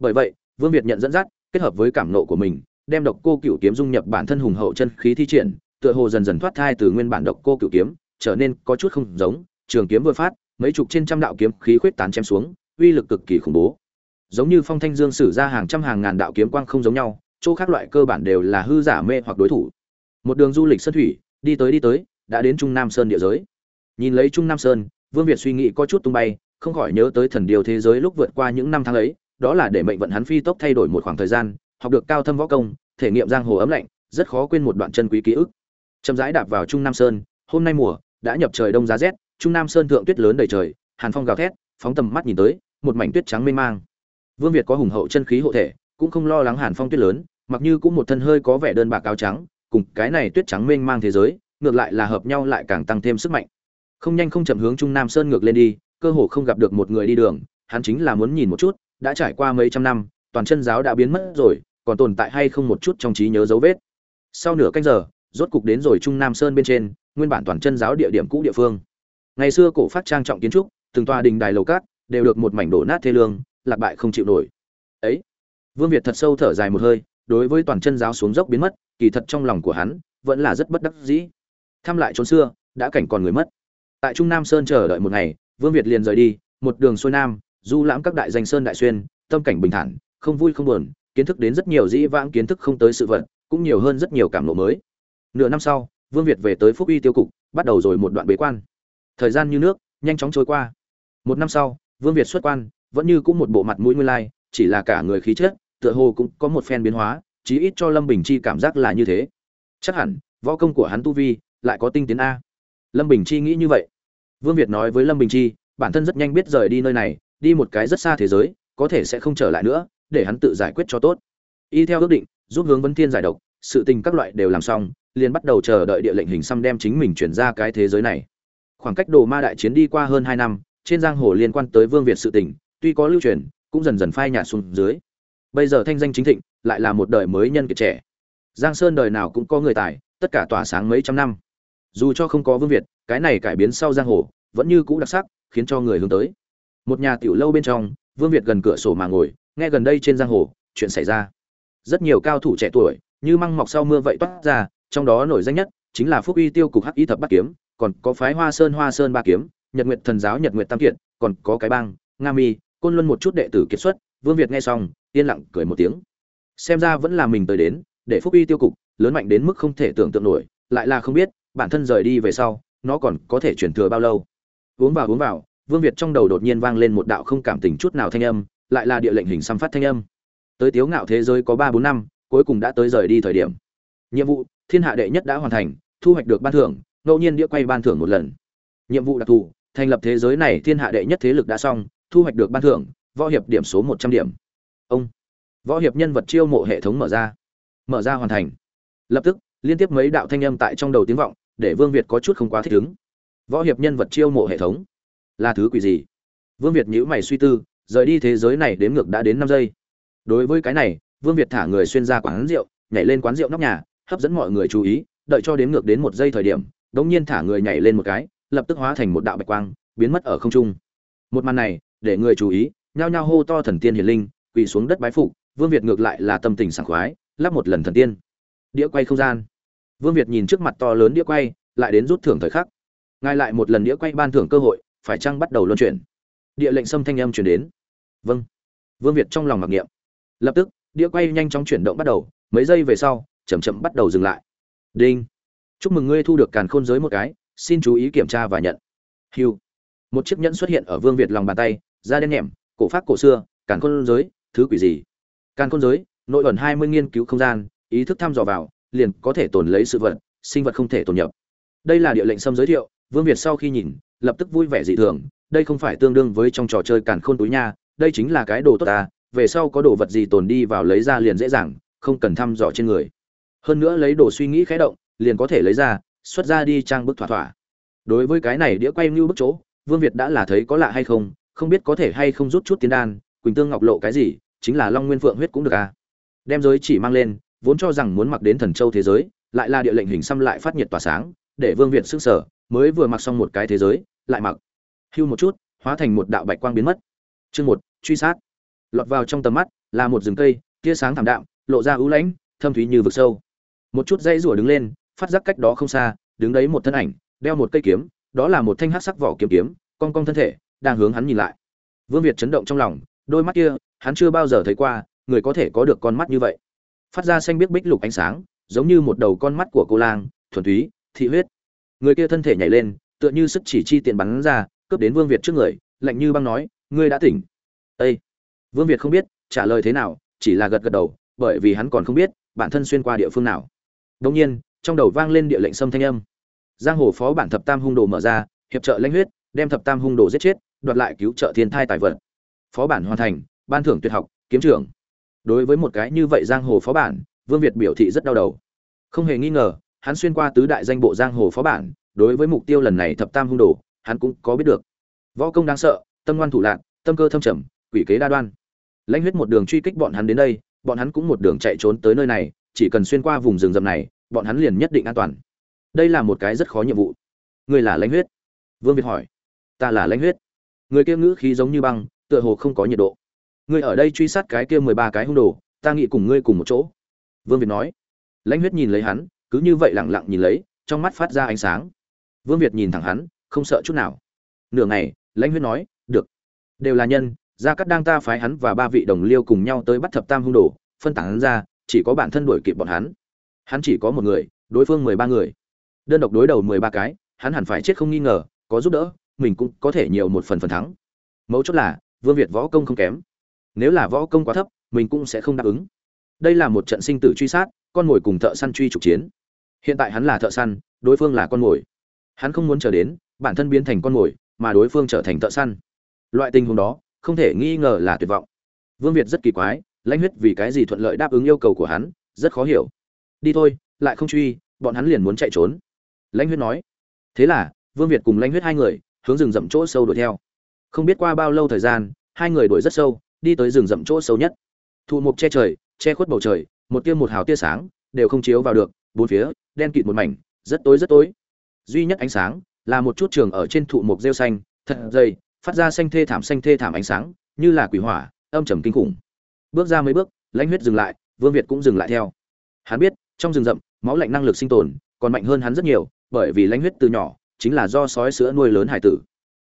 bởi vậy, vương việt nhận dẫn dắt, kết hợp với cảm nộ của mình, đem độc cô cựu kiếm dung nhập bản thân hùng hậu chân khí thi triển, tựa hồ dần dần thoát thai từ nguyên bản độc cô cựu kiếm, trở nên có chút không giống, trường kiếm vừa phát, mấy chục trên trăm đạo kiếm khí khuyết tán chém xuống, uy lực cực kỳ khủng bố. Giống như phong thanh dương sử ra hàng trăm hàng ngàn đạo kiếm quang không giống nhau, chỗ khác loại cơ bản đều là hư giả mê hoặc đối thủ. Một đường du lịch sân thủy, đi tới đi tới, đã đến trung nam sơn địa giới. Nhìn lấy trung nam sơn, vương việt suy nghĩ có chút tung bay, không khỏi nhớ tới thần điều thế giới lúc vượt qua những năm tháng ấy đó là để mệnh vận hắn phi tốc thay đổi một khoảng thời gian, học được cao thâm võ công, thể nghiệm giang hồ ấm lạnh, rất khó quên một đoạn chân quý ký ức. Chậm rãi đạp vào trung nam sơn, hôm nay mùa, đã nhập trời đông giá rét, trung nam sơn thượng tuyết lớn đầy trời, hàn phong gào thét, phóng tầm mắt nhìn tới, một mảnh tuyết trắng mênh mang. Vương việt có hùng hậu chân khí hộ thể, cũng không lo lắng hàn phong tuyết lớn, mặc như cũng một thân hơi có vẻ đơn bạc áo trắng, cùng cái này tuyết trắng mênh mang thế giới, ngược lại là hợp nhau lại càng tăng thêm sức mạnh. Không nhanh không chậm hướng trung nam sơn ngược lên đi, cơ hồ không gặp được một người đi đường, hắn chính là muốn nhìn một chút đã trải qua mấy trăm năm, toàn chân giáo đã biến mất rồi, còn tồn tại hay không một chút trong trí nhớ dấu vết. Sau nửa canh giờ, rốt cục đến rồi trung nam sơn bên trên, nguyên bản toàn chân giáo địa điểm cũ địa phương. Ngày xưa cổ phát trang trọng kiến trúc, từng tòa đình đài lầu cát, đều được một mảnh đổ nát thê lương, lạc bại không chịu nổi. Ấy, vương việt thật sâu thở dài một hơi, đối với toàn chân giáo xuống dốc biến mất, kỳ thật trong lòng của hắn, vẫn là rất bất đắc dĩ. Thăm lại trốn xưa, đã cảnh còn người mất. Tại trung nam sơn chờ đợi một ngày, vương việt liền rời đi, một đường xuôi nam du lãm các đại danh sơn đại xuyên, tâm cảnh bình thản, không vui không buồn, kiến thức đến rất nhiều dĩ vãng kiến thức không tới sự vật, cũng nhiều hơn rất nhiều cảm lộ mới. Nửa năm sau, vương việt về tới phúc uy tiêu cục, bắt đầu rồi một đoạn bế quan. Thời gian như nước, nhanh chóng trôi qua. Một năm sau, vương việt xuất quan, vẫn như cũng một bộ mặt mũi nguyên lai, chỉ là cả người khí chất, tựa hồ cũng có một phen biến hóa, chí ít cho lâm bình chi cảm giác là như thế. Chắc hẳn, võ công của hắn tu vi lại có tinh tiến a. Lâm bình chi nghĩ như vậy. Vương việt nói với lâm bình chi, bản thân rất nhanh biết rời đi nơi này đi một cái rất xa thế giới, có thể sẽ không trở lại nữa, để hắn tự giải quyết cho tốt. Y theo ước định, giúp hướng vấn thiên giải độc, sự tình các loại đều làm xong, liền bắt đầu chờ đợi địa lệnh hình xăm đem chính mình chuyển ra cái thế giới này. Khoảng cách đồ ma đại chiến đi qua hơn hai năm, trên giang hồ liên quan tới vương việt sự tình, tuy có lưu truyền, cũng dần dần phai nhạt xuống dưới. Bây giờ thanh danh chính thịnh, lại là một đời mới nhân kiệt trẻ. Giang sơn đời nào cũng có người tài, tất cả tỏa sáng mấy trăm năm. Dù cho không có vương việt, cái này cải biến sau giang hồ, vẫn như cũ đặc sắc, khiến cho người hướng tới một nhà tiểu lâu bên trong, vương việt gần cửa sổ mà ngồi, nghe gần đây trên giang hồ, chuyện xảy ra. Rất nhiều cao thủ trẻ tuổi, như măng mọc sau mưa vậy toát ra, trong đó nổi danh nhất chính là phúc uy tiêu cục hắc y thập bát kiếm, còn có phái hoa sơn hoa sơn ba kiếm, nhật nguyệt thần giáo nhật nguyệt tam kiện còn có cái bang, nga mi, côn luân một chút đệ tử kiệt xuất, vương việt nghe xong, yên lặng cười một tiếng. Xem ra vẫn là mình tới đến, để phúc uy tiêu cục lớn mạnh đến mức không thể tưởng tượng nổi, lại là không biết, bản thân rời đi về sau, nó còn có thể chuyển thừa bao lâu. Uống vào uống vào vương việt trong đầu đột nhiên vang lên một đạo không cảm tình chút nào thanh âm, lại là địa lệnh hình xăm phát thanh âm. Tới tiếu ngạo thế giới có ba bốn năm, cuối cùng đã tới rời đi thời điểm. Nhiệm vụ, thiên hạ đệ nhất đã hoàn thành, thu hoạch được ban thưởng, ngẫu nhiên đĩa quay ban thưởng một lần. Nhiệm vụ đặc thù, thành lập thế giới này thiên hạ đệ nhất thế lực đã xong, thu hoạch được ban thưởng, võ hiệp điểm số một trăm điểm. Ông, võ hiệp nhân vật chiêu mộ hệ thống mở ra. Mở ra hoàn thành. Lập tức, liên tiếp mấy đạo thanh âm tại trong đầu tiếng vọng, để vương việt có chút không quá thích ứng. Võ hiệp nhân vật chiêu mộ hệ thống là thứ quỷ gì? Vương việt nhữ mày suy tư, rời đi thế giới này đến ngược đã đến năm giây. Đối với cái này, vương việt thả người xuyên ra quán rượu, nhảy lên quán rượu nóc nhà, hấp dẫn mọi người chú ý, đợi cho đến ngược đến một giây thời điểm, đống nhiên thả người nhảy lên một cái, lập tức hóa thành một đạo bạch quang, biến mất ở không trung. Một màn này, để người chú ý, nhao nhao hô to thần tiên hiền linh, quỳ xuống đất bái phục, vương việt ngược lại là tâm tình sảng khoái, lắp một lần thần tiên. Đĩa quay không gian. Vương việt nhìn trước mặt to lớn đĩa quay, lại đến rút thưởng thời khắc. Ngài lại một lần đĩa quay ban thưởng cơ hội phải chăng bắt đầu luân chuyển? Địa lệnh xâm thanh âm chuyển đến. Vâng. Vương việt trong lòng mặc niệm. Lập tức, đĩa quay nhanh chóng chuyển động bắt đầu, mấy giây về sau chầm chậm bắt đầu dừng lại. Đinh. Chúc mừng ngươi thu được càn khôn giới một cái, xin chú ý kiểm tra và nhận. Hiu một chiếc nhẫn xuất hiện ở vương việt lòng bàn tay, da đen nhẹm, cổ pháp cổ xưa, càn khôn giới, thứ quỷ gì? Càn khôn giới, nội ẩn hai mươi nghiên cứu không gian, ý thức thăm dò vào, liền có thể tồn lấy sự vật, sinh vật không thể tồn nhập. Đây là địa lệnh xâm giới thiệu, vương việt sau khi nhìn lập tức vui vẻ dị thường, đây không phải tương đương với trong trò chơi càn khôn túi nha, đây chính là cái đồ tốt ta, về sau có đồ vật gì tồn đi vào lấy ra liền dễ dàng, không cần thăm dò trên người. Hơn nữa lấy đồ suy nghĩ khẽ động, liền có thể lấy ra, xuất ra đi trang bức thỏa thỏa. Đối với cái này đĩa quay như bức chỗ, vương việt đã là thấy có lạ hay không không biết có thể hay không rút chút tiến đan, quỳnh tương ngọc lộ cái gì, chính là long nguyên phượng huyết cũng được à. Đem giới chỉ mang lên, vốn cho rằng muốn mặc đến thần châu thế giới, lại là địa lệnh hình xăm lại phát nhiệt tỏa sáng, để vương việt sức sở mới vừa mặc xong một cái thế giới lại mặc. Hưu một chút, hóa thành một đạo bạch quang biến mất. Chương một, truy sát. Lọt vào trong tầm mắt, là một rừng cây, tia sáng thảm đạm, lộ ra ưu lãnh, thâm thúy như vực sâu. Một chút dây rủa đứng lên, phát giác cách đó không xa, đứng đấy một thân ảnh, đeo một cây kiếm, đó là một thanh hắc sắc vỏ kiếm kiếm, cong cong thân thể, đang hướng hắn nhìn lại. Vương việt chấn động trong lòng, đôi mắt kia, hắn chưa bao giờ thấy qua, người có thể có được con mắt như vậy. Phát ra xanh biếc bích lục ánh sáng, giống như một đầu con mắt của cô lang, thuần túy, thị huyết. Người kia thân thể nhảy lên tựa như sức chỉ chi tiện bắn ra, cướp đến vương việt trước người, lạnh như băng nói, ngươi đã tỉnh. Ê! vương việt không biết trả lời thế nào, chỉ là gật gật đầu, bởi vì hắn còn không biết bản thân xuyên qua địa phương nào. Đông nhiên, trong đầu vang lên địa lệnh sâm thanh âm. Giang hồ phó bản thập tam hung đồ mở ra, hiệp trợ lãnh huyết, đem thập tam hung đồ giết chết, đoạt lại cứu trợ thiên thai tài vật. Phó bản hoàn thành, ban thưởng tuyệt học, kiếm trưởng. Đối với một cái như vậy giang hồ phó bản, vương việt biểu thị rất đau đầu. Không hề nghi ngờ, hắn xuyên qua tứ đại danh bộ giang hồ phó bản đối với mục tiêu lần này thập tam hung đồ, hắn cũng có biết được. Võ công đáng sợ, tâm ngoan thủ lạc tâm cơ thâm trầm, quỷ kế đa đoan. Lãnh huyết một đường truy kích bọn hắn đến đây, bọn hắn cũng một đường chạy trốn tới nơi này, chỉ cần xuyên qua vùng rừng rậm này, bọn hắn liền nhất định an toàn. Đây là một cái rất khó nhiệm vụ. Người là lãnh huyết? Vương việt hỏi. Ta là lãnh huyết. Người kia ngữ khí giống như băng, tựa hồ không có nhiệt độ. Ngươi ở đây truy sát cái kia mười ba cái hung đồ, ta nghĩ cùng ngươi cùng một chỗ. Vương việt nói. Lãnh huyết nhìn lấy hắn, cứ như vậy lẳng lặng nhìn lấy, trong mắt phát ra ánh sáng vương việt nhìn thẳng hắn, không sợ chút nào. Nửa ngày, lãnh huyết nói, được. Đều là nhân, gia cắt đang ta phái hắn và ba vị đồng liêu cùng nhau tới bắt thập tam hung đồ, phân tán hắn ra, chỉ có bản thân đuổi kịp bọn hắn. Hắn chỉ có một người, đối phương mười ba người. Đơn độc đối đầu mười ba cái, hắn hẳn phải chết không nghi ngờ, có giúp đỡ, mình cũng có thể nhiều một phần phần thắng. Mấu chốt là, vương việt võ công không kém. Nếu là võ công quá thấp, mình cũng sẽ không đáp ứng. Đây là một trận sinh tử truy sát, con mồi cùng thợ săn truy trục chiến. Hiện tại hắn là thợ săn, đối phương là con mồi hắn không muốn chờ đến, bản thân biến thành con mồi, mà đối phương trở thành thợ săn. Loại tình huống đó, không thể nghi ngờ là tuyệt vọng. Vương việt rất kỳ quái, lãnh huyết vì cái gì thuận lợi đáp ứng yêu cầu của hắn, rất khó hiểu. Đi thôi, lại không truy, bọn hắn liền muốn chạy trốn. Lãnh huyết nói. Thế là, vương việt cùng lãnh huyết hai người, hướng rừng rậm chỗ sâu đuổi theo. Không biết qua bao lâu thời gian, hai người đuổi rất sâu, đi tới rừng rậm chỗ sâu nhất. Thụ mục che trời, che khuất bầu trời, một tia một hào tia sáng, đều không chiếu vào được, bốn phía, đen kịt một mảnh, rất tối rất tối duy nhất ánh sáng là một chút trường ở trên thụ mục rêu xanh, thật dày, phát ra xanh thê thảm xanh thê thảm ánh sáng, như là quỷ hỏa, âm trầm kinh khủng. Bước ra mấy bước, lãnh huyết dừng lại, vương việt cũng dừng lại theo. Hắn biết, trong rừng rậm, máu lạnh năng lực sinh tồn còn mạnh hơn hắn rất nhiều, bởi vì lãnh huyết từ nhỏ chính là do sói sữa nuôi lớn hải tử.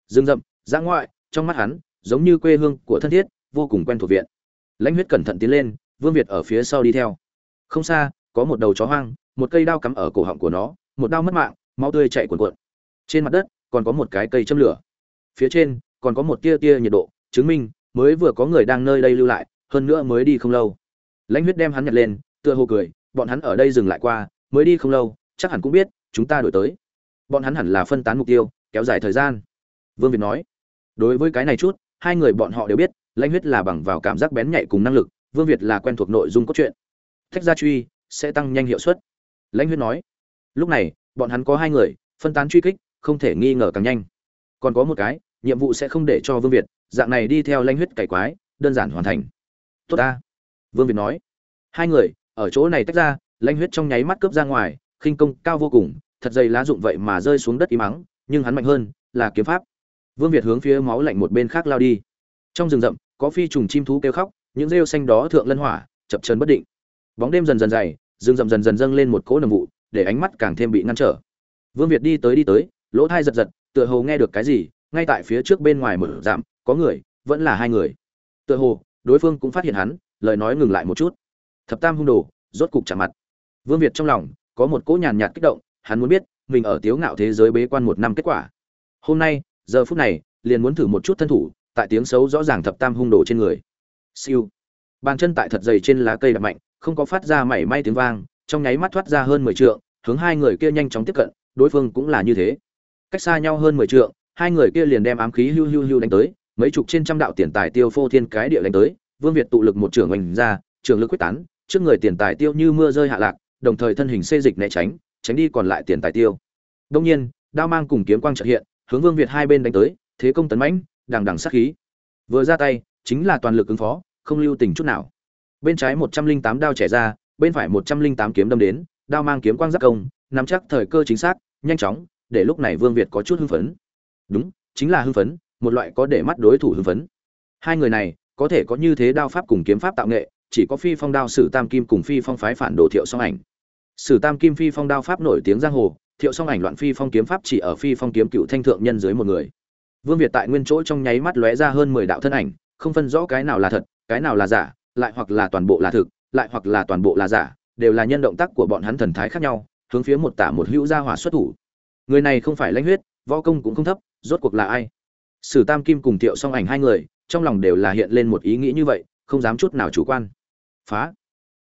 Rừng rậm giã ngoại, trong mắt hắn, giống như quê hương của thân thiết, vô cùng quen thuộc viện. Lãnh huyết cẩn thận tiến lên, vương việt ở phía sau đi theo. Không xa, có một đầu chó hoang, một cây đao cắm ở cổ họng của nó, một đao mất mạng máu tươi chảy cuồn cuộn. Trên mặt đất, còn có một cái cây châm lửa. Phía trên, còn có một tia tia nhiệt độ, chứng minh mới vừa có người đang nơi đây lưu lại, hơn nữa mới đi không lâu. Lãnh huyết đem hắn nhặt lên, tựa hồ cười, bọn hắn ở đây dừng lại qua, mới đi không lâu, chắc hẳn cũng biết, chúng ta đổi tới. Bọn hắn hẳn là phân tán mục tiêu, kéo dài thời gian. Vương việt nói. Đối với cái này chút, hai người bọn họ đều biết, lãnh huyết là bằng vào cảm giác bén nhạy cùng năng lực, vương việt là quen thuộc nội dung cốt truyện. Thách gia truy sẽ tăng nhanh hiệu suất. Lãnh huyết nói. Lúc này bọn hắn có hai người, phân tán truy kích, không thể nghi ngờ càng nhanh. Còn có một cái, nhiệm vụ sẽ không để cho vương việt, dạng này đi theo Lanh huyết cải quái, đơn giản hoàn thành. Tốt ta, vương việt nói. Hai người, ở chỗ này tách ra, Lanh huyết trong nháy mắt cướp ra ngoài, khinh công cao vô cùng, thật dày lá dụng vậy mà rơi xuống đất y mắng, nhưng hắn mạnh hơn, là kiếm pháp. Vương việt hướng phía máu lạnh một bên khác lao đi. Trong rừng rậm, có phi trùng chim thú kêu khóc, những rêu xanh đó thượng lân hỏa, chập chấn bất định. Bóng đêm dần dần dày, rừng rậm dần dần dâng lên một cỗ nồng vụ để ánh mắt càng thêm bị ngăn trở. Vương việt đi tới đi tới lỗ thai giật giật tựa hồ nghe được cái gì ngay tại phía trước bên ngoài mở giảm, có người vẫn là hai người. Tựa hồ đối phương cũng phát hiện hắn lời nói ngừng lại một chút. Thập tam hung đồ rốt cục chạm mặt. Vương việt trong lòng có một cỗ nhàn nhạt kích động hắn muốn biết mình ở tiếu ngạo thế giới bế quan một năm kết quả. Hôm nay giờ phút này liền muốn thử một chút thân thủ tại tiếng xấu rõ ràng thập tam hung đồ trên người. Siêu. Bàn chân tại thật dày trên lá cây đập mạnh không có phát ra mảy may tiếng vang trong nháy mắt thoát ra hơn mười trượng, hướng hai người kia nhanh chóng tiếp cận, đối phương cũng là như thế. Cách xa nhau hơn mười trượng, hai người kia liền đem ám khí hưu hưu hưu đánh tới, mấy chục trên trăm đạo tiền tài tiêu phô thiên cái địa đánh tới, vương việt tụ lực một trưởng oanh ra, trường lực quyết tán, trước người tiền tài tiêu như mưa rơi hạ lạc, đồng thời thân hình xê dịch né tránh tránh đi còn lại tiền tài tiêu. Đương nhiên, đao mang cùng kiếm quang chợt hiện, hướng vương việt hai bên đánh tới, thế công tấn mãnh, đằng đằng sát khí. Vừa ra tay, chính là toàn lực ứng phó, không lưu tình chút nào. Bên trái một trăm linh tám đao trẻ ra bên phải một trăm linh tám kiếm đâm đến, đao mang kiếm quang giáp công, nắm chắc thời cơ chính xác, nhanh chóng, để lúc này vương việt có chút hưng phấn. Đúng, chính là hưng phấn, một loại có để mắt đối thủ hưng phấn. Hai người này, có thể có như thế đao pháp cùng kiếm pháp tạo nghệ, chỉ có phi phong đao sử tam kim cùng phi phong phái phản đồ thiệu song ảnh. Sử tam kim phi phong đao pháp nổi tiếng giang hồ, thiệu song ảnh loạn phi phong kiếm pháp chỉ ở phi phong kiếm cựu thanh thượng nhân dưới một người. Vương việt tại nguyên chỗ trong nháy mắt lóe ra hơn mười đạo thân ảnh, không phân rõ cái nào là thật, cái nào là giả, lại hoặc là toàn bộ là thực lại hoặc là toàn bộ là giả, đều là nhân động tác của bọn hắn thần thái khác nhau, hướng phía một tả một hữu gia hỏa xuất thủ. Người này không phải lãnh huyết, võ công cũng không thấp, rốt cuộc là ai? Sử tam kim cùng thiệu song ảnh hai người, trong lòng đều là hiện lên một ý nghĩ như vậy, không dám chút nào chủ quan. Phá!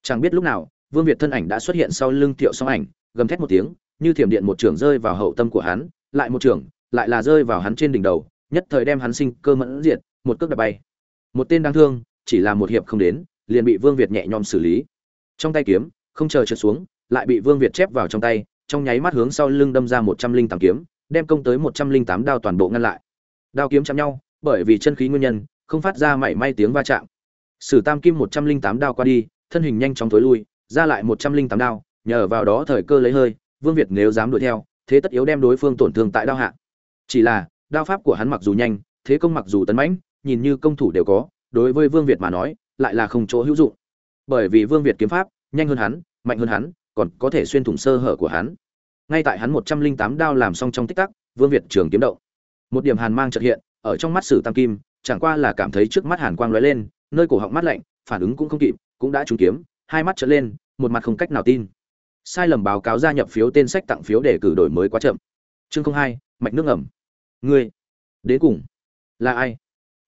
Chẳng biết lúc nào, vương việt thân ảnh đã xuất hiện sau lưng thiệu song ảnh, gầm thét một tiếng, như thiểm điện một trường rơi vào hậu tâm của hắn, lại một trường, lại là rơi vào hắn trên đỉnh đầu, nhất thời đem hắn sinh cơ mẫn diệt, một cước đập bay. Một tên đang thương, chỉ là một hiệp không đến liền bị vương việt nhẹ nhõm xử lý. Trong tay kiếm, không chờ trượt xuống, lại bị vương việt chép vào trong tay, trong nháy mắt hướng sau lưng đâm ra một trăm linh tám kiếm, đem công tới một trăm linh tám đao toàn bộ ngăn lại. Đao kiếm chạm nhau, bởi vì chân khí nguyên nhân, không phát ra mảy may tiếng va chạm. Sử tam kim một trăm linh tám đao qua đi, thân hình nhanh chóng tối lui, ra lại một trăm linh tám đao, nhờ vào đó thời cơ lấy hơi, vương việt nếu dám đuổi theo, thế tất yếu đem đối phương tổn thương tại đao hạ. Chỉ là, đao pháp của hắn mặc dù nhanh, thế công mặc dù tấn mãnh, nhìn như công thủ đều có, đối với vương việt mà nói lại là không chỗ hữu dụng. Bởi vì vương việt kiếm pháp, nhanh hơn hắn, mạnh hơn hắn, còn có thể xuyên thủng sơ hở của hắn. Ngay tại hắn một trăm linh tám đao làm xong trong tích tắc, vương việt trường kiếm động. Một điểm hàn mang chợt hiện, ở trong mắt sử tam kim, chẳng qua là cảm thấy trước mắt hàn quang lóe lên, nơi cổ họng mắt lạnh, phản ứng cũng không kịp, cũng đã trúng kiếm, hai mắt trợn lên, một mặt không cách nào tin. Sai lầm báo cáo gia nhập phiếu tên sách tặng phiếu để cử đổi mới quá chậm. Chương không hai, mạch nước ngầm. Ngươi, đến cùng là ai?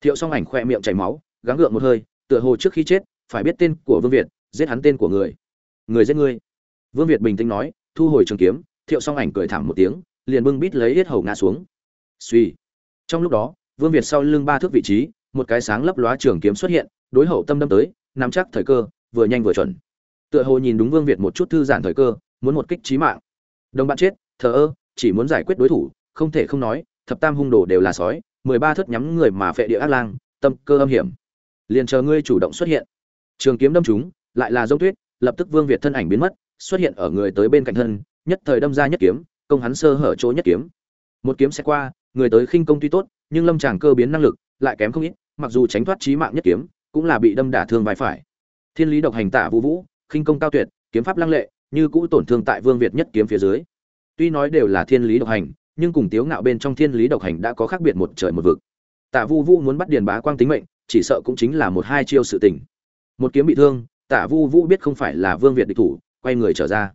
Thiệu song ảnh khoe miệng chảy máu, gắng gượng một hơi tựa hồ trước khi chết, phải biết tên của vương việt, giết hắn tên của người. Người giết ngươi. Vương việt bình tĩnh nói, thu hồi trường kiếm, thiệu song ảnh cười thảm một tiếng, liền bưng bít lấy yết hầu ngã xuống. Suy trong lúc đó, vương việt sau lưng ba thước vị trí, một cái sáng lấp lóa trường kiếm xuất hiện, đối hậu tâm đâm tới, nắm chắc thời cơ, vừa nhanh vừa chuẩn. Tựa hồ nhìn đúng vương việt một chút thư giãn thời cơ, muốn một kích trí mạng. Đồng bạn chết, thờ ơ, chỉ muốn giải quyết đối thủ, không thể không nói, thập tam hung đồ đều là sói, mười ba thất nhắm người mà phệ địa ác lang, tâm cơ âm hiểm liền chờ ngươi chủ động xuất hiện. Trường kiếm đâm chúng lại là dông tuyết, lập tức vương việt thân ảnh biến mất, xuất hiện ở người tới bên cạnh thân, nhất thời đâm ra nhất kiếm, công hắn sơ hở chỗ nhất kiếm. Một kiếm sẽ qua, người tới khinh công tuy tốt, nhưng lâm tràng cơ biến năng lực, lại kém không ít, mặc dù tránh thoát chí mạng nhất kiếm, cũng là bị đâm đả thương vai phải. Thiên lý độc hành tả vũ vũ, khinh công cao tuyệt, kiếm pháp lăng lệ, như cũ tổn thương tại vương việt nhất kiếm phía dưới. Tuy nói đều là thiên lý độc hành, nhưng cùng tiếu ngạo bên trong thiên lý độc hành đã có khác biệt một trời một vực. Tả vu vũ muốn bắt điền bá quang tính mệnh chỉ sợ cũng chính là một hai chiêu sự tình. Một kiếm bị thương, tả vu vũ biết không phải là vương việt địch thủ, quay người trở ra.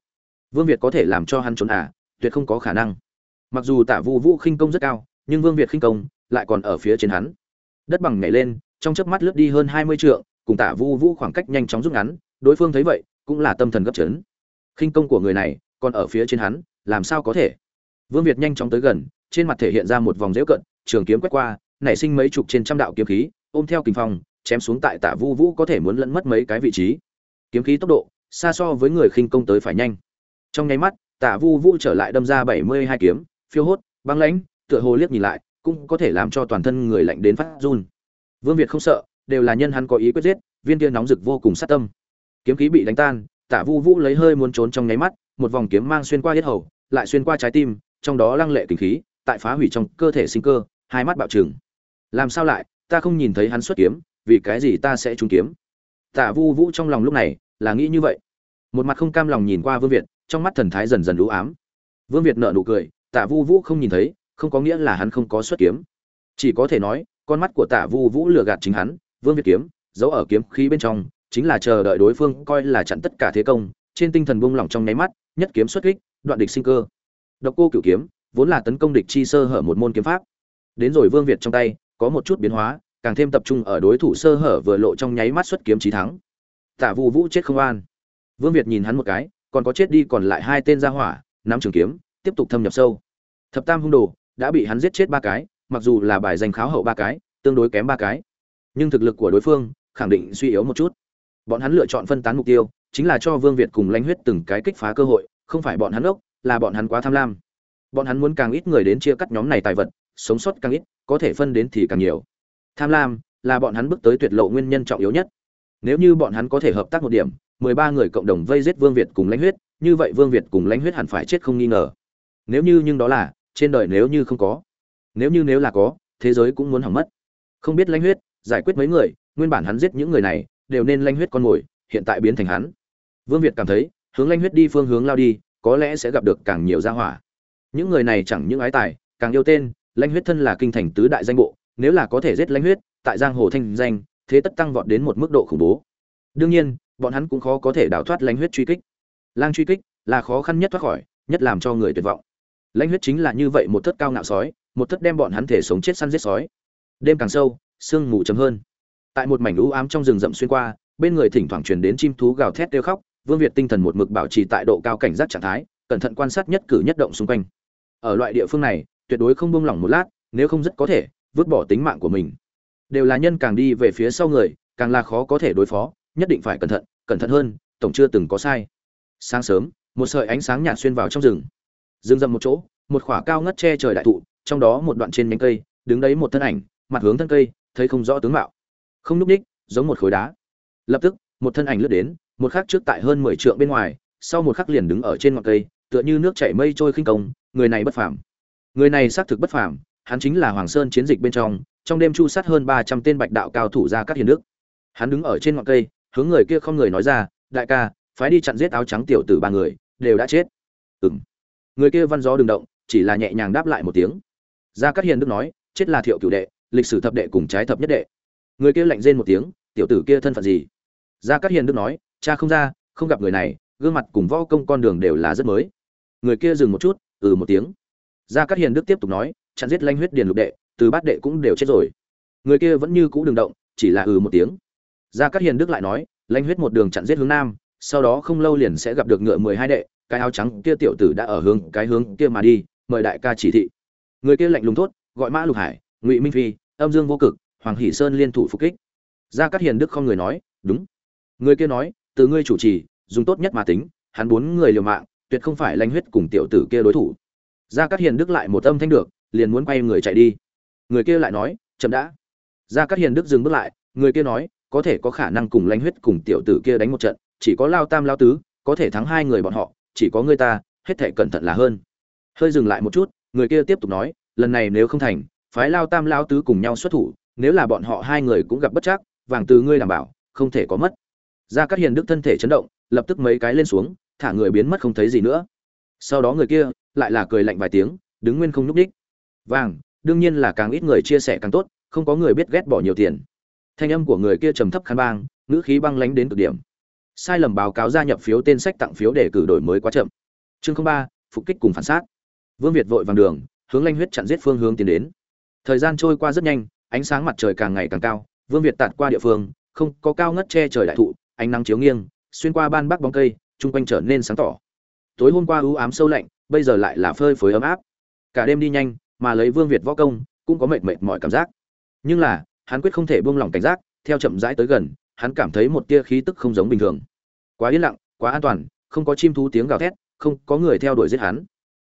Vương việt có thể làm cho hắn trốn à tuyệt không có khả năng. Mặc dù tả vu vũ khinh công rất cao, nhưng vương việt khinh công lại còn ở phía trên hắn. Đất bằng nhảy lên, trong chớp mắt lướt đi hơn hai mươi trượng, cùng tả vu vũ khoảng cách nhanh chóng rút ngắn, đối phương thấy vậy, cũng là tâm thần gấp chấn. Khinh công của người này còn ở phía trên hắn, làm sao có thể? Vương việt nhanh chóng tới gần, trên mặt thể hiện ra một vòng dễu cận, trường kiếm quét qua, nảy sinh mấy chục trên trăm đạo kiếm khí ôm theo kình phong, chém xuống tại tả vu vũ có thể muốn lẫn mất mấy cái vị trí. Kiếm khí tốc độ, xa so với người khinh công tới phải nhanh. Trong nháy mắt tả vu vũ trở lại đâm ra bảy mươi hai kiếm, phiêu hốt, băng lãnh, tựa hồ liếc nhìn lại, cũng có thể làm cho toàn thân người lạnh đến phát run. Vương việt không sợ, đều là nhân hắn có ý quyết giết, viên kia nóng rực vô cùng sát tâm. Kiếm khí bị đánh tan tả vu vũ lấy hơi muốn trốn trong nháy mắt, một vòng kiếm mang xuyên qua huyết hầu, lại xuyên qua trái tim, trong đó lăng lệ kinh khí, tại phá hủy trong cơ thể sinh cơ, hai mắt bạo trừng. Làm sao lại? Ta không nhìn thấy hắn xuất kiếm, vì cái gì ta sẽ trúng kiếm? Tạ vu vũ trong lòng lúc này là nghĩ như vậy. Một mặt không cam lòng nhìn qua vương việt, trong mắt thần thái dần dần lũ ám. Vương việt nợ nụ cười, Tạ vu vũ không nhìn thấy, không có nghĩa là hắn không có xuất kiếm. Chỉ có thể nói, con mắt của Tạ vu vũ lừa gạt chính hắn, vương việt kiếm, giấu ở kiếm khí bên trong, chính là chờ đợi đối phương coi là chặn tất cả thế công, trên tinh thần buông lỏng trong nháy mắt, nhất kiếm xuất kích, đoạn địch sinh cơ. Độc cô cửu kiếm, vốn là tấn công địch chi sơ hở một môn kiếm pháp. Đến rồi vương việt trong tay có một chút biến hóa, càng thêm tập trung ở đối thủ sơ hở vừa lộ trong nháy mắt xuất kiếm trí thắng. Tả vu vũ chết không an. Vương việt nhìn hắn một cái, còn có chết đi còn lại hai tên ra hỏa, nắm trường kiếm, tiếp tục thâm nhập sâu. Thập tam hung đồ đã bị hắn giết chết ba cái, mặc dù là bài giành kháo hậu ba cái, tương đối kém ba cái. Nhưng thực lực của đối phương khẳng định suy yếu một chút. Bọn hắn lựa chọn phân tán mục tiêu, chính là cho vương việt cùng lãnh huyết từng cái kích phá cơ hội, không phải bọn hắn ốc, là bọn hắn quá tham lam. Bọn hắn muốn càng ít người đến chia cắt nhóm này tài vật sống sót càng ít, có thể phân đến thì càng nhiều. Tham lam là bọn hắn bước tới tuyệt lộ nguyên nhân trọng yếu nhất. Nếu như bọn hắn có thể hợp tác một điểm, mười ba người cộng đồng vây giết vương việt cùng lãnh huyết, như vậy vương việt cùng lãnh huyết hẳn phải chết không nghi ngờ. Nếu như nhưng đó là, trên đời nếu như không có, nếu như nếu là có, thế giới cũng muốn hỏng mất. Không biết lãnh huyết giải quyết mấy người, nguyên bản hắn giết những người này, đều nên lãnh huyết con mồi hiện tại biến thành hắn. Vương việt cảm thấy, hướng lãnh huyết đi phương hướng lao đi, có lẽ sẽ gặp được càng nhiều gia hỏa. Những người này chẳng những ái tài, càng yêu tên lãnh huyết thân là kinh thành tứ đại danh bộ, nếu là có thể giết lãnh huyết, tại giang hồ thanh danh, thế tất tăng vọt đến một mức độ khủng bố. Đương nhiên, bọn hắn cũng khó có thể đào thoát lãnh huyết truy kích. Lang truy kích là khó khăn nhất thoát khỏi, nhất làm cho người tuyệt vọng. Lãnh huyết chính là như vậy một thất cao ngạo sói, một thất đem bọn hắn thể sống chết săn giết sói. Đêm càng sâu, sương mù chấm hơn. Tại một mảnh lũ ám trong rừng rậm xuyên qua, bên người thỉnh thoảng truyền đến chim thú gào thét kêu khóc, vương việt tinh thần một mực bảo trì tại độ cao cảnh giác trạng thái, cẩn thận quan sát nhất cử nhất động xung quanh. Ở loại địa phương này tuyệt đối không buông lỏng một lát, nếu không rất có thể, vứt bỏ tính mạng của mình. Đều là nhân càng đi về phía sau người, càng là khó có thể đối phó, nhất định phải cẩn thận cẩn thận hơn, tổng chưa từng có sai. Sáng sớm, một sợi ánh sáng nhạt xuyên vào trong rừng. Rừng rậm một chỗ, một khỏa cao ngất che trời đại thụ, trong đó một đoạn trên nhánh cây, đứng đấy một thân ảnh, mặt hướng thân cây, thấy không rõ tướng mạo. Không núp ních, giống một khối đá. Lập tức, một thân ảnh lướt đến, một khắc trước tại hơn mười trượng bên ngoài, sau một khắc liền đứng ở trên ngọn cây, tựa như nước chảy mây trôi khinh công, người này bất phàm người này xác thực bất phàm, hắn chính là hoàng sơn chiến dịch bên trong trong đêm chu sát hơn ba trăm tên bạch đạo cao thủ ra các hiền đức. Hắn đứng ở trên ngọn cây, hướng người kia không người nói ra, đại ca, phái đi chặn giết áo trắng tiểu tử ba người, đều đã chết. Ừng người kia văn gió đừng động, chỉ là nhẹ nhàng đáp lại một tiếng. Ra cát hiền đức nói, chết là thiệu cửu đệ, lịch sử thập đệ cùng trái thập nhất đệ. Người kia lạnh rên một tiếng, tiểu tử kia thân phận gì? Ra cát hiền đức nói, cha không ra, không gặp người này, gương mặt cùng võ công con đường đều là rất mới. Người kia dừng một chút ừ một tiếng gia cát hiền đức tiếp tục nói, chặn giết lanh huyết điền lục đệ, từ bát đệ cũng đều chết rồi. Người kia vẫn như cũ đừng động, chỉ là ừ một tiếng. Gia cát hiền đức lại nói lanh huyết một đường chặn giết hướng nam, sau đó không lâu liền sẽ gặp được ngựa mười hai đệ, cái áo trắng kia tiểu tử đã ở hướng, cái hướng kia mà đi, mời đại ca chỉ thị. Người kia lạnh lùng thốt, gọi mã lục hải, ngụy minh phi, âm dương vô cực, hoàng hỷ sơn liên thủ phục kích. Gia cát hiền đức không người nói, đúng. Người kia nói, từ ngươi chủ trì, dùng tốt nhất mà tính, hắn bốn người liều mạng, tuyệt không phải lanh huyết cùng tiểu tử kia đối thủ gia cát hiền đức lại một âm thanh được, liền muốn quay người chạy đi. Người kia lại nói, chậm đã. Gia cát hiền đức dừng bước lại, người kia nói, có thể có khả năng cùng lanh huyết cùng tiểu tử kia đánh một trận, chỉ có lao tam lao tứ, có thể thắng hai người bọn họ, chỉ có ngươi ta, hết thể cẩn thận là hơn. Hơi dừng lại một chút, người kia tiếp tục nói, lần này nếu không thành, phái lao tam lao tứ cùng nhau xuất thủ, nếu là bọn họ hai người cũng gặp bất chắc, vàng từ ngươi đảm bảo, không thể có mất. Gia Cát hiền đức thân thể chấn động, lập tức mấy cái lên xuống, thả người biến mất không thấy gì nữa. Sau đó người kia lại là cười lạnh vài tiếng, đứng nguyên không nhúc đích vàng, đương nhiên là càng ít người chia sẻ càng tốt, không có người biết ghét bỏ nhiều tiền. Thanh âm của người kia trầm thấp khăn bang, ngữ khí băng lánh đến cực điểm. Sai lầm báo cáo gia nhập phiếu tên sách tặng phiếu để cử đổi mới quá chậm. Chương ba, phục kích cùng phản xác. Vương việt vội vàng đường, hướng lanh huyết chặn giết phương hướng tiến đến. Thời gian trôi qua rất nhanh, ánh sáng mặt trời càng ngày càng cao, vương việt tạt qua địa phương, không có cao ngất che trời đại thụ, ánh nắng chiếu nghiêng, xuyên qua ban bắc bóng cây, chung quanh trở nên sáng tỏ. Tối hôm qua u ám sâu lạnh bây giờ lại là phơi phới ấm áp. Cả đêm đi nhanh, mà lấy vương việt võ công, cũng có mệt mệt mỏi cảm giác. Nhưng là, hắn quyết không thể buông lỏng cảnh giác, theo chậm rãi tới gần, hắn cảm thấy một tia khí tức không giống bình thường. Quá yên lặng, quá an toàn, không có chim thú tiếng gào thét, không có người theo đuổi giết hắn.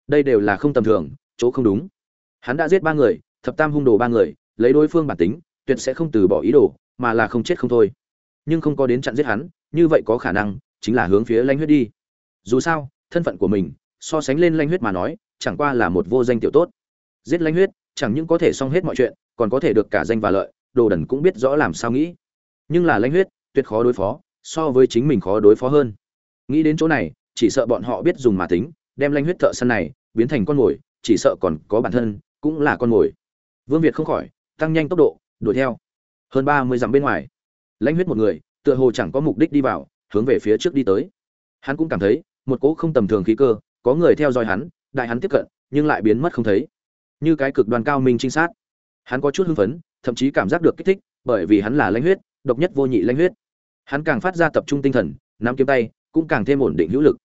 Đây đều là không tầm thường, chỗ không đúng. Hắn đã giết ba người, thập tam hung đồ ba người, lấy đối phương bản tính, tuyệt sẽ không từ bỏ ý đồ, mà là không chết không thôi. Nhưng không có đến chặn giết hắn, như vậy có khả năng, chính là hướng phía lãnh huyết đi. Dù sao, thân phận của mình so sánh lên lanh huyết mà nói, chẳng qua là một vô danh tiểu tốt. Giết lanh huyết, chẳng những có thể xong hết mọi chuyện, còn có thể được cả danh và lợi, đồ đần cũng biết rõ làm sao nghĩ. Nhưng là lanh huyết, tuyệt khó đối phó, so với chính mình khó đối phó hơn. Nghĩ đến chỗ này, chỉ sợ bọn họ biết dùng mà tính, đem lanh huyết thợ săn này biến thành con mồi, chỉ sợ còn có bản thân, cũng là con mồi. Vương việt không khỏi, tăng nhanh tốc độ, đuổi theo. Hơn ba mươi dặm bên ngoài lãnh huyết một người, tựa hồ chẳng có mục đích đi vào, hướng về phía trước đi tới. Hắn cũng cảm thấy, một cỗ không tầm thường khí cơ có người theo dõi hắn, đại hắn tiếp cận, nhưng lại biến mất không thấy. Như cái cực đoàn cao minh trinh sát. Hắn có chút hưng phấn, thậm chí cảm giác được kích thích, bởi vì hắn là lãnh huyết, độc nhất vô nhị lãnh huyết. Hắn càng phát ra tập trung tinh thần, nắm kiếm tay, cũng càng thêm ổn định hữu lực.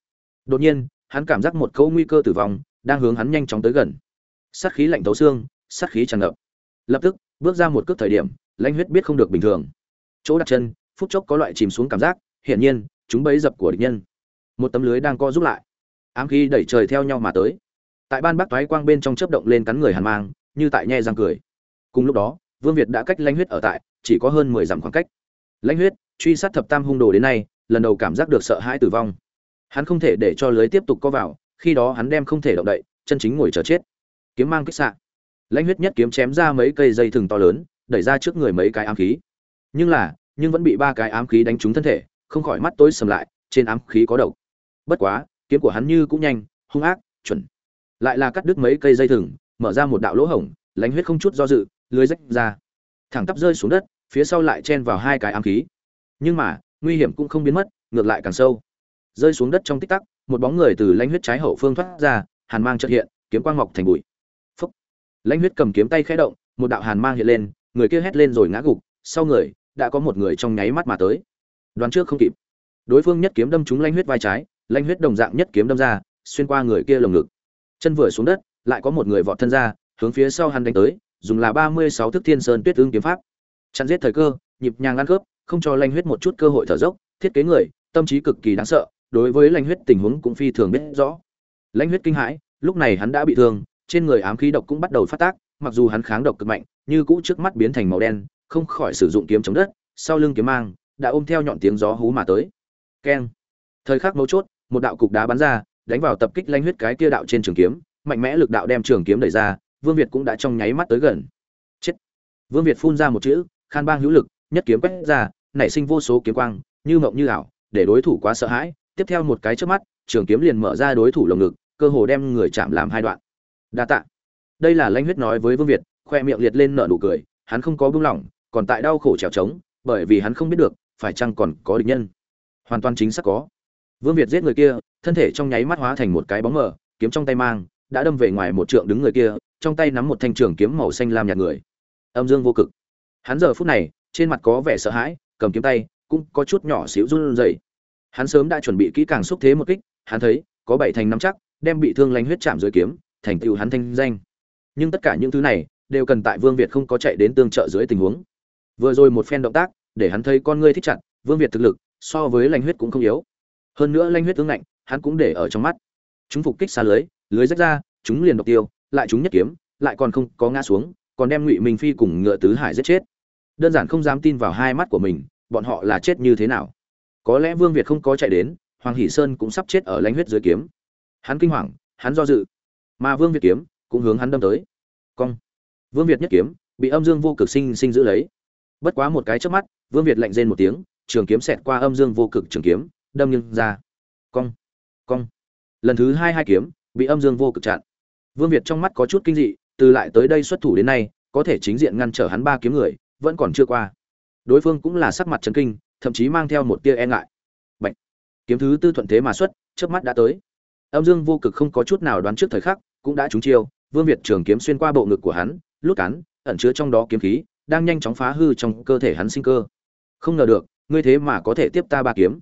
Đột nhiên, hắn cảm giác một câu nguy cơ tử vong đang hướng hắn nhanh chóng tới gần. Sát khí lạnh tấu xương, sát khí tràn ngập. Lập tức, bước ra một cước thời điểm, lãnh huyết biết không được bình thường. Chỗ đặt chân, phút chốc có loại chìm xuống cảm giác, hiển nhiên, chúng bấy dập của địch nhân. Một tấm lưới đang co giúp lại ám khí đẩy trời theo nhau mà tới. Tại ban bắc toái quang bên trong chớp động lên cắn người hàn mang, như tại nhe răng cười. Cùng lúc đó, vương việt đã cách lãnh huyết ở tại, chỉ có hơn mười dặm khoảng cách. Lãnh huyết, truy sát thập tam hung đồ đến nay, lần đầu cảm giác được sợ hãi tử vong. Hắn không thể để cho lưới tiếp tục co vào, khi đó hắn đem không thể động đậy, chân chính ngồi chờ chết. Kiếm mang kích xạ. Lãnh huyết nhất kiếm chém ra mấy cây dây thừng to lớn, đẩy ra trước người mấy cái ám khí. Nhưng là, nhưng vẫn bị ba cái ám khí đánh trúng thân thể, không khỏi mắt tối sầm lại, trên ám khí có độc. Bất quá kiếm của hắn như cũng nhanh, hung ác, chuẩn. Lại là cắt đứt mấy cây dây thừng, mở ra một đạo lỗ hổng, lánh huyết không chút do dự, lưới rách ra. Thẳng tắp rơi xuống đất, phía sau lại chen vào hai cái ám khí. Nhưng mà, nguy hiểm cũng không biến mất, ngược lại càng sâu. Rơi xuống đất trong tích tắc, một bóng người từ lãnh huyết trái hậu phương thoát ra, hàn mang chợt hiện, kiếm quang ngọc thành bụi. Phúc. Lãnh huyết cầm kiếm tay khẽ động, một đạo hàn mang hiện lên, người kia hét lên rồi ngã gục, sau người, đã có một người trong nháy mắt mà tới. Đoán trước không kịp. Đối phương nhất kiếm đâm trúng lãnh huyết vai trái Lanh huyết đồng dạng nhất kiếm đâm ra, xuyên qua người kia lồng ngực. Chân vừa xuống đất, lại có một người vọt thân ra, hướng phía sau hắn đánh tới, dùng là ba mươi sáu thức thiên sơn tuyết ương kiếm pháp. Chặn giết thời cơ, nhịp nhàng ăn cướp, không cho Lanh huyết một chút cơ hội thở dốc, thiết kế người, tâm trí cực kỳ đáng sợ, đối với Lanh huyết tình huống cũng phi thường biết rõ. Lãnh huyết kinh hãi, lúc này hắn đã bị thương, trên người ám khí độc cũng bắt đầu phát tác, mặc dù hắn kháng độc cực mạnh, như cũ trước mắt biến thành màu đen, không khỏi sử dụng kiếm chống đất, sau lưng kiếm mang, đã ôm theo nhọn tiếng gió hú mà tới. Keng. Thời khắc mấu chốt một đạo cục đá bắn ra, đánh vào tập kích lãnh huyết cái kia đạo trên trường kiếm, mạnh mẽ lực đạo đem trường kiếm đẩy ra, vương việt cũng đã trong nháy mắt tới gần. Chết. Vương việt phun ra một chữ, khan bang hữu lực, nhất kiếm quét ra, nảy sinh vô số kiếm quang, như mộng như ảo, để đối thủ quá sợ hãi. Tiếp theo một cái chớp mắt, trường kiếm liền mở ra đối thủ lồng ngực, cơ hồ đem người chạm làm hai đoạn. Đa tạ. Đây là lãnh huyết nói với vương việt, khoe miệng liệt lên nở nụ cười, hắn không có buông lỏng, còn tại đau khổ trèo trống, bởi vì hắn không biết được, phải chăng còn có địch nhân. Hoàn toàn chính xác có vương việt giết người kia, thân thể trong nháy mắt hóa thành một cái bóng mờ, kiếm trong tay mang, đã đâm về ngoài một trượng đứng người kia, trong tay nắm một thanh trường kiếm màu xanh lam nhạt người. Âm dương vô cực. Hắn giờ phút này, trên mặt có vẻ sợ hãi, cầm kiếm tay, cũng có chút nhỏ xíu run rẩy. Hắn sớm đã chuẩn bị kỹ càng xúc thế một kích, hắn thấy, có bảy thành nắm chắc, đem bị thương lành huyết chạm dưới kiếm, thành tựu hắn thanh danh. Nhưng tất cả những thứ này, đều cần tại vương việt không có chạy đến tương trợ dưới tình huống. Vừa rồi một phen động tác, để hắn thấy con ngươi thích chặt, vương việt thực lực, so với lành huyết cũng không yếu hơn nữa lanh huyết tướng lạnh hắn cũng để ở trong mắt. Chúng phục kích xa lưới lưới rách ra, chúng liền độc tiêu, lại chúng nhất kiếm, lại còn không có ngã xuống, còn đem ngụy minh phi cùng ngựa tứ hải giết chết. Đơn giản không dám tin vào hai mắt của mình, bọn họ là chết như thế nào? Có lẽ vương việt không có chạy đến, hoàng hỷ sơn cũng sắp chết ở lanh huyết dưới kiếm. Hắn kinh hoàng, hắn do dự. Mà vương việt kiếm cũng hướng hắn đâm tới. Cong. Vương việt nhất kiếm bị âm dương vô cực sinh sinh giữ lấy. Bất quá một cái trước mắt, vương việt lạnh rên một tiếng, trường kiếm xẹt qua âm dương vô cực trường kiếm đâm nghiêng ra. Cong cong. Lần thứ hai hai kiếm, bị âm dương vô cực chặn. Vương việt trong mắt có chút kinh dị, từ lại tới đây xuất thủ đến nay, có thể chính diện ngăn trở hắn ba kiếm người, vẫn còn chưa qua. Đối phương cũng là sắc mặt chấn kinh, thậm chí mang theo một tia e ngại. Bạch. kiếm thứ tư thuận thế mà xuất trước mắt đã tới. Âm dương vô cực không có chút nào đoán trước thời khắc, cũng đã trúng chiêu, vương việt trường kiếm xuyên qua bộ ngực của hắn, lút cắn ẩn chứa trong đó kiếm khí, đang nhanh chóng phá hư trong cơ thể hắn sinh cơ. Không ngờ được, ngươi thế mà có thể tiếp ta ba kiếm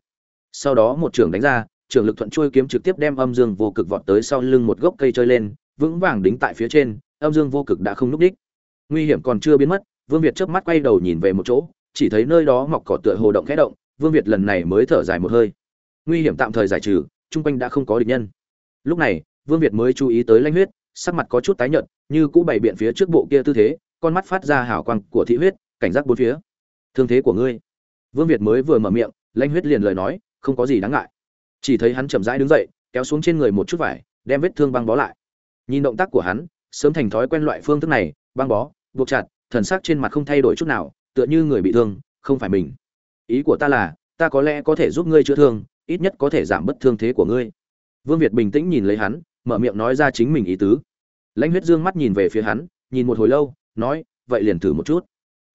sau đó một trường đánh ra trường lực thuận trôi kiếm trực tiếp đem âm dương vô cực vọt tới sau lưng một gốc cây chơi lên, vững vàng đính tại phía trên, âm dương vô cực đã không núp đích. Nguy hiểm còn chưa biến mất, vương việt chớp mắt quay đầu nhìn về một chỗ, chỉ thấy nơi đó mọc cỏ tựa hồ động khẽ động, vương việt lần này mới thở dài một hơi. Nguy hiểm tạm thời giải trừ, chung quanh đã không có địch nhân. Lúc này, vương việt mới chú ý tới lanh huyết, sắc mặt có chút tái nhợt, như cũ bày biện phía trước bộ kia tư thế, con mắt phát ra hào quang của thị huyết, cảnh giác bốn phía. Thương thế của ngươi. Vương việt mới vừa mở miệng lanh huyết liền lời nói không có gì đáng ngại. Chỉ thấy hắn chậm rãi đứng dậy, kéo xuống trên người một chút vải, đem vết thương băng bó lại. Nhìn động tác của hắn, sớm thành thói quen loại phương thức này, băng bó, buộc chặt, thần sắc trên mặt không thay đổi chút nào, tựa như người bị thương, không phải mình. Ý của ta là, ta có lẽ có thể giúp ngươi chữa thương, ít nhất có thể giảm bớt thương thế của ngươi. Vương việt bình tĩnh nhìn lấy hắn, mở miệng nói ra chính mình ý tứ. Lãnh huyết dương mắt nhìn về phía hắn, nhìn một hồi lâu, nói, vậy liền thử một chút.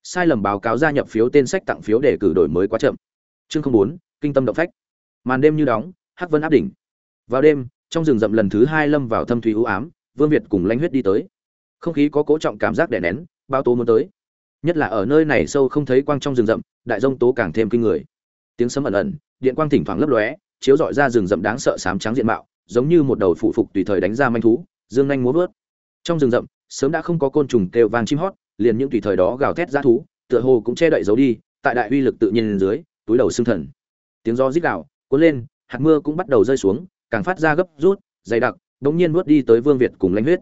Sai lầm báo cáo gia nhập phiếu tên sách tặng phiếu để cử đổi mới quá chậm. Chương không bốn, kinh tâm động phách màn đêm như đóng, hắc vân áp đỉnh. Vào đêm, trong rừng rậm lần thứ hai lâm vào thâm thủy u ám, vương việt cùng lãnh huyết đi tới. Không khí có cố trọng cảm giác đè nén bao tố muốn tới. Nhất là ở nơi này sâu không thấy quang trong rừng rậm, đại dông tố càng thêm kinh người. Tiếng sấm ẩn ẩn, điện quang thỉnh thoảng lấp lóe, chiếu dọi ra rừng rậm đáng sợ sám trắng diện mạo, giống như một đầu phụ phục tùy thời đánh ra manh thú, dương nhanh múa vớt. Trong rừng rậm, sớm đã không có côn trùng kêu vang chim hót, liền những tùy thời đó gào thét ra thú, tựa hồ cũng che đậy giấu đi, tại đại uy lực tự nhiên dưới, túi đầu xương thần. Tiếng do rít gào cuốn lên, hạt mưa cũng bắt đầu rơi xuống, càng phát ra gấp rút, dày đặc, đống nhiên nuốt đi tới vương việt cùng lãnh huyết.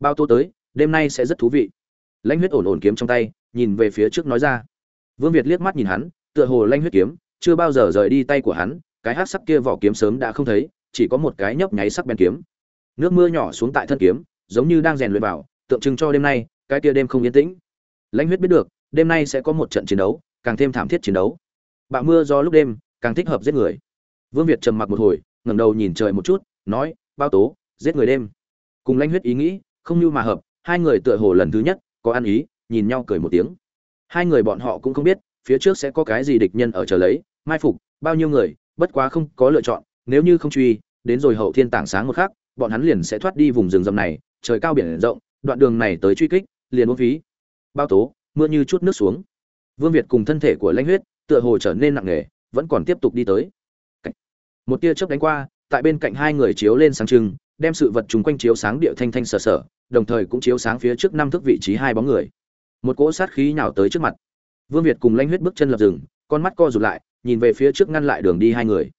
Bao tô tới, đêm nay sẽ rất thú vị. Lãnh huyết ổn ổn kiếm trong tay, nhìn về phía trước nói ra. Vương việt liếc mắt nhìn hắn, tựa hồ lãnh huyết kiếm, chưa bao giờ rời đi tay của hắn, cái hát sắc kia vỏ kiếm sớm đã không thấy, chỉ có một cái nhấp nháy sắc bén kiếm. Nước mưa nhỏ xuống tại thân kiếm, giống như đang rèn luyện vào, tượng trưng cho đêm nay, cái kia đêm không yên tĩnh. Lãnh huyết biết được, đêm nay sẽ có một trận chiến đấu, càng thêm thảm thiết chiến đấu. Bạo mưa do lúc đêm, càng thích hợp giết người vương việt trầm mặc một hồi, ngẩng đầu nhìn trời một chút, nói, bao tố, giết người đêm. Cùng lanh huyết ý nghĩ, không như mà hợp, hai người tựa hồ lần thứ nhất, có ăn ý, nhìn nhau cười một tiếng. Hai người bọn họ cũng không biết, phía trước sẽ có cái gì địch nhân ở chờ lấy, mai phục, bao nhiêu người, bất quá không có lựa chọn, nếu như không truy, đến rồi hậu thiên tảng sáng một khắc, bọn hắn liền sẽ thoát đi vùng rừng rậm này, trời cao biển rộng, đoạn đường này tới truy kích, liền uống phí. Bao tố, mưa như chút nước xuống. Vương việt cùng thân thể của lãnh huyết, tựa hồ trở nên nặng nề, vẫn còn tiếp tục đi tới một tia chớp đánh qua tại bên cạnh hai người chiếu lên sáng trưng đem sự vật chúng quanh chiếu sáng địa thanh thanh sờ sờ, đồng thời cũng chiếu sáng phía trước năm thước vị trí hai bóng người. Một cỗ sát khí nhào tới trước mặt. Vương việt cùng lanh huyết bước chân lập rừng con mắt co rụt lại nhìn về phía trước ngăn lại đường đi hai người.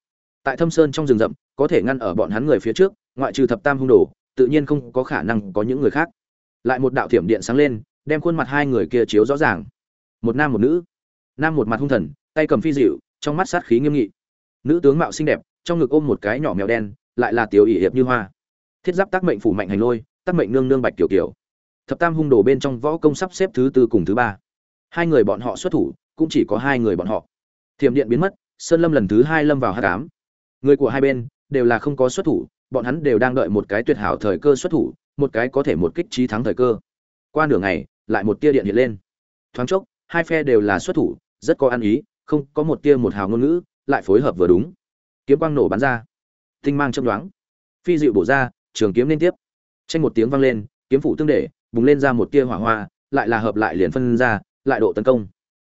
Tại thâm sơn trong rừng rậm có thể ngăn ở bọn hắn người phía trước ngoại trừ thập tam hung đồ tự nhiên không có khả năng có những người khác. Lại một đạo thiểm điện sáng lên đem khuôn mặt hai người kia chiếu rõ ràng. Một nam một nữ. Nam một mặt hung thần tay cầm phi dịu trong mắt sát khí nghiêm nghị. Nữ tướng mạo xinh đẹp trong ngực ôm một cái nhỏ mèo đen, lại là tiểu ỷ hiệp như hoa. Thiết giáp tác mệnh phủ mạnh hành lôi, tác mệnh nương nương bạch kiểu kiểu. Thập tam hung đồ bên trong võ công sắp xếp thứ tư cùng thứ ba. Hai người bọn họ xuất thủ, cũng chỉ có hai người bọn họ. Thiểm điện biến mất, sơn lâm lần thứ hai lâm vào hát cám người của hai bên đều là không có xuất thủ, bọn hắn đều đang đợi một cái tuyệt hảo thời cơ xuất thủ, một cái có thể một kích trí thắng thời cơ. Qua nửa ngày, lại một tia điện hiện lên. Thoáng chốc, hai phe đều là xuất thủ, rất có ăn ý, không có một tia một hào ngôn ngữ, lại phối hợp vừa đúng kiếm quang nổ bắn ra. Tinh mang chấm đoán phi dịu bổ ra, trường kiếm liên tiếp. Tranh một tiếng vang lên, kiếm phủ tương để, bùng lên ra một tia hỏa hoa, lại là hợp lại liền phân ra, lại độ tấn công.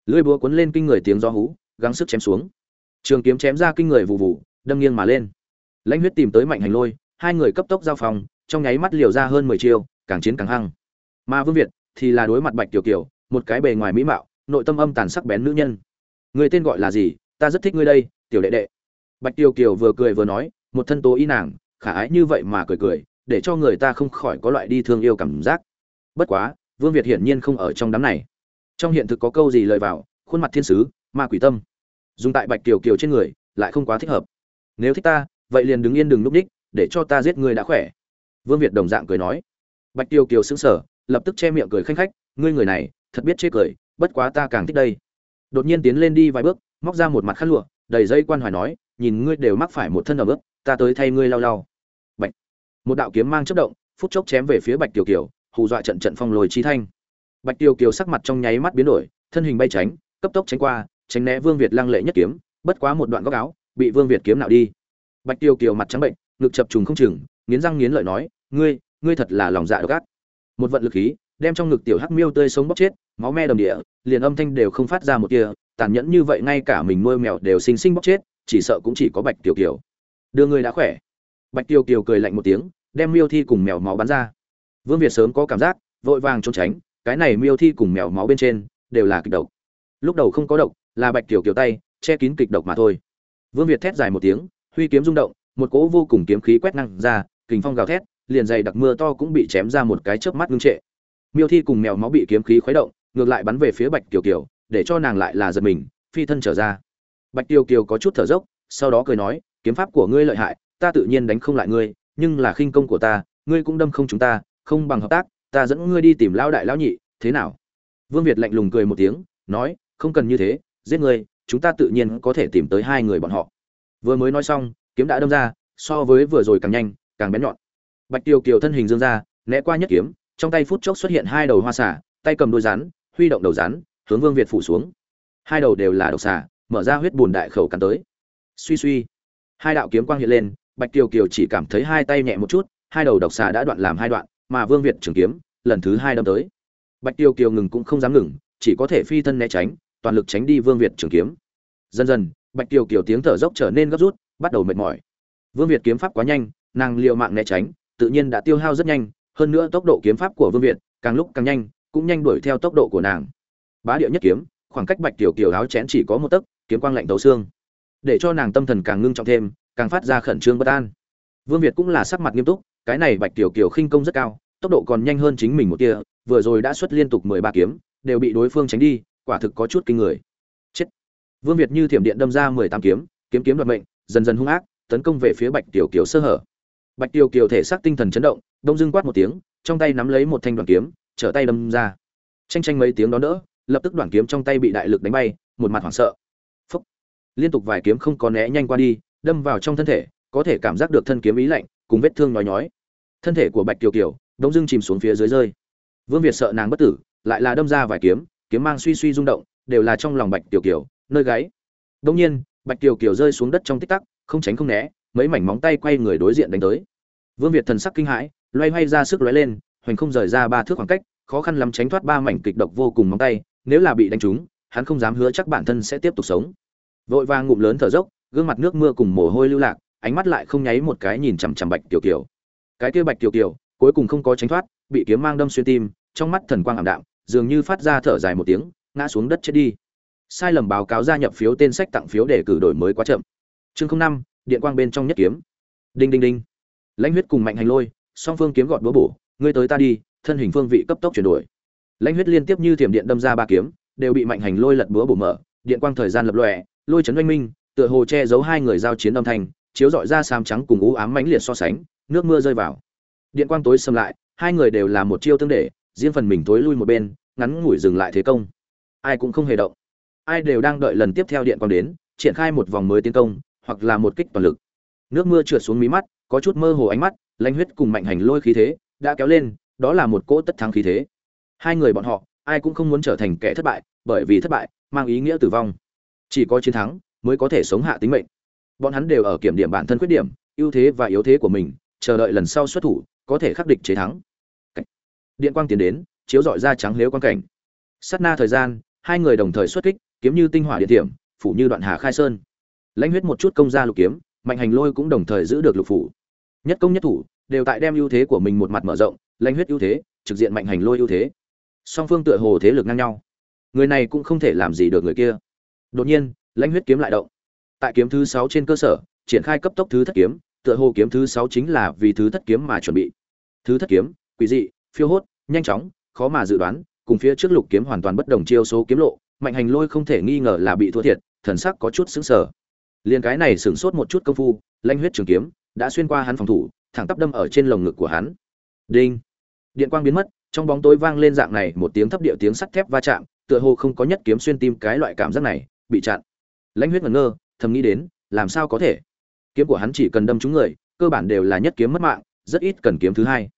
Lưỡi búa cuốn lên kinh người tiếng gió hú, gắng sức chém xuống. Trường kiếm chém ra kinh người vụ vụ đâm nghiêng mà lên. Lãnh huyết tìm tới mạnh hành lôi, hai người cấp tốc giao phòng, trong nháy mắt liều ra hơn mười chiêu, càng chiến càng hăng. Mà vương việt thì là đối mặt bạch tiểu kiều, một cái bề ngoài mỹ mạo, nội tâm âm tàn sắc bén nữ nhân. Người tên gọi là gì? Ta rất thích ngươi đây, tiểu đệ đệ bạch Tiêu kiều vừa cười vừa nói, một thân tố ý nàng, khả ái như vậy mà cười cười, để cho người ta không khỏi có loại đi thương yêu cảm giác. Bất quá, vương việt hiển nhiên không ở trong đám này. Trong hiện thực có câu gì lời vào, khuôn mặt thiên sứ, ma quỷ tâm. Dùng tại bạch Tiêu kiều trên người, lại không quá thích hợp. Nếu thích ta, vậy liền đứng yên đừng núp đích, để cho ta giết người đã khỏe. Vương việt đồng dạng cười nói. Bạch tiêu kiều sững sờ, lập tức che miệng cười khanh khách, ngươi người này, thật biết chê cười, bất quá ta càng thích đây. Đột nhiên tiến lên đi vài bước, móc ra một mặt khăn lụa, đầy dây quan hoài nói nhìn ngươi đều mắc phải một thân ở bước ta tới thay ngươi lau lau. Bạch. Một đạo kiếm mang chớp động phút chốc chém về phía bạch tiểu kiều hù dọa trận trận phong lôi chi thanh. Bạch tiểu kiều sắc mặt trong nháy mắt biến đổi thân hình bay tránh cấp tốc tránh qua tránh né vương việt lăng lệ nhất kiếm bất quá một đoạn góc áo bị vương việt kiếm nào đi. Bạch tiêu kiều mặt trắng bệnh ngực chập trùng không chừng nghiến răng nghiến lợi nói ngươi ngươi thật là lòng dạ độc ác. Một vận lực khí đem trong ngực tiểu hắc miêu tươi sống bóc chết máu me đầm địa liền âm thanh đều không phát ra một tia, tàn nhẫn như vậy ngay cả mình nuôi mèo đều sinh sinh bóc chết chỉ sợ cũng chỉ có bạch tiểu kiều. Đưa ngươi đã khỏe. Bạch tiểu kiều cười lạnh một tiếng, đem miêu thi cùng mèo máu bắn ra. Vương việt sớm có cảm giác, vội vàng trốn tránh, cái này miêu thi cùng mèo máu bên trên, đều là kịch độc. Lúc đầu không có độc, là bạch tiểu kiều tay, che kín kịch độc mà thôi. Vương việt thét dài một tiếng, huy kiếm rung động, một cỗ vô cùng kiếm khí quét năng ra, kình phong gào thét, liền dày đặc mưa to cũng bị chém ra một cái chớp mắt ngưng trệ. Miêu thi cùng mèo máu bị kiếm khí khuấy động, ngược lại bắn về phía bạch kiều kiều, để cho nàng lại là giật mình, phi thân trở ra bạch Tiêu kiều có chút thở dốc, sau đó cười nói, kiếm pháp của ngươi lợi hại, ta tự nhiên đánh không lại ngươi, nhưng là khinh công của ta, ngươi cũng đâm không chúng ta, không bằng hợp tác, ta dẫn ngươi đi tìm lão đại lão nhị, thế nào? Vương việt lạnh lùng cười một tiếng, nói, không cần như thế, giết ngươi, chúng ta tự nhiên có thể tìm tới hai người bọn họ. Vừa mới nói xong, kiếm đã đâm ra, so với vừa rồi càng nhanh, càng bén nhọn. Bạch tiêu kiều thân hình dương ra, né qua nhất kiếm, trong tay phút chốc xuất hiện hai đầu hoa xả tay cầm đôi rắn, huy động đầu rắn, hướng vương việt phủ xuống. Hai đầu đều là độc xả mở ra huyết bùn đại khẩu cắn tới. Suy suy, hai đạo kiếm quang hiện lên, bạch kiều kiều chỉ cảm thấy hai tay nhẹ một chút, hai đầu độc xà đã đoạn làm hai đoạn, mà vương việt trường kiếm, lần thứ hai đâm tới. Bạch kiều kiều ngừng cũng không dám ngừng, chỉ có thể phi thân né tránh, toàn lực tránh đi vương việt trường kiếm. Dần dần, bạch kiều kiều tiếng thở dốc trở nên gấp rút, bắt đầu mệt mỏi. Vương việt kiếm pháp quá nhanh, nàng liệu mạng né tránh, tự nhiên đã tiêu hao rất nhanh, hơn nữa tốc độ kiếm pháp của vương việt càng lúc càng nhanh, cũng nhanh đuổi theo tốc độ của nàng. Bá điệu nhất kiếm, khoảng cách bạch tiểu kiều áo chén chỉ có một tấc kiếm quang lạnh tấu xương. Để cho nàng tâm thần càng ngưng trọng thêm, càng phát ra khẩn trương bất an. Vương việt cũng là sắc mặt nghiêm túc, cái này bạch tiểu kiều khinh công rất cao, tốc độ còn nhanh hơn chính mình một tia, vừa rồi đã xuất liên tục mười ba kiếm, đều bị đối phương tránh đi, quả thực có chút kinh người. Chết. Vương việt như thiểm điện đâm ra mười tám kiếm kiếm kiếm đoạt mệnh, dần dần hung ác, tấn công về phía bạch tiểu kiều sơ hở. Bạch tiểu kiều thể xác tinh thần chấn động, đông dưng quát một tiếng, trong tay nắm lấy một thanh đoàn kiếm, trở tay đâm ra. Tranh tranh mấy tiếng đó đỡ, lập tức đoàn kiếm trong tay bị đại lực đánh bay, một mặt hoảng sợ liên tục vài kiếm không có né nhanh qua đi, đâm vào trong thân thể, có thể cảm giác được thân kiếm ý lạnh, cùng vết thương nhói nhói. Thân thể của bạch kiều kiều đông dưng chìm xuống phía dưới rơi. Vương việt sợ nàng bất tử, lại là đâm ra vài kiếm kiếm mang suy suy rung động, đều là trong lòng bạch kiều kiều, nơi gáy. Đông nhiên, bạch kiều kiều rơi xuống đất trong tích tắc, không tránh không né, mấy mảnh móng tay quay người đối diện đánh tới. Vương việt thần sắc kinh hãi, loay hoay ra sức lóe lên, hoành không rời ra ba thước khoảng cách, khó khăn lắm tránh thoát ba mảnh kịch độc vô cùng móng tay, nếu là bị đánh trúng, hắn không dám hứa chắc bản thân sẽ tiếp tục sống vội vàng ngụm lớn thở dốc, gương mặt nước mưa cùng mồ hôi lưu lạc, ánh mắt lại không nháy một cái nhìn chằm chằm bạch tiểu kiều. Cái kia bạch tiểu kiều, cuối cùng không có tránh thoát, bị kiếm mang đâm xuyên tim, trong mắt thần quang ảm đạm, dường như phát ra thở dài một tiếng, ngã xuống đất chết đi. Sai lầm báo cáo gia nhập phiếu tên sách tặng phiếu để cử đổi mới quá chậm. Chương năm, điện quang bên trong nhất kiếm. Đinh đinh đinh. Lãnh huyết cùng mạnh hành lôi, song phương kiếm gọt búa bổ, ngươi tới ta đi, thân hình phương vị cấp tốc chuyển đổi. Lãnh huyết liên tiếp như thiểm điện đâm ra ba kiếm, đều bị mạnh hành lôi lật búa bổ mở, điện quang thời gian lập lòe lôi chấn oanh minh, tựa hồ che giấu hai người giao chiến âm thanh, chiếu dọi ra sam trắng cùng u ám mãnh liệt so sánh, nước mưa rơi vào. Điện quang tối xâm lại, hai người đều là một chiêu tương để, riêng phần mình tối lui một bên, ngắn ngủi dừng lại thế công. Ai cũng không hề động. Ai đều đang đợi lần tiếp theo điện quang đến, triển khai một vòng mới tiến công, hoặc là một kích toàn lực. Nước mưa trượt xuống mí mắt, có chút mơ hồ ánh mắt, lanh huyết cùng mạnh hành lôi khí thế, đã kéo lên, đó là một cỗ tất thắng khí thế. Hai người bọn họ, ai cũng không muốn trở thành kẻ thất bại, bởi vì thất bại, mang ý nghĩa tử vong chỉ có chiến thắng mới có thể sống hạ tính mệnh. Bọn hắn đều ở kiểm điểm bản thân khuyết điểm, ưu thế và yếu thế của mình, chờ đợi lần sau xuất thủ, có thể khắc địch chế thắng. Điện quang tiến đến, chiếu dọi ra trắng lếu quan cảnh. Sát na thời gian, hai người đồng thời xuất kích, kiếm như tinh hỏa địa điểm phủ như đoạn hà khai sơn. Lãnh huyết một chút công ra lục kiếm, mạnh hành lôi cũng đồng thời giữ được lục phủ. Nhất công nhất thủ, đều tại đem ưu thế của mình một mặt mở rộng, lãnh huyết ưu thế, trực diện mạnh hành lôi ưu thế. Song phương tựa hồ thế lực ngang nhau. Người này cũng không thể làm gì được người kia đột nhiên, lãnh huyết kiếm lại động. Tại kiếm thứ sáu trên cơ sở, triển khai cấp tốc thứ thất kiếm, tựa hồ kiếm thứ sáu chính là vì thứ thất kiếm mà chuẩn bị. Thứ thất kiếm, quỷ dị, phiêu hốt, nhanh chóng, khó mà dự đoán, cùng phía trước lục kiếm hoàn toàn bất đồng chiêu số kiếm lộ, mạnh hành lôi không thể nghi ngờ là bị thua thiệt, thần sắc có chút sững sờ. Liền cái này sửng sốt một chút công phu, lãnh huyết trường kiếm đã xuyên qua hắn phòng thủ, thẳng tắp đâm ở trên lồng ngực của hắn. Đinh! Điện quang biến mất, trong bóng tối vang lên dạng này, một tiếng thấp điệu tiếng sắt thép va chạm, tựa hồ không có nhất kiếm xuyên tim cái loại cảm giác này bị chặn. Lãnh huyết ngẩn ngơ, thầm nghĩ đến, làm sao có thể? Kiếm của hắn chỉ cần đâm trúng người, cơ bản đều là nhất kiếm mất mạng, rất ít cần kiếm thứ hai.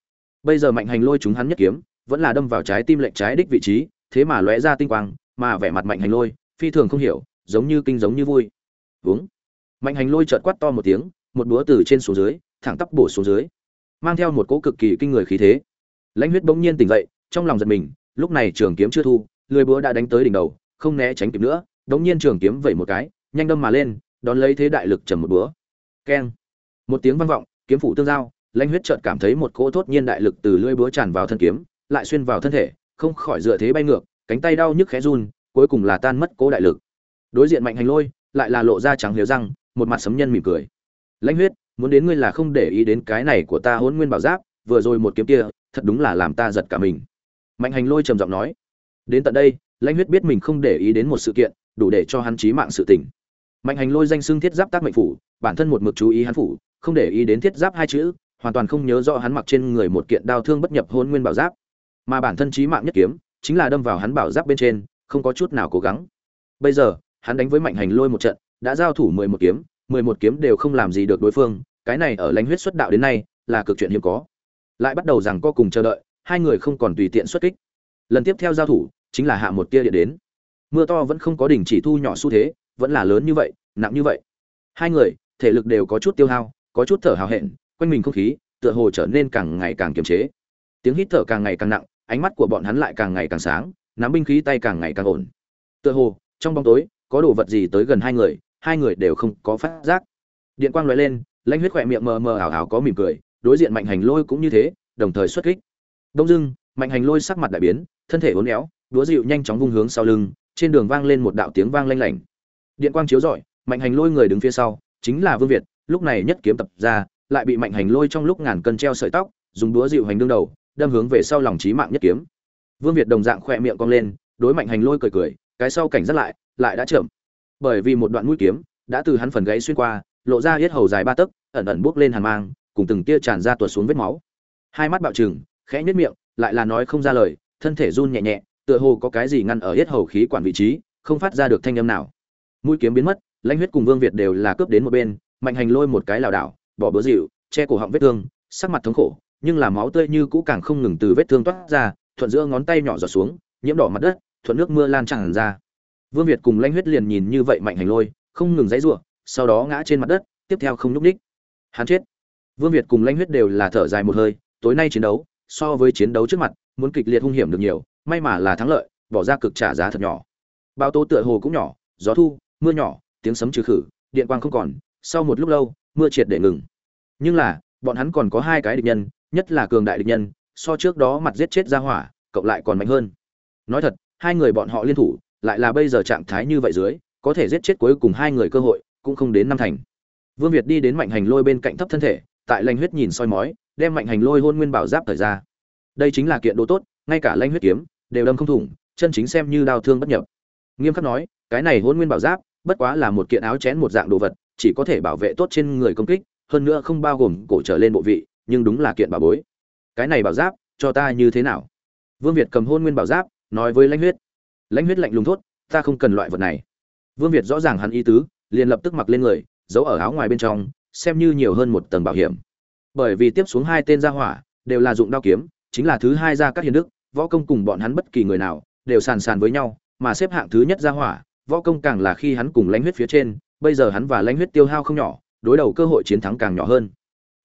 Bây giờ mạnh hành lôi chúng hắn nhất kiếm, vẫn là đâm vào trái tim lệnh trái đích vị trí, thế mà lóe ra tinh quang, mà vẻ mặt mạnh hành lôi, phi thường không hiểu, giống như kinh giống như vui. Vướng mạnh hành lôi chợt quát to một tiếng, một búa từ trên xuống dưới, thẳng tắp bổ xuống dưới. Mang theo một cỗ cực kỳ kinh người khí thế. Lãnh huyết bỗng nhiên tỉnh dậy, trong lòng giật mình, lúc này trường kiếm chưa thu lười búa đã đánh tới đỉnh đầu, không né tránh kịp nữa đống nhiên trường kiếm vẩy một cái, nhanh đâm mà lên, đón lấy thế đại lực trầm một búa. Keng. Một tiếng vang vọng, kiếm phủ tương giao, lãnh huyết chợt cảm thấy một cỗ thốt nhiên đại lực từ lưỡi búa tràn vào thân kiếm, lại xuyên vào thân thể, không khỏi dựa thế bay ngược, cánh tay đau nhức khẽ run, cuối cùng là tan mất cỗ đại lực. Đối diện mạnh hành lôi, lại là lộ ra trắng liếu răng, một mặt sấm nhân mỉm cười. Lãnh huyết, muốn đến ngươi là không để ý đến cái này của ta hôn nguyên bảo giáp, vừa rồi một kiếm kia, thật đúng là làm ta giật cả mình. Mạnh hành lôi trầm giọng nói. Đến tận đây, lãnh huyết biết mình không để ý đến một sự kiện đủ để cho hắn chí mạng sự tình. Mạnh hành lôi danh xưng thiết giáp tác mệnh phủ, bản thân một mực chú ý hắn phủ, không để ý đến thiết giáp hai chữ, hoàn toàn không nhớ rõ hắn mặc trên người một kiện đao thương bất nhập hôn nguyên bảo giáp. Mà bản thân chí mạng nhất kiếm, chính là đâm vào hắn bảo giáp bên trên, không có chút nào cố gắng. Bây giờ, hắn đánh với mạnh hành lôi một trận, đã giao thủ mười một kiếm, mười một kiếm đều không làm gì được đối phương, cái này ở lãnh huyết xuất đạo đến nay, là cực chuyện hiếm có. Lại bắt đầu rằng co cùng chờ đợi, hai người không còn tùy tiện xuất kích. Lần tiếp theo giao thủ, chính là hạ một tia điện đến mưa to vẫn không có đỉnh chỉ thu nhỏ xu thế, vẫn là lớn như vậy, nặng như vậy. Hai người, thể lực đều có chút tiêu hao, có chút thở hào hẹn, quanh mình không khí, tựa hồ trở nên càng ngày càng kiềm chế. Tiếng hít thở càng ngày càng nặng, ánh mắt của bọn hắn lại càng ngày càng sáng, nắm binh khí tay càng ngày càng ổn. Tựa hồ, trong bóng tối, có đồ vật gì tới gần hai người hai người đều không có phát giác. Điện quang lóe lên lãnh huyết khỏe miệng mờ mờ ảo ảo có mỉm cười, đối diện mạnh hành lôi cũng như thế, đồng thời xuất kích. Đông dưng mạnh hành lôi sắc mặt đại biến, thân thể uốn éo đúa dịu nhanh chóng vung hướng sau lưng trên đường vang lên một đạo tiếng vang lanh lảnh. Điện quang chiếu rọi, mạnh hành lôi người đứng phía sau, chính là vương việt, lúc này nhất kiếm tập ra, lại bị mạnh hành lôi trong lúc ngàn cân treo sợi tóc, dùng đũa dịu hành đương đầu, đâm hướng về sau lòng trí mạng nhất kiếm. Vương việt đồng dạng khỏe miệng cong lên, đối mạnh hành lôi cười cười, cái sau cảnh giác lại lại đã chậm. Bởi vì một đoạn mũi kiếm đã từ hắn phần gáy xuyên qua, lộ ra yết hầu dài ba tấc, ẩn ẩn buốc lên hàn mang, cùng từng tia tràn ra tuột xuống vết máu. Hai mắt bạo trừng, khẽ nhếch miệng, lại là nói không ra lời, thân thể run nhẹ nhẹ tựa hồ có cái gì ngăn ở hết hầu khí quản vị trí, không phát ra được thanh âm nào. Mũi kiếm biến mất, lãnh huyết cùng vương việt đều là cướp đến một bên, mạnh hành lôi một cái lảo đảo, bỏ bữa dịu che cổ họng vết thương, sắc mặt thống khổ, nhưng là máu tươi như cũ càng không ngừng từ vết thương toát ra, thuận giữa ngón tay nhỏ giọt xuống, nhiễm đỏ mặt đất, thuận nước mưa lan tràn ra. Vương việt cùng lãnh huyết liền nhìn như vậy mạnh hành lôi, không ngừng dãy rủa, sau đó ngã trên mặt đất, tiếp theo không nhúc ních hắn chết. Vương việt cùng lãnh huyết đều là thở dài một hơi, tối nay chiến đấu, so với chiến đấu trước mặt, muốn kịch liệt hung hiểm được nhiều may mà là thắng lợi, bỏ ra cực trả giá thật nhỏ. Bao tố tựa hồ cũng nhỏ, gió thu, mưa nhỏ, tiếng sấm trừ khử, điện quang không còn, sau một lúc lâu, mưa triệt để ngừng. Nhưng là, bọn hắn còn có hai cái địch nhân, nhất là cường đại địch nhân, so trước đó mặt giết chết ra hỏa, cộng lại còn mạnh hơn. Nói thật, hai người bọn họ liên thủ, lại là bây giờ trạng thái như vậy dưới, có thể giết chết cuối cùng hai người cơ hội, cũng không đến năm thành. Vương việt đi đến mạnh hành lôi bên cạnh thấp thân thể, tại lanh huyết nhìn soi mói, đem mạnh hành lôi hôn nguyên bảo giáp thời ra. Đây chính là kiện đồ tốt ngay cả lanh huyết kiếm đều đâm không thủng, chân chính xem như đau thương bất nhập. Nghiêm khắc nói, cái này hôn nguyên bảo giáp, bất quá là một kiện áo chén một dạng đồ vật, chỉ có thể bảo vệ tốt trên người công kích, hơn nữa không bao gồm cổ trở lên bộ vị, nhưng đúng là kiện bảo bối. Cái này bảo giáp, cho ta như thế nào? Vương việt cầm hôn nguyên bảo giáp, nói với lãnh huyết. Lãnh huyết lạnh lùng thốt, ta không cần loại vật này. Vương việt rõ ràng hắn ý tứ, liền lập tức mặc lên người, giấu ở áo ngoài bên trong, xem như nhiều hơn một tầng bảo hiểm. Bởi vì tiếp xuống hai tên gia hỏa, đều là dụng đao kiếm, chính là thứ hai ra các hiền đức võ công cùng bọn hắn bất kỳ người nào, đều sàn sàn với nhau, mà xếp hạng thứ nhất ra hỏa, võ công càng là khi hắn cùng lãnh huyết phía trên, bây giờ hắn và lãnh huyết tiêu hao không nhỏ, đối đầu cơ hội chiến thắng càng nhỏ hơn.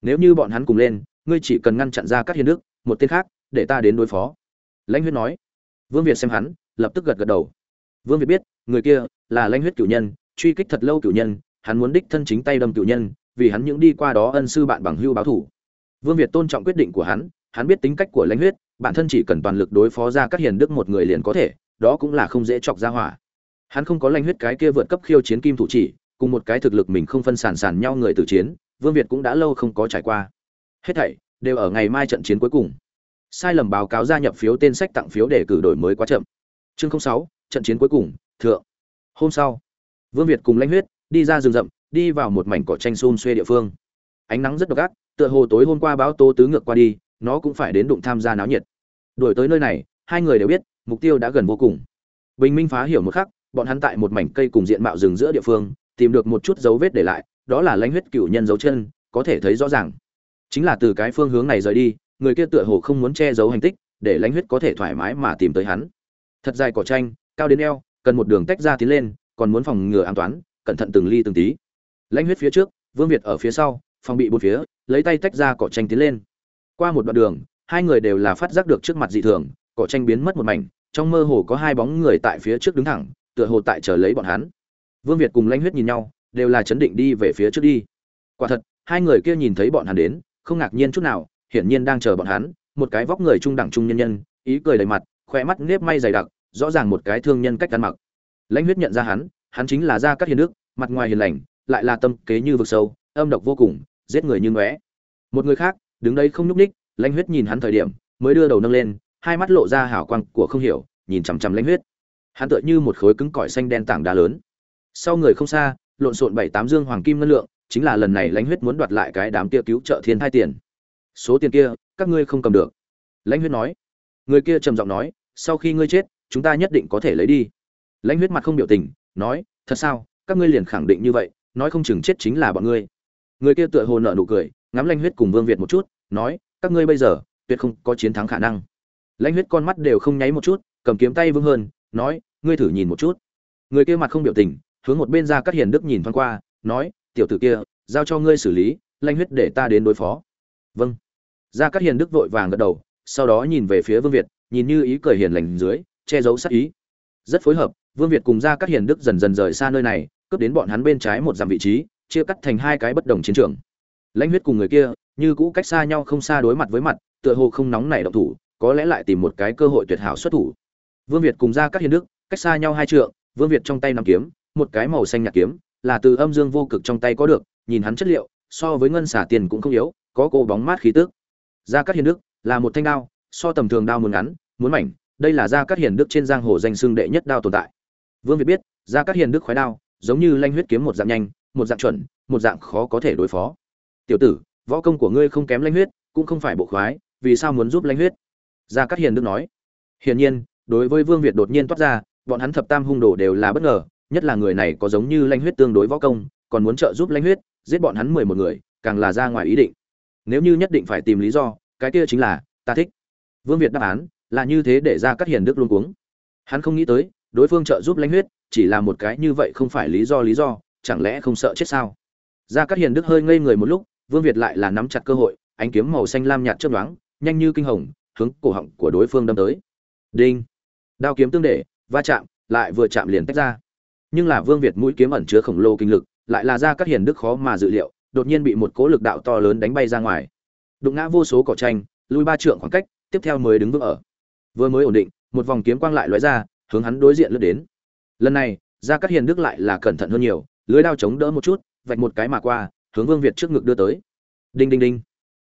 Nếu như bọn hắn cùng lên, ngươi chỉ cần ngăn chặn ra các hiền đức, một tên khác, để ta đến đối phó. Lãnh huyết nói. Vương việt xem hắn, lập tức gật gật đầu. Vương việt biết, người kia là lãnh huyết cửu nhân, truy kích thật lâu cửu nhân, hắn muốn đích thân chính tay đâm cửu nhân, vì hắn những đi qua đó ân sư bạn bằng hưu báo thủ. Vương việt tôn trọng quyết định của hắn hắn biết tính cách của lãnh huyết, bản thân chỉ cần toàn lực đối phó ra các hiền đức một người liền có thể, đó cũng là không dễ chọc ra hỏa. Hắn không có lãnh huyết cái kia vượt cấp khiêu chiến kim thủ chỉ, cùng một cái thực lực mình không phân sản sản nhau người từ chiến, vương việt cũng đã lâu không có trải qua. Hết thảy đều ở ngày mai trận chiến cuối cùng. Sai lầm báo cáo gia nhập phiếu tên sách tặng phiếu để cử đổi mới quá chậm. Chương sáu, trận chiến cuối cùng, thượng. Hôm sau, vương việt cùng lãnh huyết đi ra rừng rậm, đi vào một mảnh cỏ tranh xôn xuê địa phương. Ánh nắng rất độc ác, tựa hồ tối hôm qua báo tố tứ ngược qua đi nó cũng phải đến đụng tham gia náo nhiệt. Đổi tới nơi này, hai người đều biết, mục tiêu đã gần vô cùng. Bình minh phá hiểu một khắc, bọn hắn tại một mảnh cây cùng diện mạo rừng giữa địa phương, tìm được một chút dấu vết để lại, đó là lãnh huyết cựu nhân dấu chân, có thể thấy rõ ràng. Chính là từ cái phương hướng này rời đi, người kia tựa hồ không muốn che giấu hành tích, để lãnh huyết có thể thoải mái mà tìm tới hắn. Thật dài cỏ tranh, cao đến eo, cần một đường tách ra tiến lên, còn muốn phòng ngừa an toàn cẩn thận từng ly từng tí. Lãnh huyết phía trước, vương việt ở phía sau, phòng bị bốn phía, lấy tay tách ra cỏ tranh tiến lên qua một đoạn đường, hai người đều là phát giác được trước mặt dị thường, cỏ tranh biến mất một mảnh, trong mơ hồ có hai bóng người tại phía trước đứng thẳng, tựa hồ tại chờ lấy bọn hắn. Vương việt cùng lãnh huyết nhìn nhau, đều là chấn định đi về phía trước đi. Quả thật, hai người kia nhìn thấy bọn hắn đến, không ngạc nhiên chút nào, hiển nhiên đang chờ bọn hắn, một cái vóc người trung đẳng trung nhân nhân, ý cười đầy mặt khoe mắt nếp may dày đặc, rõ ràng một cái thương nhân cách ăn mặc. Lãnh huyết nhận ra hắn hắn chính là gia cát hiền đức, mặt ngoài hiền lành, lại là tâm kế như vực sâu, âm độc vô cùng, giết người như ngóe. Một người khác đứng đây không nhúc ních lãnh huyết nhìn hắn thời điểm, mới đưa đầu nâng lên, hai mắt lộ ra hảo quang của không hiểu, nhìn chằm chằm lãnh huyết. Hắn tựa như một khối cứng cỏi xanh đen tảng đá lớn. Sau người không xa, lộn xộn bảy tám dương hoàng kim ngân lượng, chính là lần này lãnh huyết muốn đoạt lại cái đám kia cứu trợ thiên thai tiền. Số tiền kia, các ngươi không cầm được. Lãnh huyết nói. Người kia trầm giọng nói, sau khi ngươi chết, chúng ta nhất định có thể lấy đi. Lãnh huyết mặt không biểu tình, nói, thật sao, các ngươi liền khẳng định như vậy, nói không chừng chết chính là bọn ngươi. Người kia tựa hồ nợ nụ cười ngắm Lanh huyết cùng vương việt một chút, nói, các ngươi bây giờ, tuyệt không có chiến thắng khả năng. Lãnh huyết con mắt đều không nháy một chút, cầm kiếm tay vững hơn, nói, ngươi thử nhìn một chút. Người kia mặt không biểu tình, hướng một bên ra các hiền đức nhìn thoáng qua, nói, tiểu tử kia, giao cho ngươi xử lý lãnh huyết để ta đến đối phó. Vâng. Ra các hiền đức vội vàng gật đầu, sau đó nhìn về phía vương việt, nhìn như ý cười hiền lành dưới, che giấu sát ý. Rất phối hợp, vương việt cùng ra các hiền đức dần dần rời xa nơi này, cướp đến bọn hắn bên trái một dặm vị trí, chia cắt thành hai cái bất đồng chiến trường lãnh huyết cùng người kia, như cũ cách xa nhau không xa đối mặt với mặt, tựa hồ không nóng nảy động thủ, có lẽ lại tìm một cái cơ hội tuyệt hảo xuất thủ. Vương việt cùng ra các hiền đức, cách xa nhau hai trượng, vương việt trong tay nằm kiếm, một cái màu xanh nhạt kiếm, là từ âm dương vô cực trong tay có được, nhìn hắn chất liệu, so với ngân xả tiền cũng không yếu, có cô bóng mát khí tức. Ra các hiền đức là một thanh đao, so tầm thường đao muốn ngắn, muốn mảnh, đây là ra các hiền đức trên giang hồ danh xương đệ nhất đao tồn tại. Vương việt biết ra các hiền đức khoái đao, giống như lanh huyết kiếm một dạng nhanh, một dạng chuẩn, một dạng khó có thể đối phó tiểu tử, võ công của ngươi không kém lanh huyết, cũng không phải bộ khoái, vì sao muốn giúp lanh huyết? Gia cát hiền đức nói. Hiển nhiên, đối với vương việt đột nhiên toát ra, bọn hắn thập tam hung đồ đều là bất ngờ, nhất là người này có giống như lanh huyết tương đối võ công, còn muốn trợ giúp lanh huyết, giết bọn hắn mười một người, càng là ra ngoài ý định. Nếu như nhất định phải tìm lý do, cái kia chính là, ta thích. Vương việt đáp án, là như thế để ra cắt hiền đức luôn cuống. Hắn không nghĩ tới, đối phương trợ giúp lanh huyết, chỉ là một cái như vậy không phải lý do lý do, chẳng lẽ không sợ chết sao? Ra cắt hiền đức hơi ngây người một lúc vương việt lại là nắm chặt cơ hội, ánh kiếm màu xanh lam nhạt chớp nhoáng, nhanh như kinh hồng, hướng cổ họng của đối phương đâm tới. Đinh! Đao kiếm tương để, va chạm, lại vừa chạm liền tách ra. Nhưng là vương việt mũi kiếm ẩn chứa khổng lồ kinh lực, lại là ra các hiền đức khó mà dự liệu, đột nhiên bị một cỗ lực đạo to lớn đánh bay ra ngoài. Đụng ngã vô số cỏ tranh, lui ba trượng khoảng cách, tiếp theo mới đứng vững ở. Vừa mới ổn định, một vòng kiếm quang lại lóe ra, hướng hắn đối diện lướt đến. Lần này, ra các hiền đức lại là cẩn thận hơn nhiều, lưới đao chống đỡ một chút, vạch một cái mà qua hướng vương việt trước ngực đưa tới. Đinh đinh đinh.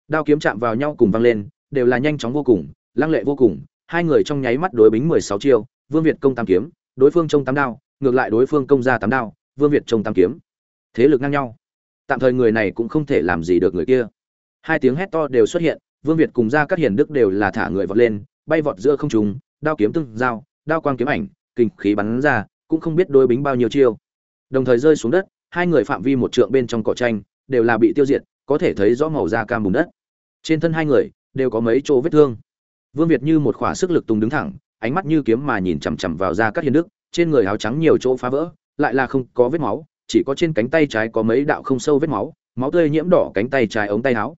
Đao kiếm chạm vào nhau cùng vang lên đều là nhanh chóng vô cùng lăng lệ vô cùng. Hai người trong nháy mắt đối bính mười sáu chiêu vương việt công tam kiếm đối phương trông tám đao ngược lại đối phương công ra tám đao vương việt trông tam kiếm. Thế lực ngang nhau. Tạm thời người này cũng không thể làm gì được người kia. Hai tiếng hét to đều xuất hiện vương việt cùng ra các hiền đức đều là thả người vọt lên bay vọt giữa không trung, đao kiếm tương giao đao quang kiếm ảnh kinh khí bắn ra cũng không biết đối bính bao nhiêu chiêu. Đồng thời rơi xuống đất hai người phạm vi một trượng bên trong cỏ tranh đều là bị tiêu diệt, có thể thấy rõ màu da cam bùn đất. Trên thân hai người đều có mấy chỗ vết thương. Vương việt như một khỏa sức lực tung đứng thẳng, ánh mắt như kiếm mà nhìn chằm chằm vào da các hiền đức, trên người áo trắng nhiều chỗ phá vỡ, lại là không có vết máu, chỉ có trên cánh tay trái có mấy đạo không sâu vết máu máu tươi nhiễm đỏ cánh tay trái ống tay áo.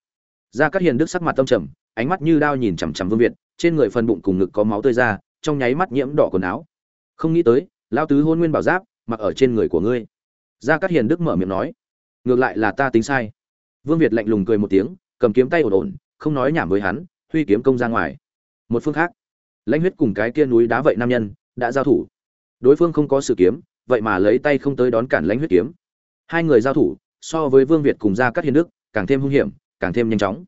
Da các hiền đức sắc mặt tâm trầm, ánh mắt như đao nhìn chằm chằm vương việt, trên người phần bụng cùng ngực có máu tươi ra, trong nháy mắt nhiễm đỏ quần áo. Không nghĩ tới lao tứ hôn nguyên bảo giáp, mặc ở trên người của ngươi. Gia cát hiền đức mở miệng nói ngược lại là ta tính sai. Vương việt lạnh lùng cười một tiếng, cầm kiếm tay ổn ổn, không nói nhảm với hắn, huy kiếm công ra ngoài. Một phương khác, lãnh huyết cùng cái kia núi đá vậy nam nhân, đã giao thủ. Đối phương không có sự kiếm, vậy mà lấy tay không tới đón cản lãnh huyết kiếm. Hai người giao thủ, so với vương việt cùng gia các hiền đức, càng thêm hung hiểm, càng thêm nhanh chóng.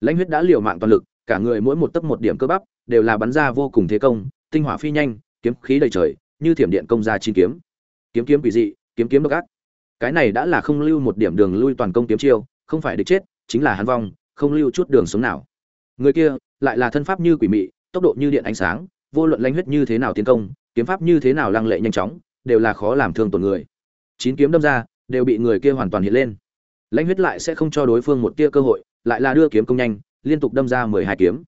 Lãnh huyết đã liều mạng toàn lực, cả người mỗi một tấc một điểm cơ bắp, đều là bắn ra vô cùng thế công, tinh hỏa phi nhanh, kiếm khí đầy trời, như thiểm điện công ra chín kiếm. Kiếm kiếm quỷ dị, kiếm kiếm độc ác cái này đã là không lưu một điểm đường lui toàn công kiếm chiêu, không phải địch chết, chính là hắn vong, không lưu chút đường sống nào. Người kia lại là thân pháp như quỷ mị, tốc độ như điện ánh sáng, vô luận lãnh huyết như thế nào tiến công, kiếm pháp như thế nào lăng lệ nhanh chóng, đều là khó làm thương tổn người. Chín kiếm đâm ra, đều bị người kia hoàn toàn hiện lên. Lãnh huyết lại sẽ không cho đối phương một tia cơ hội, lại là đưa kiếm công nhanh, liên tục đâm ra mười hai kiếm.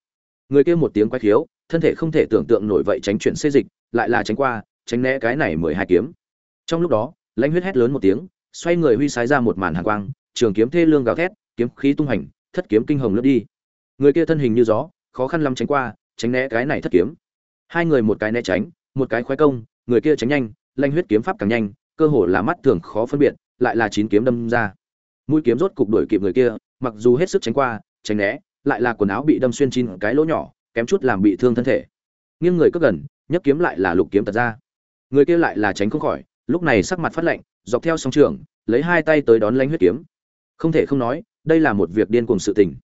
Người kia một tiếng quay khiếu, thân thể không thể tưởng tượng nổi vậy tránh chuyển xê dịch, lại là tránh qua, tránh né cái này mười hai kiếm. Trong lúc đó, lãnh huyết hét lớn một tiếng xoay người huy sái ra một màn hàn quang, trường kiếm thê lương gào thét, kiếm khí tung hành, thất kiếm kinh hồng lướt đi. Người kia thân hình như gió, khó khăn lắm tránh qua, tránh né cái này thất kiếm. Hai người một cái né tránh, một cái khoái công, người kia tránh nhanh, lanh huyết kiếm pháp càng nhanh, cơ hồ là mắt thường khó phân biệt, lại là chín kiếm đâm ra. Mũi kiếm rốt cục đuổi kịp người kia, mặc dù hết sức tránh qua, tránh né, lại là quần áo bị đâm xuyên chín cái lỗ nhỏ, kém chút làm bị thương thân thể. Nghiêng người cất gần, nhấc kiếm lại là lục kiếm tạt ra. Người kia lại là tránh không khỏi, lúc này sắc mặt phát lạnh dọc theo sóng trường, lấy hai tay tới đón lãnh huyết kiếm. Không thể không nói, đây là một việc điên cuồng sự tình.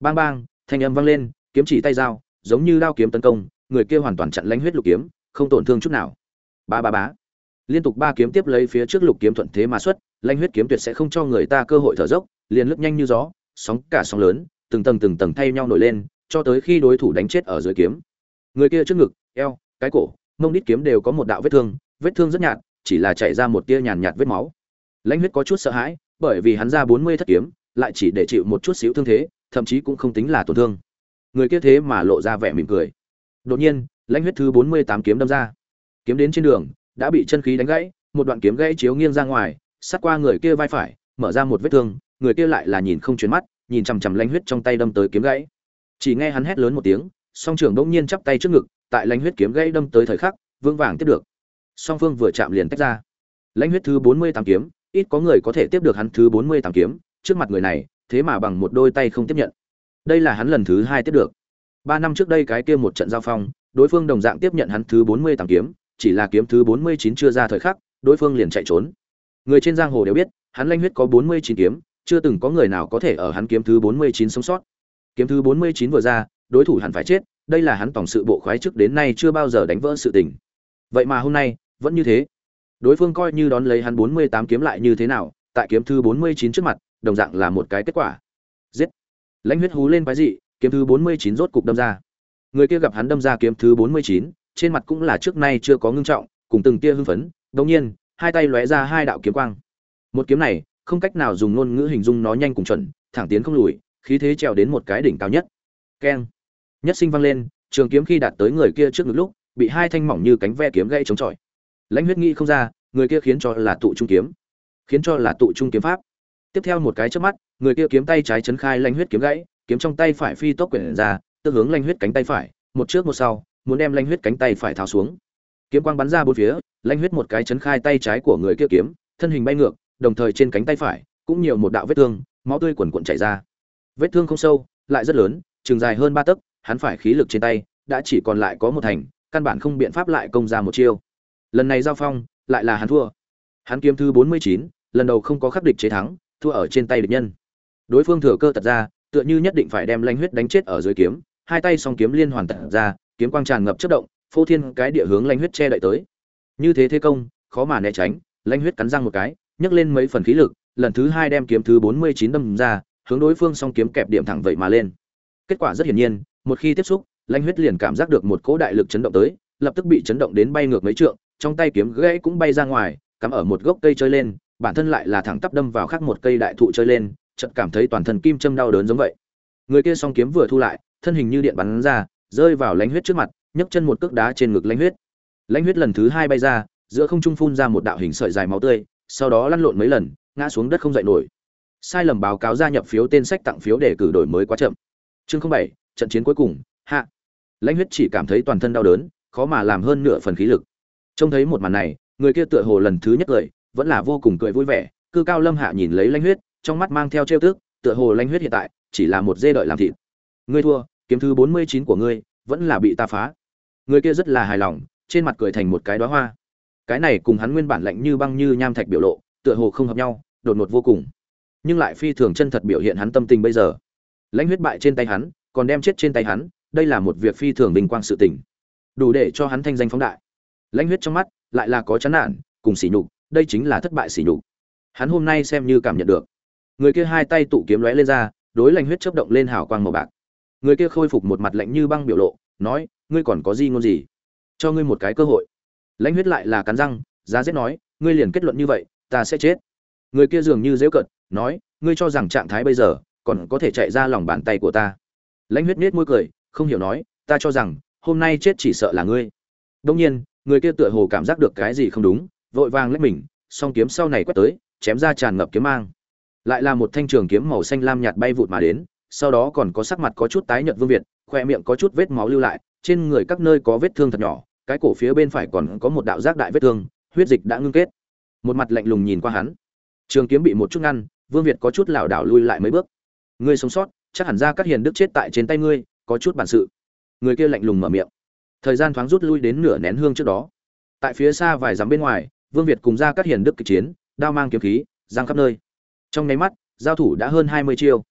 Bang bang, thanh âm vang lên, kiếm chỉ tay dao giống như đao kiếm tấn công, người kia hoàn toàn chặn lãnh huyết lục kiếm, không tổn thương chút nào. Ba ba bá liên tục ba kiếm tiếp lấy phía trước lục kiếm thuận thế mà xuất, lãnh huyết kiếm tuyệt sẽ không cho người ta cơ hội thở dốc, liền lướt nhanh như gió, sóng cả sóng lớn, từng tầng từng tầng thay nhau nổi lên, cho tới khi đối thủ đánh chết ở dưới kiếm. Người kia trước ngực, eo, cái cổ, mông đít kiếm đều có một đạo vết thương vết thương rất nhạt chỉ là chảy ra một tia nhàn nhạt vết máu. Lãnh huyết có chút sợ hãi, bởi vì hắn ra bốn mươi thất kiếm, lại chỉ để chịu một chút xíu thương thế, thậm chí cũng không tính là tổn thương. Người kia thế mà lộ ra vẻ mỉm cười. Đột nhiên, lãnh huyết thứ bốn mươi tám kiếm đâm ra. Kiếm đến trên đường, đã bị chân khí đánh gãy, một đoạn kiếm gãy chiếu nghiêng ra ngoài, sát qua người kia vai phải, mở ra một vết thương, người kia lại là nhìn không chuyển mắt, nhìn chằm chằm lãnh huyết trong tay đâm tới kiếm gãy. Chỉ nghe hắn hét lớn một tiếng, song trưởng bỗng nhiên chắp tay trước ngực, tại lãnh huyết kiếm gãy đâm tới thời khắc vương vàng tiếp được song phương vừa chạm liền tách ra. Lãnh huyết thứ bốn mươi tám kiếm, ít có người có thể tiếp được hắn thứ bốn mươi tám kiếm, trước mặt người này, thế mà bằng một đôi tay không tiếp nhận. Đây là hắn lần thứ hai tiếp được. Ba năm trước đây cái kia một trận giao phong, đối phương đồng dạng tiếp nhận hắn thứ bốn mươi tám kiếm, chỉ là kiếm thứ bốn mươi chín chưa ra thời khắc, đối phương liền chạy trốn. Người trên giang hồ đều biết, hắn lãnh huyết có bốn mươi chín kiếm, chưa từng có người nào có thể ở hắn kiếm thứ bốn mươi chín sống sót. Kiếm thứ bốn mươi chín vừa ra, đối thủ hẳn phải chết, đây là hắn tổng sự bộ khoái trước đến nay chưa bao giờ đánh vỡ sự tình. Vậy mà hôm nay vẫn như thế. Đối phương coi như đón lấy hắn bốn mươi tám kiếm lại như thế nào, tại kiếm thứ bốn mươi chín trước mặt, đồng dạng là một cái kết quả. Giết. Lãnh huyết hú lên quái dị, kiếm thứ bốn mươi chín rốt cục đâm ra. Người kia gặp hắn đâm ra kiếm thứ bốn mươi chín, trên mặt cũng là trước nay chưa có ngưng trọng, cùng từng tia hưng phấn đột nhiên, hai tay lóe ra hai đạo kiếm quang. Một kiếm này, không cách nào dùng ngôn ngữ hình dung nó nhanh cùng chuẩn, thẳng tiến không lùi, khí thế trèo đến một cái đỉnh cao nhất. Keng. Nhất sinh vang lên, trường kiếm khi đạt tới người kia trước ngực lúc, bị hai thanh mỏng như cánh ve kiếm gãy chống chọi lãnh huyết nghĩ không ra, người kia khiến cho là tụ trung kiếm. Khiến cho là tụ trung kiếm pháp. Tiếp theo một cái chớp mắt, người kia kiếm tay trái chấn khai lãnh huyết kiếm gãy, kiếm trong tay phải phi tốc quyển ra, tức hướng lãnh huyết cánh tay phải, một trước một sau, muốn đem lãnh huyết cánh tay phải tháo xuống. Kiếm quang bắn ra bốn phía, lãnh huyết một cái chấn khai tay trái của người kia kiếm, thân hình bay ngược, đồng thời trên cánh tay phải, cũng nhiều một đạo vết thương, máu tươi quần quần chảy ra. Vết thương không sâu, lại rất lớn, trường dài hơn ba tấc, hắn phải khí lực trên tay, đã chỉ còn lại có một thành, căn bản không biện pháp lại công ra một chiêu lần này giao phong, lại là hắn thua. Hắn kiếm thứ bốn mươi chín, lần đầu không có khắc địch chế thắng, thua ở trên tay địch nhân. Đối phương thừa cơ tật ra, tựa như nhất định phải đem lanh huyết đánh chết ở dưới kiếm, hai tay song kiếm liên hoàn tật ra, kiếm quang tràn ngập chất động, phô thiên cái địa hướng lanh huyết che đậy tới. Như thế thế công, khó mà né tránh, lanh huyết cắn răng một cái, nhấc lên mấy phần khí lực, lần thứ hai đem kiếm thứ bốn mươi chín đâm ra, hướng đối phương song kiếm kẹp điểm thẳng vậy mà lên. Kết quả rất hiển nhiên, một khi tiếp xúc, lanh huyết liền cảm giác được một cỗ đại lực chấn động tới, lập tức bị chấn động đến bay ngược mấy trượng trong tay kiếm gãy cũng bay ra ngoài, cắm ở một gốc cây chơi lên, bản thân lại là thẳng tắp đâm vào khác một cây đại thụ chơi lên, chợt cảm thấy toàn thân kim châm đau đớn giống vậy. Người kia song kiếm vừa thu lại, thân hình như điện bắn ra, rơi vào lãnh huyết trước mặt, nhấc chân một cước đá trên ngực lãnh huyết. Lãnh huyết lần thứ hai bay ra, giữa không trung phun ra một đạo hình sợi dài máu tươi, sau đó lăn lộn mấy lần, ngã xuống đất không dậy nổi. Sai lầm báo cáo gia nhập phiếu tên sách tặng phiếu để cử đổi mới quá chậm. Chương bảy, trận chiến cuối cùng, hạ. Lãnh huyết chỉ cảm thấy toàn thân đau đớn, khó mà làm hơn nửa phần khí lực trông thấy một màn này, người kia tựa hồ lần thứ nhất cười, vẫn là vô cùng cười vui vẻ, cư cao lâm hạ nhìn lấy lãnh huyết, trong mắt mang theo trêu tức, tựa hồ lãnh huyết hiện tại chỉ là một dê đợi làm thịt. Ngươi thua, kiếm thứ bốn mươi chín của ngươi, vẫn là bị ta phá. Người kia rất là hài lòng, trên mặt cười thành một cái đóa hoa. Cái này cùng hắn nguyên bản lạnh như băng như nham thạch biểu lộ, tựa hồ không hợp nhau, đột ngột vô cùng. Nhưng lại phi thường chân thật biểu hiện hắn tâm tình bây giờ. Lãnh huyết bại trên tay hắn, còn đem chết trên tay hắn, đây là một việc phi thường bình quang sự tình. Đủ để cho hắn thanh danh phóng đại lãnh huyết trong mắt lại là có chán nản, cùng sỉ nhục, đây chính là thất bại sỉ nhục. Hắn hôm nay xem như cảm nhận được. Người kia hai tay tụ kiếm lóe lên ra, đối lãnh huyết chớp động lên hào quang màu bạc. Người kia khôi phục một mặt lạnh như băng biểu lộ, nói, ngươi còn có gì ngôn gì? Cho ngươi một cái cơ hội. Lãnh huyết lại là cắn răng, giá giết nói, ngươi liền kết luận như vậy, ta sẽ chết. Người kia dường như dễu cợt, nói, ngươi cho rằng trạng thái bây giờ còn có thể chạy ra lòng bàn tay của ta. Lãnh huyết nết môi cười, không hiểu nói, ta cho rằng hôm nay chết chỉ sợ là ngươi. Đông nhiên người kia tựa hồ cảm giác được cái gì không đúng, vội vàng lách mình, song kiếm sau này quét tới, chém ra tràn ngập kiếm mang. Lại là một thanh trường kiếm màu xanh lam nhạt bay vụt mà đến, sau đó còn có sắc mặt có chút tái nhợt vương việt khoe miệng có chút vết máu lưu lại, trên người các nơi có vết thương thật nhỏ, cái cổ phía bên phải còn có một đạo giác đại vết thương, huyết dịch đã ngưng kết. Một mặt lạnh lùng nhìn qua hắn. Trường kiếm bị một chút ngăn, vương việt có chút lảo đảo lui lại mấy bước. Ngươi sống sót, chắc hẳn ra các hiền đức chết tại trên tay ngươi, có chút bản sự. Người kia lạnh lùng mở miệng thời gian thoáng rút lui đến nửa nén hương trước đó. Tại phía xa vài dặm bên ngoài, vương việt cùng ra các hiền đức kịch chiến, đao mang kiếm khí, giang khắp nơi. Trong nháy mắt, giao thủ đã hơn hai mươi chiêu.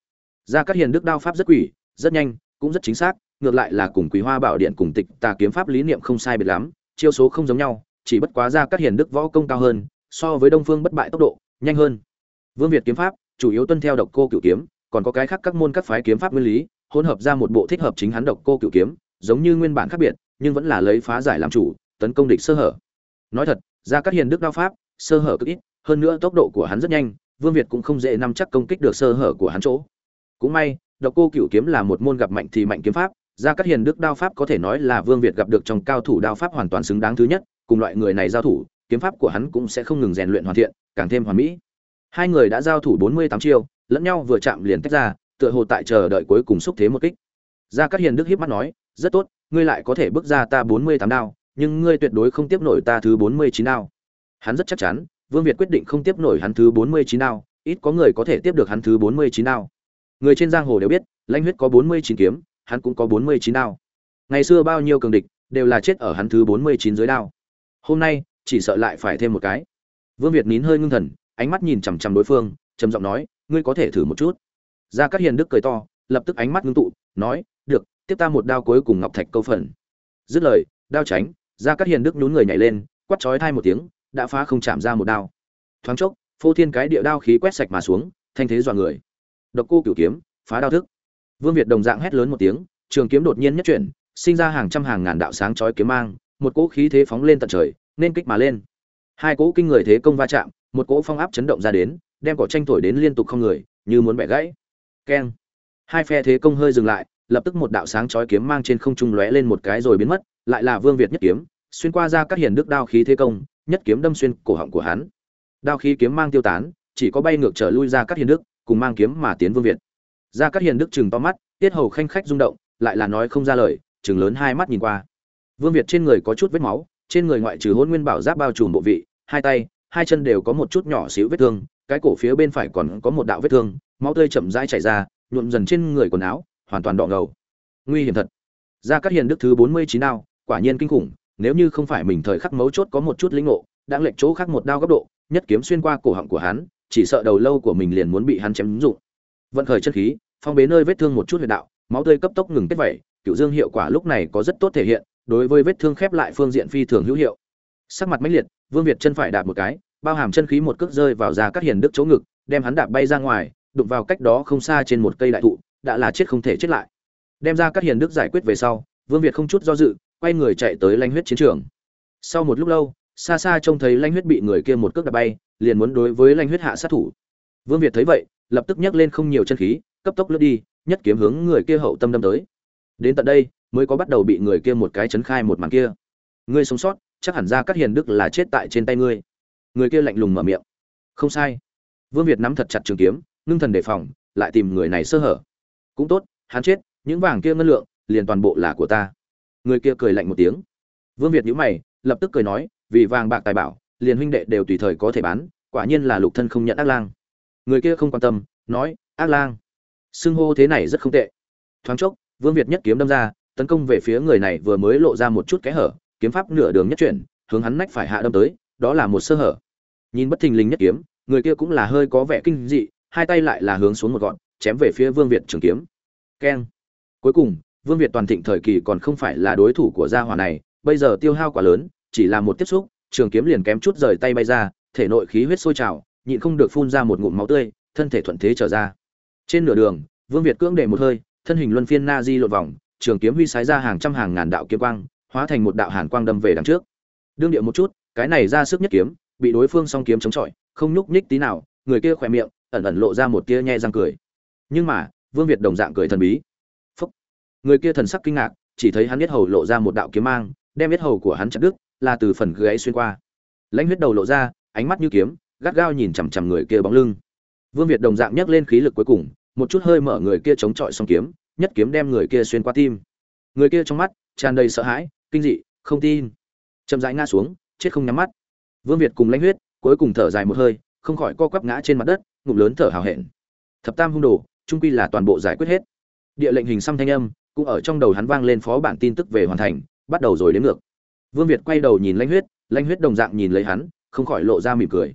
Ra các hiền đức đao pháp rất quỷ, rất nhanh, cũng rất chính xác, ngược lại là cùng quý hoa bảo điện cùng tịch tà kiếm pháp lý niệm không sai biệt lắm, chiêu số không giống nhau, chỉ bất quá ra các hiền đức võ công cao hơn, so với đông phương bất bại tốc độ, nhanh hơn. Vương việt kiếm pháp, chủ yếu tuân theo độc cô cửu kiếm, còn có cái khác các môn các phái kiếm pháp nguyên lý, hỗn hợp ra một bộ thích hợp chính hắn độc cô cửu kiếm, giống như nguyên bản khác biệt nhưng vẫn là lấy phá giải làm chủ, tấn công địch sơ hở. Nói thật ra các hiền đức đao pháp, sơ hở cực ít, hơn nữa tốc độ của hắn rất nhanh, vương việt cũng không dễ nắm chắc công kích được sơ hở của hắn chỗ. Cũng may, độc cô cửu kiếm là một môn gặp mạnh thì mạnh kiếm pháp ra các hiền đức đao pháp có thể nói là vương việt gặp được trong cao thủ đao pháp hoàn toàn xứng đáng thứ nhất, cùng loại người này giao thủ, kiếm pháp của hắn cũng sẽ không ngừng rèn luyện hoàn thiện, càng thêm hoàn mỹ. Hai người đã giao thủ bốn mươi tám chiêu, lẫn nhau vừa chạm liền tách ra, tựa hồ tại chờ đợi cuối cùng xúc thế một kích. Gia cát hiền đức hiếp mắt nói, rất tốt ngươi lại có thể bước ra ta bốn mươi tám đao, nhưng ngươi tuyệt đối không tiếp nổi ta thứ bốn mươi chín đao. Hắn rất chắc chắn, vương việt quyết định không tiếp nổi hắn thứ bốn mươi chín đao, ít có người có thể tiếp được hắn thứ bốn mươi chín đao. Người trên giang hồ đều biết, lãnh huyết có bốn mươi chín kiếm, hắn cũng có bốn mươi chín đao. Ngày xưa bao nhiêu cường địch đều là chết ở hắn thứ bốn mươi chín dưới đao. Hôm nay, chỉ sợ lại phải thêm một cái. Vương việt nín hơi ngưng thần, ánh mắt nhìn chằm chằm đối phương, trầm giọng nói, ngươi có thể thử một chút. Gia cát hiền đức cười to, lập tức ánh mắt ngưng tụ, nói tiếp ta một đao cuối cùng ngọc thạch câu phần. Dứt lời, đao tránh, ra các hiền đức nhún người nhảy lên, quát chói thai một tiếng, đã phá không chạm ra một đao. Thoáng chốc, phô thiên cái địa đao khí quét sạch mà xuống, thanh thế dọa người. Độc cô cửu kiếm, phá đao thức. Vương việt đồng dạng hét lớn một tiếng, trường kiếm đột nhiên nhất chuyển, sinh ra hàng trăm hàng ngàn đạo sáng chói kiếm mang, một cỗ khí thế phóng lên tận trời, nên kích mà lên. Hai cỗ kinh người thế công va chạm, một cỗ phong áp chấn động ra đến, đem cỏ tranh thổi đến liên tục không người, như muốn bẻ gãy. Keng. Hai phe thế công hơi dừng lại lập tức một đạo sáng chói kiếm mang trên không trung lóe lên một cái rồi biến mất, lại là vương việt nhất kiếm, xuyên qua ra các hiền đức đao khí thế công, nhất kiếm đâm xuyên cổ họng của hắn. Đao khí kiếm mang tiêu tán, chỉ có bay ngược trở lui ra các hiền đức, cùng mang kiếm mà tiến vương việt. Ra các hiền đức chừng to mắt, tiết hầu khanh khách rung động, lại là nói không ra lời chừng lớn hai mắt nhìn qua. Vương việt trên người có chút vết máu, trên người ngoại trừ hôn nguyên bảo giáp bao trùm bộ vị, hai tay, hai chân đều có một chút nhỏ xíu vết thương, cái cổ phía bên phải còn có một đạo vết thương, máu tươi chậm rãi chảy ra, nhuộm dần trên người quần áo hoàn toàn đỏ ngầu. Nguy hiểm thật. Ra các hiền đức thứ bốn mươi chín đao, quả nhiên kinh khủng, nếu như không phải mình thời khắc mấu chốt có một chút linh ngộ đã lệch chỗ khác một đao góc độ, nhất kiếm xuyên qua cổ họng của hắn, chỉ sợ đầu lâu của mình liền muốn bị hắn chém dụng vận khởi chân khí, phong bế nơi vết thương một chút huyệt đạo, máu tươi cấp tốc ngừng kết vẩy, cựu dương hiệu quả lúc này có rất tốt thể hiện, đối với vết thương khép lại phương diện phi thường hữu hiệu. Sắc mặt mãnh liệt, vương việt chân phải đạp một cái, bao hàm chân khí một cước rơi vào ra các hiền đức chỗ ngực, đem hắn đạp bay ra ngoài, đụng vào cách đó không xa trên một cây đại thụ đã là chết không thể chết lại. Đem ra các hiền đức giải quyết về sau, vương việt không chút do dự, quay người chạy tới lanh huyết chiến trường. Sau một lúc lâu, xa xa trông thấy lanh huyết bị người kia một cước đạp bay, liền muốn đối với lanh huyết hạ sát thủ. Vương việt thấy vậy, lập tức nhấc lên không nhiều chân khí, cấp tốc lướt đi, nhất kiếm hướng người kia hậu tâm đâm tới. Đến tận đây, mới có bắt đầu bị người kia một cái chấn khai một màn kia. Ngươi sống sót, chắc hẳn ra các hiền đức là chết tại trên tay ngươi. Người kia lạnh lùng mở miệng. Không sai. Vương việt nắm thật chặt trường kiếm, ngưng thần đề phòng, lại tìm người này sơ hở cũng tốt, hắn chết, những vàng kia ngân lượng, liền toàn bộ là của ta. Người kia cười lạnh một tiếng. Vương việt nhíu mày, lập tức cười nói, vì vàng bạc tài bảo, liền huynh đệ đều tùy thời có thể bán, quả nhiên là lục thân không nhận ác lang. Người kia không quan tâm, nói, ác lang. Xưng hô thế này rất không tệ. Thoáng chốc, vương việt nhất kiếm đâm ra, tấn công về phía người này vừa mới lộ ra một chút kẽ hở, kiếm pháp nửa đường nhất chuyển, hướng hắn nách phải hạ đâm tới, đó là một sơ hở. Nhìn bất thình lình nhất kiếm, người kia cũng là hơi có vẻ kinh dị, hai tay lại là hướng xuống một gọn chém về phía vương việt trường kiếm. Keng. Cuối cùng, vương việt toàn thịnh thời kỳ còn không phải là đối thủ của gia hỏa này, bây giờ tiêu hao quá lớn, chỉ là một tiếp xúc, trường kiếm liền kém chút rời tay bay ra, thể nội khí huyết sôi trào, nhịn không được phun ra một ngụm máu tươi, thân thể thuận thế trở ra. Trên nửa đường, vương việt cưỡng để một hơi, thân hình luân phiên na di lột vòng, trường kiếm huy sái ra hàng trăm hàng ngàn đạo kiếm quang, hóa thành một đạo hàn quang đâm về đằng trước. Đương điệu một chút, cái này ra sức nhất kiếm, bị đối phương song kiếm chống chọi, không nhúc nhích tí nào, người kia khỏe miệng, ẩn ẩn lộ ra một tia nhe răng cười nhưng mà, vương việt đồng dạng cười thần bí. Phúc. người kia thần sắc kinh ngạc, chỉ thấy hắn biết hầu lộ ra một đạo kiếm mang, đem biết hầu của hắn chặt đứt, là từ phần gáy xuyên qua. Lãnh huyết đầu lộ ra, ánh mắt như kiếm, gắt gao nhìn chằm chằm người kia bóng lưng. Vương việt đồng dạng nhấc lên khí lực cuối cùng, một chút hơi mở người kia chống chọi song kiếm, nhất kiếm đem người kia xuyên qua tim. Người kia trong mắt, tràn đầy sợ hãi, kinh dị, không tin. Chậm rãi ngã xuống, chết không nhắm mắt. Vương việt cùng lãnh huyết, cuối cùng thở dài một hơi, không khỏi co quắp ngã trên mặt đất, ngụm lớn thở hào hẹn. Thập tam hung đồ trung quy là toàn bộ giải quyết hết. Địa lệnh hình xăm thanh âm cũng ở trong đầu hắn vang lên phó bản tin tức về hoàn thành, bắt đầu rồi đến ngược. Vương việt quay đầu nhìn lãnh huyết lãnh huyết đồng dạng nhìn lấy hắn, không khỏi lộ ra mỉm cười.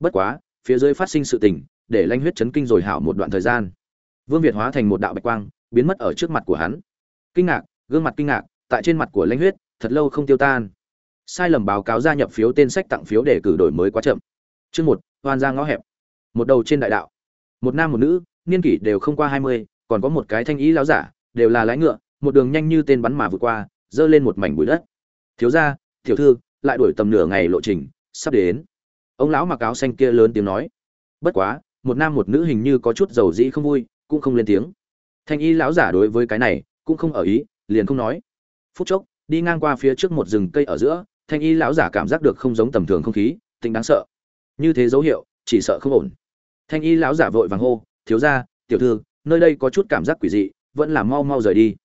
Bất quá, phía dưới phát sinh sự tình, để lãnh huyết chấn kinh rồi hảo một đoạn thời gian. Vương việt hóa thành một đạo bạch quang, biến mất ở trước mặt của hắn. Kinh ngạc, gương mặt kinh ngạc, tại trên mặt của lãnh huyết, thật lâu không tiêu tan. Sai lầm báo cáo gia nhập phiếu tên sách tặng phiếu để cử đổi mới quá chậm. Chương một, hoan ra ngõ hẹp. Một đầu trên đại đạo. Một nam một nữ niên kỷ đều không qua hai mươi, còn có một cái thanh ý láo giả, đều là lái ngựa, một đường nhanh như tên bắn mà vượt qua dơ lên một mảnh bụi đất. Thiếu gia, tiểu thư, lại đuổi tầm nửa ngày lộ trình, sắp đến. Ông lão mặc áo xanh kia lớn tiếng nói. Bất quá, một nam một nữ hình như có chút dầu dĩ không vui, cũng không lên tiếng. Thanh y lão giả đối với cái này, cũng không ở ý, liền không nói. Phút chốc, đi ngang qua phía trước một rừng cây ở giữa, thanh y lão giả cảm giác được không giống tầm thường không khí tính đáng sợ. Như thế dấu hiệu, chỉ sợ không ổn. Thanh y lão giả vội vàng hô thiếu gia, tiểu thư nơi đây có chút cảm giác quỷ dị vẫn là mau mau rời đi.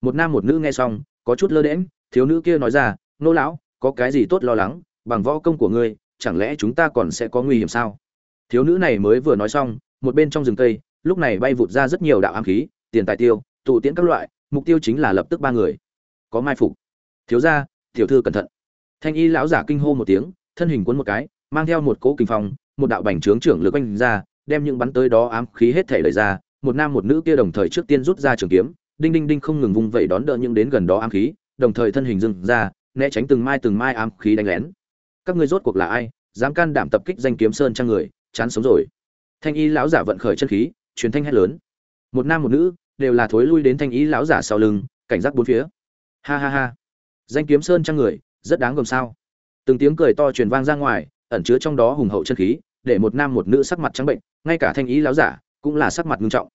Một nam một nữ nghe xong có chút lơ đễm thiếu nữ kia nói ra nô lão có cái gì tốt lo lắng? Bằng võ công của ngươi chẳng lẽ chúng ta còn sẽ có nguy hiểm sao? Thiếu nữ này mới vừa nói xong một bên trong rừng cây lúc này bay vụt ra rất nhiều đạo ám khí tiền tài tiêu tụ tiễn các loại mục tiêu chính là lập tức ba người. Có mai phục. Thiếu gia tiểu thư cẩn thận. Thanh y lão giả kinh hô một tiếng thân hình cuốn một cái mang theo một cỗ kinh phong một đạo bành trướng trưởng lực quanh ra đem những bắn tới đó ám khí hết thể lời ra, một nam một nữ kia đồng thời trước tiên rút ra trường kiếm, đinh đinh đinh không ngừng vung vẩy đón đỡ những đến gần đó ám khí, đồng thời thân hình dừng ra, né tránh từng mai từng mai ám khí đánh lén. Các ngươi rốt cuộc là ai, dám can đảm tập kích danh kiếm sơn trang người, chán sống rồi. Thanh y lão giả vận khởi chân khí, truyền thanh hét lớn. Một nam một nữ, đều là thối lui đến thanh y lão giả sau lưng, cảnh giác bốn phía. Ha ha ha. Danh kiếm sơn trang người, rất đáng gồm sao. Từng tiếng cười to truyền vang ra ngoài, ẩn chứa trong đó hùng hậu chân khí để một nam một nữ sắc mặt trắng bệnh, ngay cả thanh ý láo giả cũng là sắc mặt nghiêm trọng.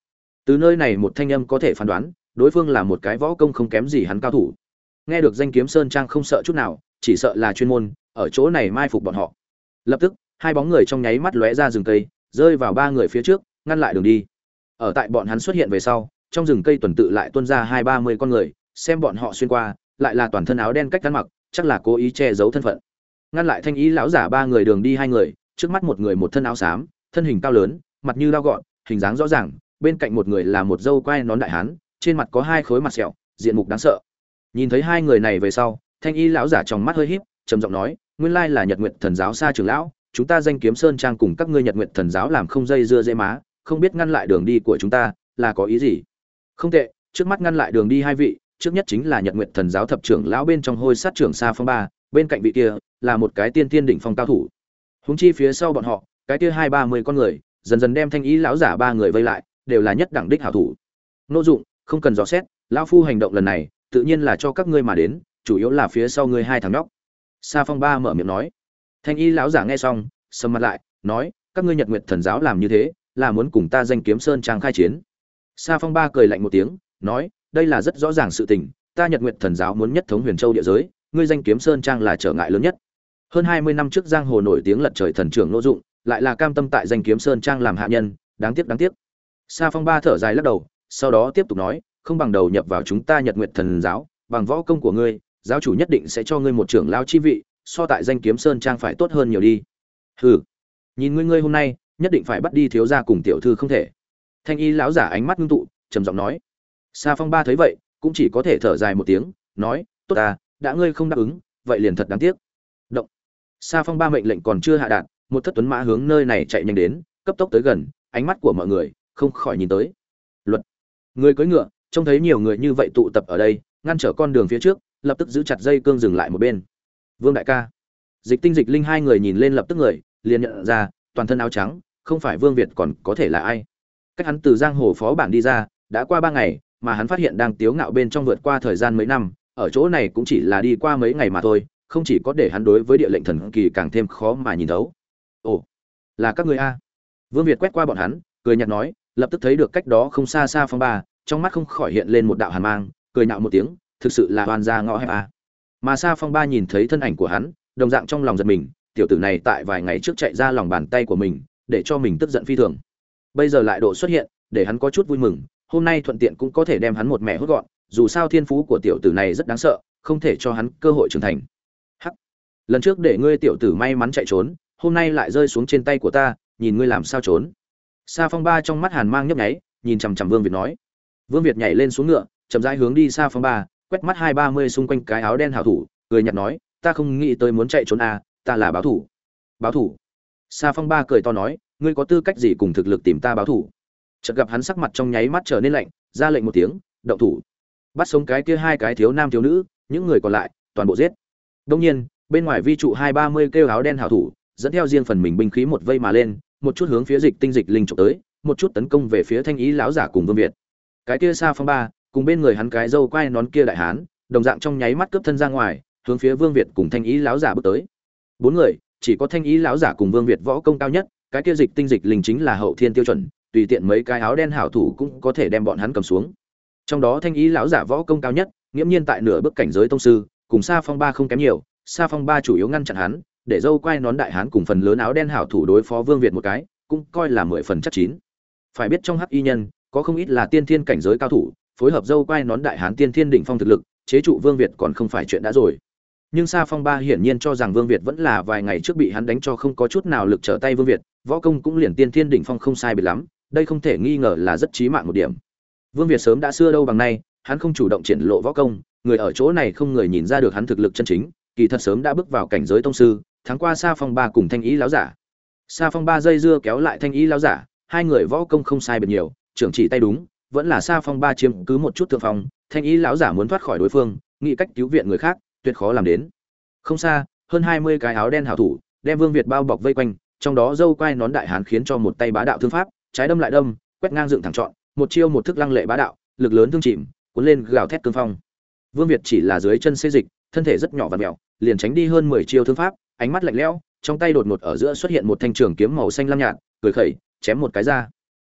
Từ nơi này một thanh âm có thể phán đoán, đối phương là một cái võ công không kém gì hắn cao thủ. Nghe được danh kiếm sơn trang không sợ chút nào, chỉ sợ là chuyên môn, ở chỗ này mai phục bọn họ. Lập tức, hai bóng người trong nháy mắt lóe ra rừng cây, rơi vào ba người phía trước, ngăn lại đường đi. Ở tại bọn hắn xuất hiện về sau, trong rừng cây tuần tự lại tuôn ra hai ba mươi con người, xem bọn họ xuyên qua, lại là toàn thân áo đen cách ăn mặc, chắc là cố ý che giấu thân phận. Ngăn lại thanh ý lão giả ba người đường đi hai người trước mắt một người một thân áo xám, thân hình cao lớn, mặt như lao gọn, hình dáng rõ ràng, bên cạnh một người là một dâu quai nón đại hán, trên mặt có hai khối mặt sẹo, diện mục đáng sợ. Nhìn thấy hai người này về sau, thanh y lão giả trong mắt hơi híp, trầm giọng nói, nguyên lai là nhật nguyện thần giáo xa trường lão, chúng ta danh kiếm sơn trang cùng các ngươi nhật nguyện thần giáo làm không dây dưa dễ má, không biết ngăn lại đường đi của chúng ta, là có ý gì? Không tệ, trước mắt ngăn lại đường đi hai vị, trước nhất chính là nhật nguyện thần giáo thập trưởng lão bên trong hôi sát trưởng xa phong ba, bên cạnh vị kia là một cái tiên tiên đỉnh phong cao thủ húng chi phía sau bọn họ, cái kia hai ba mươi con người, dần dần đem thanh ý lão giả ba người vây lại, đều là nhất đẳng đích hảo thủ. Nô dụng, không cần dò xét, lão phu hành động lần này, tự nhiên là cho các ngươi mà đến, chủ yếu là phía sau ngươi hai thằng nhóc. Sa phong ba mở miệng nói. Thanh y lão giả nghe xong, sầm mặt lại, nói, các ngươi nhật nguyệt thần giáo làm như thế, là muốn cùng ta danh kiếm sơn trang khai chiến. Sa phong ba cười lạnh một tiếng, nói, đây là rất rõ ràng sự tình, ta nhật nguyệt thần giáo muốn nhất thống huyền châu địa giới, ngươi danh kiếm sơn trang là trở ngại lớn nhất hơn hai mươi năm trước giang hồ nổi tiếng lật trời thần trưởng nô dụng, lại là cam tâm tại danh kiếm sơn trang làm hạ nhân, đáng tiếc đáng tiếc. Sa phong ba thở dài lắc đầu, sau đó tiếp tục nói, không bằng đầu nhập vào chúng ta nhật nguyệt thần giáo, bằng võ công của ngươi, giáo chủ nhất định sẽ cho ngươi một trưởng lao chi vị, so tại danh kiếm sơn trang phải tốt hơn nhiều đi. Hừ, nhìn ngươi ngươi hôm nay, nhất định phải bắt đi thiếu gia cùng tiểu thư không thể. Thanh y lão giả ánh mắt ngưng tụ, trầm giọng nói. Sa phong ba thấy vậy, cũng chỉ có thể thở dài một tiếng, nói, tốt ta, đã ngươi không đáp ứng, vậy liền thật đáng tiếc sa phong ba mệnh lệnh còn chưa hạ đạn một thất tuấn mã hướng nơi này chạy nhanh đến, cấp tốc tới gần, ánh mắt của mọi người không khỏi nhìn tới. Luật. Người cưỡi ngựa, trông thấy nhiều người như vậy tụ tập ở đây, ngăn trở con đường phía trước, lập tức giữ chặt dây cương dừng lại một bên. Vương đại ca. Dịch tinh dịch linh hai người nhìn lên lập tức người, liền nhận ra, toàn thân áo trắng, không phải vương việt còn có thể là ai. Cách hắn từ giang hồ phó bản đi ra, đã qua ba ngày, mà hắn phát hiện đang tiếu ngạo bên trong vượt qua thời gian mấy năm, ở chỗ này cũng chỉ là đi qua mấy ngày mà thôi không chỉ có để hắn đối với địa lệnh thần kỳ càng thêm khó mà nhìn thấu. Ồ, là các người a. Vương việt quét qua bọn hắn, cười nhạt nói, lập tức thấy được cách đó không xa xa phong ba, trong mắt không khỏi hiện lên một đạo hàn mang, cười nạo một tiếng, thực sự là hoàn gia ngõ hẹp a. Mà xa phong ba nhìn thấy thân ảnh của hắn, đồng dạng trong lòng giật mình, tiểu tử này tại vài ngày trước chạy ra lòng bàn tay của mình, để cho mình tức giận phi thường. Bây giờ lại độ xuất hiện, để hắn có chút vui mừng, hôm nay thuận tiện cũng có thể đem hắn một mẹ hút gọn, dù sao thiên phú của tiểu tử này rất đáng sợ, không thể cho hắn cơ hội trưởng thành lần trước để ngươi tiểu tử may mắn chạy trốn hôm nay lại rơi xuống trên tay của ta nhìn ngươi làm sao trốn. Sa phong ba trong mắt hàn mang nhấp nháy nhìn chằm chằm vương việt nói. Vương việt nhảy lên xuống ngựa chậm rãi hướng đi sa phong ba quét mắt hai ba mươi xung quanh cái áo đen hảo thủ cười nhạt nói ta không nghĩ tới muốn chạy trốn à, ta là báo thủ. Báo thủ? Sa phong ba cười to nói ngươi có tư cách gì cùng thực lực tìm ta báo thủ? Chợt gặp hắn sắc mặt trong nháy mắt trở nên lạnh ra lệnh một tiếng động thủ. Bắt sống cái kia hai cái thiếu nam thiếu nữ những người còn lại toàn bộ giết. Đông nhiên bên ngoài vi trụ hai ba mươi kêu áo đen hảo thủ, dẫn theo riêng phần mình binh khí một vây mà lên, một chút hướng phía dịch tinh dịch linh trộm tới, một chút tấn công về phía thanh ý lão giả cùng vương việt. Cái kia xa phong ba, cùng bên người hắn cái dâu quai nón kia đại hán, đồng dạng trong nháy mắt cướp thân ra ngoài, hướng phía vương việt cùng thanh ý lão giả bước tới. Bốn người, chỉ có thanh ý lão giả cùng vương việt võ công cao nhất, cái kia dịch tinh dịch linh chính là hậu thiên tiêu chuẩn, tùy tiện mấy cái áo đen hảo thủ cũng có thể đem bọn hắn cầm xuống. Trong đó thanh ý lão giả võ công cao nhất, nghiễm nhiên tại nửa bước cảnh giới tông sư, cùng xa phong ba không kém nhiều sa phong ba chủ yếu ngăn chặn hắn, để dâu quai nón đại hán cùng phần lớn áo đen hảo thủ đối phó vương việt một cái, cũng coi là mười phần chắc chín. Phải biết trong hắc y nhân, có không ít là tiên thiên cảnh giới cao thủ, phối hợp dâu quai nón đại hán tiên thiên đỉnh phong thực lực, chế trụ vương việt còn không phải chuyện đã rồi. Nhưng sa phong ba hiển nhiên cho rằng vương việt vẫn là vài ngày trước bị hắn đánh cho không có chút nào lực trở tay vương việt, võ công cũng liền tiên thiên đỉnh phong không sai biệt lắm, đây không thể nghi ngờ là rất chí mạng một điểm. Vương việt sớm đã xưa đâu bằng nay, hắn không chủ động triển lộ võ công, người ở chỗ này không người nhìn ra được hắn thực lực chân chính kỳ thật sớm đã bước vào cảnh giới tông sư tháng qua Sa Phong Ba cùng Thanh Ý lão giả. Sa Phong Ba dây dưa kéo lại Thanh Ý lão giả, hai người võ công không sai biệt nhiều, trưởng chỉ tay đúng, vẫn là Sa Phong Ba chiếm cứ một chút thượng phong, Thanh Ý lão giả muốn thoát khỏi đối phương, nghĩ cách cứu viện người khác, tuyệt khó làm đến. Không xa, hơn hai mươi cái áo đen hảo thủ, đem Vương Việt bao bọc vây quanh, trong đó dâu quai nón đại hán khiến cho một tay bá đạo thương pháp, trái đâm lại đâm, quét ngang dựng thẳng trọn, một chiêu một thức lăng lệ bá đạo, lực lớn thương chìm, cuốn lên gào thét cương phong. Vương Việt chỉ là dưới chân xê dịch, thân thể rất nhỏ và mèo, liền tránh đi hơn mười chiêu thương pháp, ánh mắt lạnh lẽo trong tay đột ngột ở giữa xuất hiện một thanh trường kiếm màu xanh lam nhạt cười khẩy chém một cái ra.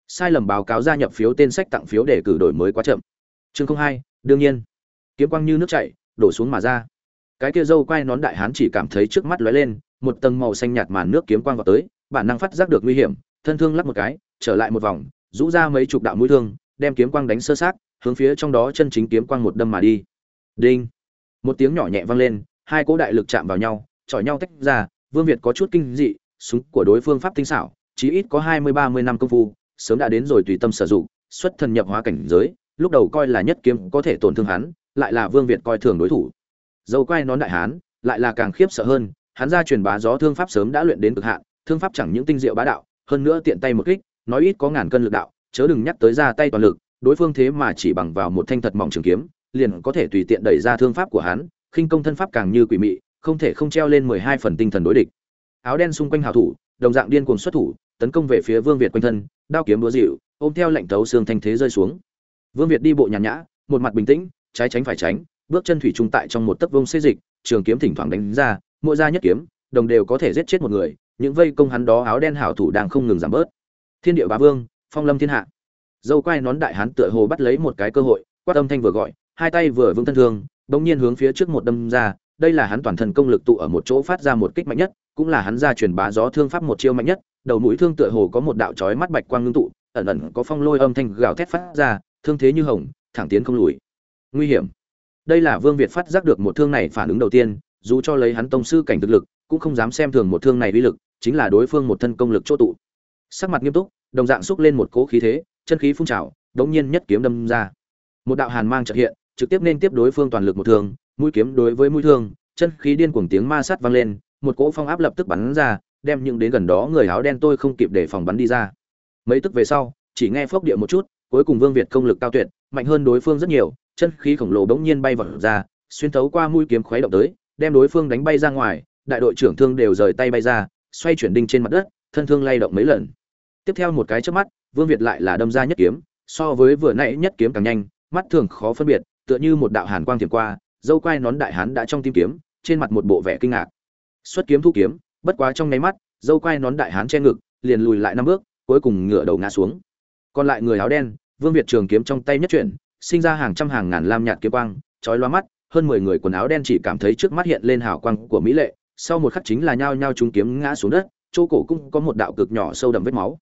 Sai lầm báo cáo gia nhập phiếu tên sách tặng phiếu để cử đổi mới quá chậm. Chương hai đương nhiên. Kiếm quang như nước chảy đổ xuống mà ra. Cái kia dâu quay nón đại hán chỉ cảm thấy trước mắt lóe lên một tầng màu xanh nhạt màn nước kiếm quang vào tới bản năng phát giác được nguy hiểm thân thương lắc một cái trở lại một vòng rũ ra mấy chục đạo mũi thương đem kiếm quang đánh sơ sát hướng phía trong đó chân chính kiếm quang một đâm mà đi. Đinh một tiếng nhỏ nhẹ vang lên, hai cỗ đại lực chạm vào nhau, chọi nhau tách ra, vương việt có chút kinh dị, súng của đối phương pháp tinh xảo, chí ít có hai mươi, ba mươi năm công phu, sớm đã đến rồi tùy tâm sử dụng, xuất thần nhập hóa cảnh giới, lúc đầu coi là nhất kiếm có thể tổn thương hắn, lại là vương việt coi thường đối thủ. Dầu quay nón đại hán, lại là càng khiếp sợ hơn, hắn ra truyền bá gió thương pháp sớm đã luyện đến cực hạn, thương pháp chẳng những tinh diệu bá đạo, hơn nữa tiện tay một kích, nói ít có ngàn cân lực đạo, chớ đừng nhắc tới ra tay toàn lực, đối phương thế mà chỉ bằng vào một thanh thật mỏng trường kiếm liền có thể tùy tiện đẩy ra thương pháp của hắn, khinh công thân pháp càng như quỷ mị, không thể không treo lên mười hai phần tinh thần đối địch. Áo đen xung quanh hào thủ, đồng dạng điên cuồng xuất thủ, tấn công về phía vương việt quanh thân, đao kiếm búa dịu, ôm theo lệnh tấu xương thanh thế rơi xuống. Vương việt đi bộ nhàn nhã, một mặt bình tĩnh, trái tránh phải tránh, bước chân thủy trung tại trong một tấc vông xê dịch, trường kiếm thỉnh thoảng đánh ra, mỗi ra nhất kiếm, đồng đều có thể giết chết một người, những vây công hắn đó áo đen hảo thủ đang không ngừng giảm bớt. Thiên địa bá vương, phong lâm thiên hạ. Dâu quai nón đại hán tựa hồ bắt lấy một cái cơ hội, quát âm thanh vừa gọi hai tay vừa vững thân thương, bỗng nhiên hướng phía trước một đâm ra, đây là hắn toàn thân công lực tụ ở một chỗ phát ra một kích mạnh nhất, cũng là hắn ra truyền bá gió thương pháp một chiêu mạnh nhất, đầu mũi thương tựa hồ có một đạo chói mắt bạch quang ngưng tụ, ẩn ẩn có phong lôi âm thanh gào thét phát ra, thương thế như hồng, thẳng tiến không lùi. Nguy hiểm. Đây là vương việt phát giác được một thương này phản ứng đầu tiên, dù cho lấy hắn tông sư cảnh thực lực, cũng không dám xem thường một thương này uy lực, chính là đối phương một thân công lực chỗ tụ. Sắc mặt nghiêm túc, đồng dạng xúc lên một cỗ khí thế, chân khí phun trào đống nhiên nhất kiếm đâm ra. Một đạo hàn mang chợt hiện trực tiếp nên tiếp đối phương toàn lực một thương, mũi kiếm đối với mũi thương, chân khí điên cuồng tiếng ma sát vang lên, một cỗ phong áp lập tức bắn ra, đem những đến gần đó người áo đen tôi không kịp để phòng bắn đi ra. Mấy tức về sau, chỉ nghe phốc địa một chút, cuối cùng vương việt công lực cao tuyệt, mạnh hơn đối phương rất nhiều, chân khí khổng lồ bỗng nhiên bay vọt ra, xuyên thấu qua mũi kiếm khuấy động tới, đem đối phương đánh bay ra ngoài, đại đội trưởng thương đều rời tay bay ra, xoay chuyển đinh trên mặt đất, thân thương lay động mấy lần. Tiếp theo một cái chớp mắt, vương việt lại là đâm ra nhất kiếm, so với vừa nãy nhất kiếm càng nhanh, mắt thường khó phân biệt tựa như một đạo hàn quang thiểm qua, dâu quai nón đại hán đã trong tim kiếm, trên mặt một bộ vẻ kinh ngạc. Xuất kiếm thu kiếm, bất quá trong nháy mắt, dâu quai nón đại hán che ngực, liền lùi lại năm bước, cuối cùng ngửa đầu ngã xuống. Còn lại người áo đen, vương việt trường kiếm trong tay nhất chuyển, sinh ra hàng trăm hàng ngàn lam nhạt kiếm quang, chói loa mắt, hơn mười người quần áo đen chỉ cảm thấy trước mắt hiện lên hào quang của mỹ lệ, sau một khắc chính là nhao nhao chúng kiếm ngã xuống đất, chỗ cổ cũng có một đạo cực nhỏ sâu đậm vết máu.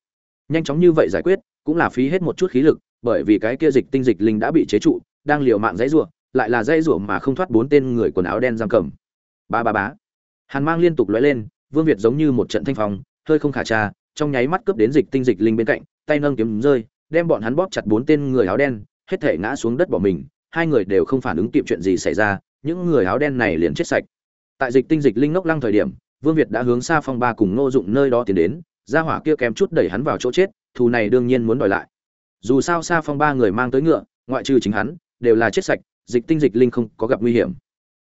Nhanh chóng như vậy giải quyết, cũng là phí hết một chút khí lực, bởi vì cái kia dịch tinh dịch linh đã bị chế trụ đang liều mạng dãy rủa, lại là dãy rủa mà không thoát bốn tên người quần áo đen giam cầm. Ba ba bá hàn mang liên tục lóe lên, vương việt giống như một trận thanh phong, hơi không khả tra, trong nháy mắt cướp đến dịch tinh dịch linh bên cạnh, tay nâng kiếm rơi, đem bọn hắn bóp chặt bốn tên người áo đen, hết thể ngã xuống đất bỏ mình, hai người đều không phản ứng kịp chuyện gì xảy ra, những người áo đen này liền chết sạch. Tại dịch tinh dịch linh ngốc lăng thời điểm, vương việt đã hướng xa phong ba cùng ngô dụng nơi đó tiến đến, gia hỏa kia kém chút đẩy hắn vào chỗ chết, thù này đương nhiên muốn đòi lại. Dù sao xa phong ba người mang tới ngựa, ngoại trừ chính hắn đều là chết sạch, dịch tinh dịch linh không có gặp nguy hiểm.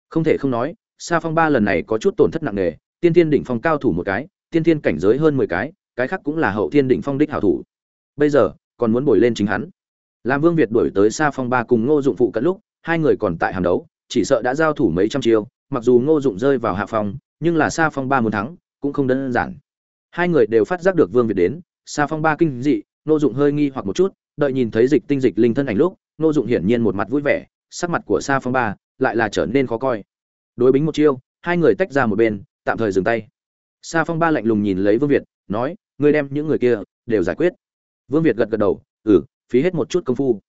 Không thể không nói, Sa phong ba lần này có chút tổn thất nặng nề, tiên tiên đỉnh phong cao thủ một cái, tiên tiên cảnh giới hơn mười cái cái khác cũng là hậu tiên đỉnh phong đích hảo thủ. Bây giờ, còn muốn bồi lên chính hắn. Làm vương việt đuổi tới Sa phong ba cùng ngô dụng phụ cận lúc, hai người còn tại hàm đấu, chỉ sợ đã giao thủ mấy trăm chiêu, mặc dù ngô dụng rơi vào hạ phong, nhưng là Sa phong ba muốn thắng, cũng không đơn giản. Hai người đều phát giác được vương việt đến, Sa phong ba kinh dị, ngô dụng hơi nghi hoặc một chút, đợi nhìn thấy dịch tinh dịch linh thân ảnh lúc ngô dụng hiển nhiên một mặt vui vẻ sắc mặt của Sa phong ba lại là trở nên khó coi. Đối bính một chiêu hai người tách ra một bên tạm thời dừng tay. Sa phong ba lạnh lùng nhìn lấy vương việt nói ngươi đem những người kia đều giải quyết. Vương việt gật gật đầu ừ phí hết một chút công phu.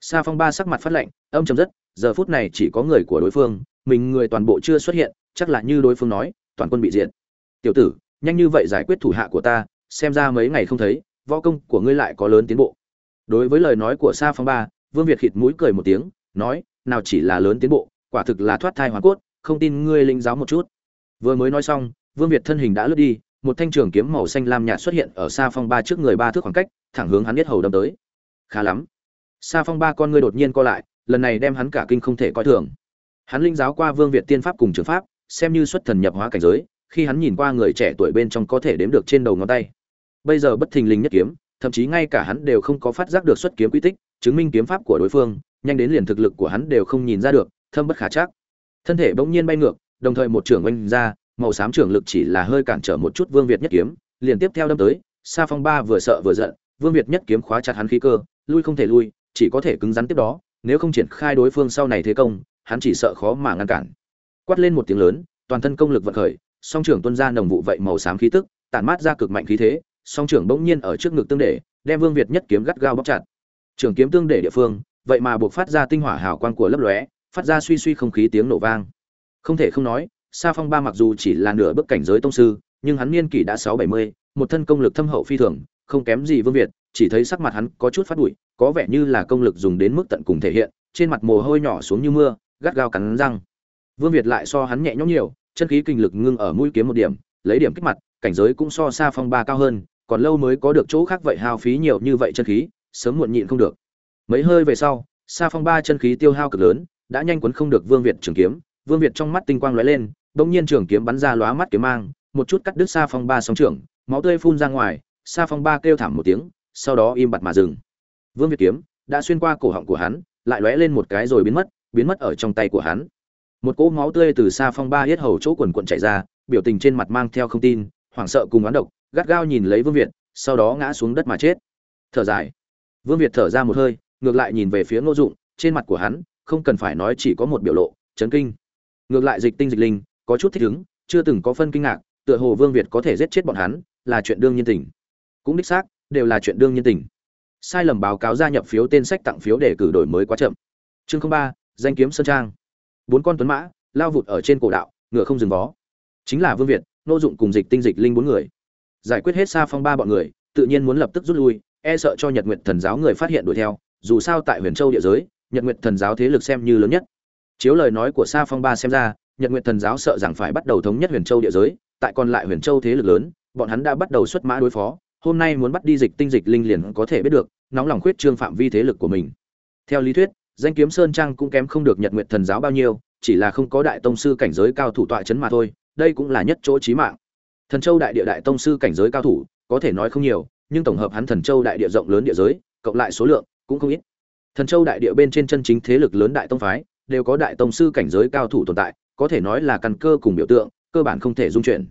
Sa phong ba sắc mặt phát lạnh âm trầm rất, giờ phút này chỉ có người của đối phương mình người toàn bộ chưa xuất hiện chắc là như đối phương nói toàn quân bị diệt. Tiểu tử nhanh như vậy giải quyết thủ hạ của ta xem ra mấy ngày không thấy võ công của ngươi lại có lớn tiến bộ. Đối với lời nói của sa phong ba vương việt khịt mũi cười một tiếng, nói, nào chỉ là lớn tiến bộ, quả thực là thoát thai hoàn cốt, không tin ngươi linh giáo một chút. Vừa mới nói xong, vương việt thân hình đã lướt đi, một thanh trường kiếm màu xanh lam nhạt xuất hiện ở xa phong ba trước người ba thước khoảng cách, thẳng hướng hắn biết hầu đâm tới. Khá lắm. Xa phong ba con ngươi đột nhiên co lại, lần này đem hắn cả kinh không thể coi thường. Hắn linh giáo qua vương việt tiên pháp cùng trường pháp, xem như xuất thần nhập hóa cảnh giới, khi hắn nhìn qua người trẻ tuổi bên trong có thể đếm được trên đầu ngón tay. Bây giờ bất thình lình nhất kiếm, thậm chí ngay cả hắn đều không có phát giác được xuất kiếm quy tích chứng minh kiếm pháp của đối phương, nhanh đến liền thực lực của hắn đều không nhìn ra được, thâm bất khả chắc. Thân thể bỗng nhiên bay ngược, đồng thời một trưởng oanh ra, màu xám trưởng lực chỉ là hơi cản trở một chút vương việt nhất kiếm, liền tiếp theo đâm tới, sa phong ba vừa sợ vừa giận, vương việt nhất kiếm khóa chặt hắn khí cơ, lui không thể lui, chỉ có thể cứng rắn tiếp đó, nếu không triển khai đối phương sau này thế công, hắn chỉ sợ khó mà ngăn cản. Quát lên một tiếng lớn, toàn thân công lực vận khởi, song trưởng tuân ra nồng vụ vậy màu xám khí tức, tản mát ra cực mạnh khí thế, song trưởng bỗng nhiên ở trước ngực tương để, đem vương việt nhất kiếm gắt gao bóc chặt trường kiếm tương để địa phương, vậy mà buộc phát ra tinh hỏa hào quang của lấp lóe, phát ra suy suy không khí tiếng nổ vang. Không thể không nói, sa phong ba mặc dù chỉ là nửa bước cảnh giới tông sư, nhưng hắn niên kỷ đã sáu bảy mươi, một thân công lực thâm hậu phi thường, không kém gì vương việt, chỉ thấy sắc mặt hắn có chút phát bụi, có vẻ như là công lực dùng đến mức tận cùng thể hiện, trên mặt mồ hôi nhỏ xuống như mưa, gắt gao cắn răng. Vương việt lại so hắn nhẹ nhõm nhiều, chân khí kinh lực ngưng ở mũi kiếm một điểm, lấy điểm kích mặt, cảnh giới cũng so Sa phong ba cao hơn, còn lâu mới có được chỗ khác vậy hao phí nhiều như vậy chân khí sớm muộn nhịn không được. Mấy hơi về sau xa phong ba chân khí tiêu hao cực lớn, đã nhanh quấn không được vương việt trường kiếm. Vương việt trong mắt tinh quang lóe lên, bỗng nhiên trường kiếm bắn ra lóa mắt kiếm mang, một chút cắt đứt xa phong ba sóng trưởng, máu tươi phun ra ngoài xa phong ba kêu thảm một tiếng, sau đó im bặt mà dừng. Vương việt kiếm đã xuyên qua cổ họng của hắn, lại lóe lên một cái rồi biến mất biến mất ở trong tay của hắn. Một cỗ máu tươi từ xa phong ba hết hầu chỗ quần quận chảy ra, biểu tình trên mặt mang theo không tin, hoảng sợ cùng oán độc, gắt gao nhìn lấy vương việt, sau đó ngã xuống đất mà chết. Thở dài vương việt thở ra một hơi ngược lại nhìn về phía ngô dụng trên mặt của hắn không cần phải nói chỉ có một biểu lộ chấn kinh. Ngược lại dịch tinh dịch linh có chút thích ứng chưa từng có phân kinh ngạc tựa hồ vương việt có thể giết chết bọn hắn là chuyện đương nhiên tình. Cũng đích xác đều là chuyện đương nhiên tình. Sai lầm báo cáo gia nhập phiếu tên sách tặng phiếu để cử đổi mới quá chậm. Chương 03, danh kiếm sơn trang. Bốn con tuấn mã lao vụt ở trên cổ đạo ngựa không dừng vó. Chính là vương việt Ngô dụng cùng dịch tinh dịch linh bốn người. Giải quyết hết xa phong ba bọn người tự nhiên muốn lập tức rút lui e sợ cho nhật Nguyệt thần giáo người phát hiện đuổi theo, dù sao tại huyền châu địa giới, nhật Nguyệt thần giáo thế lực xem như lớn nhất. Chiếu lời nói của sa phong ba xem ra, nhật Nguyệt thần giáo sợ rằng phải bắt đầu thống nhất huyền châu địa giới, tại còn lại huyền châu thế lực lớn, bọn hắn đã bắt đầu xuất mã đối phó, hôm nay muốn bắt đi dịch tinh dịch linh liền có thể biết được, nóng lòng khuyết trương phạm vi thế lực của mình. Theo lý thuyết, danh kiếm sơn trang cũng kém không được nhật Nguyệt thần giáo bao nhiêu, chỉ là không có đại tông sư cảnh giới cao thủ tọa chấn mà thôi, đây cũng là nhất chỗ chí mạng. Thần châu đại địa đại tông sư cảnh giới cao thủ, có thể nói không nhiều nhưng tổng hợp hắn thần châu đại địa rộng lớn địa giới, cộng lại số lượng cũng không ít. Thần châu đại địa bên trên chân chính thế lực lớn đại tông phái, đều có đại tông sư cảnh giới cao thủ tồn tại, có thể nói là căn cơ cùng biểu tượng, cơ bản không thể dung chuyển.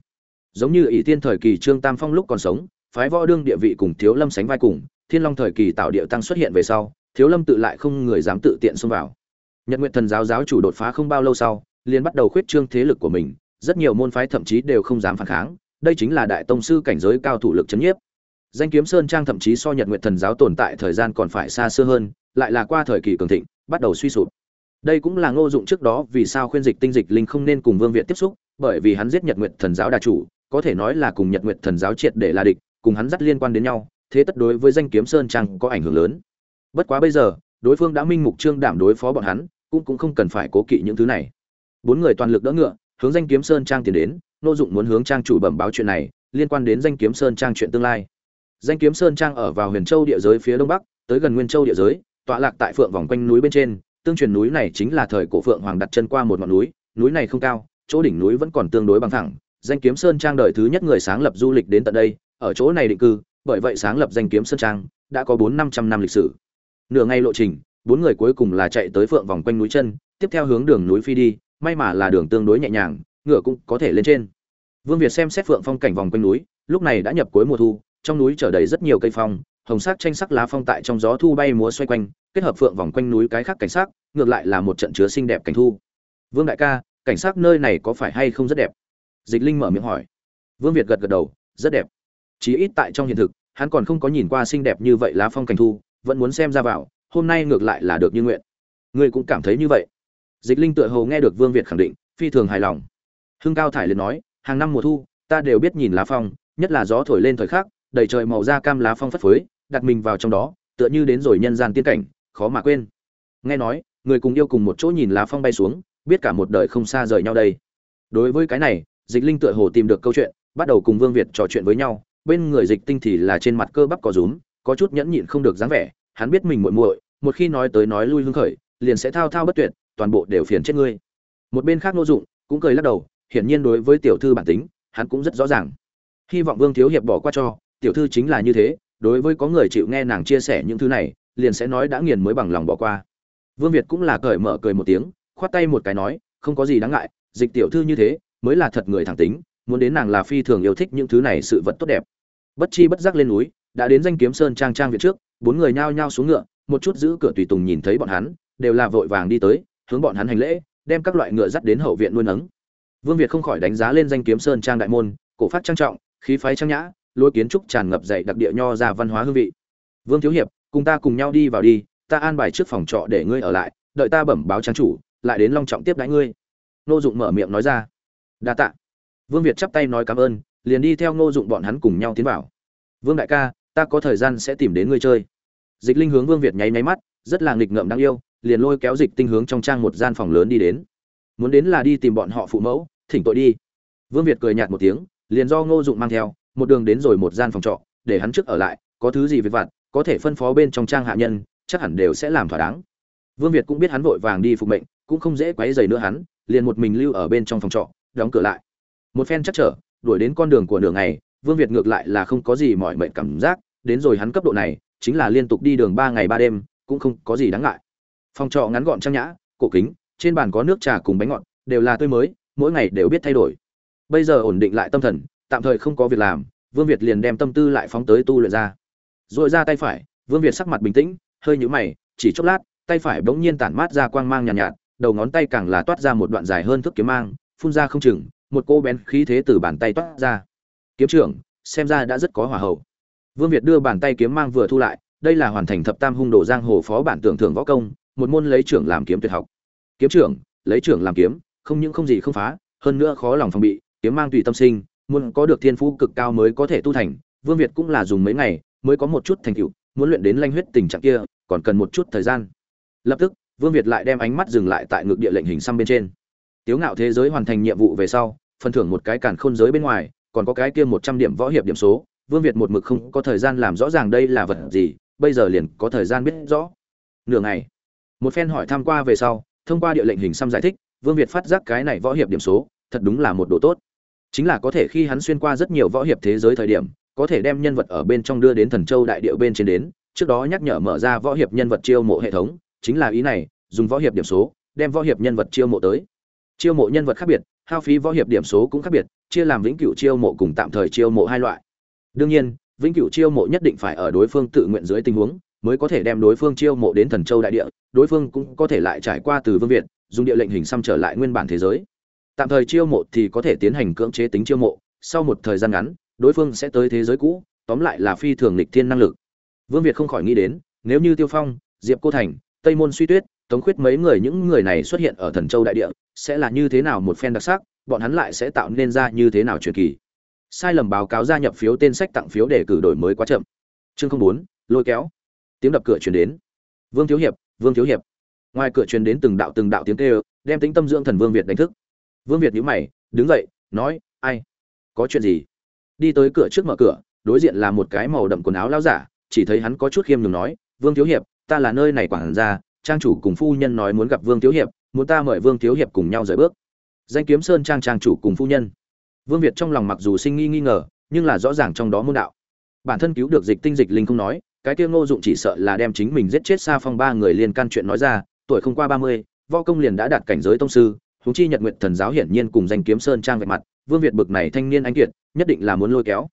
Giống như ỷ tiên thời kỳ trương tam phong lúc còn sống, phái võ đương địa vị cùng thiếu lâm sánh vai cùng, thiên long thời kỳ tạo địa tăng xuất hiện về sau, thiếu lâm tự lại không người dám tự tiện xông vào. Nhật nguyện thần giáo giáo chủ đột phá không bao lâu sau, liền bắt đầu khuyết trương thế lực của mình, rất nhiều môn phái thậm chí đều không dám phản kháng, đây chính là đại tông sư cảnh giới cao thủ lực chấn nhiếp danh kiếm sơn trang thậm chí so nhật nguyện thần giáo tồn tại thời gian còn phải xa xưa hơn, lại là qua thời kỳ cường thịnh, bắt đầu suy sụp. Đây cũng là ngô dụng trước đó vì sao khuyên dịch tinh dịch linh không nên cùng vương việt tiếp xúc, bởi vì hắn giết nhật nguyện thần giáo đà chủ, có thể nói là cùng nhật nguyện thần giáo triệt để là địch, cùng hắn dắt liên quan đến nhau, thế tất đối với danh kiếm sơn trang có ảnh hưởng lớn. Bất quá bây giờ, đối phương đã minh mục trương đảm đối phó bọn hắn, cũng cũng không cần phải cố kỵ những thứ này. Bốn người toàn lực đỡ ngựa, hướng danh kiếm sơn trang tiến đến nô dụng muốn hướng trang chủ bẩm báo chuyện này, liên quan đến danh kiếm sơn trang chuyện tương lai danh kiếm sơn trang ở vào huyền châu địa giới phía đông bắc, tới gần nguyên châu địa giới, tọa lạc tại phượng vòng quanh núi bên trên. Tương truyền núi này chính là thời cổ phượng hoàng đặt chân qua một ngọn núi núi này không cao, chỗ đỉnh núi vẫn còn tương đối bằng thẳng. Danh kiếm sơn trang đời thứ nhất người sáng lập du lịch đến tận đây, ở chỗ này định cư, bởi vậy sáng lập danh kiếm sơn trang đã có bốn năm trăm năm lịch sử. Nửa ngày lộ trình, bốn người cuối cùng là chạy tới phượng vòng quanh núi chân, tiếp theo hướng đường núi phi đi, may mà là đường tương đối nhẹ nhàng, ngựa cũng có thể lên trên. Vương việt xem xét phượng phong cảnh vòng quanh núi, lúc này đã nhập cuối mùa thu trong núi trở đầy rất nhiều cây phong, hồng sắc tranh sắc lá phong tại trong gió thu bay múa xoay quanh, kết hợp phượng vòng quanh núi cái khác cảnh sắc, ngược lại là một trận chứa xinh đẹp cảnh thu. Vương đại ca, cảnh sắc nơi này có phải hay không rất đẹp? Dịch linh mở miệng hỏi. Vương việt gật gật đầu, rất đẹp. Chí ít tại trong hiện thực, hắn còn không có nhìn qua xinh đẹp như vậy lá phong cảnh thu, vẫn muốn xem ra vào, hôm nay ngược lại là được như nguyện. Ngươi cũng cảm thấy như vậy. Dịch linh tựa hồ nghe được vương việt khẳng định, phi thường hài lòng. Hưng cao thải liền nói, hàng năm mùa thu, ta đều biết nhìn lá phong, nhất là gió thổi lên thời khắc đầy trời màu da cam lá phong phất phới, đặt mình vào trong đó, tựa như đến rồi nhân gian tiên cảnh, khó mà quên. Nghe nói, người cùng yêu cùng một chỗ nhìn lá phong bay xuống, biết cả một đời không xa rời nhau đây. Đối với cái này, dịch linh tựa hồ tìm được câu chuyện, bắt đầu cùng vương việt trò chuyện với nhau, bên người dịch tinh thì là trên mặt cơ bắp có rúm, có chút nhẫn nhịn không được dáng vẻ, hắn biết mình muội muội, một khi nói tới nói lui hưng khởi, liền sẽ thao thao bất tuyệt, toàn bộ đều phiền chết ngươi. Một bên khác nô dụng cũng cười lắc đầu, hiển nhiên đối với tiểu thư bản tính, hắn cũng rất rõ ràng. Hy vọng vương thiếu hiệp bỏ qua cho tiểu thư chính là như thế, đối với có người chịu nghe nàng chia sẻ những thứ này, liền sẽ nói đã nghiền mới bằng lòng bỏ qua. Vương việt cũng là cởi mở cười một tiếng, khoát tay một cái nói, không có gì đáng ngại, dịch tiểu thư như thế, mới là thật người thẳng tính, muốn đến nàng là phi thường yêu thích những thứ này sự vật tốt đẹp. Bất chi bất giác lên núi, đã đến danh kiếm sơn trang trang Việt trước, bốn người nhao nhao xuống ngựa, một chút giữ cửa tùy tùng nhìn thấy bọn hắn, đều là vội vàng đi tới, hướng bọn hắn hành lễ, đem các loại ngựa dắt đến hậu viện nuôi nấng. Vương việt không khỏi đánh giá lên danh kiếm sơn trang đại môn, cổ phát trang trọng, khí phái trang nhã lối kiến trúc tràn ngập dậy đặc địa nho ra văn hóa hương vị. Vương thiếu hiệp, cùng ta cùng nhau đi vào đi, ta an bài trước phòng trọ để ngươi ở lại, đợi ta bẩm báo trang chủ, lại đến long trọng tiếp đãi ngươi. Nô dụng mở miệng nói ra. Đa tạ. Vương việt chắp tay nói cảm ơn, liền đi theo nô dụng bọn hắn cùng nhau tiến vào. Vương đại ca, ta có thời gian sẽ tìm đến ngươi chơi. Dịch linh hướng vương việt nháy nháy mắt, rất là nghịch ngợm đáng yêu, liền lôi kéo dịch tinh hướng trong trang một gian phòng lớn đi đến. Muốn đến là đi tìm bọn họ phụ mẫu, thỉnh tội đi. Vương việt cười nhạt một tiếng, liền do ngô dụng mang theo một đường đến rồi một gian phòng trọ, để hắn trước ở lại, có thứ gì việc vặt, có thể phân phó bên trong trang hạ nhân, chắc hẳn đều sẽ làm thỏa đáng. Vương việt cũng biết hắn vội vàng đi phục mệnh, cũng không dễ quấy dày nữa hắn, liền một mình lưu ở bên trong phòng trọ, đóng cửa lại. Một phen chắc trở, đuổi đến con đường của nửa ngày, vương việt ngược lại là không có gì mọi mệnh cảm giác, đến rồi hắn cấp độ này, chính là liên tục đi đường ba ngày ba đêm, cũng không có gì đáng ngại. Phòng trọ ngắn gọn trang nhã, cổ kính, trên bàn có nước trà cùng bánh ngọt, đều là tươi mới, mỗi ngày đều biết thay đổi. Bây giờ ổn định lại tâm thần tạm thời không có việc làm vương việt liền đem tâm tư lại phóng tới tu luyện ra. Rồi ra tay phải vương việt sắc mặt bình tĩnh hơi nhũ mày chỉ chốc lát tay phải bỗng nhiên tản mát ra quang mang nhàn nhạt, nhạt đầu ngón tay càng là toát ra một đoạn dài hơn thước kiếm mang phun ra không chừng một cô bén khí thế từ bàn tay toát ra. Kiếm trưởng xem ra đã rất có hỏa hậu. Vương việt đưa bàn tay kiếm mang vừa thu lại đây là hoàn thành thập tam hung đồ giang hồ phó bản tưởng thưởng võ công một môn lấy trưởng làm kiếm tuyệt học. Kiếm trưởng lấy trưởng làm kiếm không những không gì không phá hơn nữa khó lòng phòng bị kiếm mang tùy tâm sinh muốn có được thiên phú cực cao mới có thể tu thành, vương việt cũng là dùng mấy ngày mới có một chút thành tựu, muốn luyện đến lanh huyết tình trạng kia, còn cần một chút thời gian. Lập tức, vương việt lại đem ánh mắt dừng lại tại ngược địa lệnh hình xăm bên trên. Tiếu ngạo thế giới hoàn thành nhiệm vụ về sau, phần thưởng một cái càn khôn giới bên ngoài, còn có cái kia một trăm điểm võ hiệp điểm số, vương việt một mực không có thời gian làm rõ ràng đây là vật gì, bây giờ liền có thời gian biết rõ. Nửa ngày, một phen hỏi tham qua về sau, thông qua địa lệnh hình xăm giải thích, vương việt phát giác cái này võ hiệp điểm số, thật đúng là một đồ tốt chính là có thể khi hắn xuyên qua rất nhiều võ hiệp thế giới thời điểm, có thể đem nhân vật ở bên trong đưa đến thần châu đại điệu bên trên đến, trước đó nhắc nhở mở ra võ hiệp nhân vật chiêu mộ hệ thống, chính là ý này, dùng võ hiệp điểm số, đem võ hiệp nhân vật chiêu mộ tới. Chiêu mộ nhân vật khác biệt, hao phí võ hiệp điểm số cũng khác biệt, chia làm vĩnh cửu chiêu mộ cùng tạm thời chiêu mộ hai loại. Đương nhiên, vĩnh cửu chiêu mộ nhất định phải ở đối phương tự nguyện dưới tình huống, mới có thể đem đối phương chiêu mộ đến thần châu đại địa, đối phương cũng có thể lại trải qua từ vương việt, dùng địa lệnh hình xăm trở lại nguyên bản thế giới tạm thời chiêu mộ thì có thể tiến hành cưỡng chế tính chiêu mộ, sau một thời gian ngắn, đối phương sẽ tới thế giới cũ, tóm lại là phi thường lịch thiên năng lực. Vương việt không khỏi nghĩ đến, nếu như tiêu phong, diệp cô thành, tây môn suy tuyết, tống khuyết mấy người những người này xuất hiện ở thần châu đại địa, sẽ là như thế nào một phen đặc sắc, bọn hắn lại sẽ tạo nên ra như thế nào truyền kỳ. Sai lầm báo cáo gia nhập phiếu tên sách tặng phiếu để cử đổi mới quá chậm. Chương không bốn, lôi kéo. Tiếng đập cửa truyền đến. Vương thiếu hiệp, vương thiếu hiệp. Ngoài cửa truyền đến từng đạo từng đạo tiếng kêu, đem tính tâm dưỡng thần vương việt đánh thức vương việt nhíu mày, đứng dậy, nói, ai? Có chuyện gì? Đi tới cửa trước mở cửa, đối diện là một cái màu đậm quần áo lao giả, chỉ thấy hắn có chút khiêm nhường nói, vương thiếu hiệp, ta là nơi này quản gia, trang chủ cùng phu nhân nói muốn gặp vương thiếu hiệp, muốn ta mời vương thiếu hiệp cùng nhau rời bước. Danh kiếm sơn trang trang chủ cùng phu nhân. Vương việt trong lòng mặc dù sinh nghi nghi ngờ, nhưng là rõ ràng trong đó môn đạo. Bản thân cứu được dịch tinh dịch linh không nói, cái kia ngô dụng chỉ sợ là đem chính mình giết chết xa phong ba người liên can chuyện nói ra, tuổi không qua ba mươi, võ công liền đã đạt cảnh giới tông sư huống chi nhật nguyện thần giáo hiển nhiên cùng danh kiếm sơn trang vạch mặt, vương việt bực này thanh niên anh kiệt, nhất định là muốn lôi kéo.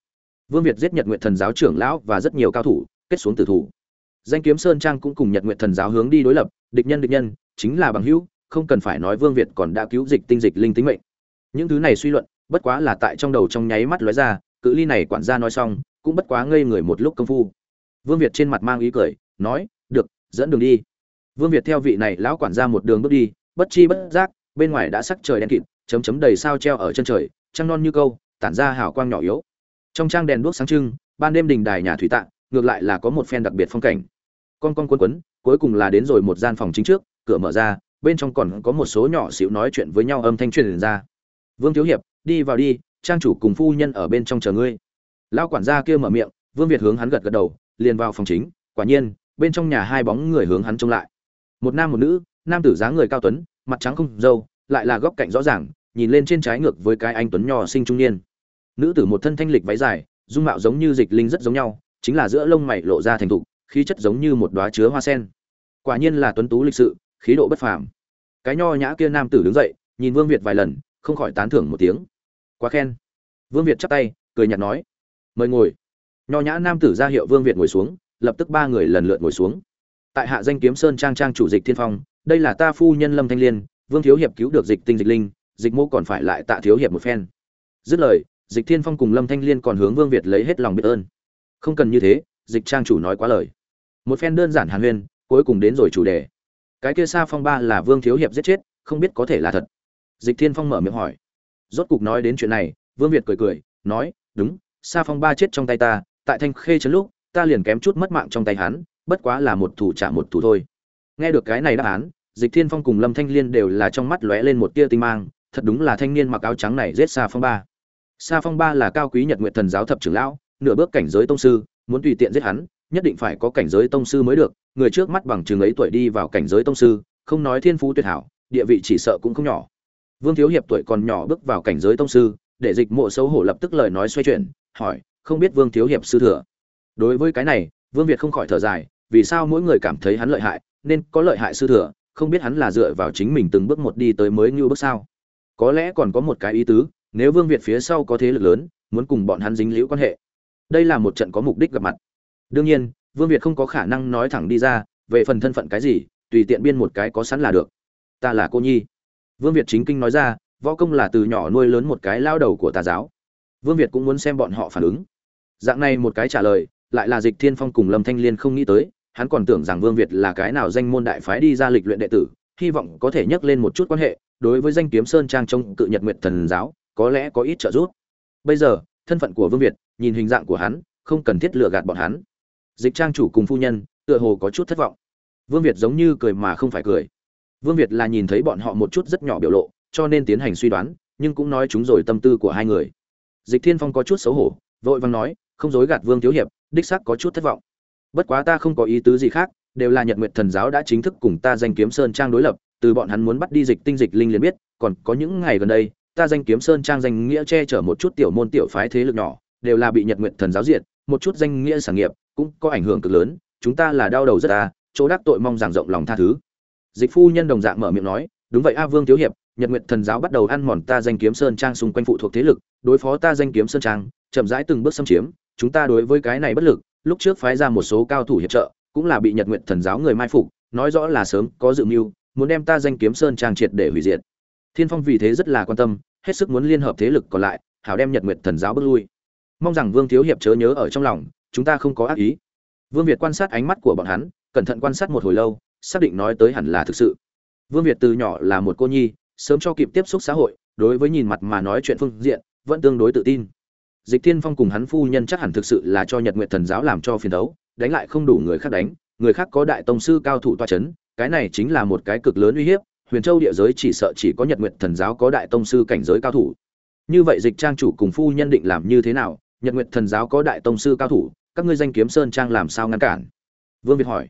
Vương việt giết nhật nguyện thần giáo trưởng lão và rất nhiều cao thủ, kết xuống tử thủ. Danh kiếm sơn trang cũng cùng nhật nguyện thần giáo hướng đi đối lập, địch nhân địch nhân, chính là bằng hữu, không cần phải nói vương việt còn đã cứu dịch tinh dịch linh tính mệnh. Những thứ này suy luận, bất quá là tại trong đầu trong nháy mắt lóe ra, cự ly này quản gia nói xong, cũng bất quá ngây người một lúc công phu. Vương việt trên mặt mang ý cười, nói, được, dẫn đường đi. Vương việt theo vị này lão quản gia một đường bước đi, bất chi bất giác bên ngoài đã sắc trời đen kịt, chấm chấm đầy sao treo ở chân trời, trăng non như câu, tản ra hào quang nhỏ yếu. Trong trang đèn đuốc sáng trưng, ban đêm đình đài nhà thủy tạng, ngược lại là có một phen đặc biệt phong cảnh. Con con quấn quấn cuối cùng là đến rồi một gian phòng chính trước, cửa mở ra, bên trong còn có một số nhỏ xíu nói chuyện với nhau âm thanh truyền ra. Vương thiếu hiệp, đi vào đi, trang chủ cùng phu nhân ở bên trong chờ ngươi. Lão quản gia kia mở miệng, vương việt hướng hắn gật gật đầu, liền vào phòng chính, quả nhiên, bên trong nhà hai bóng người hướng hắn trông lại. Một nam một nữ, nam tử dáng người cao tuấn mặt trắng không dâu, lại là góc cạnh rõ ràng, nhìn lên trên trái ngược với cái anh tuấn nhỏ sinh trung niên. Nữ tử một thân thanh lịch váy dài, dung mạo giống như dịch linh rất giống nhau, chính là giữa lông mày lộ ra thành thục, khí chất giống như một đóa chứa hoa sen. Quả nhiên là tuấn tú lịch sự, khí độ bất phàm. Cái nho nhã kia nam tử đứng dậy, nhìn vương việt vài lần, không khỏi tán thưởng một tiếng. Quá khen. Vương việt chắp tay, cười nhạt nói, mời ngồi. Nho nhã nam tử ra hiệu vương việt ngồi xuống, lập tức ba người lần lượt ngồi xuống. Tại hạ danh kiếm sơn trang trang chủ dịch thiên phong đây là ta phu nhân lâm thanh liên, vương thiếu hiệp cứu được dịch tinh dịch linh, dịch mô còn phải lại tạ thiếu hiệp một phen. Dứt lời, dịch thiên phong cùng lâm thanh liên còn hướng vương việt lấy hết lòng biết ơn. Không cần như thế, dịch trang chủ nói quá lời. Một phen đơn giản hàn huyên, cuối cùng đến rồi chủ đề. Cái kia xa phong ba là vương thiếu hiệp giết chết, không biết có thể là thật. Dịch thiên phong mở miệng hỏi. Rốt cục nói đến chuyện này, vương việt cười cười, nói, đúng xa phong ba chết trong tay ta, tại thanh khê trấn lúc, ta liền kém chút mất mạng trong tay hắn, bất quá là một thủ trả một thủ thôi nghe được cái này đáp án, dịch thiên phong cùng lâm thanh liên đều là trong mắt lóe lên một tia tinh mang, thật đúng là thanh niên mặc áo trắng này giết xa phong ba. Xa phong ba là cao quý nhật nguyện thần giáo thập trưởng lão, nửa bước cảnh giới tông sư, muốn tùy tiện giết hắn, nhất định phải có cảnh giới tông sư mới được, người trước mắt bằng chừng ấy tuổi đi vào cảnh giới tông sư, không nói thiên phú tuyệt hảo, địa vị chỉ sợ cũng không nhỏ. Vương thiếu hiệp tuổi còn nhỏ bước vào cảnh giới tông sư, để dịch mộ xấu hổ lập tức lời nói xoay chuyển, hỏi, không biết vương thiếu hiệp sư thừa? Đối với cái này, vương việt không khỏi thở dài, vì sao mỗi người cảm thấy hắn lợi hại nên có lợi hại sư thừa, không biết hắn là dựa vào chính mình từng bước một đi tới mới như bước sao. Có lẽ còn có một cái ý tứ, nếu vương việt phía sau có thế lực lớn, muốn cùng bọn hắn dính liễu quan hệ. Đây là một trận có mục đích gặp mặt. Đương nhiên, vương việt không có khả năng nói thẳng đi ra, về phần thân phận cái gì, tùy tiện biên một cái có sẵn là được. Ta là cô nhi. Vương việt chính kinh nói ra, võ công là từ nhỏ nuôi lớn một cái lao đầu của tà giáo. Vương việt cũng muốn xem bọn họ phản ứng. Dạng này một cái trả lời, lại là dịch thiên phong cùng lâm thanh liên không nghĩ tới hắn còn tưởng rằng vương việt là cái nào danh môn đại phái đi ra lịch luyện đệ tử, hy vọng có thể nhắc lên một chút quan hệ, đối với danh kiếm sơn trang trong cự nhật nguyện thần giáo, có lẽ có ít trợ giúp. Bây giờ, thân phận của vương việt, nhìn hình dạng của hắn, không cần thiết lừa gạt bọn hắn. Dịch trang chủ cùng phu nhân, tựa hồ có chút thất vọng. Vương việt giống như cười mà không phải cười. Vương việt là nhìn thấy bọn họ một chút rất nhỏ biểu lộ, cho nên tiến hành suy đoán, nhưng cũng nói chúng rồi tâm tư của hai người. Dịch thiên phong có chút xấu hổ, vội vàng nói, không dối gạt vương thiếu hiệp, đích xác có chút thất vọng bất quá ta không có ý tứ gì khác, đều là nhật nguyệt thần giáo đã chính thức cùng ta danh kiếm sơn trang đối lập, từ bọn hắn muốn bắt đi dịch tinh dịch linh liền biết, còn có những ngày gần đây, ta danh kiếm sơn trang danh nghĩa che chở một chút tiểu môn tiểu phái thế lực nhỏ, đều là bị nhật nguyệt thần giáo diệt, một chút danh nghĩa sản nghiệp cũng có ảnh hưởng cực lớn, chúng ta là đau đầu rất ta chỗ đắc tội mong giảng rộng lòng tha thứ. Dịch phu nhân đồng dạng mở miệng nói, đúng vậy a vương thiếu hiệp, nhật nguyệt thần giáo bắt đầu ăn mòn ta danh kiếm sơn trang xung quanh phụ thuộc thế lực, đối phó ta danh kiếm sơn trang, chậm rãi từng bước xâm chiếm, chúng ta đối với cái này bất lực lúc trước phái ra một số cao thủ hiệp trợ, cũng là bị nhật nguyện thần giáo người mai phục, nói rõ là sớm có dự mưu, muốn đem ta danh kiếm sơn trang triệt để hủy diệt. Thiên phong vì thế rất là quan tâm, hết sức muốn liên hợp thế lực còn lại, hảo đem nhật nguyện thần giáo bước lui. Mong rằng vương thiếu hiệp chớ nhớ ở trong lòng, chúng ta không có ác ý. Vương việt quan sát ánh mắt của bọn hắn, cẩn thận quan sát một hồi lâu, xác định nói tới hẳn là thực sự. Vương việt từ nhỏ là một cô nhi, sớm cho kịp tiếp xúc xã hội, đối với nhìn mặt mà nói chuyện phương diện, vẫn tương đối tự tin dịch thiên phong cùng hắn phu nhân chắc hẳn thực sự là cho nhật Nguyệt thần giáo làm cho phiền đấu đánh lại không đủ người khác đánh người khác có đại tông sư cao thủ toa chấn, cái này chính là một cái cực lớn uy hiếp huyền châu địa giới chỉ sợ chỉ có nhật Nguyệt thần giáo có đại tông sư cảnh giới cao thủ. Như vậy dịch trang chủ cùng phu nhân định làm như thế nào nhật Nguyệt thần giáo có đại tông sư cao thủ các ngươi danh kiếm sơn trang làm sao ngăn cản? Vương việt hỏi.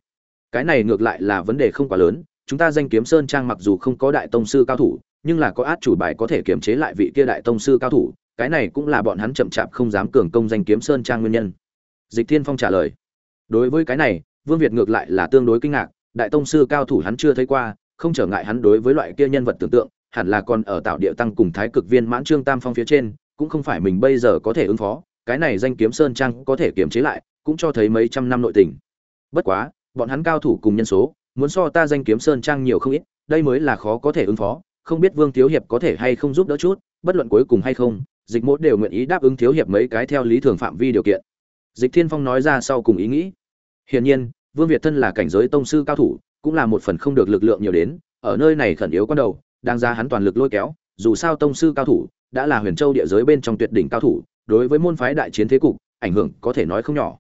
Cái này ngược lại là vấn đề không quá lớn chúng ta danh kiếm sơn trang mặc dù không có đại tông sư cao thủ nhưng là có át chủ bài có thể kiềm chế lại vị kia đại tông sư cao thủ cái này cũng là bọn hắn chậm chạp không dám cường công danh kiếm sơn trang nguyên nhân. Dịch thiên phong trả lời. Đối với cái này, vương việt ngược lại là tương đối kinh ngạc, đại tông sư cao thủ hắn chưa thấy qua, không trở ngại hắn đối với loại kia nhân vật tưởng tượng, hẳn là còn ở tạo địa tăng cùng thái cực viên mãn trương tam phong phía trên, cũng không phải mình bây giờ có thể ứng phó, cái này danh kiếm sơn trang có thể kiềm chế lại, cũng cho thấy mấy trăm năm nội tình. Bất quá, bọn hắn cao thủ cùng nhân số, muốn so ta danh kiếm sơn trang nhiều không ít, đây mới là khó có thể ứng phó, không biết vương thiếu hiệp có thể hay không giúp đỡ chút, bất luận cuối cùng hay không dịch mốt đều nguyện ý đáp ứng thiếu hiệp mấy cái theo lý thường phạm vi điều kiện. Dịch thiên phong nói ra sau cùng ý nghĩ. Hiển nhiên, vương việt thân là cảnh giới tông sư cao thủ, cũng là một phần không được lực lượng nhiều đến, ở nơi này khẩn yếu con đầu đang ra hắn toàn lực lôi kéo, dù sao tông sư cao thủ, đã là huyền châu địa giới bên trong tuyệt đỉnh cao thủ, đối với môn phái đại chiến thế cục, ảnh hưởng có thể nói không nhỏ.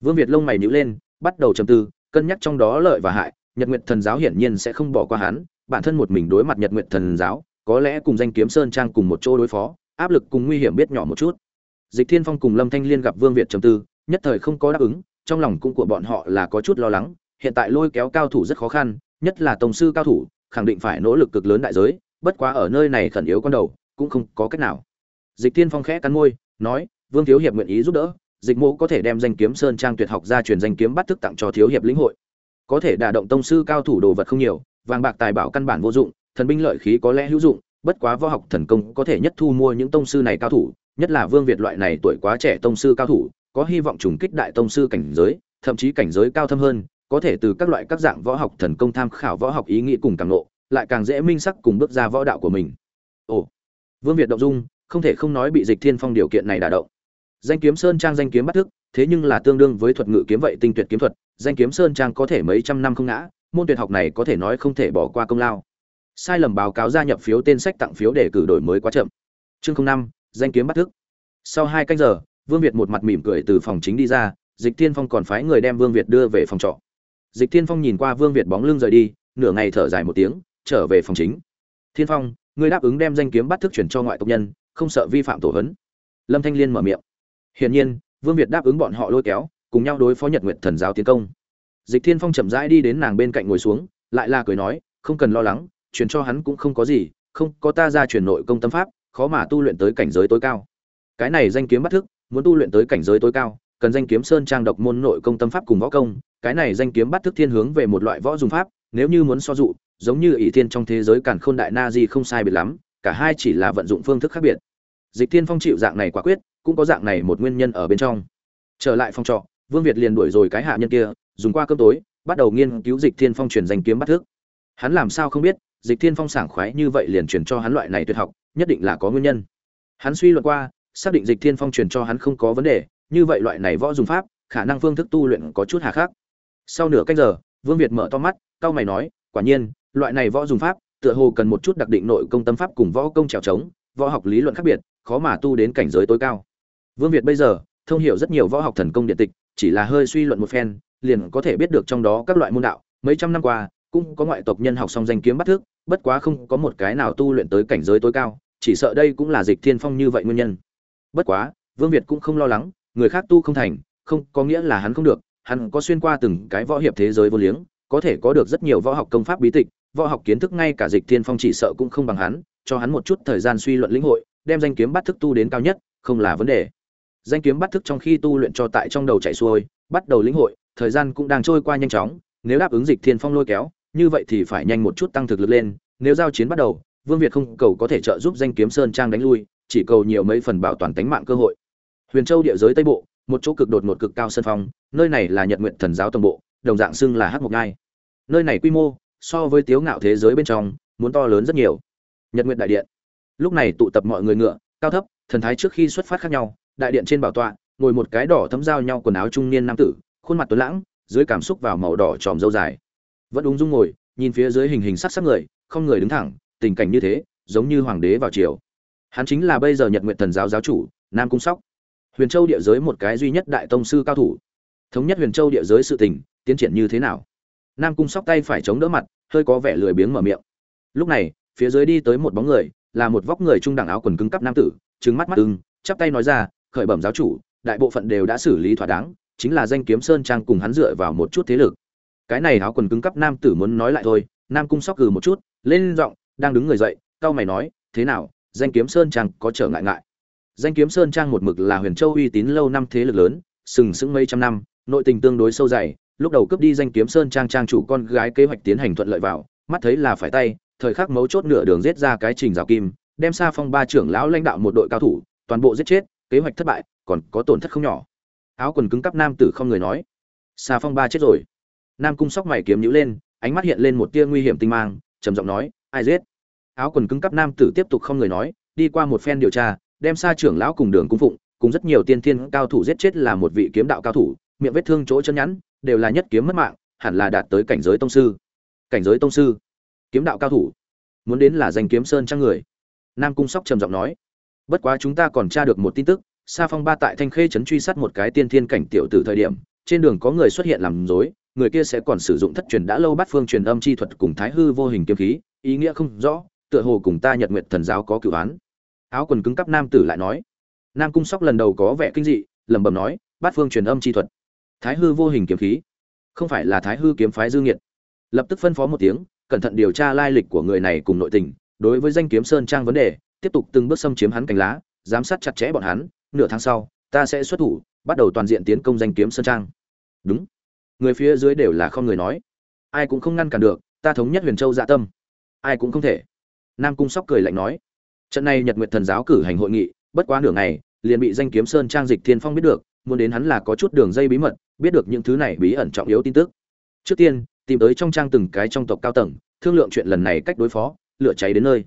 Vương việt lông mày nhíu lên, bắt đầu trầm tư, cân nhắc trong đó lợi và hại, nhật nguyệt thần giáo hiển nhiên sẽ không bỏ qua hắn, bản thân một mình đối mặt nhật nguyệt thần giáo, có lẽ cùng danh kiếm sơn trang cùng một chỗ đối phó áp lực cùng nguy hiểm biết nhỏ một chút. Dịch thiên phong cùng lâm thanh liên gặp vương việt trầm tư, nhất thời không có đáp ứng, trong lòng cũng của bọn họ là có chút lo lắng, hiện tại lôi kéo cao thủ rất khó khăn, nhất là tổng sư cao thủ, khẳng định phải nỗ lực cực lớn đại giới, bất quá ở nơi này khẩn yếu con đầu, cũng không có cách nào. Dịch thiên phong khẽ cắn môi, nói, vương thiếu hiệp nguyện ý giúp đỡ, dịch mộ có thể đem danh kiếm sơn trang tuyệt học ra truyền danh kiếm bắt thức tặng cho thiếu hiệp lĩnh hội. Có thể đả động tông sư cao thủ đồ vật không nhiều, vàng bạc tài bảo căn bản vô dụng, thần binh lợi khí có lẽ hữu dụng bất quá võ học thần công có thể nhất thu mua những tông sư này cao thủ, nhất là vương việt loại này tuổi quá trẻ tông sư cao thủ, có hy vọng trùng kích đại tông sư cảnh giới, thậm chí cảnh giới cao thâm hơn, có thể từ các loại các dạng võ học thần công tham khảo võ học ý nghĩa cùng càng nộ lại càng dễ minh sắc cùng bước ra võ đạo của mình. Ồ, vương việt động dung, không thể không nói bị dịch thiên phong điều kiện này đả động. Danh kiếm sơn trang danh kiếm bắt thức, thế nhưng là tương đương với thuật ngự kiếm vậy tinh tuyệt kiếm thuật, danh kiếm sơn trang có thể mấy trăm năm không ngã, môn tuyệt học này có thể nói không thể bỏ qua công lao sai lầm báo cáo gia nhập phiếu tên sách tặng phiếu để cử đổi mới quá chậm. Chương năm, danh kiếm bắt thức. Sau hai canh giờ, vương việt một mặt mỉm cười từ phòng chính đi ra, dịch thiên phong còn phái người đem vương việt đưa về phòng trọ. Dịch thiên phong nhìn qua vương việt bóng lưng rời đi, nửa ngày thở dài một tiếng, trở về phòng chính. Thiên phong, ngươi đáp ứng đem danh kiếm bắt thức chuyển cho ngoại tộc nhân, không sợ vi phạm tổ hấn lâm thanh liên mở miệng. Hiển nhiên, vương việt đáp ứng bọn họ lôi kéo, cùng nhau đối phó nhật nguyện thần giáo tiến công. Dịch thiên phong chậm rãi đi đến nàng bên cạnh ngồi xuống, lại là cười nói, không cần lo lắng truyền cho hắn cũng không có gì, không, có ta ra truyền nội công tâm pháp, khó mà tu luyện tới cảnh giới tối cao. Cái này danh kiếm bắt thức, muốn tu luyện tới cảnh giới tối cao, cần danh kiếm sơn trang độc môn nội công tâm pháp cùng võ công. Cái này danh kiếm bắt thức thiên hướng về một loại võ dùng pháp, nếu như muốn so dụ, giống như ỷ thiên trong thế giới càn khôn đại na di không sai biệt lắm, cả hai chỉ là vận dụng phương thức khác biệt. Dịch thiên phong chịu dạng này quả quyết, cũng có dạng này một nguyên nhân ở bên trong. Trở lại phòng trọ, vương việt liền đuổi rồi cái hạ nhân kia, dùng qua cơm tối, bắt đầu nghiên cứu dịch thiên phong truyền danh kiếm bắt thức. Hắn làm sao không biết dịch thiên phong sảng khoái như vậy liền truyền cho hắn loại này tuyệt học, nhất định là có nguyên nhân. Hắn suy luận qua, xác định dịch thiên phong truyền cho hắn không có vấn đề, như vậy loại này võ dùng pháp, khả năng phương thức tu luyện có chút hà khắc. Sau nửa cách giờ, vương việt mở to mắt, cau mày nói, quả nhiên, loại này võ dùng pháp, tựa hồ cần một chút đặc định nội công tâm pháp cùng võ công trèo trống, võ học lý luận khác biệt, khó mà tu đến cảnh giới tối cao. Vương việt bây giờ, thông hiểu rất nhiều võ học thần công điện tịch, chỉ là hơi suy luận một phen, liền có thể biết được trong đó các loại môn đạo, mấy trăm năm qua cũng có ngoại tộc nhân học xong danh kiếm bắt thức, bất quá không có một cái nào tu luyện tới cảnh giới tối cao, chỉ sợ đây cũng là dịch thiên phong như vậy nguyên nhân. Bất quá, vương việt cũng không lo lắng, người khác tu không thành, không có nghĩa là hắn không được, hắn có xuyên qua từng cái võ hiệp thế giới vô liếng, có thể có được rất nhiều võ học công pháp bí tịch, võ học kiến thức ngay cả dịch thiên phong chỉ sợ cũng không bằng hắn, cho hắn một chút thời gian suy luận lĩnh hội, đem danh kiếm bắt thức tu đến cao nhất, không là vấn đề. Danh kiếm bắt thức trong khi tu luyện cho tại trong đầu chạy xuôi, bắt đầu lĩnh hội, thời gian cũng đang trôi qua nhanh chóng, nếu đáp ứng dịch thiên phong lôi kéo như vậy thì phải nhanh một chút tăng thực lực lên, nếu giao chiến bắt đầu, vương việt không cầu có thể trợ giúp danh kiếm sơn trang đánh lui, chỉ cầu nhiều mấy phần bảo toàn tính mạng cơ hội. Huyền châu địa giới tây bộ, một chỗ cực đột ngột cực cao sân phong, nơi này là nhật nguyện thần giáo tổng bộ, đồng dạng xưng là hắc mộc ngai nơi này quy mô, so với tiếu ngạo thế giới bên trong, muốn to lớn rất nhiều. Nhật nguyện đại điện. Lúc này tụ tập mọi người ngựa, cao thấp, thần thái trước khi xuất phát khác nhau, đại điện trên bảo tọa, ngồi một cái đỏ thấm giao nhau quần áo trung niên nam tử, khuôn mặt tuấn lãng, dưới cảm xúc vào màu đỏ tròm dâu dài vẫn đúng dung ngồi, nhìn phía dưới hình hình sắc sắc người, không người đứng thẳng, tình cảnh như thế, giống như hoàng đế vào triều. Hắn chính là bây giờ nhật nguyện thần giáo giáo chủ, nam cung sóc. Huyền châu địa giới một cái duy nhất đại tông sư cao thủ. Thống nhất huyền châu địa giới sự tình, tiến triển như thế nào? Nam cung sóc tay phải chống đỡ mặt, hơi có vẻ lười biếng mở miệng. Lúc này, phía dưới đi tới một bóng người, là một vóc người trung đẳng áo quần cứng cắp nam tử trứng mắt mắt ưng, chắp tay nói ra, khởi bẩm giáo chủ, đại bộ phận đều đã xử lý thỏa đáng, chính là danh kiếm sơn trang cùng hắn dựa vào một chút thế lực cái này áo quần cứng cắp nam tử muốn nói lại thôi, nam cung sóc gừ một chút, lên giọng, đang đứng người dậy cao mày nói, thế nào, danh kiếm sơn trang có trở ngại ngại? Danh kiếm sơn trang một mực là huyền châu uy tín lâu năm thế lực lớn, sừng sững mấy trăm năm, nội tình tương đối sâu dày, lúc đầu cướp đi danh kiếm sơn trang trang chủ con gái kế hoạch tiến hành thuận lợi vào, mắt thấy là phải tay, thời khắc mấu chốt nửa đường giết ra cái trình rào kim, đem xa phong ba trưởng lão lãnh đạo một đội cao thủ, toàn bộ giết chết, kế hoạch thất bại, còn có tổn thất không nhỏ. Áo quần cứng cắp nam tử không người nói xa phong ba chết rồi nam cung sóc mày kiếm nhữ lên, ánh mắt hiện lên một tia nguy hiểm tinh mang, trầm giọng nói, ai giết? Áo quần cứng cắp nam tử tiếp tục không người nói, đi qua một phen điều tra, đem xa trưởng lão cùng đường cung phụng, cùng rất nhiều tiên thiên cao thủ giết chết là một vị kiếm đạo cao thủ, miệng vết thương chỗ chân nhẵn, đều là nhất kiếm mất mạng, hẳn là đạt tới cảnh giới tông sư. Cảnh giới tông sư? Kiếm đạo cao thủ? Muốn đến là danh kiếm sơn trang người. Nam cung sóc trầm giọng nói, bất quá chúng ta còn tra được một tin tức, sa phong ba tại thanh khê trấn truy sát một cái tiên thiên cảnh tiểu tử thời điểm, trên đường có người xuất hiện làm dối người kia sẽ còn sử dụng thất truyền đã lâu bắt phương truyền âm chi thuật cùng thái hư vô hình kiếm khí, ý nghĩa không rõ, tựa hồ cùng ta nhật nguyện thần giáo có cửu án. Áo quần cứng cắp nam tử lại nói. Nam cung sóc lần đầu có vẻ kinh dị, lẩm bẩm nói bát phương truyền âm chi thuật. Thái hư vô hình kiếm khí? Không phải là thái hư kiếm phái dư nghiệt. Lập tức phân phó một tiếng, cẩn thận điều tra lai lịch của người này cùng nội tình, đối với danh kiếm sơn trang vấn đề, tiếp tục từng bước xâm chiếm hắn cánh lá, giám sát chặt chẽ bọn hắn, nửa tháng sau, ta sẽ xuất thủ, bắt đầu toàn diện tiến công danh kiếm sơn trang. Đúng người phía dưới đều là không người nói. Ai cũng không ngăn cản được, ta thống nhất huyền châu dạ tâm. Ai cũng không thể. Nam cung sóc cười lạnh nói. Trận này nhật nguyệt thần giáo cử hành hội nghị, bất quá nửa ngày, liền bị danh kiếm sơn trang dịch thiên phong biết được, muốn đến hắn là có chút đường dây bí mật, biết được những thứ này bí ẩn trọng yếu tin tức. Trước tiên, tìm tới trong trang từng cái trong tộc cao tầng, thương lượng chuyện lần này cách đối phó, lửa cháy đến nơi.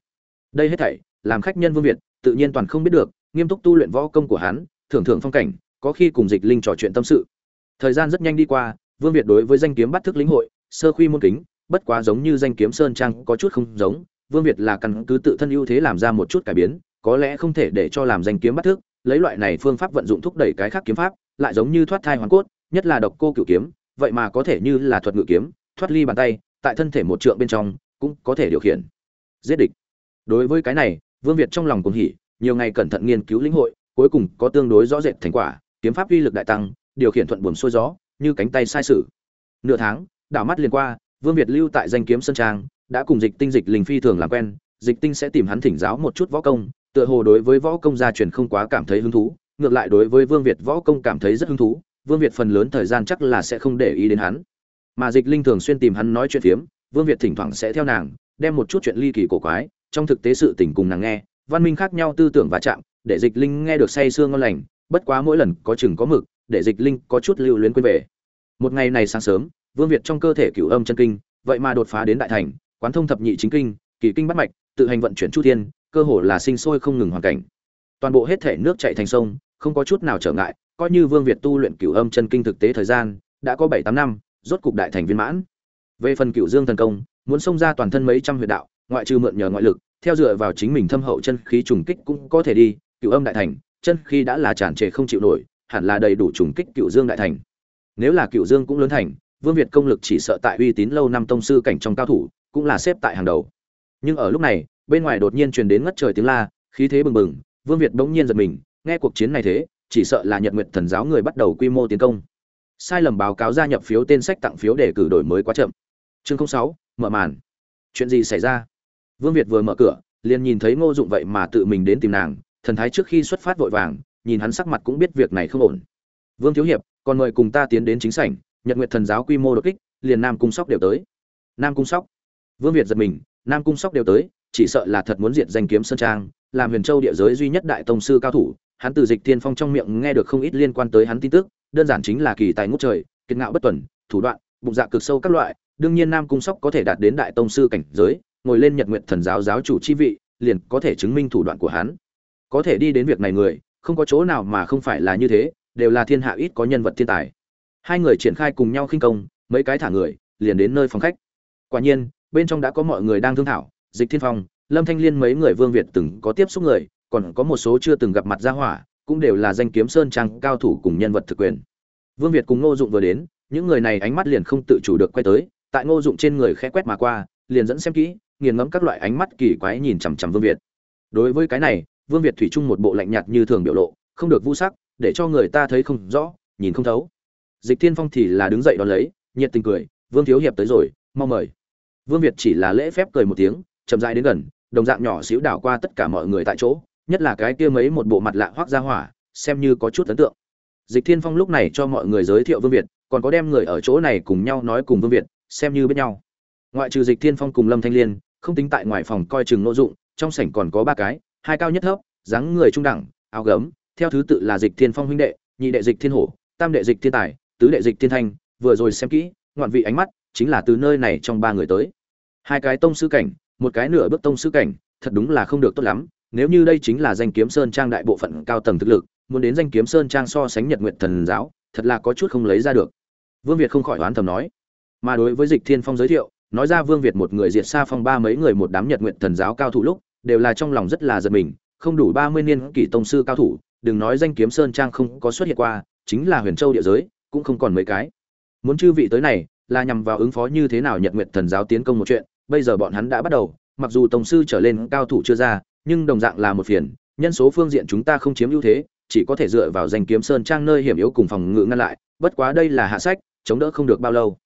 Đây hết thảy, làm khách nhân vương việt, tự nhiên toàn không biết được, nghiêm túc tu luyện võ công của hắn, thưởng thưởng phong cảnh, có khi cùng dịch linh trò chuyện tâm sự. Thời gian rất nhanh đi qua vương việt đối với danh kiếm bắt thức lĩnh hội, sơ khuy môn kính, bất quá giống như danh kiếm sơn trang có chút không giống, vương việt là căn cứ tự thân ưu thế làm ra một chút cải biến, có lẽ không thể để cho làm danh kiếm bắt thức, lấy loại này phương pháp vận dụng thúc đẩy cái khác kiếm pháp, lại giống như thoát thai hoàn cốt, nhất là độc cô cửu kiếm, vậy mà có thể như là thuật ngự kiếm, thoát ly bàn tay, tại thân thể một trượng bên trong, cũng có thể điều khiển. Giết địch. Đối với cái này, vương việt trong lòng cũng hỉ, nhiều ngày cẩn thận nghiên cứu lĩnh hội, cuối cùng có tương đối rõ rệt thành quả, kiếm pháp uy lực đại tăng, điều khiển thuận buồm xuôi gió như cánh tay sai sử nửa tháng, đảo mắt liền qua, vương việt lưu tại danh kiếm sân trang, đã cùng dịch tinh dịch linh phi thường làm quen, dịch tinh sẽ tìm hắn thỉnh giáo một chút võ công, tựa hồ đối với võ công gia truyền không quá cảm thấy hứng thú, ngược lại đối với vương việt võ công cảm thấy rất hứng thú, vương việt phần lớn thời gian chắc là sẽ không để ý đến hắn. Mà dịch linh thường xuyên tìm hắn nói chuyện phiếm, vương việt thỉnh thoảng sẽ theo nàng, đem một chút chuyện ly kỳ cổ quái, trong thực tế sự tình cùng nàng nghe, văn minh khác nhau tư tưởng và chạm, để dịch linh nghe được say sương ngon lành, bất quá mỗi lần có chừng có mực để dịch linh có chút lưu luyến quên về. Một ngày này sáng sớm, vương việt trong cơ thể cửu âm chân kinh, vậy mà đột phá đến đại thành, quán thông thập nhị chính kinh, kỳ kinh bắt mạch, tự hành vận chuyển chu thiên, cơ hồ là sinh sôi không ngừng hoàn cảnh. Toàn bộ hết thể nước chảy thành sông, không có chút nào trở ngại, coi như vương việt tu luyện cửu âm chân kinh thực tế thời gian, đã có bảy tám năm, rốt cục đại thành viên mãn. Về phần cửu dương thần công, muốn xông ra toàn thân mấy trăm huyệt đạo, ngoại trừ mượn nhờ ngoại lực, theo dựa vào chính mình thâm hậu chân khí trùng kích cũng có thể đi, cửu âm đại thành, chân khí đã là tràn trề không chịu nổi hẳn là đầy đủ trùng kích cửu dương đại thành. Nếu là cửu dương cũng lớn thành, vương việt công lực chỉ sợ tại uy tín lâu năm tông sư cảnh trong cao thủ, cũng là xếp tại hàng đầu. Nhưng ở lúc này, bên ngoài đột nhiên truyền đến ngất trời tiếng la, khí thế bừng bừng, vương việt bỗng nhiên giật mình, nghe cuộc chiến này thế, chỉ sợ là nhật nguyệt thần giáo người bắt đầu quy mô tiến công. Sai lầm báo cáo gia nhập phiếu tên sách tặng phiếu để cử đổi mới quá chậm. Chương sáu, mở màn. Chuyện gì xảy ra? Vương việt vừa mở cửa, liền nhìn thấy ngô dụng vậy mà tự mình đến tìm nàng, thần thái trước khi xuất phát vội vàng nhìn hắn sắc mặt cũng biết việc này không ổn. Vương thiếu hiệp, còn mời cùng ta tiến đến chính sảnh, nhật nguyệt thần giáo quy mô đột kích, liền nam cung sóc đều tới. Nam cung sóc. Vương việt giật mình, nam cung sóc đều tới, chỉ sợ là thật muốn diệt danh kiếm sơn trang, làm huyền châu địa giới duy nhất đại tông sư cao thủ. Hắn từ dịch tiên phong trong miệng nghe được không ít liên quan tới hắn tin tức, đơn giản chính là kỳ tài ngút trời, kiệt ngạo bất tuần, thủ đoạn, bụng dạ cực sâu các loại. Đương nhiên nam cung sóc có thể đạt đến đại tông sư cảnh giới, ngồi lên nhật nguyện thần giáo giáo chủ chi vị, liền có thể chứng minh thủ đoạn của hắn. Có thể đi đến việc này người không có chỗ nào mà không phải là như thế, đều là thiên hạ ít có nhân vật thiên tài. Hai người triển khai cùng nhau khinh công, mấy cái thả người, liền đến nơi phòng khách. Quả nhiên, bên trong đã có mọi người đang thương thảo, dịch thiên phong, lâm thanh liên mấy người vương việt từng có tiếp xúc người, còn có một số chưa từng gặp mặt gia hỏa, cũng đều là danh kiếm sơn trang cao thủ cùng nhân vật thực quyền. Vương việt cùng ngô dụng vừa đến, những người này ánh mắt liền không tự chủ được quay tới, tại ngô dụng trên người khẽ quét mà qua, liền dẫn xem kỹ, nghiền ngẫm các loại ánh mắt kỳ quái nhìn chằm chằm vương việt. Đối với cái này vương việt thủy chung một bộ lạnh nhạt như thường biểu lộ, không được vu sắc, để cho người ta thấy không rõ, nhìn không thấu. Dịch thiên phong thì là đứng dậy đón lấy, nhiệt tình cười, vương thiếu hiệp tới rồi, mau mời. Vương việt chỉ là lễ phép cười một tiếng, chậm rãi đến gần, đồng dạng nhỏ xíu đảo qua tất cả mọi người tại chỗ, nhất là cái kia mấy một bộ mặt lạ hoác ra hỏa, xem như có chút ấn tượng. Dịch thiên phong lúc này cho mọi người giới thiệu vương việt, còn có đem người ở chỗ này cùng nhau nói cùng vương việt, xem như biết nhau. Ngoại trừ dịch thiên phong cùng lâm thanh liên, không tính tại ngoài phòng coi chừng nô dụng, trong sảnh còn có ba cái hai cao nhất thấp, dáng người trung đẳng, áo gấm, theo thứ tự là dịch thiên phong huynh đệ, nhị đệ dịch thiên hổ, tam đệ dịch thiên tài, tứ đệ dịch thiên thanh, vừa rồi xem kỹ, ngoạn vị ánh mắt chính là từ nơi này trong ba người tới. Hai cái tông sư cảnh, một cái nửa bước tông sư cảnh, thật đúng là không được tốt lắm, nếu như đây chính là danh kiếm sơn trang đại bộ phận cao tầng thực lực, muốn đến danh kiếm sơn trang so sánh nhật nguyện thần giáo, thật là có chút không lấy ra được. Vương việt không khỏi oán thầm nói. Mà đối với dịch thiên phong giới thiệu, nói ra vương việt một người diệt xa phong ba mấy người một đám nhật nguyện thần giáo cao thủ lúc đều là trong lòng rất là giật mình, không đủ ba mươi niên kỳ tông sư cao thủ, đừng nói danh kiếm sơn trang không có xuất hiện qua, chính là huyền châu địa giới, cũng không còn mấy cái. Muốn chư vị tới này, là nhằm vào ứng phó như thế nào nhật nguyện thần giáo tiến công một chuyện, bây giờ bọn hắn đã bắt đầu, mặc dù tổng sư trở lên cao thủ chưa ra, nhưng đồng dạng là một phiền, nhân số phương diện chúng ta không chiếm ưu thế, chỉ có thể dựa vào danh kiếm sơn trang nơi hiểm yếu cùng phòng ngự ngăn lại, bất quá đây là hạ sách, chống đỡ không được bao lâu.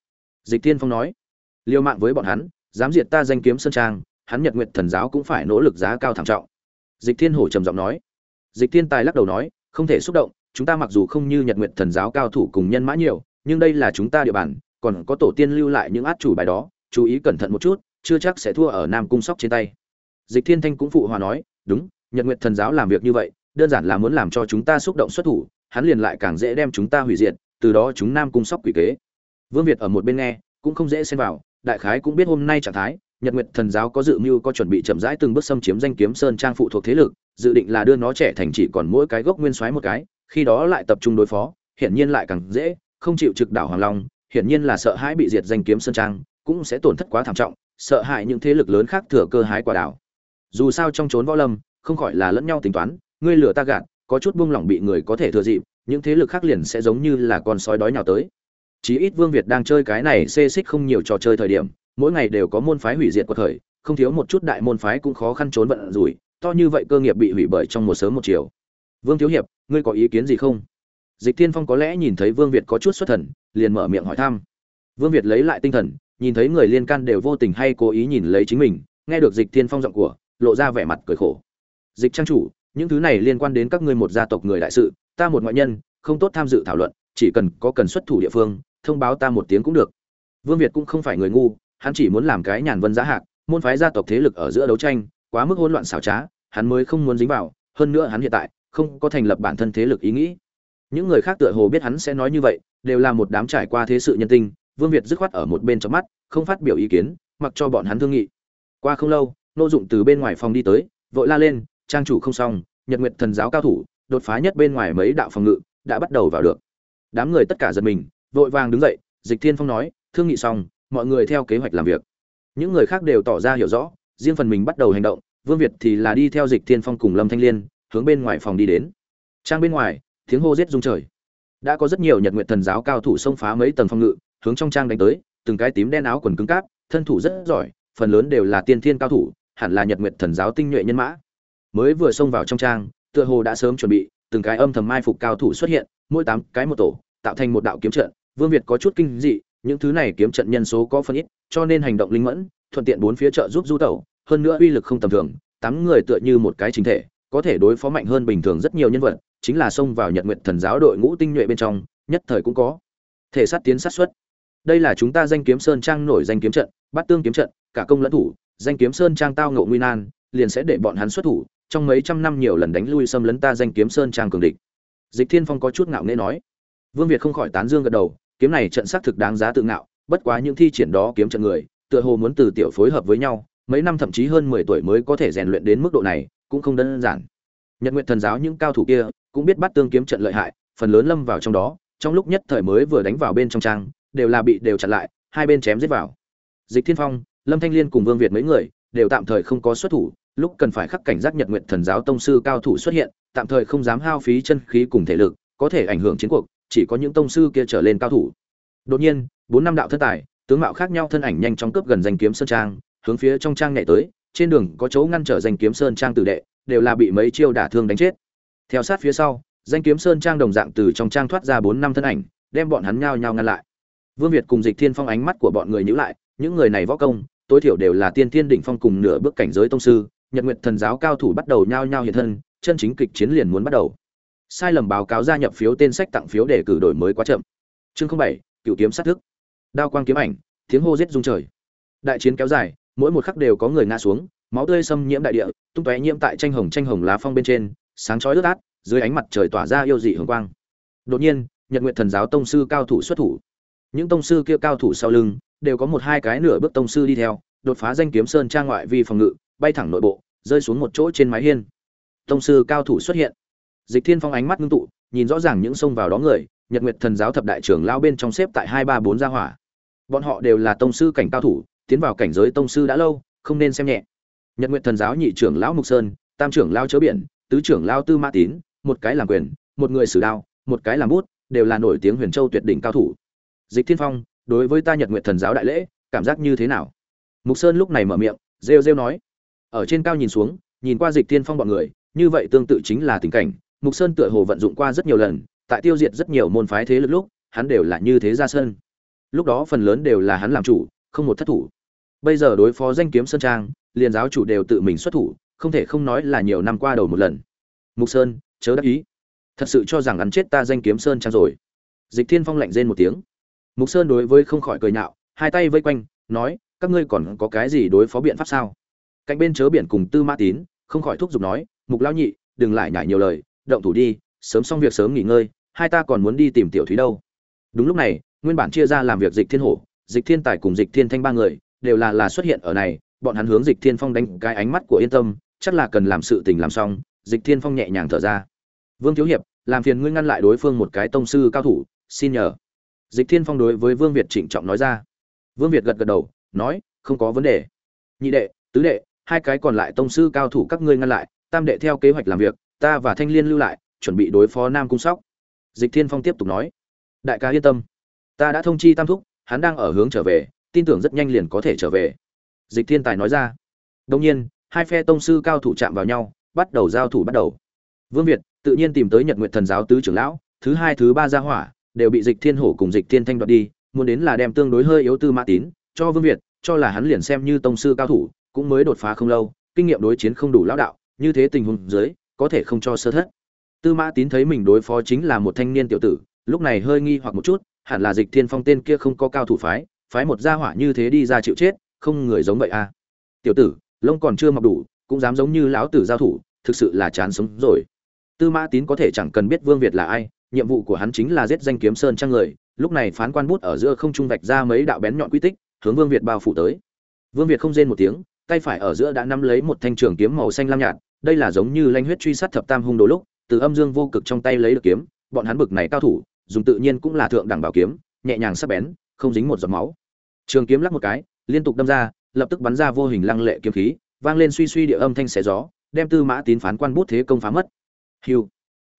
Dịch tiên phong nói, liều mạng với bọn hắn, dám diệt ta danh kiếm sơn trang hắn nhật Nguyệt thần giáo cũng phải nỗ lực giá cao thảm trọng. Dịch thiên hổ trầm giọng nói. Dịch thiên tài lắc đầu nói, không thể xúc động, chúng ta mặc dù không như nhật Nguyệt thần giáo cao thủ cùng nhân mã nhiều, nhưng đây là chúng ta địa bàn, còn có tổ tiên lưu lại những át chủ bài đó, chú ý cẩn thận một chút, chưa chắc sẽ thua ở nam cung sóc trên tay. Dịch thiên thanh cũng phụ hòa nói, đúng, nhật Nguyệt thần giáo làm việc như vậy, đơn giản là muốn làm cho chúng ta xúc động xuất thủ, hắn liền lại càng dễ đem chúng ta hủy diệt, từ đó chúng nam cung sóc quỷ kế. Vương việt ở một bên nghe, cũng không dễ xen vào, đại khái cũng biết hôm nay trạng thái nhật nguyệt thần giáo có dự mưu có chuẩn bị chậm rãi từng bước xâm chiếm danh kiếm sơn trang phụ thuộc thế lực, dự định là đưa nó trẻ thành chỉ còn mỗi cái gốc nguyên soái một cái, khi đó lại tập trung đối phó, hiển nhiên lại càng dễ, không chịu trực đảo hoàng long, hiển nhiên là sợ hãi bị diệt danh kiếm sơn trang, cũng sẽ tổn thất quá thảm trọng, sợ hãi những thế lực lớn khác thừa cơ hái quả đảo. Dù sao trong trốn võ lâm, không khỏi là lẫn nhau tính toán, ngươi lừa ta gạt, có chút buông lỏng bị người có thể thừa dịp, những thế lực khác liền sẽ giống như là con sói đói nhào tới. Chí ít vương việt đang chơi cái này xê xích không nhiều trò chơi thời điểm mỗi ngày đều có môn phái hủy diệt quật thời không thiếu một chút đại môn phái cũng khó khăn trốn vận rủi, to như vậy cơ nghiệp bị hủy bởi trong một sớm một chiều. Vương thiếu hiệp, ngươi có ý kiến gì không? Dịch thiên phong có lẽ nhìn thấy vương việt có chút xuất thần, liền mở miệng hỏi thăm. Vương việt lấy lại tinh thần, nhìn thấy người liên can đều vô tình hay cố ý nhìn lấy chính mình, nghe được dịch thiên phong giọng của, lộ ra vẻ mặt cười khổ. Dịch trang chủ, những thứ này liên quan đến các ngươi một gia tộc người đại sự, ta một ngoại nhân, không tốt tham dự thảo luận, chỉ cần có cần xuất thủ địa phương, thông báo ta một tiếng cũng được. Vương việt cũng không phải người ngu hắn chỉ muốn làm cái nhàn vân giá hạc, môn phái gia tộc thế lực ở giữa đấu tranh, quá mức hỗn loạn xảo trá, hắn mới không muốn dính vào, hơn nữa hắn hiện tại không có thành lập bản thân thế lực ý nghĩ. Những người khác tựa hồ biết hắn sẽ nói như vậy, đều là một đám trải qua thế sự nhân tinh vương việt dứt khoát ở một bên trong mắt, không phát biểu ý kiến, mặc cho bọn hắn thương nghị. Qua không lâu, nô dụng từ bên ngoài phòng đi tới, vội la lên, trang chủ không xong, nhật nguyệt thần giáo cao thủ, đột phá nhất bên ngoài mấy đạo phòng ngự, đã bắt đầu vào được. Đám người tất cả giật mình, vội vàng đứng dậy, dịch thiên phong nói, thương nghị xong mọi người theo kế hoạch làm việc. Những người khác đều tỏ ra hiểu rõ, riêng phần mình bắt đầu hành động, vương việt thì là đi theo dịch thiên phong cùng lâm thanh liên, hướng bên ngoài phòng đi đến. Trang bên ngoài, tiếng hô giết rung trời. Đã có rất nhiều nhật nguyện thần giáo cao thủ xông phá mấy tầng phòng ngự, hướng trong trang đánh tới, từng cái tím đen áo quần cứng cáp, thân thủ rất giỏi, phần lớn đều là tiên thiên cao thủ, hẳn là nhật nguyện thần giáo tinh nhuệ nhân mã. Mới vừa xông vào trong trang, tựa hồ đã sớm chuẩn bị, từng cái âm thầm mai phục cao thủ xuất hiện, mỗi tám cái một tổ, tạo thành một đạo kiếm trận. Vương việt có chút kinh dị những thứ này kiếm trận nhân số có phân ít, cho nên hành động linh mẫn, thuận tiện bốn phía trợ giúp du tẩu, hơn nữa uy lực không tầm thường, tám người tựa như một cái chính thể, có thể đối phó mạnh hơn bình thường rất nhiều nhân vật, chính là xông vào nhật nguyện thần giáo đội ngũ tinh nhuệ bên trong, nhất thời cũng có thể sát tiến sát xuất. Đây là chúng ta danh kiếm sơn trang nổi danh kiếm trận bắt tương kiếm trận, cả công lẫn thủ, danh kiếm sơn trang tao ngộ nguy nan, liền sẽ để bọn hắn xuất thủ, trong mấy trăm năm nhiều lần đánh lui xâm lấn ta danh kiếm sơn trang cường địch. Dịch thiên phong có chút ngạo nghễ nói. Vương việt không khỏi tán dương gật đầu kiếm này trận xác thực đáng giá tự ngạo, bất quá những thi triển đó kiếm trận người, tựa hồ muốn từ tiểu phối hợp với nhau, mấy năm thậm chí hơn mười tuổi mới có thể rèn luyện đến mức độ này, cũng không đơn giản. Nhật nguyện thần giáo những cao thủ kia cũng biết bắt tương kiếm trận lợi hại, phần lớn lâm vào trong đó, trong lúc nhất thời mới vừa đánh vào bên trong trang, đều là bị đều chặn lại, hai bên chém giết vào. Dịch thiên phong, lâm thanh liên cùng vương việt mấy người đều tạm thời không có xuất thủ, lúc cần phải khắc cảnh giác nhật nguyện thần giáo tông sư cao thủ xuất hiện, tạm thời không dám hao phí chân khí cùng thể lực, có thể ảnh hưởng chiến cuộc chỉ có những tông sư kia trở lên cao thủ. Đột nhiên, bốn năm đạo thân tài, tướng mạo khác nhau thân ảnh nhanh chóng cướp gần danh kiếm sơn trang, hướng phía trong trang nhảy tới, trên đường có chỗ ngăn trở danh kiếm sơn trang tử đệ, đều là bị mấy chiêu đả thương đánh chết. Theo sát phía sau, danh kiếm sơn trang đồng dạng từ trong trang thoát ra bốn năm thân ảnh, đem bọn hắn nhao nhao ngăn lại. Vương việt cùng dịch thiên phong ánh mắt của bọn người nhữ lại, những người này võ công, tối thiểu đều là tiên thiên đỉnh phong cùng nửa bước cảnh giới tông sư, nhật nguyệt thần giáo cao thủ bắt đầu nhao nhao hiện thân, chân chính kịch chiến liền muốn bắt đầu sai lầm báo cáo gia nhập phiếu tên sách tặng phiếu để cử đổi mới quá chậm. Chương bảy cựu kiếm sát thức. Đao quang kiếm ảnh, tiếng hô giết rung trời. Đại chiến kéo dài, mỗi một khắc đều có người ngã xuống, máu tươi xâm nhiễm đại địa, tung tóe nhiễm tại tranh hồng tranh hồng lá phong bên trên, sáng chói ướt át, dưới ánh mặt trời tỏa ra yêu dị hồng quang. Đột nhiên, nhật nguyện thần giáo tông sư cao thủ xuất thủ. Những tông sư kia cao thủ sau lưng, đều có một hai cái nửa bước tông sư đi theo, đột phá danh kiếm sơn trang ngoại vi phòng ngự, bay thẳng nội bộ, rơi xuống một chỗ trên mái hiên. Tông sư cao thủ xuất hiện dịch thiên phong ánh mắt ngưng tụ, nhìn rõ ràng những xông vào đó người, nhật nguyệt thần giáo thập đại trưởng lão bên trong xếp tại hai ba bốn gia hỏa. Bọn họ đều là tông sư cảnh cao thủ, tiến vào cảnh giới tông sư đã lâu, không nên xem nhẹ. Nhật nguyệt thần giáo nhị trưởng lão mục sơn, tam trưởng lão chớ biển, tứ trưởng lão tư Ma tín, một cái làm quyền, một người sử đao, một cái làm bút, đều là nổi tiếng huyền châu tuyệt đỉnh cao thủ. Dịch thiên phong, đối với ta nhật nguyệt thần giáo đại lễ, cảm giác như thế nào? Mục sơn lúc này mở miệng, rêu rêu nói. Ở trên cao nhìn xuống, nhìn qua dịch thiên phong bọn người, như vậy tương tự chính là tình cảnh mục sơn tựa hồ vận dụng qua rất nhiều lần, tại tiêu diệt rất nhiều môn phái thế lực lúc, hắn đều là như thế ra sơn lúc đó phần lớn đều là hắn làm chủ, không một thất thủ. Bây giờ đối phó danh kiếm sơn trang, liền giáo chủ đều tự mình xuất thủ, không thể không nói là nhiều năm qua đầu một lần. Mục sơn, chớ đắc ý. Thật sự cho rằng hắn chết ta danh kiếm sơn trang rồi. Dịch thiên phong lạnh rên một tiếng. Mục sơn đối với không khỏi cười nhạo, hai tay vây quanh, nói, các ngươi còn có cái gì đối phó biện pháp sao? Cạnh bên chớ biển cùng tư mã tín, không khỏi thúc giục nói, mục lão nhị, đừng lại nhải nhiều lời động thủ đi, sớm xong việc sớm nghỉ ngơi, hai ta còn muốn đi tìm tiểu thúy đâu. Đúng lúc này, nguyên bản chia ra làm việc dịch thiên hổ, dịch thiên tài cùng dịch thiên thanh ba người, đều là là xuất hiện ở này, bọn hắn hướng dịch thiên phong đánh cái ánh mắt của yên tâm, chắc là cần làm sự tình làm xong, dịch thiên phong nhẹ nhàng thở ra. Vương thiếu hiệp, làm phiền ngươi ngăn lại đối phương một cái tông sư cao thủ, xin nhờ. Dịch thiên phong đối với vương việt trịnh trọng nói ra. Vương việt gật gật đầu, nói, không có vấn đề. Nhị đệ, tứ đệ, hai cái còn lại tông sư cao thủ các ngươi ngăn lại, tam đệ theo kế hoạch làm việc ta và thanh liên lưu lại, chuẩn bị đối phó nam cung sóc. Dịch thiên phong tiếp tục nói. Đại ca yên tâm. Ta đã thông chi tam thúc, hắn đang ở hướng trở về, tin tưởng rất nhanh liền có thể trở về. Dịch thiên tài nói ra. Đông nhiên, hai phe tông sư cao thủ chạm vào nhau, bắt đầu giao thủ bắt đầu. Vương việt, tự nhiên tìm tới nhật nguyện thần giáo tứ trưởng lão, thứ hai, thứ ba gia hỏa, đều bị dịch thiên hổ cùng dịch thiên thanh đoạt đi, muốn đến là đem tương đối hơi yếu tư mã tín, cho vương việt, cho là hắn liền xem như tông sư cao thủ, cũng mới đột phá không lâu, kinh nghiệm đối chiến không đủ lão đạo, như thế tình huống dưới có thể không cho sơ thất. Tư mã tín thấy mình đối phó chính là một thanh niên tiểu tử, lúc này hơi nghi hoặc một chút, hẳn là dịch thiên phong tên kia không có cao thủ phái phái một gia hỏa như thế đi ra chịu chết, không người giống vậy à. Tiểu tử, lông còn chưa mọc đủ, cũng dám giống như lão tử giao thủ, thực sự là chán sống rồi. Tư mã tín có thể chẳng cần biết vương việt là ai, nhiệm vụ của hắn chính là giết danh kiếm sơn trang người, lúc này phán quan bút ở giữa không trung vạch ra mấy đạo bén nhọn quy tích, hướng vương việt bao phủ tới. Vương việt không rên một tiếng, tay phải ở giữa đã nắm lấy một thanh trường kiếm màu xanh lam nhạt đây là giống như lanh huyết truy sát thập tam hung đồ lúc, từ âm dương vô cực trong tay lấy được kiếm, bọn hắn bực này cao thủ, dùng tự nhiên cũng là thượng đẳng bảo kiếm, nhẹ nhàng sắc bén, không dính một giọt máu. Trường kiếm lắc một cái, liên tục đâm ra, lập tức bắn ra vô hình lăng lệ kiếm khí, vang lên suy suy địa âm thanh xé gió, đem tư mã tín phán quan bút thế công phá mất. Hiu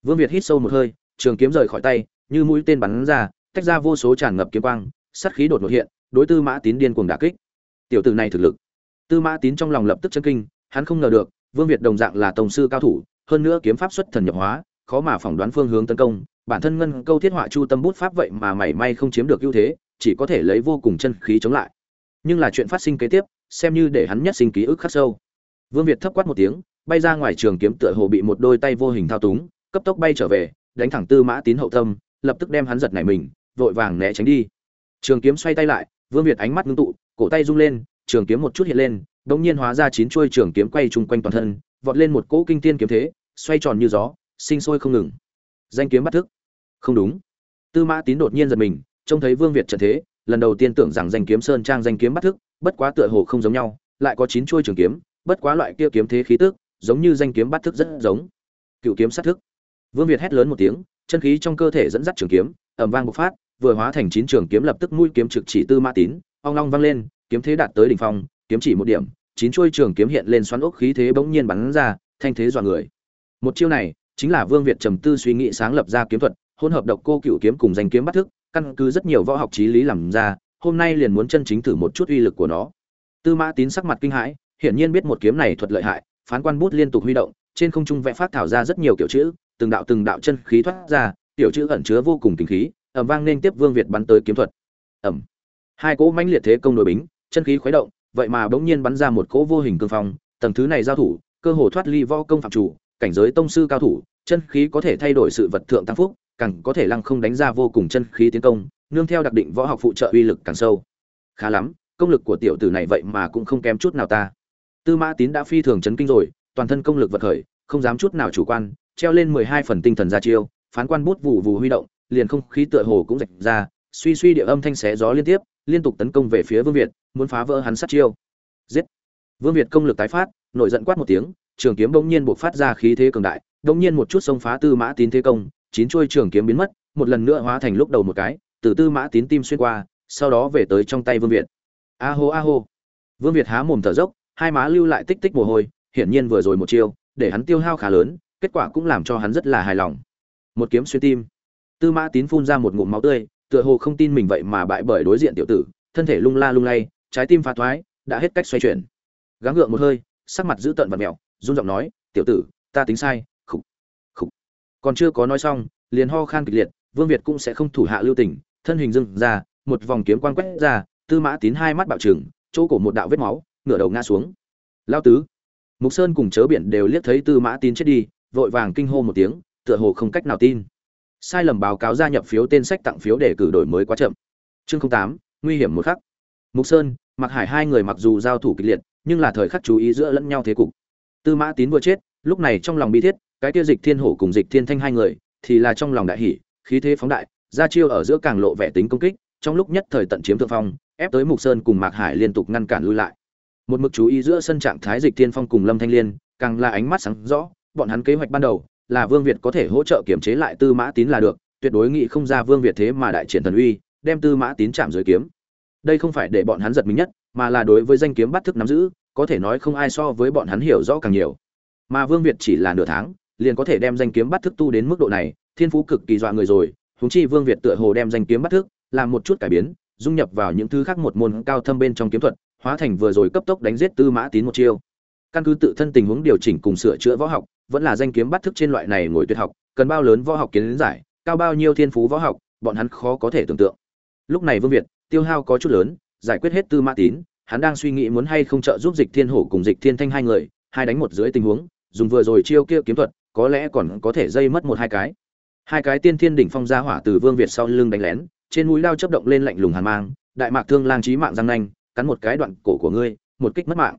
vương việt hít sâu một hơi, trường kiếm rời khỏi tay, như mũi tên bắn ra, tách ra vô số tràn ngập kiếm quang, sát khí đột ngột hiện, đối tư mã tín điên cuồng đả kích. Tiểu tử này thực lực. Tư mã tín trong lòng lập tức chân kinh, hắn không ngờ được vương việt đồng dạng là tổng sư cao thủ, hơn nữa kiếm pháp xuất thần nhập hóa, khó mà phỏng đoán phương hướng tấn công. Bản thân ngân câu thiết họa chu tâm bút pháp vậy mà mảy may không chiếm được ưu thế, chỉ có thể lấy vô cùng chân khí chống lại. Nhưng là chuyện phát sinh kế tiếp, xem như để hắn nhất sinh ký ức khắc sâu. Vương việt thấp quát một tiếng, bay ra ngoài trường kiếm tựa hồ bị một đôi tay vô hình thao túng, cấp tốc bay trở về, đánh thẳng tư mã tín hậu tâm, lập tức đem hắn giật nảy mình, vội vàng né tránh đi. Trường kiếm xoay tay lại, vương việt ánh mắt ngưng tụ, cổ tay rung lên, trường kiếm một chút hiện lên đột nhiên hóa ra chín chuôi trường kiếm quay chung quanh toàn thân, vọt lên một cỗ kinh thiên kiếm thế, xoay tròn như gió, sinh sôi không ngừng. Danh kiếm bắt thức. Không đúng. Tư mã tín đột nhiên giật mình, trông thấy vương việt trận thế, lần đầu tiên tưởng rằng danh kiếm sơn trang danh kiếm bắt thức, bất quá tựa hồ không giống nhau, lại có chín chuôi trường kiếm, bất quá loại kia kiếm thế khí tức, giống như danh kiếm bắt thức rất giống. Cựu kiếm sát thức. Vương việt hét lớn một tiếng, chân khí trong cơ thể dẫn dắt trường kiếm, ầm vang bộc phát, vừa hóa thành chín trường kiếm lập tức mũi kiếm trực chỉ tư mã tín, ong long vang lên, kiếm thế đạt tới đỉnh phong kiếm chỉ một điểm, chín chuôi trường kiếm hiện lên xoắn ốc khí thế bỗng nhiên bắn ra, thanh thế dọa người. Một chiêu này chính là vương việt trầm tư suy nghĩ sáng lập ra kiếm thuật, hỗn hợp độc cô cựu kiếm cùng danh kiếm bắt thức, căn cứ rất nhiều võ học trí lý làm ra, hôm nay liền muốn chân chính thử một chút uy lực của nó. Tư mã tín sắc mặt kinh hãi, hiển nhiên biết một kiếm này thuật lợi hại, phán quan bút liên tục huy động, trên không trung vẽ phát thảo ra rất nhiều kiểu chữ, từng đạo từng đạo chân khí thoát ra, tiểu chữ ẩn chứa vô cùng tình khí, ầm vang nên tiếp vương việt bắn tới kiếm thuật. Ẩm hai cỗ mãnh liệt thế công đối bính, chân khí khuấy động vậy mà bỗng nhiên bắn ra một cỗ vô hình cương phong, tầng thứ này giao thủ, cơ hồ thoát ly võ công phạm chủ, cảnh giới tông sư cao thủ, chân khí có thể thay đổi sự vật thượng tăng phúc, càng có thể lăng không đánh ra vô cùng chân khí tiến công, nương theo đặc định võ học phụ trợ uy lực càng sâu. Khá lắm, công lực của tiểu tử này vậy mà cũng không kém chút nào ta. Tư mã tín đã phi thường chấn kinh rồi, toàn thân công lực vật khởi, không dám chút nào chủ quan, treo lên mười hai phần tinh thần ra chiêu, phán quan bút vụ vụ huy động, liền không khí tựa hồ cũng rạch ra, suy suy địa âm thanh xé gió liên tiếp liên tục tấn công về phía vương việt, muốn phá vỡ hắn sát chiêu. Giết! Vương việt công lực tái phát, nổi giận quát một tiếng, trường kiếm bỗng nhiên bộc phát ra khí thế cường đại, bỗng nhiên một chút xông phá tư mã tín thế công, chín chuôi trường kiếm biến mất, một lần nữa hóa thành lúc đầu một cái, từ tư mã tín tim xuyên qua, sau đó về tới trong tay vương việt. A hô a hô! Vương việt há mồm thở dốc, hai má lưu lại tích tích mồ hôi, hiển nhiên vừa rồi một chiêu, để hắn tiêu hao khá lớn, kết quả cũng làm cho hắn rất là hài lòng. Một kiếm xuyên tim. Tư mã tín phun ra một ngụm máu tươi tựa hồ không tin mình vậy mà bại bởi đối diện tiểu tử, thân thể lung la lung lay, trái tim phá thoái, đã hết cách xoay chuyển. Gắng gượng một hơi, sắc mặt giữ tận và mẹo run giọng nói, tiểu tử, ta tính sai, khục khục. Còn chưa có nói xong, liền ho khan kịch liệt, vương việt cũng sẽ không thủ hạ lưu tình, thân hình dưng ra, một vòng kiếm quan quét ra, tư mã tín hai mắt bạo trừng, chỗ cổ một đạo vết máu, ngửa đầu ngã xuống. Lao tứ. Mục sơn cùng chớ biển đều liếc thấy tư mã tín chết đi, vội vàng kinh hô một tiếng, tựa hồ không cách nào tin sai lầm báo cáo gia nhập phiếu tên sách tặng phiếu để cử đổi mới quá chậm. Chương tám, nguy hiểm một khắc. Mục sơn mặc hải hai người mặc dù giao thủ kịch liệt, nhưng là thời khắc chú ý giữa lẫn nhau thế cục. Tư mã tín vừa chết, lúc này trong lòng bi thiết, cái kia dịch thiên hổ cùng dịch thiên thanh hai người, thì là trong lòng đại hỷ khí thế phóng đại, ra chiêu ở giữa càng lộ vẻ tính công kích, trong lúc nhất thời tận chiếm thượng phong, ép tới mục sơn cùng mạc hải liên tục ngăn cản lui lại. Một mực chú ý giữa sân trạng thái dịch thiên phong cùng lâm thanh liên, càng là ánh mắt sáng rõ, bọn hắn kế hoạch ban đầu là vương việt có thể hỗ trợ kiểm chế lại tư mã tín là được, tuyệt đối nghĩ không ra vương việt thế mà đại triển thần uy, đem tư mã tín chạm dưới kiếm. Đây không phải để bọn hắn giật mình nhất, mà là đối với danh kiếm bắt thức nắm giữ, có thể nói không ai so với bọn hắn hiểu rõ càng nhiều. Mà vương việt chỉ là nửa tháng, liền có thể đem danh kiếm bắt thức tu đến mức độ này, thiên phú cực kỳ dọa người rồi, huống chi vương việt tựa hồ đem danh kiếm bắt thức, làm một chút cải biến, dung nhập vào những thứ khác một môn cao thâm bên trong kiếm thuật, hóa thành vừa rồi cấp tốc đánh giết tư mã tín một chiêu. Căn cứ tự thân tình huống điều chỉnh cùng sửa chữa võ học vẫn là danh kiếm bắt thức trên loại này ngồi tuyệt học, cần bao lớn võ học kiến giải, cao bao nhiêu thiên phú võ học, bọn hắn khó có thể tưởng tượng. Lúc này vương việt, tiêu hao có chút lớn, giải quyết hết tư mã tín, hắn đang suy nghĩ muốn hay không trợ giúp dịch thiên hổ cùng dịch thiên thanh hai người, hai đánh một dưới tình huống, dùng vừa rồi chiêu kia kiếm thuật, có lẽ còn có thể dây mất một hai cái. Hai cái tiên thiên đỉnh phong ra hỏa từ vương việt sau lưng đánh lén, trên mũi lao chớp động lên lạnh lùng hàn mang, đại mạc thương lang trí mạng răng nanh, cắn một cái đoạn cổ của ngươi, một kích mất mạng.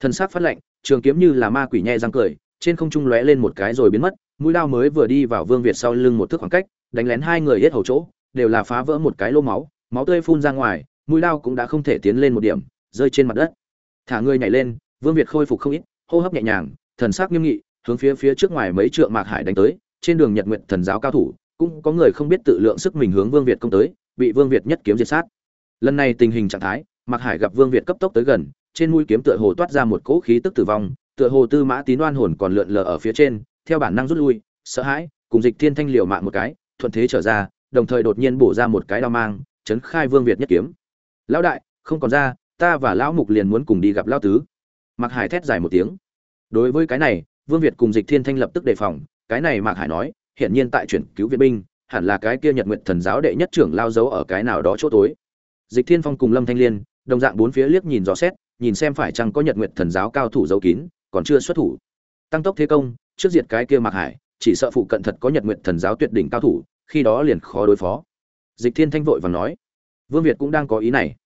Thân xác phát lạnh trường kiếm như là ma quỷ nhẹ răng cười trên không trung lóe lên một cái rồi biến mất, mũi lao mới vừa đi vào vương việt sau lưng một thước khoảng cách, đánh lén hai người hết hầu chỗ, đều là phá vỡ một cái lô máu máu tươi phun ra ngoài, mũi lao cũng đã không thể tiến lên một điểm, rơi trên mặt đất. Thả người nhảy lên, vương việt khôi phục không ít, hô hấp nhẹ nhàng, thần sắc nghiêm nghị, hướng phía phía trước ngoài mấy trượng mạc hải đánh tới, trên đường nhật nguyện thần giáo cao thủ, cũng có người không biết tự lượng sức mình hướng vương việt công tới, bị vương việt nhất kiếm diệt sát. Lần này tình hình trạng thái, mạc hải gặp vương việt cấp tốc tới gần, trên mũi kiếm tựa hồ toát ra một cỗ khí tức tử vong tựa hồ tư mã tín đoan hồn còn lượn lờ ở phía trên, theo bản năng rút lui, sợ hãi, cùng dịch thiên thanh liều mạng một cái, thuận thế trở ra, đồng thời đột nhiên bổ ra một cái đao mang, chấn khai vương việt nhất kiếm. Lão đại, không còn ra, ta và lão mục liền muốn cùng đi gặp lão tứ. Mạc hải thét dài một tiếng. Đối với cái này, vương việt cùng dịch thiên thanh lập tức đề phòng. Cái này mạc hải nói hiện nhiên tại chuyển cứu viện binh, hẳn là cái kia nhật nguyện thần giáo đệ nhất trưởng lao giấu ở cái nào đó chỗ tối. Dịch thiên phong cùng lâm thanh liên, đồng dạng bốn phía liếc nhìn dò xét, nhìn xem phải chăng có nhật nguyện thần giáo cao thủ giấu kín còn chưa xuất thủ. Tăng tốc thế công, trước diệt cái kia mạc hải, chỉ sợ phụ cận thật có nhật nguyện thần giáo tuyệt đỉnh cao thủ, khi đó liền khó đối phó. Dịch thiên thanh vội và nói, vương việt cũng đang có ý này.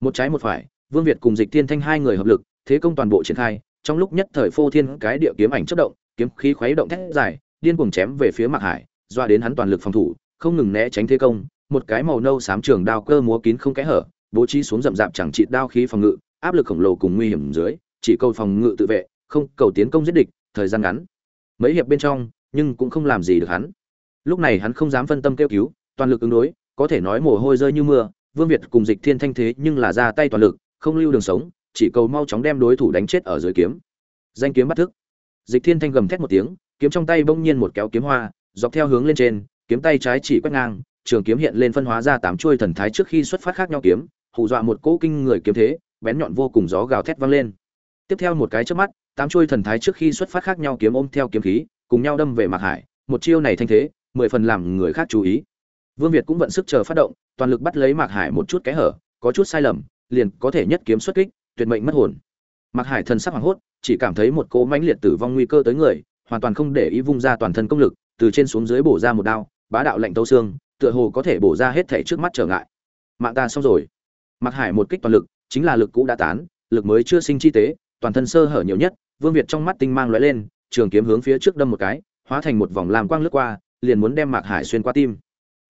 Một trái một phải, vương việt cùng dịch thiên thanh hai người hợp lực, thế công toàn bộ triển khai, trong lúc nhất thời phô thiên cái địa kiếm ảnh chất động, kiếm khí khuấy động thét dài, điên cuồng chém về phía mạc hải, doa đến hắn toàn lực phòng thủ, không ngừng né tránh thế công, một cái màu nâu xám trường đao cơ múa kín không kẽ hở, bố trí xuống rậm rạp chẳng trị đao khí phòng ngự, áp lực khổng lồ cùng nguy hiểm dưới, chỉ câu phòng ngự tự vệ không, cầu tiến công giết địch, thời gian ngắn. Mấy hiệp bên trong, nhưng cũng không làm gì được hắn. Lúc này hắn không dám phân tâm kêu cứu, toàn lực ứng đối, có thể nói mồ hôi rơi như mưa, vương việt cùng dịch thiên thanh thế nhưng là ra tay toàn lực, không lưu đường sống, chỉ cầu mau chóng đem đối thủ đánh chết ở dưới kiếm. Danh kiếm bắt thức. Dịch thiên thanh gầm thét một tiếng, kiếm trong tay bỗng nhiên một kéo kiếm hoa, dọc theo hướng lên trên, kiếm tay trái chỉ quét ngang, trường kiếm hiện lên phân hóa ra tám chuôi thần thái trước khi xuất phát khác nhau kiếm, hù dọa một cỗ kinh người kiếm thế, bén nhọn vô cùng gió gào thét vang lên. Tiếp theo một cái trước mắt tám chuôi thần thái trước khi xuất phát khác nhau kiếm ôm theo kiếm khí, cùng nhau đâm về mạc hải. Một chiêu này thanh thế, mười phần làm người khác chú ý. Vương việt cũng vận sức chờ phát động, toàn lực bắt lấy mạc hải một chút kẽ hở, có chút sai lầm, liền có thể nhất kiếm xuất kích, tuyệt mệnh mất hồn. Mạc hải thần sắc hoảng hốt, chỉ cảm thấy một cỗ mãnh liệt tử vong nguy cơ tới người, hoàn toàn không để ý vung ra toàn thân công lực, từ trên xuống dưới bổ ra một đao, bá đạo lạnh tấu xương, tựa hồ có thể bổ ra hết thể trước mắt trở ngại. Mạng ta xong rồi. Mạc hải một kích toàn lực, chính là lực cũ đã tán, lực mới chưa sinh chi tế, toàn thân sơ hở nhiều nhất vương việt trong mắt tinh mang lóe lên, trường kiếm hướng phía trước đâm một cái, hóa thành một vòng làm quang lướt qua, liền muốn đem mạc hải xuyên qua tim.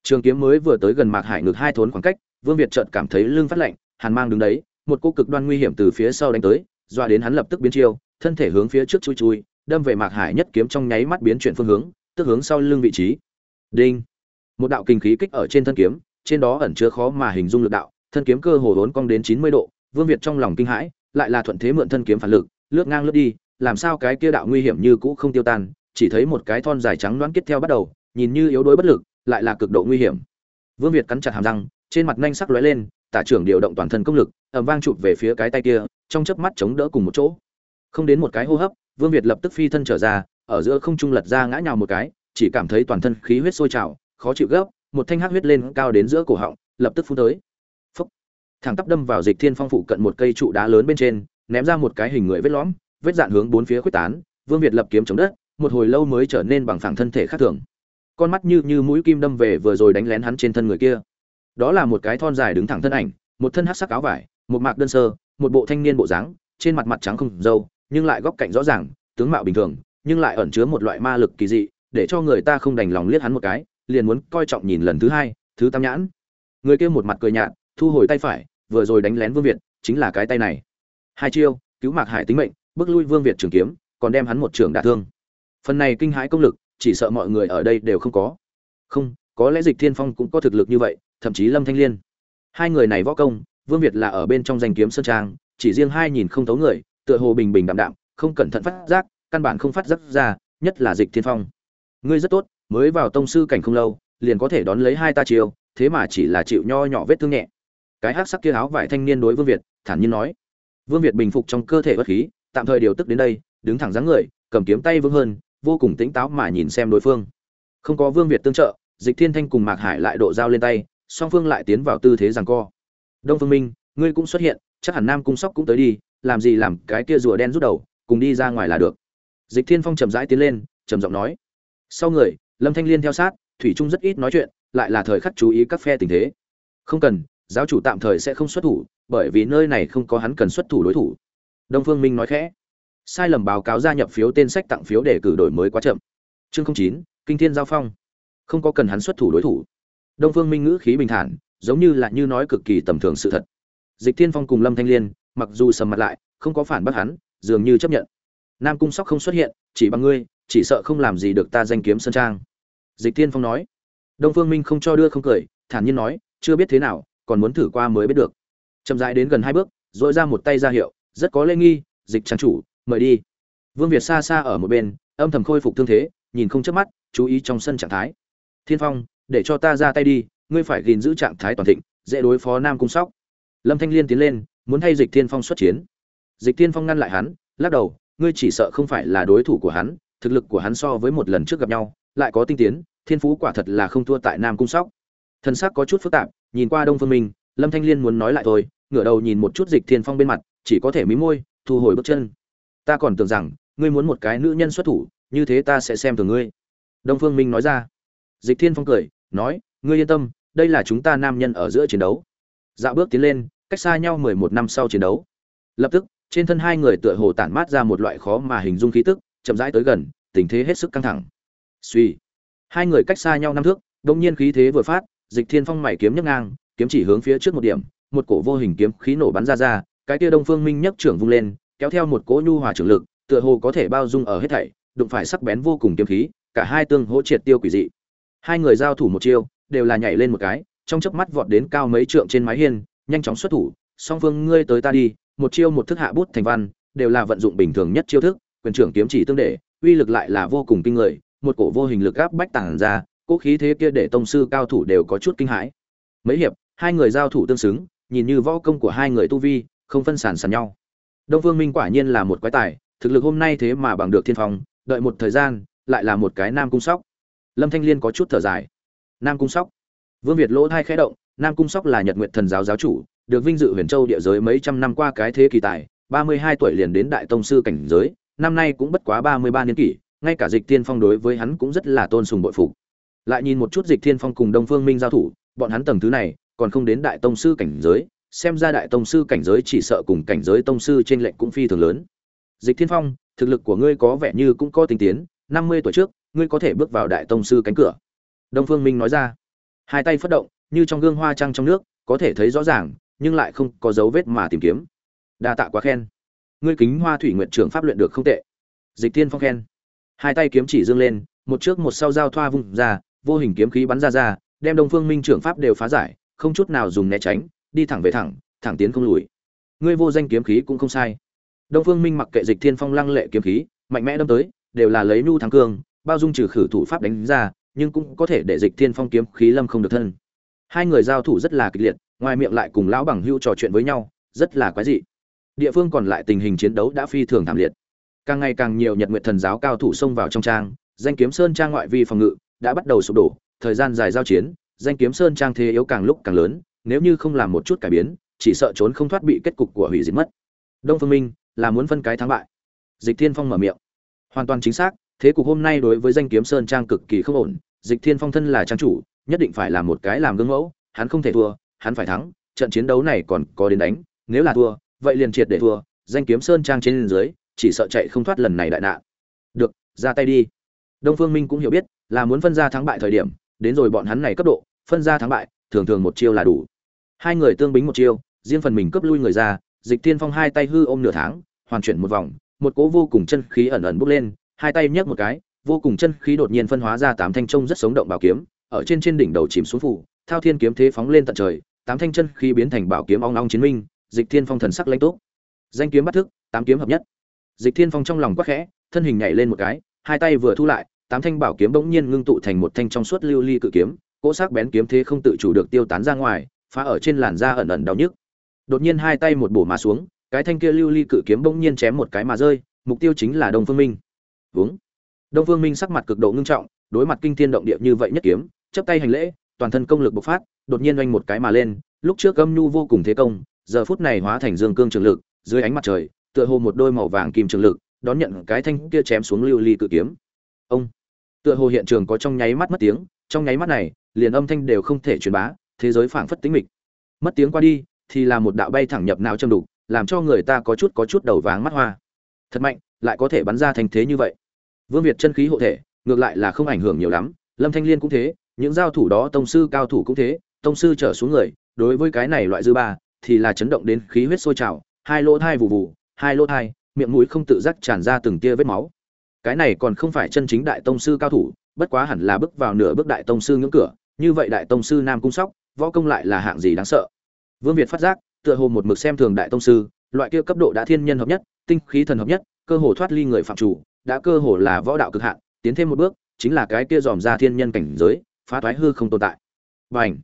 Trường kiếm mới vừa tới gần mạc hải ngực hai thốn khoảng cách, vương việt chợt cảm thấy lưng phát lạnh, hàn mang đứng đấy, một cô cực đoan nguy hiểm từ phía sau đánh tới doa đến hắn lập tức biến chiêu, thân thể hướng phía trước chui chui, đâm về mạc hải nhất kiếm trong nháy mắt biến chuyển phương hướng, tức hướng sau lưng vị trí. Đinh! Một đạo kinh khí kích ở trên thân kiếm, trên đó ẩn chứa khó mà hình dung lực đạo, thân kiếm cơ hồ vốn cong đến chín mươi độ, vương việt trong lòng kinh hãi, lại là thuận thế mượn thân kiếm phản lực lướt ngang lướt đi, làm sao cái kia đạo nguy hiểm như cũ không tiêu tan, chỉ thấy một cái thon dài trắng đoán kết theo bắt đầu, nhìn như yếu đuối bất lực, lại là cực độ nguy hiểm. Vương việt cắn chặt hàm răng, trên mặt nhanh sắc lóe lên, tả trưởng điều động toàn thân công lực, ầm vang chụp về phía cái tay kia, trong chớp mắt chống đỡ cùng một chỗ. Không đến một cái hô hấp, vương việt lập tức phi thân trở ra, ở giữa không trung lật ra ngã nhào một cái, chỉ cảm thấy toàn thân khí huyết sôi trào, khó chịu gấp, một thanh hắc huyết lên cao đến giữa cổ họng, lập tức phun tới. Phúc. Thẳng tắp đâm vào dịch thiên phong phụ cận một cây trụ đá lớn bên trên ném ra một cái hình người vết lõm, vết dạn hướng bốn phía quyết tán, vương việt lập kiếm chống đất, một hồi lâu mới trở nên bằng phẳng thân thể khác thường. Con mắt như như mũi kim đâm về vừa rồi đánh lén hắn trên thân người kia. Đó là một cái thon dài đứng thẳng thân ảnh, một thân hát sắc áo vải, một mạc đơn sơ, một bộ thanh niên bộ dáng, trên mặt mặt trắng không dâu, nhưng lại góc cạnh rõ ràng, tướng mạo bình thường, nhưng lại ẩn chứa một loại ma lực kỳ dị, để cho người ta không đành lòng liếc hắn một cái, liền muốn coi trọng nhìn lần thứ hai, thứ tam nhãn. Người kia một mặt cười nhạt, thu hồi tay phải, vừa rồi đánh lén vương việt, chính là cái tay này hai chiêu, cứu mạc hải tính mệnh, bước lui vương việt trường kiếm, còn đem hắn một trường đả thương. Phần này kinh hãi công lực, chỉ sợ mọi người ở đây đều không có. Không, có lẽ dịch thiên phong cũng có thực lực như vậy, thậm chí lâm thanh liên. Hai người này võ công, vương việt là ở bên trong danh kiếm sơn trang, chỉ riêng hai nhìn không thấu người, tựa hồ bình bình đạm đạm, không cẩn thận phát giác, căn bản không phát giác ra, nhất là dịch thiên phong. Ngươi rất tốt, mới vào tông sư cảnh không lâu, liền có thể đón lấy hai ta chiều thế mà chỉ là chịu nho nhỏ vết thương nhẹ. Cái hắc sắc kia áo vải thanh niên đối vương việt, thản nhiên nói vương việt bình phục trong cơ thể bất khí, tạm thời điều tức đến đây, đứng thẳng dáng người, cầm kiếm tay vững hơn, vô cùng tĩnh táo mà nhìn xem đối phương. Không có vương việt tương trợ, dịch thiên thanh cùng mạc hải lại độ dao lên tay, song phương lại tiến vào tư thế giằng co. Đông phương minh, ngươi cũng xuất hiện, chắc hẳn nam cung sóc cũng tới đi, làm gì làm cái kia rùa đen rút đầu, cùng đi ra ngoài là được. Dịch thiên phong chậm rãi tiến lên, trầm giọng nói. Sau người, lâm thanh liên theo sát, thủy trung rất ít nói chuyện, lại là thời khắc chú ý các phe tình thế. Không cần, giáo chủ tạm thời sẽ không xuất thủ bởi vì nơi này không có hắn cần xuất thủ đối thủ. Đông phương minh nói khẽ. Sai lầm báo cáo gia nhập phiếu tên sách tặng phiếu để cử đổi mới quá chậm. Chương chín, kinh thiên giao phong. Không có cần hắn xuất thủ đối thủ. Đông phương minh ngữ khí bình thản, giống như là như nói cực kỳ tầm thường sự thật. Dịch thiên phong cùng lâm thanh liên, mặc dù sầm mặt lại, không có phản bác hắn, dường như chấp nhận. Nam cung sóc không xuất hiện, chỉ bằng ngươi, chỉ sợ không làm gì được ta danh kiếm sơn trang. Dịch thiên phong nói. Đông phương minh không cho đưa không cười, thản nhiên nói, chưa biết thế nào, còn muốn thử qua mới biết được chậm rãi đến gần hai bước dội ra một tay ra hiệu, rất có lễ nghi, dịch trang chủ, mời đi. Vương việt xa xa ở một bên, âm thầm khôi phục thương thế, nhìn không chớp mắt, chú ý trong sân trạng thái. Thiên phong, để cho ta ra tay đi, ngươi phải gìn giữ trạng thái toàn thịnh, dễ đối phó nam cung sóc. Lâm thanh liên tiến lên, muốn thay dịch thiên phong xuất chiến. Dịch thiên phong ngăn lại hắn, lắc đầu, ngươi chỉ sợ không phải là đối thủ của hắn, thực lực của hắn so với một lần trước gặp nhau, lại có tinh tiến, thiên phú quả thật là không thua tại nam cung sóc. Thân xác có chút phức tạp, nhìn qua đông phương minh, lâm thanh liên muốn nói lại thôi ngửa đầu nhìn một chút dịch thiên phong bên mặt, chỉ có thể mí môi, thu hồi bước chân. Ta còn tưởng rằng, ngươi muốn một cái nữ nhân xuất thủ, như thế ta sẽ xem thường ngươi. Đông phương minh nói ra. Dịch thiên phong cười, nói, ngươi yên tâm, đây là chúng ta nam nhân ở giữa chiến đấu. Dạo bước tiến lên, cách xa nhau mười một năm sau chiến đấu. Lập tức, trên thân hai người tựa hồ tản mát ra một loại khó mà hình dung khí tức, chậm rãi tới gần, tình thế hết sức căng thẳng. Suy hai người cách xa nhau năm thước đông nhiên khí thế vừa phát, dịch thiên phong mày kiếm nhấc ngang, kiếm chỉ hướng phía trước một điểm một cổ vô hình kiếm khí nổ bắn ra ra, cái kia đông phương minh nhấc trưởng vung lên, kéo theo một cỗ nhu hòa trưởng lực, tựa hồ có thể bao dung ở hết thảy, đụng phải sắc bén vô cùng kiếm khí, cả hai tương hỗ triệt tiêu quỷ dị. Hai người giao thủ một chiêu, đều là nhảy lên một cái, trong chớp mắt vọt đến cao mấy trượng trên mái hiên, nhanh chóng xuất thủ, song phương ngươi tới ta đi, một chiêu một thức hạ bút thành văn, đều là vận dụng bình thường nhất chiêu thức, quyền trưởng kiếm chỉ tương để, uy lực lại là vô cùng kinh người, một cổ vô hình lực áp bách tàng ra, cỗ khí thế kia để tông sư cao thủ đều có chút kinh hãi. Mấy hiệp, hai người giao thủ tương xứng nhìn như võ công của hai người tu vi, không phân sản sàn nhau. Đông phương minh quả nhiên là một quái tài, thực lực hôm nay thế mà bằng được thiên phong, đợi một thời gian, lại là một cái nam cung sóc. Lâm thanh liên có chút thở dài. Nam cung sóc. Vương việt lỗ thai khẽ động, nam cung sóc là nhật nguyện thần giáo giáo chủ, được vinh dự huyền châu địa giới mấy trăm năm qua cái thế kỳ tài, ba mươi hai tuổi liền đến đại tông sư cảnh giới, năm nay cũng bất quá ba mươi ba niên kỷ, ngay cả dịch thiên phong đối với hắn cũng rất là tôn sùng bội phục. Lại nhìn một chút dịch thiên phong cùng đông phương minh giao thủ, bọn hắn tầng thứ này còn không đến đại tông sư cảnh giới, xem ra đại tông sư cảnh giới chỉ sợ cùng cảnh giới tông sư trên lệnh cũng phi thường lớn. Dịch thiên phong, thực lực của ngươi có vẻ như cũng có tinh tiến, năm mươi tuổi trước, ngươi có thể bước vào đại tông sư cánh cửa. Đông phương minh nói ra. Hai tay phất động, như trong gương hoa trăng trong nước, có thể thấy rõ ràng, nhưng lại không có dấu vết mà tìm kiếm. Đa tạ quá khen. Ngươi kính hoa thủy nguyện trưởng pháp luyện được không tệ. Dịch thiên phong khen. Hai tay kiếm chỉ dương lên, một trước một sau giao thoa vung ra, vô hình kiếm khí bắn ra ra, đem đông phương minh trưởng pháp đều phá giải không chút nào dùng né tránh, đi thẳng về thẳng thẳng tiến không lùi. Ngươi vô danh kiếm khí cũng không sai. Đông phương minh mặc kệ dịch thiên phong lăng lệ kiếm khí, mạnh mẽ đâm tới, đều là lấy nhu thắng cương, bao dung trừ khử thủ pháp đánh ra, nhưng cũng có thể để dịch thiên phong kiếm khí lâm không được thân. Hai người giao thủ rất là kịch liệt, ngoài miệng lại cùng lão bằng hưu trò chuyện với nhau, rất là quái dị. Địa phương còn lại tình hình chiến đấu đã phi thường thảm liệt. Càng ngày càng nhiều nhật nguyện thần giáo cao thủ xông vào trong trang, danh kiếm sơn trang ngoại vi phòng ngự đã bắt đầu sụp đổ, thời gian dài giao chiến danh kiếm sơn trang thế yếu càng lúc càng lớn, nếu như không làm một chút cải biến, chỉ sợ trốn không thoát bị kết cục của hủy diệt mất. Đông phương minh, là muốn phân cái thắng bại. Dịch thiên phong mở miệng. Hoàn toàn chính xác, thế cục hôm nay đối với danh kiếm sơn trang cực kỳ không ổn. Dịch thiên phong thân là trang chủ, nhất định phải làm một cái làm gương mẫu, hắn không thể thua, hắn phải thắng, trận chiến đấu này còn có đến đánh, nếu là thua, vậy liền triệt để thua, danh kiếm sơn trang trên dưới, chỉ sợ chạy không thoát lần này đại nạn. Được, ra tay đi. Đông phương minh cũng hiểu biết, là muốn phân ra thắng bại thời điểm đến rồi bọn hắn này cấp độ, phân ra thắng bại, thường thường một chiêu là đủ. Hai người tương bính một chiêu, riêng phần mình cướp lui người ra, dịch tiên phong hai tay hư ôm nửa tháng, hoàn chuyển một vòng, một cỗ vô cùng chân khí ẩn ẩn bốc lên, hai tay nhấc một cái, vô cùng chân khí đột nhiên phân hóa ra tám thanh trông rất sống động bảo kiếm, ở trên trên đỉnh đầu chìm xuống phủ, thao thiên kiếm thế phóng lên tận trời, tám thanh chân khí biến thành bảo kiếm ong ong chiến minh, dịch thiên phong thần sắc lãnh tốt danh kiếm bắt thức, tám kiếm hợp nhất. Dịch thiên phong trong lòng quắc khẽ, thân hình nhảy lên một cái, hai tay vừa thu lại tám thanh bảo kiếm bỗng nhiên ngưng tụ thành một thanh trong suốt lưu ly cự kiếm, cỗ sắc bén kiếm thế không tự chủ được tiêu tán ra ngoài, phá ở trên làn da ẩn ẩn đau nhức. Đột nhiên hai tay một bổ mà xuống, cái thanh kia lưu ly cự kiếm bỗng nhiên chém một cái mà rơi, mục tiêu chính là đông phương minh. Vướng đông phương minh sắc mặt cực độ ngưng trọng, đối mặt kinh thiên động địa như vậy nhất kiếm chấp tay hành lễ, toàn thân công lực bộc phát, đột nhiên oanh một cái mà lên, lúc trước âm nhu vô cùng thế công, giờ phút này hóa thành dương cương trường lực, dưới ánh mặt trời, tựa hồ một đôi màu vàng kim trường lực, đón nhận cái thanh kia chém xuống lưu ly cự kiếm. Ông tựa hồ hiện trường có trong nháy mắt mất tiếng trong nháy mắt này liền âm thanh đều không thể truyền bá thế giới phảng phất tĩnh mịch. Mất tiếng qua đi thì là một đạo bay thẳng nhập não châm đục làm cho người ta có chút có chút đầu váng mắt hoa. Thật mạnh lại có thể bắn ra thành thế như vậy. Vương việt chân khí hộ thể ngược lại là không ảnh hưởng nhiều lắm lâm thanh liên cũng thế những giao thủ đó tông sư cao thủ cũng thế tông sư trở xuống người đối với cái này loại dư ba thì là chấn động đến khí huyết sôi trào hai lỗ thai vù vù, hai lỗ thai miệng mũi không tự giác tràn ra từng tia vết máu cái này còn không phải chân chính đại tông sư cao thủ, bất quá hẳn là bước vào nửa bước đại tông sư ngưỡng cửa, như vậy đại tông sư nam cung sóc, võ công lại là hạng gì đáng sợ. Vương việt phát giác, tựa hồ một mực xem thường đại tông sư, loại kia cấp độ đã thiên nhân hợp nhất, tinh khí thần hợp nhất, cơ hồ thoát ly người phạm chủ, đã cơ hồ là võ đạo cực hạn, tiến thêm một bước, chính là cái kia dòm ra thiên nhân cảnh giới, phá thoái hư không tồn tại. Và ảnh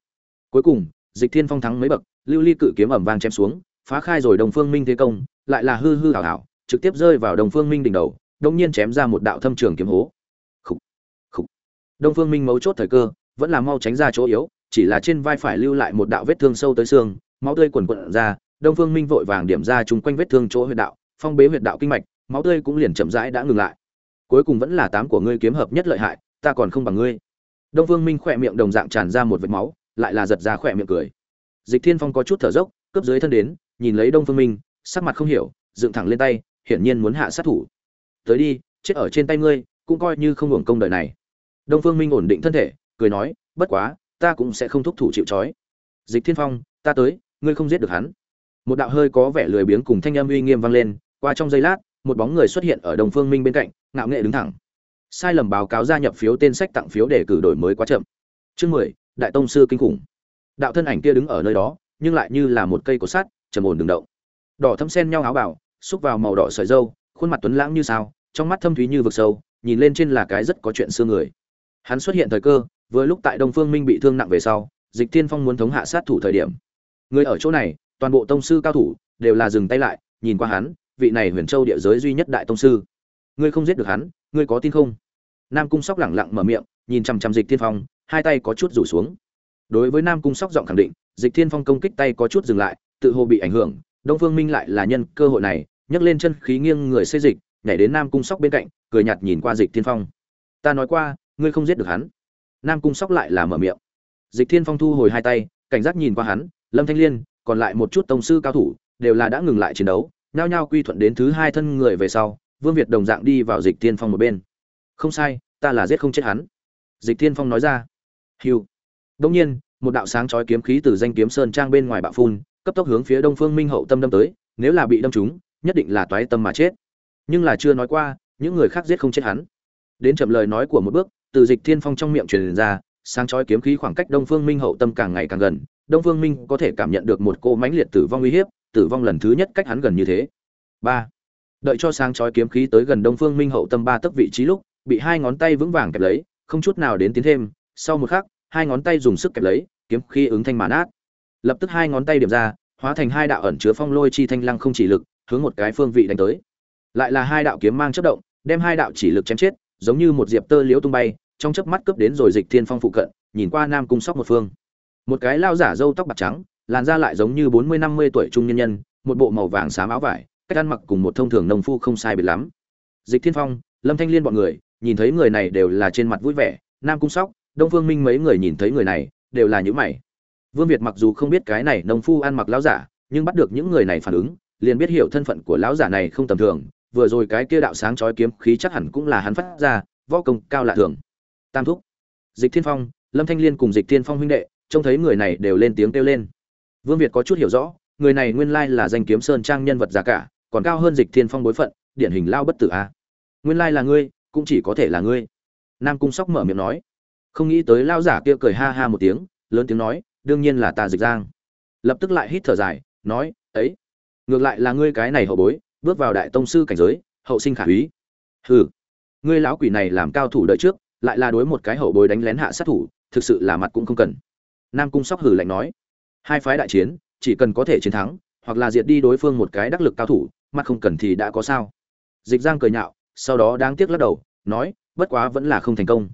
cuối cùng, dịch thiên phong thắng mấy bậc, lưu ly cự kiếm ẩm vang chém xuống, phá khai rồi đồng phương minh thế công, lại là hư hư hảo hảo trực tiếp rơi vào đồng phương minh đỉnh đầu đông nhiên chém ra một đạo thâm trường kiếm hố. Khúc, khúc. đông phương minh mấu chốt thời cơ vẫn là mau tránh ra chỗ yếu chỉ là trên vai phải lưu lại một đạo vết thương sâu tới xương máu tươi quần quận ra đông phương minh vội vàng điểm ra chung quanh vết thương chỗ huyệt đạo phong bế huyệt đạo kinh mạch máu tươi cũng liền chậm rãi đã ngừng lại. Cuối cùng vẫn là tám của ngươi kiếm hợp nhất lợi hại ta còn không bằng ngươi. Đông phương minh khỏe miệng đồng dạng tràn ra một vệt máu lại là giật ra khỏe miệng cười. Dịch thiên phong có chút thở dốc cướp dưới thân đến nhìn lấy đông phương minh sắc mặt không hiểu dựng thẳng lên tay hiển nhiên muốn hạ sát thủ tới đi, chết ở trên tay ngươi, cũng coi như không hưởng công đời này. Đông phương minh ổn định thân thể, cười nói, bất quá, ta cũng sẽ không thúc thủ chịu trói. Dịch thiên phong, ta tới, ngươi không giết được hắn. Một đạo hơi có vẻ lười biếng cùng thanh âm uy nghiêm vang lên, qua trong giây lát, một bóng người xuất hiện ở đồng phương minh bên cạnh, ngạo nghệ đứng thẳng. Sai lầm báo cáo gia nhập phiếu tên sách tặng phiếu để cử đổi mới quá chậm. Chương mười, đại tông sư kinh khủng. Đạo thân ảnh kia đứng ở nơi đó, nhưng lại như là một cây cổ sắt, trầm ổn đứng động. Đỏ thâm sen nhau áo bảo xúc vào màu đỏ sợi dâu khuôn mặt tuấn lãng như sao, trong mắt thâm thúy như vực sâu, nhìn lên trên là cái rất có chuyện xưa người. Hắn xuất hiện thời cơ, vừa lúc tại đông phương minh bị thương nặng về sau, dịch thiên phong muốn thống hạ sát thủ thời điểm. Người ở chỗ này, toàn bộ tông sư cao thủ, đều là dừng tay lại, nhìn qua hắn, vị này huyền châu địa giới duy nhất đại tông sư. Ngươi không giết được hắn, ngươi có tin không? Nam cung sóc lẳng lặng mở miệng, nhìn chằm chằm dịch thiên phong, hai tay có chút rủ xuống. Đối với nam cung sóc giọng khẳng định, dịch thiên phong công kích tay có chút dừng lại, tự hồ bị ảnh hưởng, đông phương minh lại là nhân cơ hội này nhấc lên chân khí nghiêng người xây dịch, nhảy đến nam cung sóc bên cạnh, cười nhạt nhìn qua dịch thiên phong. Ta nói qua, ngươi không giết được hắn. Nam cung sóc lại là mở miệng. Dịch thiên phong thu hồi hai tay, cảnh giác nhìn qua hắn, lâm thanh liên, còn lại một chút tông sư cao thủ, đều là đã ngừng lại chiến đấu, nhao nhao quy thuận đến thứ hai thân người về sau, vương việt đồng dạng đi vào dịch thiên phong một bên. Không sai, ta là giết không chết hắn. Dịch thiên phong nói ra. Hiu đông nhiên, một đạo sáng chói kiếm khí từ danh kiếm sơn trang bên ngoài bạo phun, cấp tốc hướng phía đông phương minh hậu tâm đâm tới, nếu là bị đâm trúng nhất định là toái tâm mà chết. Nhưng là chưa nói qua, những người khác giết không chết hắn. Đến chậm lời nói của một bước, từ dịch thiên phong trong miệng truyền ra, sáng chói kiếm khí khoảng cách đông phương minh hậu tâm càng ngày càng gần, đông phương minh có thể cảm nhận được một cô mãnh liệt tử vong uy hiếp, tử vong lần thứ nhất cách hắn gần như thế. Ba. Đợi cho sáng chói kiếm khí tới gần đông phương minh hậu tâm ba tấc vị trí lúc, bị hai ngón tay vững vàng kẹp lấy, không chút nào đến tiến thêm, sau một khắc, hai ngón tay dùng sức kẹp lấy, kiếm khí ứng thanh màn át. Lập tức hai ngón tay điểm ra, hóa thành hai đạo ẩn chứa phong lôi chi thanh lăng không chỉ lực hướng một cái phương vị đánh tới. Lại là hai đạo kiếm mang chất động, đem hai đạo chỉ lực chém chết, giống như một diệp tơ liễu tung bay, trong chớp mắt cướp đến rồi dịch thiên phong phụ cận, nhìn qua nam cung sóc một phương. Một cái lao giả râu tóc bạc trắng, làn da lại giống như bốn mươi năm mươi tuổi trung nhân nhân, một bộ màu vàng xám áo vải, cách ăn mặc cùng một thông thường nông phu không sai biệt lắm. Dịch thiên phong, lâm thanh liên bọn người, nhìn thấy người này đều là trên mặt vui vẻ, nam cung sóc, đông phương minh mấy người nhìn thấy người này, đều là những mày. Vương việt mặc dù không biết cái này nông phu ăn mặc lao giả, nhưng bắt được những người này phản ứng liền biết hiểu thân phận của lão giả này không tầm thường, vừa rồi cái kia đạo sáng chói kiếm khí chắc hẳn cũng là hắn phát ra, võ công cao lạ thường. Tam thúc, dịch thiên phong, lâm thanh liên cùng dịch thiên phong huynh đệ, trông thấy người này đều lên tiếng kêu lên. Vương việt có chút hiểu rõ, người này nguyên lai là danh kiếm sơn trang nhân vật giả cả, còn cao hơn dịch thiên phong bối phận, điển hình lao bất tử a. Nguyên lai là ngươi, cũng chỉ có thể là ngươi. Nam cung sóc mở miệng nói. Không nghĩ tới lao giả kia cười ha ha một tiếng, lớn tiếng nói, đương nhiên là ta dịch giang. Lập tức lại hít thở dài, nói, ấy ngược lại là ngươi cái này hậu bối, bước vào đại tông sư cảnh giới, hậu sinh khả úy. Hừ, ngươi lão quỷ này làm cao thủ đợi trước, lại là đối một cái hậu bối đánh lén hạ sát thủ, thực sự là mặt cũng không cần. Nam cung sóc hử lạnh nói, hai phái đại chiến, chỉ cần có thể chiến thắng, hoặc là diệt đi đối phương một cái đắc lực cao thủ, mặt không cần thì đã có sao. Dịch giang cười nhạo, sau đó đáng tiếc lắc đầu, nói, bất quá vẫn là không thành công.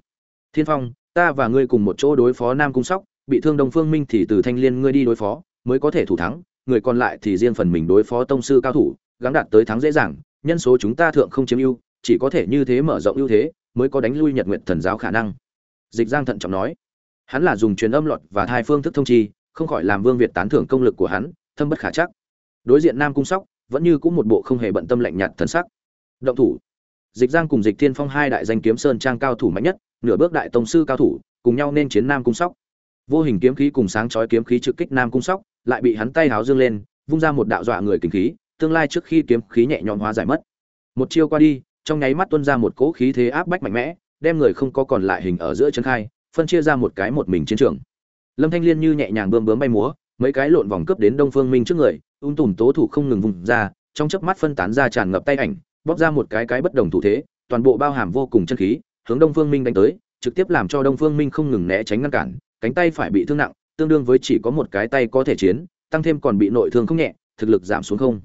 Thiên phong, ta và ngươi cùng một chỗ đối phó nam cung sóc, bị thương đông phương minh thì từ thanh liên ngươi đi đối phó, mới có thể thủ thắng người còn lại thì riêng phần mình đối phó tông sư cao thủ, gắng đạt tới thắng dễ dàng, nhân số chúng ta thượng không chiếm ưu, chỉ có thể như thế mở rộng ưu thế, mới có đánh lui nhật nguyện thần giáo khả năng. Dịch giang thận trọng nói. Hắn là dùng truyền âm luật và hai phương thức thông chi, không khỏi làm vương việt tán thưởng công lực của hắn, thâm bất khả chắc. Đối diện nam cung sóc, vẫn như cũng một bộ không hề bận tâm lạnh nhạt thần sắc. Động thủ. Dịch giang cùng dịch thiên phong hai đại danh kiếm sơn trang cao thủ mạnh nhất, nửa bước đại tông sư cao thủ, cùng nhau nên chiến nam cung sóc. Vô hình kiếm khí cùng sáng chói kiếm khí trực kích nam cung sóc lại bị hắn tay háo dương lên, vung ra một đạo dọa người kinh khí, tương lai trước khi kiếm khí nhẹ nhõm hóa giải mất. Một chiêu qua đi, trong nháy mắt tuôn ra một cỗ khí thế áp bách mạnh mẽ, đem người không có còn lại hình ở giữa chân khai, phân chia ra một cái một mình chiến trường. Lâm thanh liên như nhẹ nhàng bươm bướm bay múa, mấy cái lộn vòng cướp đến đông phương minh trước người, ung tùm tố thủ không ngừng vùng ra, trong chớp mắt phân tán ra tràn ngập tay ảnh, bóp ra một cái cái bất đồng thủ thế, toàn bộ bao hàm vô cùng chân khí, hướng đông phương minh đánh tới, trực tiếp làm cho đông phương minh không ngừng né tránh ngăn cản, cánh tay phải bị thương nặng tương đương với chỉ có một cái tay có thể chiến, tăng thêm còn bị nội thương không nhẹ, thực lực giảm xuống không.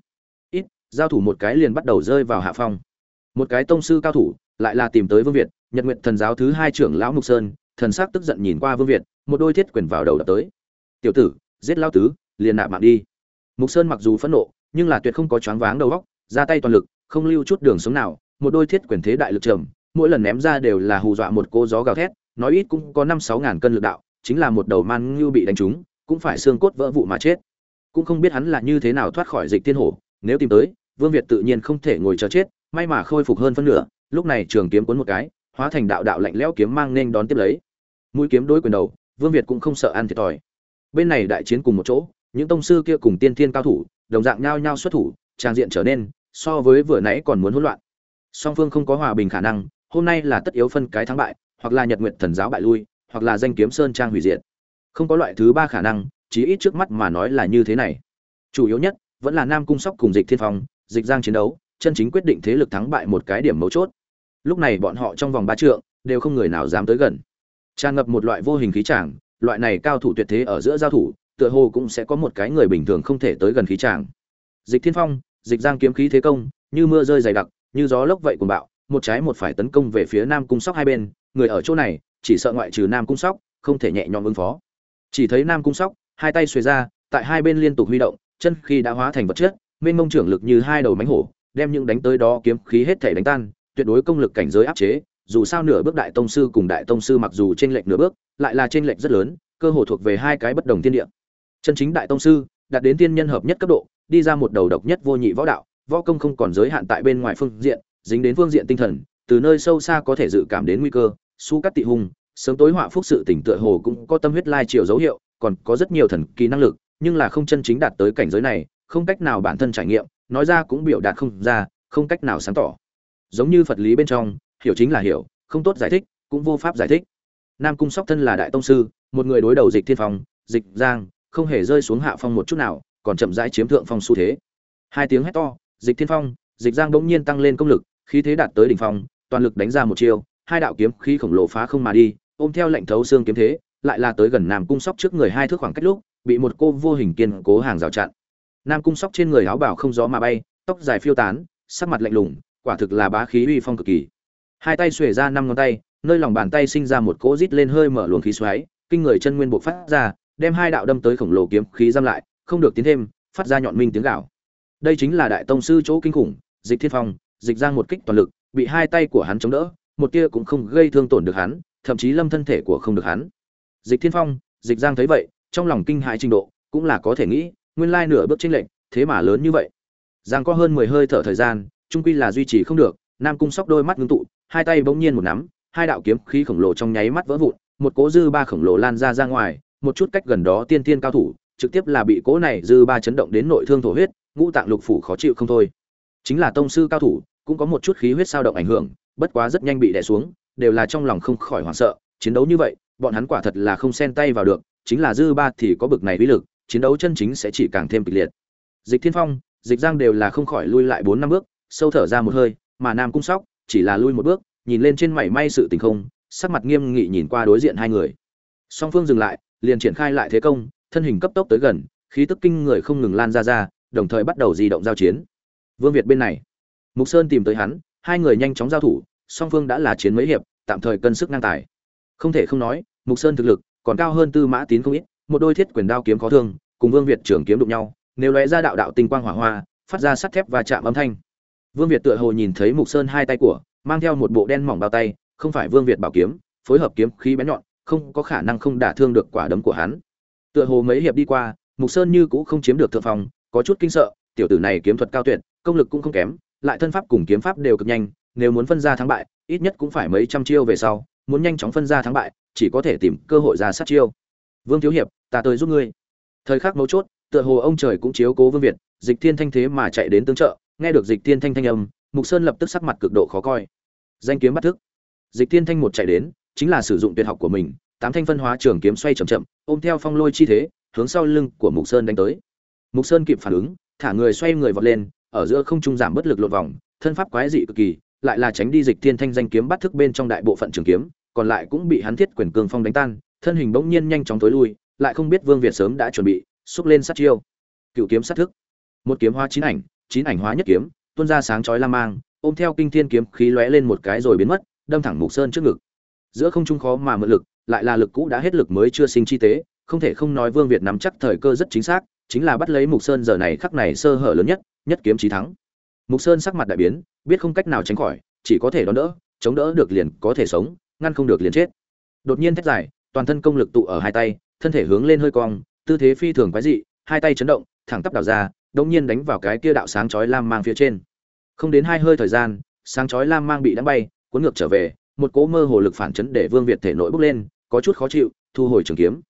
Ít, giao thủ một cái liền bắt đầu rơi vào hạ phong. Một cái tông sư cao thủ, lại là tìm tới vương việt, nhật nguyện thần giáo thứ hai trưởng lão mục sơn, thần sắc tức giận nhìn qua vương việt, một đôi thiết quyền vào đầu đập tới. Tiểu tử, giết lao tứ, liền nạp mạng đi. Mục sơn mặc dù phẫn nộ, nhưng là tuyệt không có choáng váng đầu óc, ra tay toàn lực, không lưu chút đường sống nào, một đôi thiết quyền thế đại lực trầm, mỗi lần ném ra đều là hù dọa một cô gió gào thét, nói ít cũng có năm sáu ngàn cân lực đạo chính là một đầu man ngưu bị đánh trúng, cũng phải xương cốt vỡ vụ mà chết. Cũng không biết hắn là như thế nào thoát khỏi dịch thiên hổ, nếu tìm tới, vương việt tự nhiên không thể ngồi chờ chết, may mà khôi phục hơn phân nửa, lúc này trường kiếm cuốn một cái, hóa thành đạo đạo lạnh lẽo kiếm mang nên đón tiếp lấy. Mũi kiếm đối quyền đầu, vương việt cũng không sợ ăn thiệt thòi. Bên này đại chiến cùng một chỗ, những tông sư kia cùng tiên thiên cao thủ, đồng dạng nhao nhao xuất thủ, trang diện trở nên so với vừa nãy còn muốn hỗn loạn. Song phương không có hòa bình khả năng, hôm nay là tất yếu phân cái thắng bại, hoặc là nhật nguyện thần giáo bại lui hoặc là danh kiếm sơn trang hủy diệt. Không có loại thứ ba khả năng, chí ít trước mắt mà nói là như thế này. Chủ yếu nhất, vẫn là nam cung sóc cùng dịch thiên phong, dịch giang chiến đấu, chân chính quyết định thế lực thắng bại một cái điểm mấu chốt. Lúc này bọn họ trong vòng ba trượng, đều không người nào dám tới gần. Tràn ngập một loại vô hình khí tràng, loại này cao thủ tuyệt thế ở giữa giao thủ, tựa hồ cũng sẽ có một cái người bình thường không thể tới gần khí tràng. Dịch thiên phong, dịch giang kiếm khí thế công, như mưa rơi dày đặc, như gió lốc vậy cùng bạo, một trái một phải tấn công về phía nam cung sóc hai bên người ở chỗ này, chỉ sợ ngoại trừ nam cung sóc, không thể nhẹ nhõm ứng phó. Chỉ thấy nam cung sóc, hai tay xuề ra, tại hai bên liên tục huy động, chân khi đã hóa thành vật chất, mênh mông trưởng lực như hai đầu mánh hổ, đem những đánh tới đó kiếm khí hết thể đánh tan, tuyệt đối công lực cảnh giới áp chế, dù sao nửa bước đại tông sư cùng đại tông sư mặc dù trên lệch nửa bước, lại là trên lệch rất lớn, cơ hồ thuộc về hai cái bất đồng thiên địa. Chân chính đại tông sư, đạt đến tiên nhân hợp nhất cấp độ, đi ra một đầu độc nhất vô nhị võ đạo, võ công không còn giới hạn tại bên ngoài phương diện, dính đến phương diện tinh thần, từ nơi sâu xa có thể dự cảm đến nguy cơ su cắt tị hùng sớm tối họa phúc sự tỉnh tựa hồ cũng có tâm huyết lai chiều dấu hiệu, còn có rất nhiều thần kỳ năng lực, nhưng là không chân chính đạt tới cảnh giới này, không cách nào bản thân trải nghiệm, nói ra cũng biểu đạt không ra, không cách nào sáng tỏ. Giống như phật lý bên trong, hiểu chính là hiểu, không tốt giải thích, cũng vô pháp giải thích. Nam cung sóc thân là đại tông sư, một người đối đầu dịch thiên phong, dịch giang, không hề rơi xuống hạ phong một chút nào, còn chậm rãi chiếm thượng phong xu thế. Hai tiếng hét to, dịch thiên phong, dịch giang bỗng nhiên tăng lên công lực, khí thế đạt tới đỉnh phong, toàn lực đánh ra một chiêu hai đạo kiếm khí khổng lồ phá không mà đi, ôm theo lệnh thấu xương kiếm thế, lại là tới gần nam cung sóc trước người hai thước khoảng cách lúc, bị một cô vô hình kiên cố hàng rào chặn nam cung sóc trên người áo bảo không gió mà bay, tóc dài phiêu tán, sắc mặt lạnh lùng, quả thực là bá khí uy phong cực kỳ hai tay xuề ra năm ngón tay, nơi lòng bàn tay sinh ra một cỗ rít lên hơi mở luồng khí xoáy, kinh người chân nguyên bộc phát ra, đem hai đạo đâm tới khổng lồ kiếm khí giam lại, không được tiến thêm, phát ra nhọn minh tiếng gào. đây chính là đại tông sư chỗ kinh khủng, dịch thiên phong, dịch giang một kích toàn lực, bị hai tay của hắn chống đỡ một tia cũng không gây thương tổn được hắn, thậm chí lâm thân thể của không được hắn. Dịch thiên phong, dịch giang thấy vậy, trong lòng kinh hãi trình độ, cũng là có thể nghĩ, nguyên lai nửa bước chênh lệnh thế mà lớn như vậy. Giang có hơn mười hơi thở thời gian trung quy là duy trì không được, nam cung sóc đôi mắt ngưng tụ, hai tay bỗng nhiên một nắm, hai đạo kiếm khí khổng lồ trong nháy mắt vỡ vụn, một cỗ dư ba khổng lồ lan ra ra ngoài, một chút cách gần đó tiên tiên cao thủ, trực tiếp là bị cỗ này dư ba chấn động đến nội thương thổ huyết, ngũ tạng lục phủ khó chịu không thôi. Chính là tông sư cao thủ, cũng có một chút khí huyết sao động ảnh hưởng bất quá rất nhanh bị đè xuống, đều là trong lòng không khỏi hoảng sợ, chiến đấu như vậy, bọn hắn quả thật là không xen tay vào được, chính là dư ba thì có bực này uy lực, chiến đấu chân chính sẽ chỉ càng thêm kịch liệt. Dịch thiên phong, dịch giang đều là không khỏi lui lại bốn năm bước, sâu thở ra một hơi, mà nam cung sóc chỉ là lui một bước, nhìn lên trên mảy may sự tình không, sắc mặt nghiêm nghị nhìn qua đối diện hai người. Song phương dừng lại, liền triển khai lại thế công, thân hình cấp tốc tới gần, khí tức kinh người không ngừng lan ra ra, đồng thời bắt đầu di động giao chiến. Vương việt bên này, mục sơn tìm tới hắn hai người nhanh chóng giao thủ, song phương đã là chiến mấy hiệp, tạm thời cân sức ngang tài. Không thể không nói, mục sơn thực lực còn cao hơn tư mã tín không ít, một đôi thiết quyền đao kiếm khó thương, cùng vương việt trưởng kiếm đụng nhau, nếu lóe ra đạo đạo tinh quang hỏa hoa, phát ra sắt thép và chạm âm thanh. Vương việt tựa hồ nhìn thấy mục sơn hai tay của, mang theo một bộ đen mỏng bao tay, không phải vương việt bảo kiếm, phối hợp kiếm khí bén nhọn, không có khả năng không đả thương được quả đấm của hắn. Tựa hồ mấy hiệp đi qua, mục sơn như cũ không chiếm được thượng phong, có chút kinh sợ, tiểu tử này kiếm thuật cao tuyệt, công lực cũng không kém lại thân pháp cùng kiếm pháp đều cực nhanh, nếu muốn phân ra thắng bại, ít nhất cũng phải mấy trăm chiêu về sau, muốn nhanh chóng phân ra thắng bại, chỉ có thể tìm cơ hội ra sát chiêu. Vương thiếu hiệp, ta tới giúp ngươi. Thời khắc mấu chốt, tựa hồ ông trời cũng chiếu cố vương việt, dịch thiên thanh thế mà chạy đến tương trợ, nghe được dịch thiên thanh thanh âm, mục sơn lập tức sắc mặt cực độ khó coi. Danh kiếm bắt thức. Dịch thiên thanh một chạy đến, chính là sử dụng tuyệt học của mình, tám thanh phân hóa trường kiếm xoay chậm chậm, ôm theo phong lôi chi thế, hướng sau lưng của mục sơn đánh tới. Mục sơn kịp phản ứng, thả người xoay người vọt lên ở giữa không trung giảm bất lực lột vòng, thân pháp quái dị cực kỳ, lại là tránh đi dịch thiên thanh danh kiếm bắt thức bên trong đại bộ phận trường kiếm, còn lại cũng bị hắn thiết quyền cường phong đánh tan, thân hình bỗng nhiên nhanh chóng tối lui, lại không biết vương việt sớm đã chuẩn bị, xúc lên sát chiêu. Cựu kiếm sát thức. Một kiếm hóa chín ảnh chín ảnh hóa nhất kiếm, tuôn ra sáng chói lam mang, ôm theo kinh thiên kiếm khí lóe lên một cái rồi biến mất, đâm thẳng mục sơn trước ngực. Giữa không trung khó mà mượn lực, lại là lực cũ đã hết lực mới chưa sinh chi tế, không thể không nói vương việt nắm chắc thời cơ rất chính xác, chính là bắt lấy mục sơn giờ này khắc này sơ hở lớn nhất nhất kiếm chí thắng. Mục sơn sắc mặt đại biến, biết không cách nào tránh khỏi, chỉ có thể đón đỡ, chống đỡ được liền có thể sống, ngăn không được liền chết. Đột nhiên thét dài, toàn thân công lực tụ ở hai tay, thân thể hướng lên hơi cong, tư thế phi thường quái dị, hai tay chấn động, thẳng tắp đảo ra, đột nhiên đánh vào cái kia đạo sáng chói lam mang phía trên. Không đến hai hơi thời gian, sáng chói lam mang bị đánh bay, cuốn ngược trở về, một cỗ mơ hồ lực phản chấn để vương việt thể nội bốc lên, có chút khó chịu, thu hồi trường kiếm.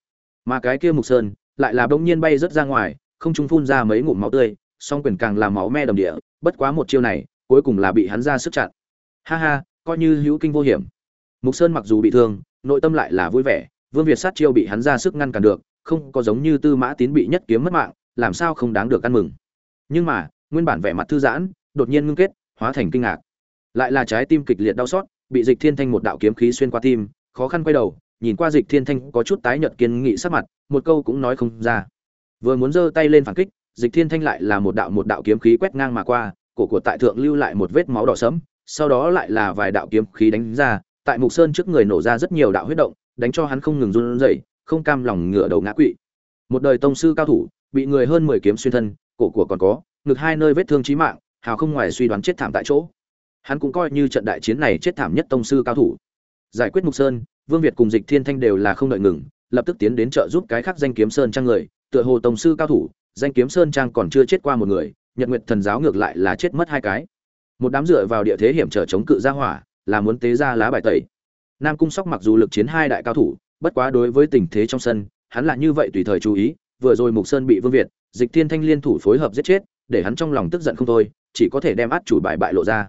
Mà cái kia mục sơn, lại là bỗng nhiên bay rất ra ngoài, không trung phun ra mấy ngụm máu tươi song quyền càng làm máu me đầm địa, bất quá một chiêu này, cuối cùng là bị hắn ra sức chặn. Ha ha, coi như hữu kinh vô hiểm. Mục sơn mặc dù bị thương, nội tâm lại là vui vẻ, vương việt sát chiêu bị hắn ra sức ngăn cản được, không có giống như tư mã tín bị nhất kiếm mất mạng, làm sao không đáng được ăn mừng. Nhưng mà, nguyên bản vẻ mặt thư giãn, đột nhiên ngưng kết, hóa thành kinh ngạc. Lại là trái tim kịch liệt đau xót, bị dịch thiên thanh một đạo kiếm khí xuyên qua tim, khó khăn quay đầu, nhìn qua dịch thiên thanh có chút tái nhợt kiên nghị sắc mặt, một câu cũng nói không ra. Vừa muốn giơ tay lên phản kích dịch thiên thanh lại là một đạo một đạo kiếm khí quét ngang mà qua, cổ của tại thượng lưu lại một vết máu đỏ sẫm, sau đó lại là vài đạo kiếm khí đánh ra, tại mục sơn trước người nổ ra rất nhiều đạo huyết động, đánh cho hắn không ngừng run rẩy, không cam lòng ngửa đầu ngã quỵ. Một đời tông sư cao thủ, bị người hơn mười kiếm xuyên thân, cổ của còn có, ngực hai nơi vết thương chí mạng, hào không ngoài suy đoán chết thảm tại chỗ. Hắn cũng coi như trận đại chiến này chết thảm nhất tông sư cao thủ. Giải quyết mục sơn, vương việt cùng dịch thiên thanh đều là không đợi ngừng, lập tức tiến đến trợ giúp cái khác danh kiếm sơn trang người, tựa hồ tông sư cao thủ danh kiếm sơn trang còn chưa chết qua một người, nhật nguyệt thần giáo ngược lại là chết mất hai cái. Một đám dựa vào địa thế hiểm trở chống cự ra hỏa, là muốn tế ra lá bài tẩy. Nam cung sóc mặc dù lực chiến hai đại cao thủ, bất quá đối với tình thế trong sân, hắn là như vậy tùy thời chú ý, vừa rồi mục sơn bị vương việt, dịch thiên thanh liên thủ phối hợp giết chết, để hắn trong lòng tức giận không thôi, chỉ có thể đem át chủ bài bại lộ ra.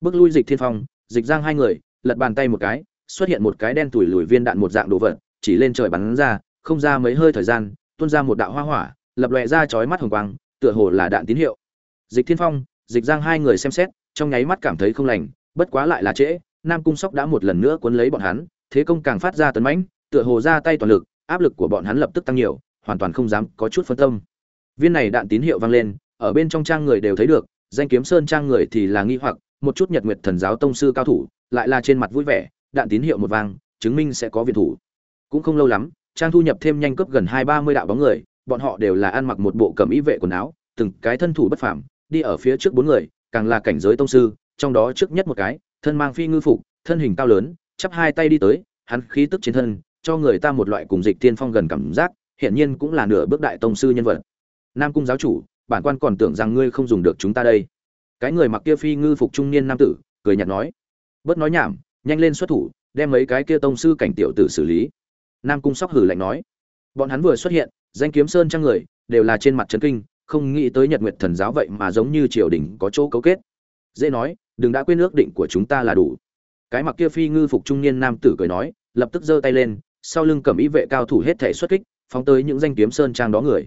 Bước lui dịch thiên phong, dịch giang hai người, lật bàn tay một cái, xuất hiện một cái đen tủi lùi viên đạn một dạng đồ vật, chỉ lên trời bắn ra, không ra mấy hơi thời gian, tuôn ra một đạo hoa hỏa lập lòe ra chói mắt hồng quang, tựa hồ là đạn tín hiệu. Dịch thiên phong, dịch giang hai người xem xét, trong nháy mắt cảm thấy không lành, bất quá lại là trễ, nam cung sóc đã một lần nữa cuốn lấy bọn hắn, thế công càng phát ra tấn mãnh, tựa hồ ra tay toàn lực, áp lực của bọn hắn lập tức tăng nhiều, hoàn toàn không dám có chút phân tâm. Viên này đạn tín hiệu vang lên, ở bên trong trang người đều thấy được, danh kiếm sơn trang người thì là nghi hoặc, một chút nhật nguyệt thần giáo tông sư cao thủ, lại là trên mặt vui vẻ, đạn tín hiệu một vang, chứng minh sẽ có viện thủ. Cũng không lâu lắm, trang thu nhập thêm nhanh cấp gần hai ba mươi đạo bóng người bọn họ đều là ăn mặc một bộ cẩm y vệ quần áo, từng cái thân thủ bất phàm, đi ở phía trước bốn người, càng là cảnh giới tông sư, trong đó trước nhất một cái, thân mang phi ngư phục, thân hình cao lớn, chắp hai tay đi tới, hắn khí tức trên thân, cho người ta một loại cùng dịch tiên phong gần cảm giác hiện nhiên cũng là nửa bước đại tông sư nhân vật. Nam cung giáo chủ, bản quan còn tưởng rằng ngươi không dùng được chúng ta đây. Cái người mặc kia phi ngư phục trung niên nam tử, cười nhạt nói, bớt nói nhảm, nhanh lên xuất thủ, đem mấy cái kia tông sư cảnh tiểu tử xử lý. Nam cung sóc hử lạnh nói, bọn hắn vừa xuất hiện danh kiếm sơn trang người, đều là trên mặt trấn kinh, không nghĩ tới nhật nguyệt thần giáo vậy mà giống như triều đình có chỗ cấu kết. Dễ nói, đừng đã quên ước định của chúng ta là đủ. Cái mặc kia phi ngư phục trung niên nam tử cười nói, lập tức giơ tay lên, sau lưng cầm ý vệ cao thủ hết thể xuất kích, phóng tới những danh kiếm sơn trang đó người.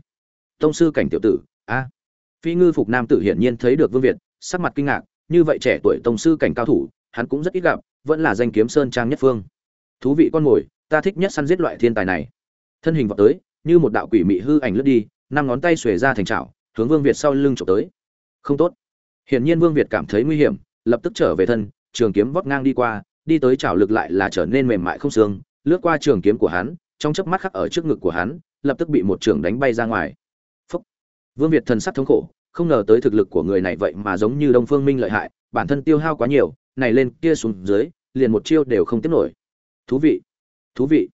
Tông sư cảnh tiểu tử, a. Phi ngư phục nam tử hiển nhiên thấy được vương việt, sắc mặt kinh ngạc, như vậy trẻ tuổi tông sư cảnh cao thủ, hắn cũng rất ít gặp, vẫn là danh kiếm sơn trang nhất phương. Thú vị con mồi, ta thích nhất săn giết loại thiên tài này. Thân hình vào tới như một đạo quỷ mị hư ảnh lướt đi, năm ngón tay xuề ra thành trào hướng vương việt sau lưng trộm tới. Không tốt. Hiển nhiên vương việt cảm thấy nguy hiểm, lập tức trở về thân, trường kiếm vót ngang đi qua, đi tới chảo lực lại là trở nên mềm mại không xương, lướt qua trường kiếm của hắn, trong chớp mắt khắc ở trước ngực của hắn, lập tức bị một trường đánh bay ra ngoài. Phúc. vương việt thần sắc thống khổ, không ngờ tới thực lực của người này vậy mà giống như đông phương minh lợi hại, bản thân tiêu hao quá nhiều, này lên kia xuống dưới, liền một chiêu đều không tiếp nổi. Thú vị. Thú vị.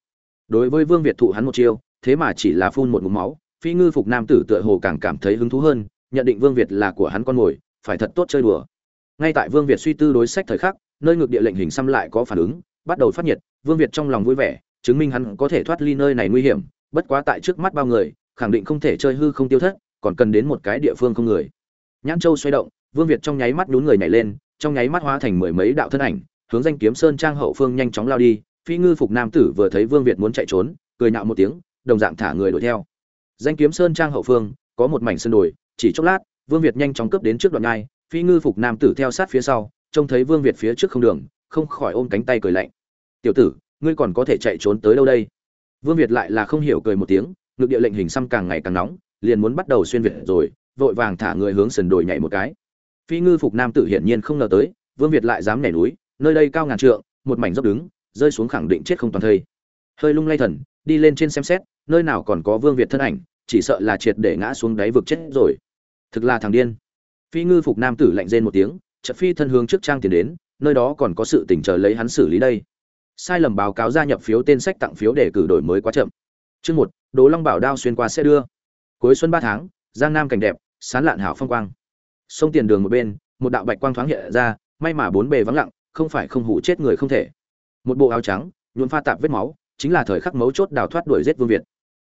Đối với vương việt thụ hắn một chiêu thế mà chỉ là phun một ngụm máu, phi ngư phục nam tử tựa hồ càng cảm thấy hứng thú hơn, nhận định vương việt là của hắn con mồi, phải thật tốt chơi đùa. Ngay tại vương việt suy tư đối sách thời khắc, nơi ngược địa lệnh hình xăm lại có phản ứng, bắt đầu phát nhiệt, vương việt trong lòng vui vẻ, chứng minh hắn có thể thoát ly nơi này nguy hiểm, bất quá tại trước mắt bao người, khẳng định không thể chơi hư không tiêu thất, còn cần đến một cái địa phương không người. Nhãn châu xoay động, vương việt trong nháy mắt nhún người nhảy lên, trong nháy mắt hóa thành mười mấy đạo thân ảnh, hướng danh kiếm sơn trang hậu phương nhanh chóng lao đi, phi ngư phục nam tử vừa thấy vương việt muốn chạy trốn, cười nhạo một tiếng đồng dạng thả người đuổi theo. Danh kiếm sơn trang hậu phương, có một mảnh sơn đồi, chỉ chốc lát, vương việt nhanh chóng cướp đến trước đoạn nhai phi ngư phục nam tử theo sát phía sau, trông thấy vương việt phía trước không đường, không khỏi ôm cánh tay cười lạnh. Tiểu tử, ngươi còn có thể chạy trốn tới đâu đây? Vương việt lại là không hiểu cười một tiếng ngực địa lệnh hình xăm càng ngày càng nóng, liền muốn bắt đầu xuyên việt rồi, vội vàng thả người hướng sườn đồi nhảy một cái. Phi ngư phục nam tử hiển nhiên không ngờ tới, vương việt lại dám nhảy núi, nơi đây cao ngàn trượng, một mảnh dốc đứng, rơi xuống khẳng định chết không toàn thây. Hơi lung lay thần đi lên trên xem xét, nơi nào còn có vương việt thân ảnh, chỉ sợ là triệt để ngã xuống đáy vực chết rồi. Thực là thằng điên. Phi ngư phục nam tử lạnh rên một tiếng, chợt phi thân hướng trước trang tiền đến, nơi đó còn có sự tỉnh chờ lấy hắn xử lý đây. Sai lầm báo cáo gia nhập phiếu tên sách tặng phiếu để cử đổi mới quá chậm. Chương một, đồ long bảo đao xuyên qua xe đưa. Cuối xuân ba tháng, giang nam cảnh đẹp, sán lạn hảo phong quang. Sông tiền đường một bên, một đạo bạch quang thoáng hiện ra, may mà bốn bề vắng lặng, không phải không hủ chết người không thể. Một bộ áo trắng, nhuộm pha tạp vết máu chính là thời khắc mấu chốt đào thoát đuổi giết vương việt.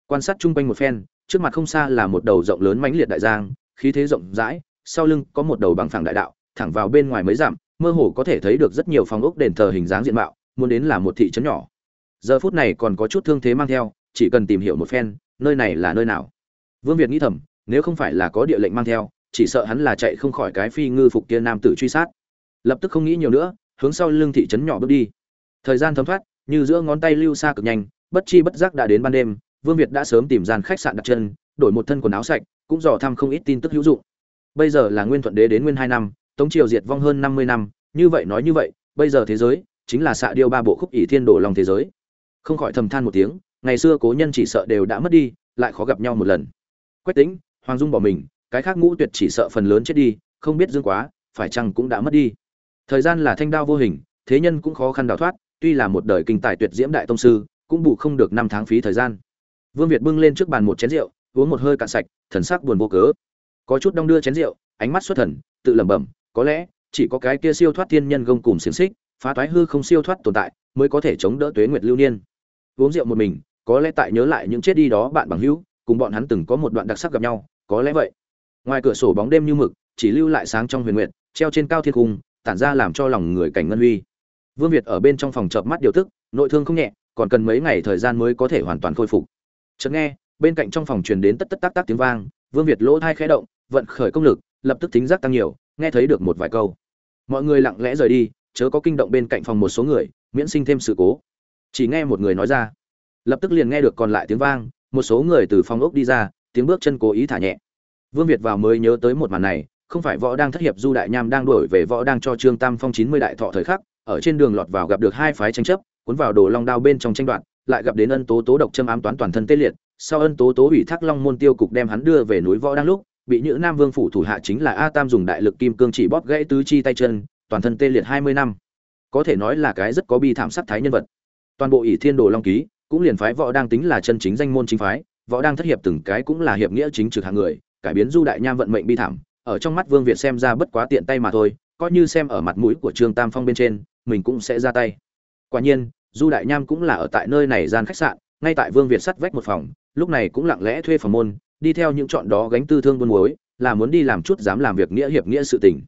Quan sát chung quanh một phen, trước mặt không xa là một đầu rộng lớn mãnh liệt đại giang, khí thế rộng rãi, sau lưng có một đầu bằng phẳng đại đạo, thẳng vào bên ngoài mấy dặm, mơ hồ có thể thấy được rất nhiều phòng ốc đền thờ hình dáng diện mạo, muốn đến là một thị trấn nhỏ. Giờ phút này còn có chút thương thế mang theo, chỉ cần tìm hiểu một phen, nơi này là nơi nào. Vương việt nghĩ thầm, nếu không phải là có địa lệnh mang theo, chỉ sợ hắn là chạy không khỏi cái phi ngư phục kia nam tử truy sát. Lập tức không nghĩ nhiều nữa, hướng sau lưng thị trấn nhỏ bước đi. Thời gian thấm thoát như giữa ngón tay lưu xa cực nhanh, bất chi bất giác đã đến ban đêm, vương việt đã sớm tìm gian khách sạn đặt chân, đổi một thân quần áo sạch, cũng dò thăm không ít tin tức hữu dụng. Bây giờ là nguyên thuận đế đến nguyên hai năm, tống triều diệt vong hơn năm mươi năm, như vậy nói như vậy, bây giờ thế giới chính là xạ điêu ba bộ khúc ỷ thiên đổ lòng thế giới. Không khỏi thầm than một tiếng, ngày xưa cố nhân chỉ sợ đều đã mất đi, lại khó gặp nhau một lần. Quách tính hoàng dung bỏ mình, cái khác ngũ tuyệt chỉ sợ phần lớn chết đi, không biết dương quá, phải chăng cũng đã mất đi. Thời gian là thanh đao vô hình, thế nhân cũng khó khăn đào thoát tuy là một đời kinh tài tuyệt diễm đại tông sư, cũng bù không được năm tháng phí thời gian. Vương việt bưng lên trước bàn một chén rượu, uống một hơi cạn sạch, thần sắc buồn vô cớ. Có chút đong đưa chén rượu, ánh mắt xuất thần, tự lẩm bẩm, có lẽ chỉ có cái kia siêu thoát thiên nhân gông cùng xiềng xích, phá toái hư không siêu thoát tồn tại, mới có thể chống đỡ tuế nguyệt lưu niên. Uống rượu một mình, có lẽ tại nhớ lại những chết đi đó bạn bằng hữu, cùng bọn hắn từng có một đoạn đặc sắc gặp nhau, có lẽ vậy. Ngoài cửa sổ bóng đêm như mực, chỉ lưu lại sáng trong huyền nguyệt, treo trên cao thiên cung, tản ra làm cho lòng người cảnh ngân huy vương việt ở bên trong phòng chợp mắt điều tức, nội thương không nhẹ, còn cần mấy ngày thời gian mới có thể hoàn toàn khôi phục. Chợt nghe, bên cạnh trong phòng truyền đến tất tất tác tác tiếng vang, vương việt lỗ tai khẽ động, vận khởi công lực, lập tức tính giác tăng nhiều, nghe thấy được một vài câu. Mọi người lặng lẽ rời đi, chớ có kinh động bên cạnh phòng một số người, miễn sinh thêm sự cố. Chỉ nghe một người nói ra. Lập tức liền nghe được còn lại tiếng vang, một số người từ phòng ốc đi ra, tiếng bước chân cố ý thả nhẹ. Vương việt vào mới nhớ tới một màn này, không phải võ đang thất hiệp du đại nham đang đuổi về võ đang cho trương tam phong chín mươi đại thọ thời khắc ở trên đường lọt vào gặp được hai phái tranh chấp, cuốn vào đồ long đao bên trong tranh đoạt, lại gặp đến ân tố tố độc châm ám toán toàn thân tê liệt. Sau ân tố tố ủy thác long môn tiêu cục đem hắn đưa về núi võ đang lúc, bị nhữ nam vương phủ thủ hạ chính là a tam dùng đại lực kim cương chỉ bóp gãy tứ chi tay chân, toàn thân tê liệt hai mươi năm. Có thể nói là cái rất có bi thảm sắc thái nhân vật. Toàn bộ ỷ thiên đồ long ký, cũng liền phái võ đang tính là chân chính danh môn chính phái, võ đang thất hiệp từng cái cũng là hiệp nghĩa chính trực hạng người, cải biến du đại nham vận mệnh bi thảm, ở trong mắt vương việt xem ra bất quá tiện tay mà thôi coi như xem ở mặt mũi của trương tam phong bên trên, mình cũng sẽ ra tay. Quả nhiên, du đại nham cũng là ở tại nơi này gian khách sạn, ngay tại vương việt sắt vách một phòng, lúc này cũng lặng lẽ thuê phòng môn, đi theo những chọn đó gánh tư thương buôn muối, là muốn đi làm chút dám làm việc nghĩa hiệp nghĩa sự tình.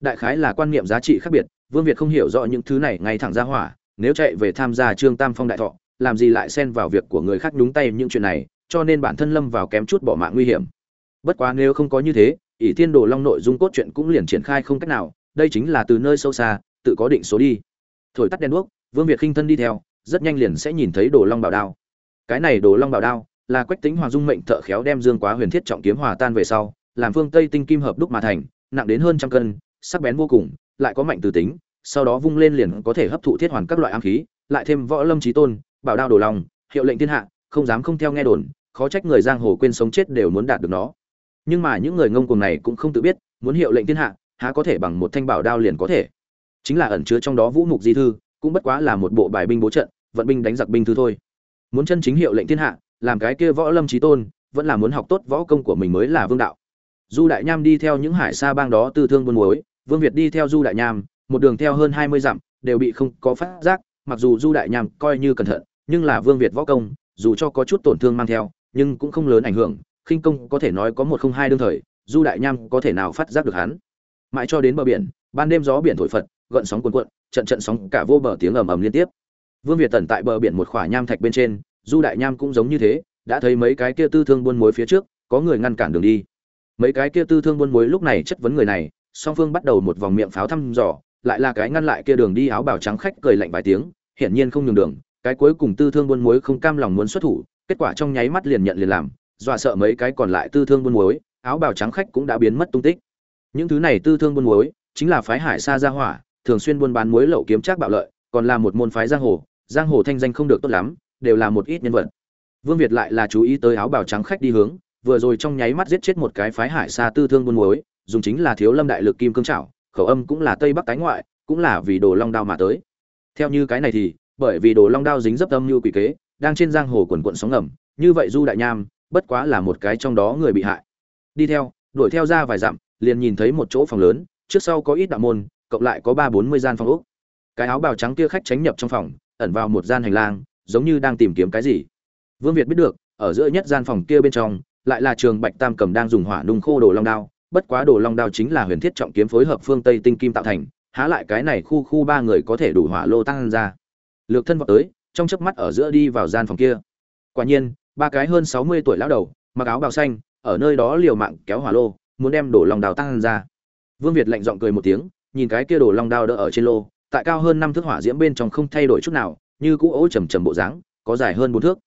Đại khái là quan niệm giá trị khác biệt, vương việt không hiểu rõ những thứ này ngay thẳng ra hỏa, nếu chạy về tham gia trương tam phong đại thọ, làm gì lại xen vào việc của người khác nhúng tay những chuyện này, cho nên bản thân lâm vào kém chút bỏ mạng nguy hiểm. Bất quá nếu không có như thế, ỷ thiên đồ long nội dung cốt truyện cũng liền triển khai không cách nào đây chính là từ nơi sâu xa, tự có định số đi. Thổi tắt đèn đuốc, vương việt khinh thân đi theo, rất nhanh liền sẽ nhìn thấy đồ long bảo đao. Cái này đồ long bảo đao là quách tính hoàng dung mệnh thợ khéo đem dương quá huyền thiết trọng kiếm hòa tan về sau, làm phương tây tinh kim hợp đúc mà thành, nặng đến hơn trăm cân, sắc bén vô cùng, lại có mạnh từ tính, sau đó vung lên liền có thể hấp thụ thiết hoàn các loại ám khí, lại thêm võ lâm trí tôn, bảo đao đồ long, hiệu lệnh thiên hạ, không dám không theo nghe đồn, khó trách người giang hồ quên sống chết đều muốn đạt được nó. Nhưng mà những người ngông cuồng này cũng không tự biết, muốn hiệu lệnh thiên hạ há có thể bằng một thanh bảo đao liền có thể. Chính là ẩn chứa trong đó vũ mục di thư, cũng bất quá là một bộ bài binh bố trận, vận binh đánh giặc binh thư thôi. Muốn chân chính hiệu lệnh thiên hạ, làm cái kia võ lâm trí tôn, vẫn là muốn học tốt võ công của mình mới là vương đạo. Du đại nham đi theo những hải sa bang đó tư thương buôn muối, vương việt đi theo du đại nham, một đường theo hơn hai mươi dặm, đều bị không có phát giác, mặc dù du đại nham coi như cẩn thận, nhưng là vương việt võ công, dù cho có chút tổn thương mang theo, nhưng cũng không lớn ảnh hưởng, khinh công có thể nói có một không hai đương thời, du đại nham có thể nào phát giác được hắn mãi cho đến bờ biển, ban đêm gió biển thổi phật, gợn sóng cuồn cuộn, trận trận sóng cả vô bờ tiếng ầm ầm liên tiếp. Vương việt tẩn tại bờ biển một khỏa nham thạch bên trên, du đại nham cũng giống như thế, đã thấy mấy cái kia tư thương buôn muối phía trước, có người ngăn cản đường đi. Mấy cái kia tư thương buôn muối lúc này chất vấn người này, song phương bắt đầu một vòng miệng pháo thăm dò, lại là cái ngăn lại kia đường đi áo bào trắng khách cười lạnh vài tiếng, hiển nhiên không nhường đường, cái cuối cùng tư thương buôn muối không cam lòng muốn xuất thủ, kết quả trong nháy mắt liền nhận liền làm, dọa sợ mấy cái còn lại tư thương buôn muối, áo bào trắng khách cũng đã biến mất tung tích những thứ này tư thương buôn muối, chính là phái hải sa gia hỏa, thường xuyên buôn bán muối lậu kiếm trác bạo lợi, còn là một môn phái giang hồ giang hồ thanh danh không được tốt lắm, đều là một ít nhân vật. Vương việt lại là chú ý tới áo bào trắng khách đi hướng, vừa rồi trong nháy mắt giết chết một cái phái hải sa tư thương buôn muối, dùng chính là thiếu lâm đại lực kim cương trảo, khẩu âm cũng là tây bắc tái ngoại, cũng là vì đồ long đao mà tới. Theo như cái này thì, bởi vì đồ long đao dính dấp âm như quỷ kế, đang trên giang hồ quần quận sóng ngầm, như vậy du đại nham, bất quá là một cái trong đó người bị hại. Đi theo, đuổi theo ra vài dặm liền nhìn thấy một chỗ phòng lớn, trước sau có ít đạo môn, cộng lại có ba bốn mươi gian phòng úc cái áo bào trắng kia khách tránh nhập trong phòng, ẩn vào một gian hành lang, giống như đang tìm kiếm cái gì. Vương việt biết được, ở giữa nhất gian phòng kia bên trong, lại là trường bạch tam cầm đang dùng hỏa nung khô đồ long đao, bất quá đồ long đao chính là huyền thiết trọng kiếm phối hợp phương tây tinh kim tạo thành, há lại cái này khu khu ba người có thể đủ hỏa lô tăng ra. Lược thân vào tới, trong chớp mắt ở giữa đi vào gian phòng kia. Quả nhiên, ba cái hơn sáu mươi tuổi lão đầu, mặc áo bào xanh, ở nơi đó liều mạng kéo hỏa lô muốn đem đổ long đào tăng ra. Vương việt lạnh giọng cười một tiếng, nhìn cái kia đổ long đao đỡ ở trên lô, tại cao hơn năm thước hỏa diễm bên trong không thay đổi chút nào, như cũ ố trầm trầm bộ dáng, có dài hơn bốn thước.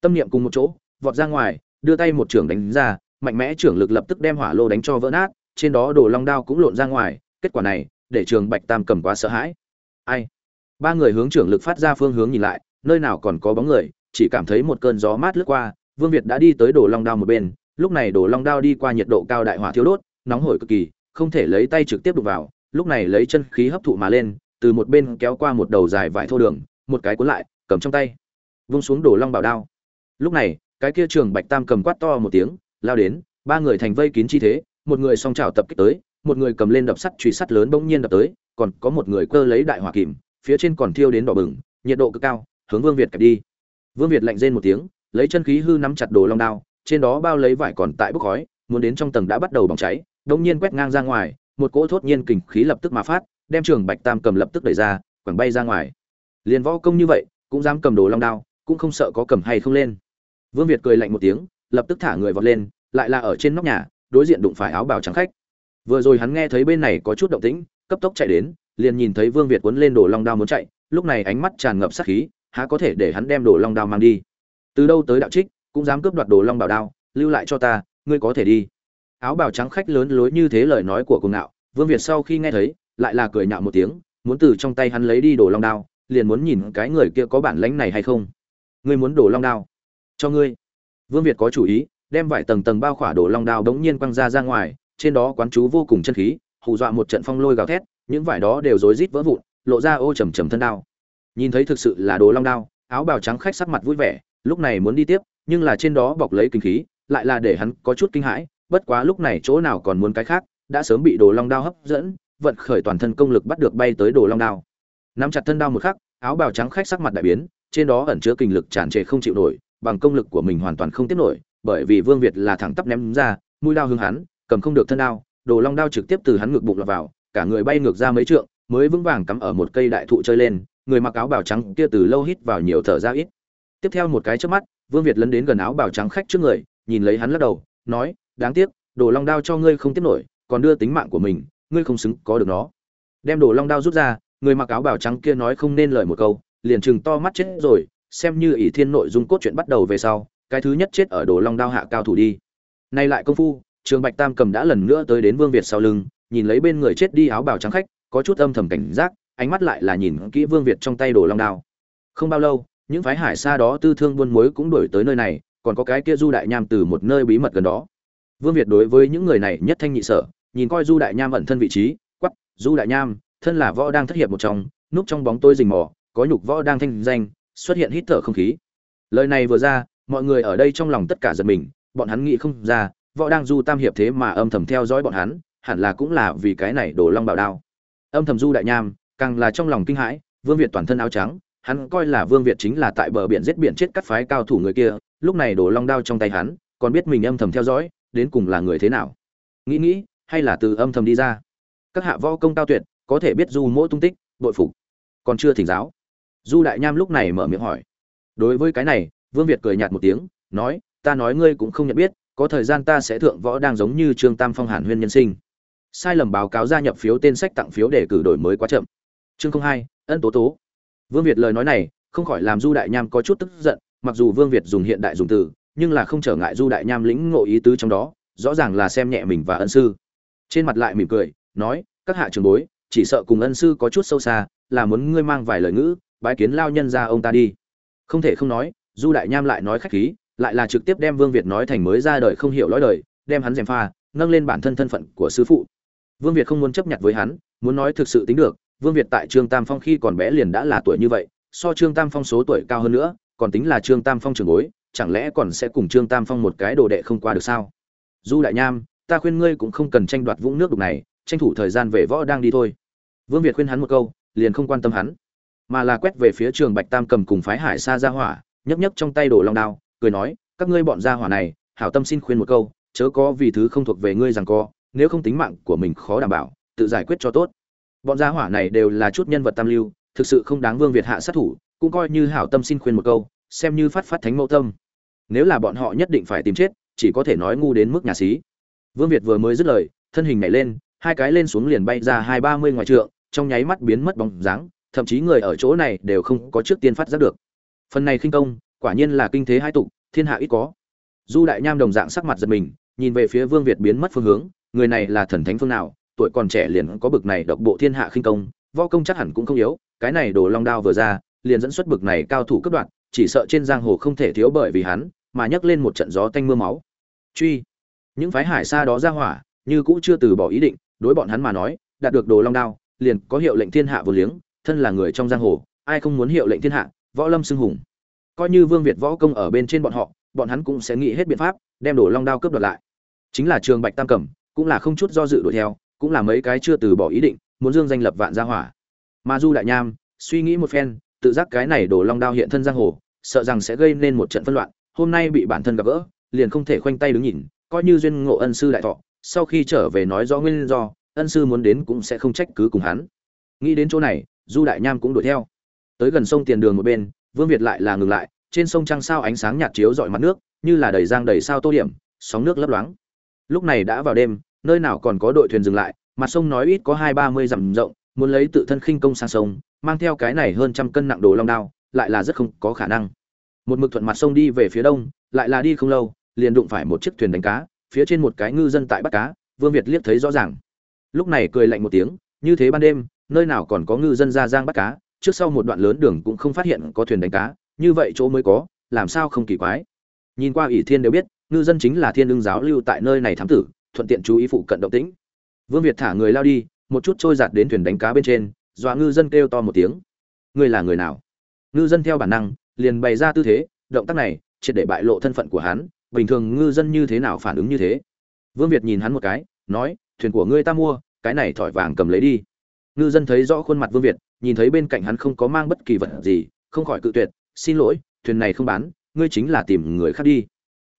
Tâm niệm cùng một chỗ, vọt ra ngoài, đưa tay một trưởng đánh ra, mạnh mẽ trưởng lực lập tức đem hỏa lô đánh cho vỡ nát, trên đó đổ long đao cũng lộn ra ngoài, kết quả này, để trường bạch tam cầm quá sợ hãi. Ai? Ba người hướng trưởng lực phát ra phương hướng nhìn lại, nơi nào còn có bóng người, chỉ cảm thấy một cơn gió mát lướt qua, vương việt đã đi tới đổ long đao một bên lúc này đồ long đao đi qua nhiệt độ cao đại hỏa thiếu đốt, nóng hổi cực kỳ, không thể lấy tay trực tiếp đục vào. Lúc này lấy chân khí hấp thụ mà lên, từ một bên kéo qua một đầu dài vải thô đường, một cái cuốn lại, cầm trong tay, vung xuống đổ long bảo đao. Lúc này, cái kia trường bạch tam cầm quát to một tiếng, lao đến, ba người thành vây kín chi thế, một người song trào tập kích tới, một người cầm lên đập sắt truy sắt lớn bỗng nhiên đập tới, còn có một người cơ lấy đại hỏa kìm, phía trên còn thiêu đến đỏ bừng, nhiệt độ cực cao, hướng vương việt kẹp đi. Vương việt lạnh rên một tiếng, lấy chân khí hư nắm chặt đồ long đao trên đó bao lấy vải còn tại bốc khói, muốn đến trong tầng đã bắt đầu bỏng cháy đông nhiên quét ngang ra ngoài, một cỗ thốt nhiên kình khí lập tức mà phát, đem trường bạch tam cầm lập tức đẩy ra, quẳng bay ra ngoài. Liền võ công như vậy, cũng dám cầm đồ long đao, cũng không sợ có cầm hay không lên. Vương việt cười lạnh một tiếng, lập tức thả người vọt lên, lại là ở trên nóc nhà, đối diện đụng phải áo bào trắng khách. Vừa rồi hắn nghe thấy bên này có chút động tĩnh, cấp tốc chạy đến, liền nhìn thấy vương việt cuốn lên đồ long đao muốn chạy, lúc này ánh mắt tràn ngập sát khí, há có thể để hắn đem đồ long đao mang đi. Từ đâu tới đạo trích cũng dám cướp đoạt đồ long bảo đao, lưu lại cho ta, ngươi có thể đi. Áo bào trắng khách lớn lối như thế lời nói của cùng nạo vương việt sau khi nghe thấy, lại là cười nhạo một tiếng, muốn từ trong tay hắn lấy đi đồ long đao, liền muốn nhìn cái người kia có bản lãnh này hay không. Ngươi muốn đồ long đao? Cho ngươi. Vương việt có chủ ý, đem vải tầng tầng bao khỏa đồ long đao đống nhiên quăng ra ra ngoài, trên đó quán chú vô cùng chân khí, hù dọa một trận phong lôi gào thét, những vải đó đều rối rít vỡ vụn, lộ ra ô trầm trầm thân đao. Nhìn thấy thực sự là đồ long đao, áo bào trắng khách sắc mặt vui vẻ, lúc này muốn đi tiếp nhưng là trên đó bọc lấy kinh khí, lại là để hắn có chút kinh hãi, bất quá lúc này chỗ nào còn muốn cái khác, đã sớm bị đồ long đao hấp dẫn, vận khởi toàn thân công lực bắt được bay tới đồ long đao. Nắm chặt thân đao một khắc, áo bào trắng khách sắc mặt đại biến, trên đó ẩn chứa kinh lực tràn trề không chịu nổi, bằng công lực của mình hoàn toàn không tiếp nổi, bởi vì vương việt là thẳng tắp ném ra, mũi đao hướng hắn, cầm không được thân đao, đồ long đao trực tiếp từ hắn ngực bụng lọt vào, cả người bay ngược ra mấy trượng, mới vững vàng cắm ở một cây đại thụ chơi lên, người mặc áo bào trắng kia từ lâu hít vào nhiều thở ra ít. Tiếp theo một cái trước mắt vương việt lấn đến gần áo bào trắng khách trước người, nhìn lấy hắn lắc đầu, nói, đáng tiếc, đồ long đao cho ngươi không tiếp nổi, còn đưa tính mạng của mình, ngươi không xứng có được nó. Đem đồ long đao rút ra, người mặc áo bào trắng kia nói không nên lời một câu, liền chừng to mắt chết rồi, xem như ỷ thiên nội dung cốt truyện bắt đầu về sau, cái thứ nhất chết ở đồ long đao hạ cao thủ đi. Nay lại công phu, trường bạch tam cầm đã lần nữa tới đến vương việt sau lưng, nhìn lấy bên người chết đi áo bào trắng khách, có chút âm thầm cảnh giác, ánh mắt lại là nhìn kỹ vương việt trong tay đồ long đao. Không bao lâu những phái hải xa đó tư thương buôn muối cũng đổi tới nơi này, còn có cái kia du đại nham từ một nơi bí mật gần đó. Vương việt đối với những người này nhất thanh nhị sở, nhìn coi du đại nham ẩn thân vị trí quắp du đại nham, thân là võ đang thất hiệp một trong, núp trong bóng tôi rình mò, có nhục võ đang thanh danh, xuất hiện hít thở không khí. Lời này vừa ra, mọi người ở đây trong lòng tất cả giật mình, bọn hắn nghĩ không ra, võ đang du tam hiệp thế mà âm thầm theo dõi bọn hắn, hẳn là cũng là vì cái này đổ long bảo đao. Âm thầm du đại nham, càng là trong lòng kinh hãi, vương việt toàn thân áo trắng hắn coi là vương việt chính là tại bờ biển giết biển chết cắt phái cao thủ người kia, lúc này đổ long đao trong tay hắn, còn biết mình âm thầm theo dõi, đến cùng là người thế nào. Nghĩ nghĩ, hay là từ âm thầm đi ra. Các hạ võ công cao tuyệt, có thể biết du mỗi tung tích, bội phục. Còn chưa thỉnh giáo. Du đại nham lúc này mở miệng hỏi. Đối với cái này, vương việt cười nhạt một tiếng, nói, ta nói ngươi cũng không nhận biết, có thời gian ta sẽ thượng võ đang giống như trương tam phong hàn huyên nhân sinh. Sai lầm báo cáo gia nhập phiếu tên sách tặng phiếu để cử đổi mới quá chậm. Chương không hai, ân tố tố vương việt lời nói này, không khỏi làm du đại nham có chút tức giận, mặc dù vương việt dùng hiện đại dùng từ, nhưng là không trở ngại du đại nham lĩnh ngộ ý tứ trong đó, rõ ràng là xem nhẹ mình và ân sư. Trên mặt lại mỉm cười, nói, các hạ trường bối, chỉ sợ cùng ân sư có chút sâu xa, là muốn ngươi mang vài lời ngữ, bái kiến lao nhân ra ông ta đi. Không thể không nói, du đại nham lại nói khách khí, lại là trực tiếp đem vương việt nói thành mới ra đời không hiểu lối đời, đem hắn dèm pha, nâng lên bản thân thân phận của sư phụ. Vương việt không muốn chấp nhận với hắn, muốn nói thực sự tính được vương việt tại trương tam phong khi còn bé liền đã là tuổi như vậy, so trương tam phong số tuổi cao hơn nữa, còn tính là trương tam phong trưởng bối, chẳng lẽ còn sẽ cùng trương tam phong một cái đồ đệ không qua được sao? Du đại nham, ta khuyên ngươi cũng không cần tranh đoạt vũng nước đục này, tranh thủ thời gian về võ đang đi thôi. Vương việt khuyên hắn một câu, liền không quan tâm hắn, mà là quét về phía trường bạch tam cầm cùng phái hải sa ra hỏa nhấp nhấp trong tay đổ long đao, cười nói, các ngươi bọn gia hỏa này, hảo tâm xin khuyên một câu, chớ có vì thứ không thuộc về ngươi rằng co, nếu không tính mạng của mình khó đảm bảo, tự giải quyết cho tốt bọn gia hỏa này đều là chút nhân vật tam lưu, thực sự không đáng vương việt hạ sát thủ, cũng coi như hảo tâm xin khuyên một câu, xem như phát phát thánh mẫu tâm. Nếu là bọn họ nhất định phải tìm chết, chỉ có thể nói ngu đến mức nhà xí. Vương việt vừa mới dứt lời, thân hình nhảy lên, hai cái lên xuống liền bay ra hai ba mươi ngoài trượng, trong nháy mắt biến mất bóng dáng, thậm chí người ở chỗ này đều không có trước tiên phát giác được. Phần này khinh công, quả nhiên là kinh thế hai tục thiên hạ ít có. Du đại nham đồng dạng sắc mặt giật mình, nhìn về phía vương việt biến mất phương hướng, người này là thần thánh phương nào tuổi còn trẻ liền có bực này độc bộ thiên hạ khinh công, võ công chắc hẳn cũng không yếu, cái này đồ long đao vừa ra, liền dẫn xuất bực này cao thủ cấp đoạn, chỉ sợ trên giang hồ không thể thiếu bởi vì hắn, mà nhấc lên một trận gió tanh mưa máu. Truy. Những phái hải xa đó ra hỏa, như cũng chưa từ bỏ ý định, đối bọn hắn mà nói, đạt được đồ long đao, liền có hiệu lệnh thiên hạ vô liếng, thân là người trong giang hồ, ai không muốn hiệu lệnh thiên hạ, võ lâm xưng hùng. Coi như vương việt võ công ở bên trên bọn họ, bọn hắn cũng sẽ nghĩ hết biện pháp, đem đồ long đao cướp đoạt lại. Chính là trường bạch tam cẩm, cũng là không chút do dự đuổi theo cũng là mấy cái chưa từ bỏ ý định, muốn dương danh lập vạn gia hỏa. Mà du đại nham, suy nghĩ một phen, tự giác cái này đổ long đao hiện thân giang hồ, sợ rằng sẽ gây nên một trận phân loạn, hôm nay bị bản thân gặp gỡ, liền không thể khoanh tay đứng nhìn, coi như duyên ngộ ân sư đại thọ, sau khi trở về nói rõ nguyên do, ân sư muốn đến cũng sẽ không trách cứ cùng hắn. Nghĩ đến chỗ này, du đại nham cũng đuổi theo. Tới gần sông tiền đường một bên, vương việt lại là ngừng lại, trên sông trăng sao ánh sáng nhạt chiếu dọi mặt nước, như là đầy giang đầy sao tô điểm, sóng nước lấp loáng. Lúc này đã vào đêm nơi nào còn có đội thuyền dừng lại, mặt sông nói ít có hai ba mươi dặm rộng, muốn lấy tự thân khinh công sang sông, mang theo cái này hơn trăm cân nặng đồ long đao, lại là rất không có khả năng. Một mực thuận mặt sông đi về phía đông, lại là đi không lâu, liền đụng phải một chiếc thuyền đánh cá, phía trên một cái ngư dân tại bắt cá, vương việt liếc thấy rõ ràng. Lúc này cười lạnh một tiếng, như thế ban đêm, nơi nào còn có ngư dân ra giang bắt cá, trước sau một đoạn lớn đường cũng không phát hiện có thuyền đánh cá, như vậy chỗ mới có, làm sao không kỳ quái. Nhìn qua ỷ thiên đều biết, ngư dân chính là thiên ưng giáo lưu tại nơi này thám tử thuận tiện chú ý phụ cận động tĩnh. Vương việt thả người lao đi, một chút trôi giạt đến thuyền đánh cá bên trên, dọa ngư dân kêu to một tiếng. Ngươi là người nào? Ngư dân theo bản năng, liền bày ra tư thế, động tác này, triệt để bại lộ thân phận của hắn, bình thường ngư dân như thế nào phản ứng như thế? Vương việt nhìn hắn một cái, nói, thuyền của ngươi ta mua, cái này thỏi vàng cầm lấy đi. Ngư dân thấy rõ khuôn mặt vương việt, nhìn thấy bên cạnh hắn không có mang bất kỳ vật gì, không khỏi cự tuyệt, xin lỗi, thuyền này không bán, ngươi chính là tìm người khác đi.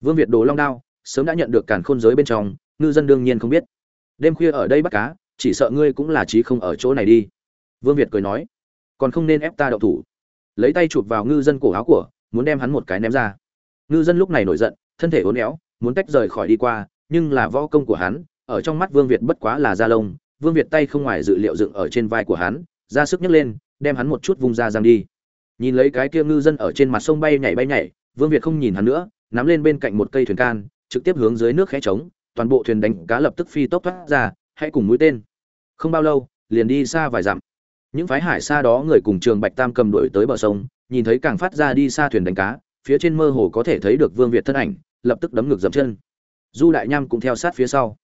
Vương việt đồ long đao, sớm đã nhận được càn khôn giới bên trong ngư dân đương nhiên không biết. Đêm khuya ở đây bắt cá, chỉ sợ ngươi cũng là trí không ở chỗ này đi. Vương việt cười nói, còn không nên ép ta đậu thủ. Lấy tay chụp vào ngư dân cổ áo của, muốn đem hắn một cái ném ra. Ngư dân lúc này nổi giận, thân thể uốn éo, muốn tách rời khỏi đi qua, nhưng là võ công của hắn, ở trong mắt vương việt bất quá là da lông. Vương việt tay không ngoài dự liệu dựng ở trên vai của hắn, ra sức nhấc lên, đem hắn một chút vung ra giang đi. Nhìn lấy cái kia ngư dân ở trên mặt sông bay nhảy bay nhảy, vương việt không nhìn hắn nữa, nắm lên bên cạnh một cây thuyền can, trực tiếp hướng dưới nước khẽ trống toàn bộ thuyền đánh cá lập tức phi tốc thoát ra, hãy cùng mũi tên. Không bao lâu, liền đi xa vài dặm. Những phái hải xa đó người cùng trường bạch tam cầm đuổi tới bờ sông, nhìn thấy càng phát ra đi xa thuyền đánh cá, phía trên mơ hồ có thể thấy được vương việt thân ảnh, lập tức đấm ngược dậm chân. Du đại nham cũng theo sát phía sau.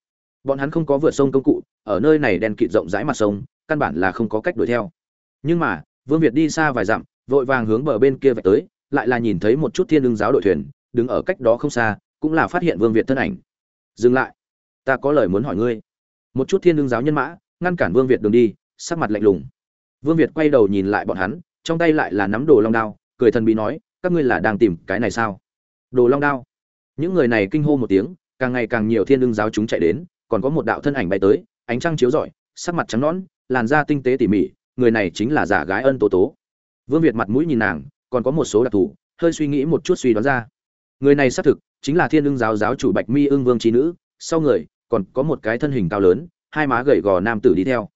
Bọn hắn không có vượt sông công cụ, ở nơi này đen kịt rộng rãi mặt sông, căn bản là không có cách đuổi theo. Nhưng mà, vương việt đi xa vài dặm, vội vàng hướng bờ bên kia vạch tới, lại là nhìn thấy một chút thiên đương giáo đội thuyền, đứng ở cách đó không xa, cũng là phát hiện vương việt thân ảnh dừng lại. Ta có lời muốn hỏi ngươi. Một chút thiên đương giáo nhân mã, ngăn cản vương việt đường đi, sắc mặt lạnh lùng. Vương việt quay đầu nhìn lại bọn hắn, trong tay lại là nắm đồ long đao, cười thần bí nói, các ngươi là đang tìm cái này sao? Đồ long đao. Những người này kinh hô một tiếng, càng ngày càng nhiều thiên đương giáo chúng chạy đến, còn có một đạo thân ảnh bay tới, ánh trăng chiếu rọi, sắc mặt trắng nõn, làn da tinh tế tỉ mỉ, người này chính là giả gái ân tố tố. Vương việt mặt mũi nhìn nàng, còn có một số đặc thù, hơi suy nghĩ một chút suy đoán ra người này xác thực chính là thiên ưng giáo giáo chủ bạch mi ưng vương trí nữ, sau người còn có một cái thân hình cao lớn, hai má gầy gò nam tử đi theo.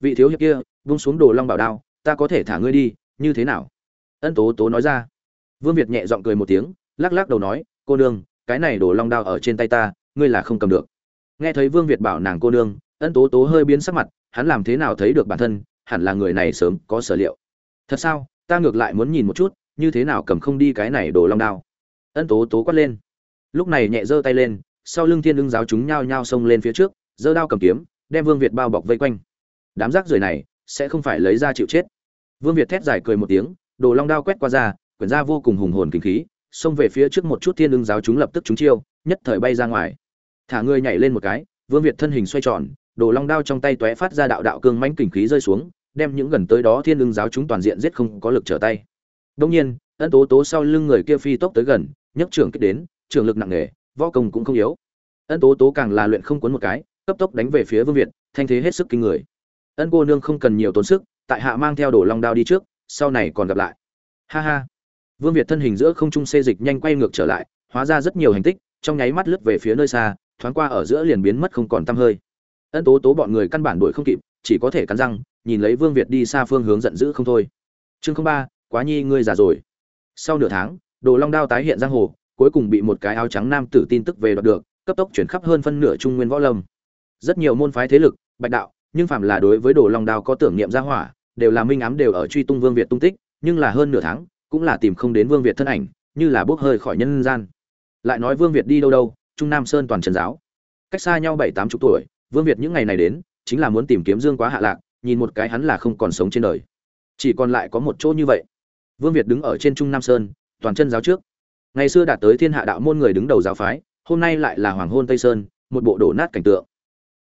Vị thiếu hiệp kia vung xuống đồ long bảo đao, ta có thể thả ngươi đi, như thế nào? Ân tố tố nói ra. Vương việt nhẹ giọng cười một tiếng, lắc lắc đầu nói, cô nương, cái này đồ long đao ở trên tay ta, ngươi là không cầm được. Nghe thấy vương việt bảo nàng cô nương, ân tố tố hơi biến sắc mặt, hắn làm thế nào thấy được bản thân, hẳn là người này sớm có sở liệu. Thật sao? Ta ngược lại muốn nhìn một chút, như thế nào cầm không đi cái này đồ long đao? Ân tố tố quát lên. Lúc này nhẹ giơ tay lên, sau lưng thiên ưng giáo chúng nhao nhao xông lên phía trước, giơ đao cầm kiếm, đem vương việt bao bọc vây quanh. Đám rác rưởi này sẽ không phải lấy ra chịu chết. Vương việt thét dài cười một tiếng, đồ long đao quét qua ra, quyển ra vô cùng hùng hồn kinh khí, xông về phía trước một chút thiên ưng giáo chúng lập tức chúng chiêu, nhất thời bay ra ngoài. Thả người nhảy lên một cái, vương việt thân hình xoay tròn, đồ long đao trong tay tóe phát ra đạo đạo cương mãnh kinh khí rơi xuống, đem những gần tới đó thiên ưng giáo chúng toàn diện giết không có lực trở tay. Đông nhiên, ân tố tố sau lưng người kia phi tốc tới gần nhấc trưởng kích đến, trường lực nặng nề, võ công cũng không yếu. Ân tố tố càng là luyện không cuốn một cái, cấp tốc đánh về phía vương việt, thanh thế hết sức kinh người. Ân cô nương không cần nhiều tốn sức, tại hạ mang theo đồ long đao đi trước, sau này còn gặp lại. Ha ha. Vương việt thân hình giữa không trung xê dịch nhanh quay ngược trở lại, hóa ra rất nhiều hành tích, trong nháy mắt lướt về phía nơi xa, thoáng qua ở giữa liền biến mất không còn tăm hơi. Ân tố tố bọn người căn bản đuổi không kịp, chỉ có thể cắn răng, nhìn lấy vương việt đi xa phương hướng giận dữ không thôi. Chương không ba, quá nhi ngươi già rồi. Sau nửa tháng đồ long đao tái hiện giang hồ, cuối cùng bị một cái áo trắng nam tử tin tức về đoạt được, cấp tốc chuyển khắp hơn phân nửa trung nguyên võ lâm. Rất nhiều môn phái thế lực, bạch đạo, nhưng phạm là đối với đồ long đao có tưởng niệm gia hỏa, đều là minh ám đều ở truy tung vương việt tung tích, nhưng là hơn nửa tháng, cũng là tìm không đến vương việt thân ảnh, như là bốc hơi khỏi nhân gian. Lại nói vương việt đi đâu đâu, trung nam sơn toàn trần giáo. Cách xa nhau bảy tám chục tuổi, vương việt những ngày này đến, chính là muốn tìm kiếm dương quá hạ lạc, nhìn một cái hắn là không còn sống trên đời. Chỉ còn lại có một chỗ như vậy. Vương việt đứng ở trên trung nam sơn toàn chân giáo trước. Ngày xưa đạt tới thiên hạ đạo môn người đứng đầu giáo phái, hôm nay lại là hoàng hôn tây sơn, một bộ đổ nát cảnh tượng.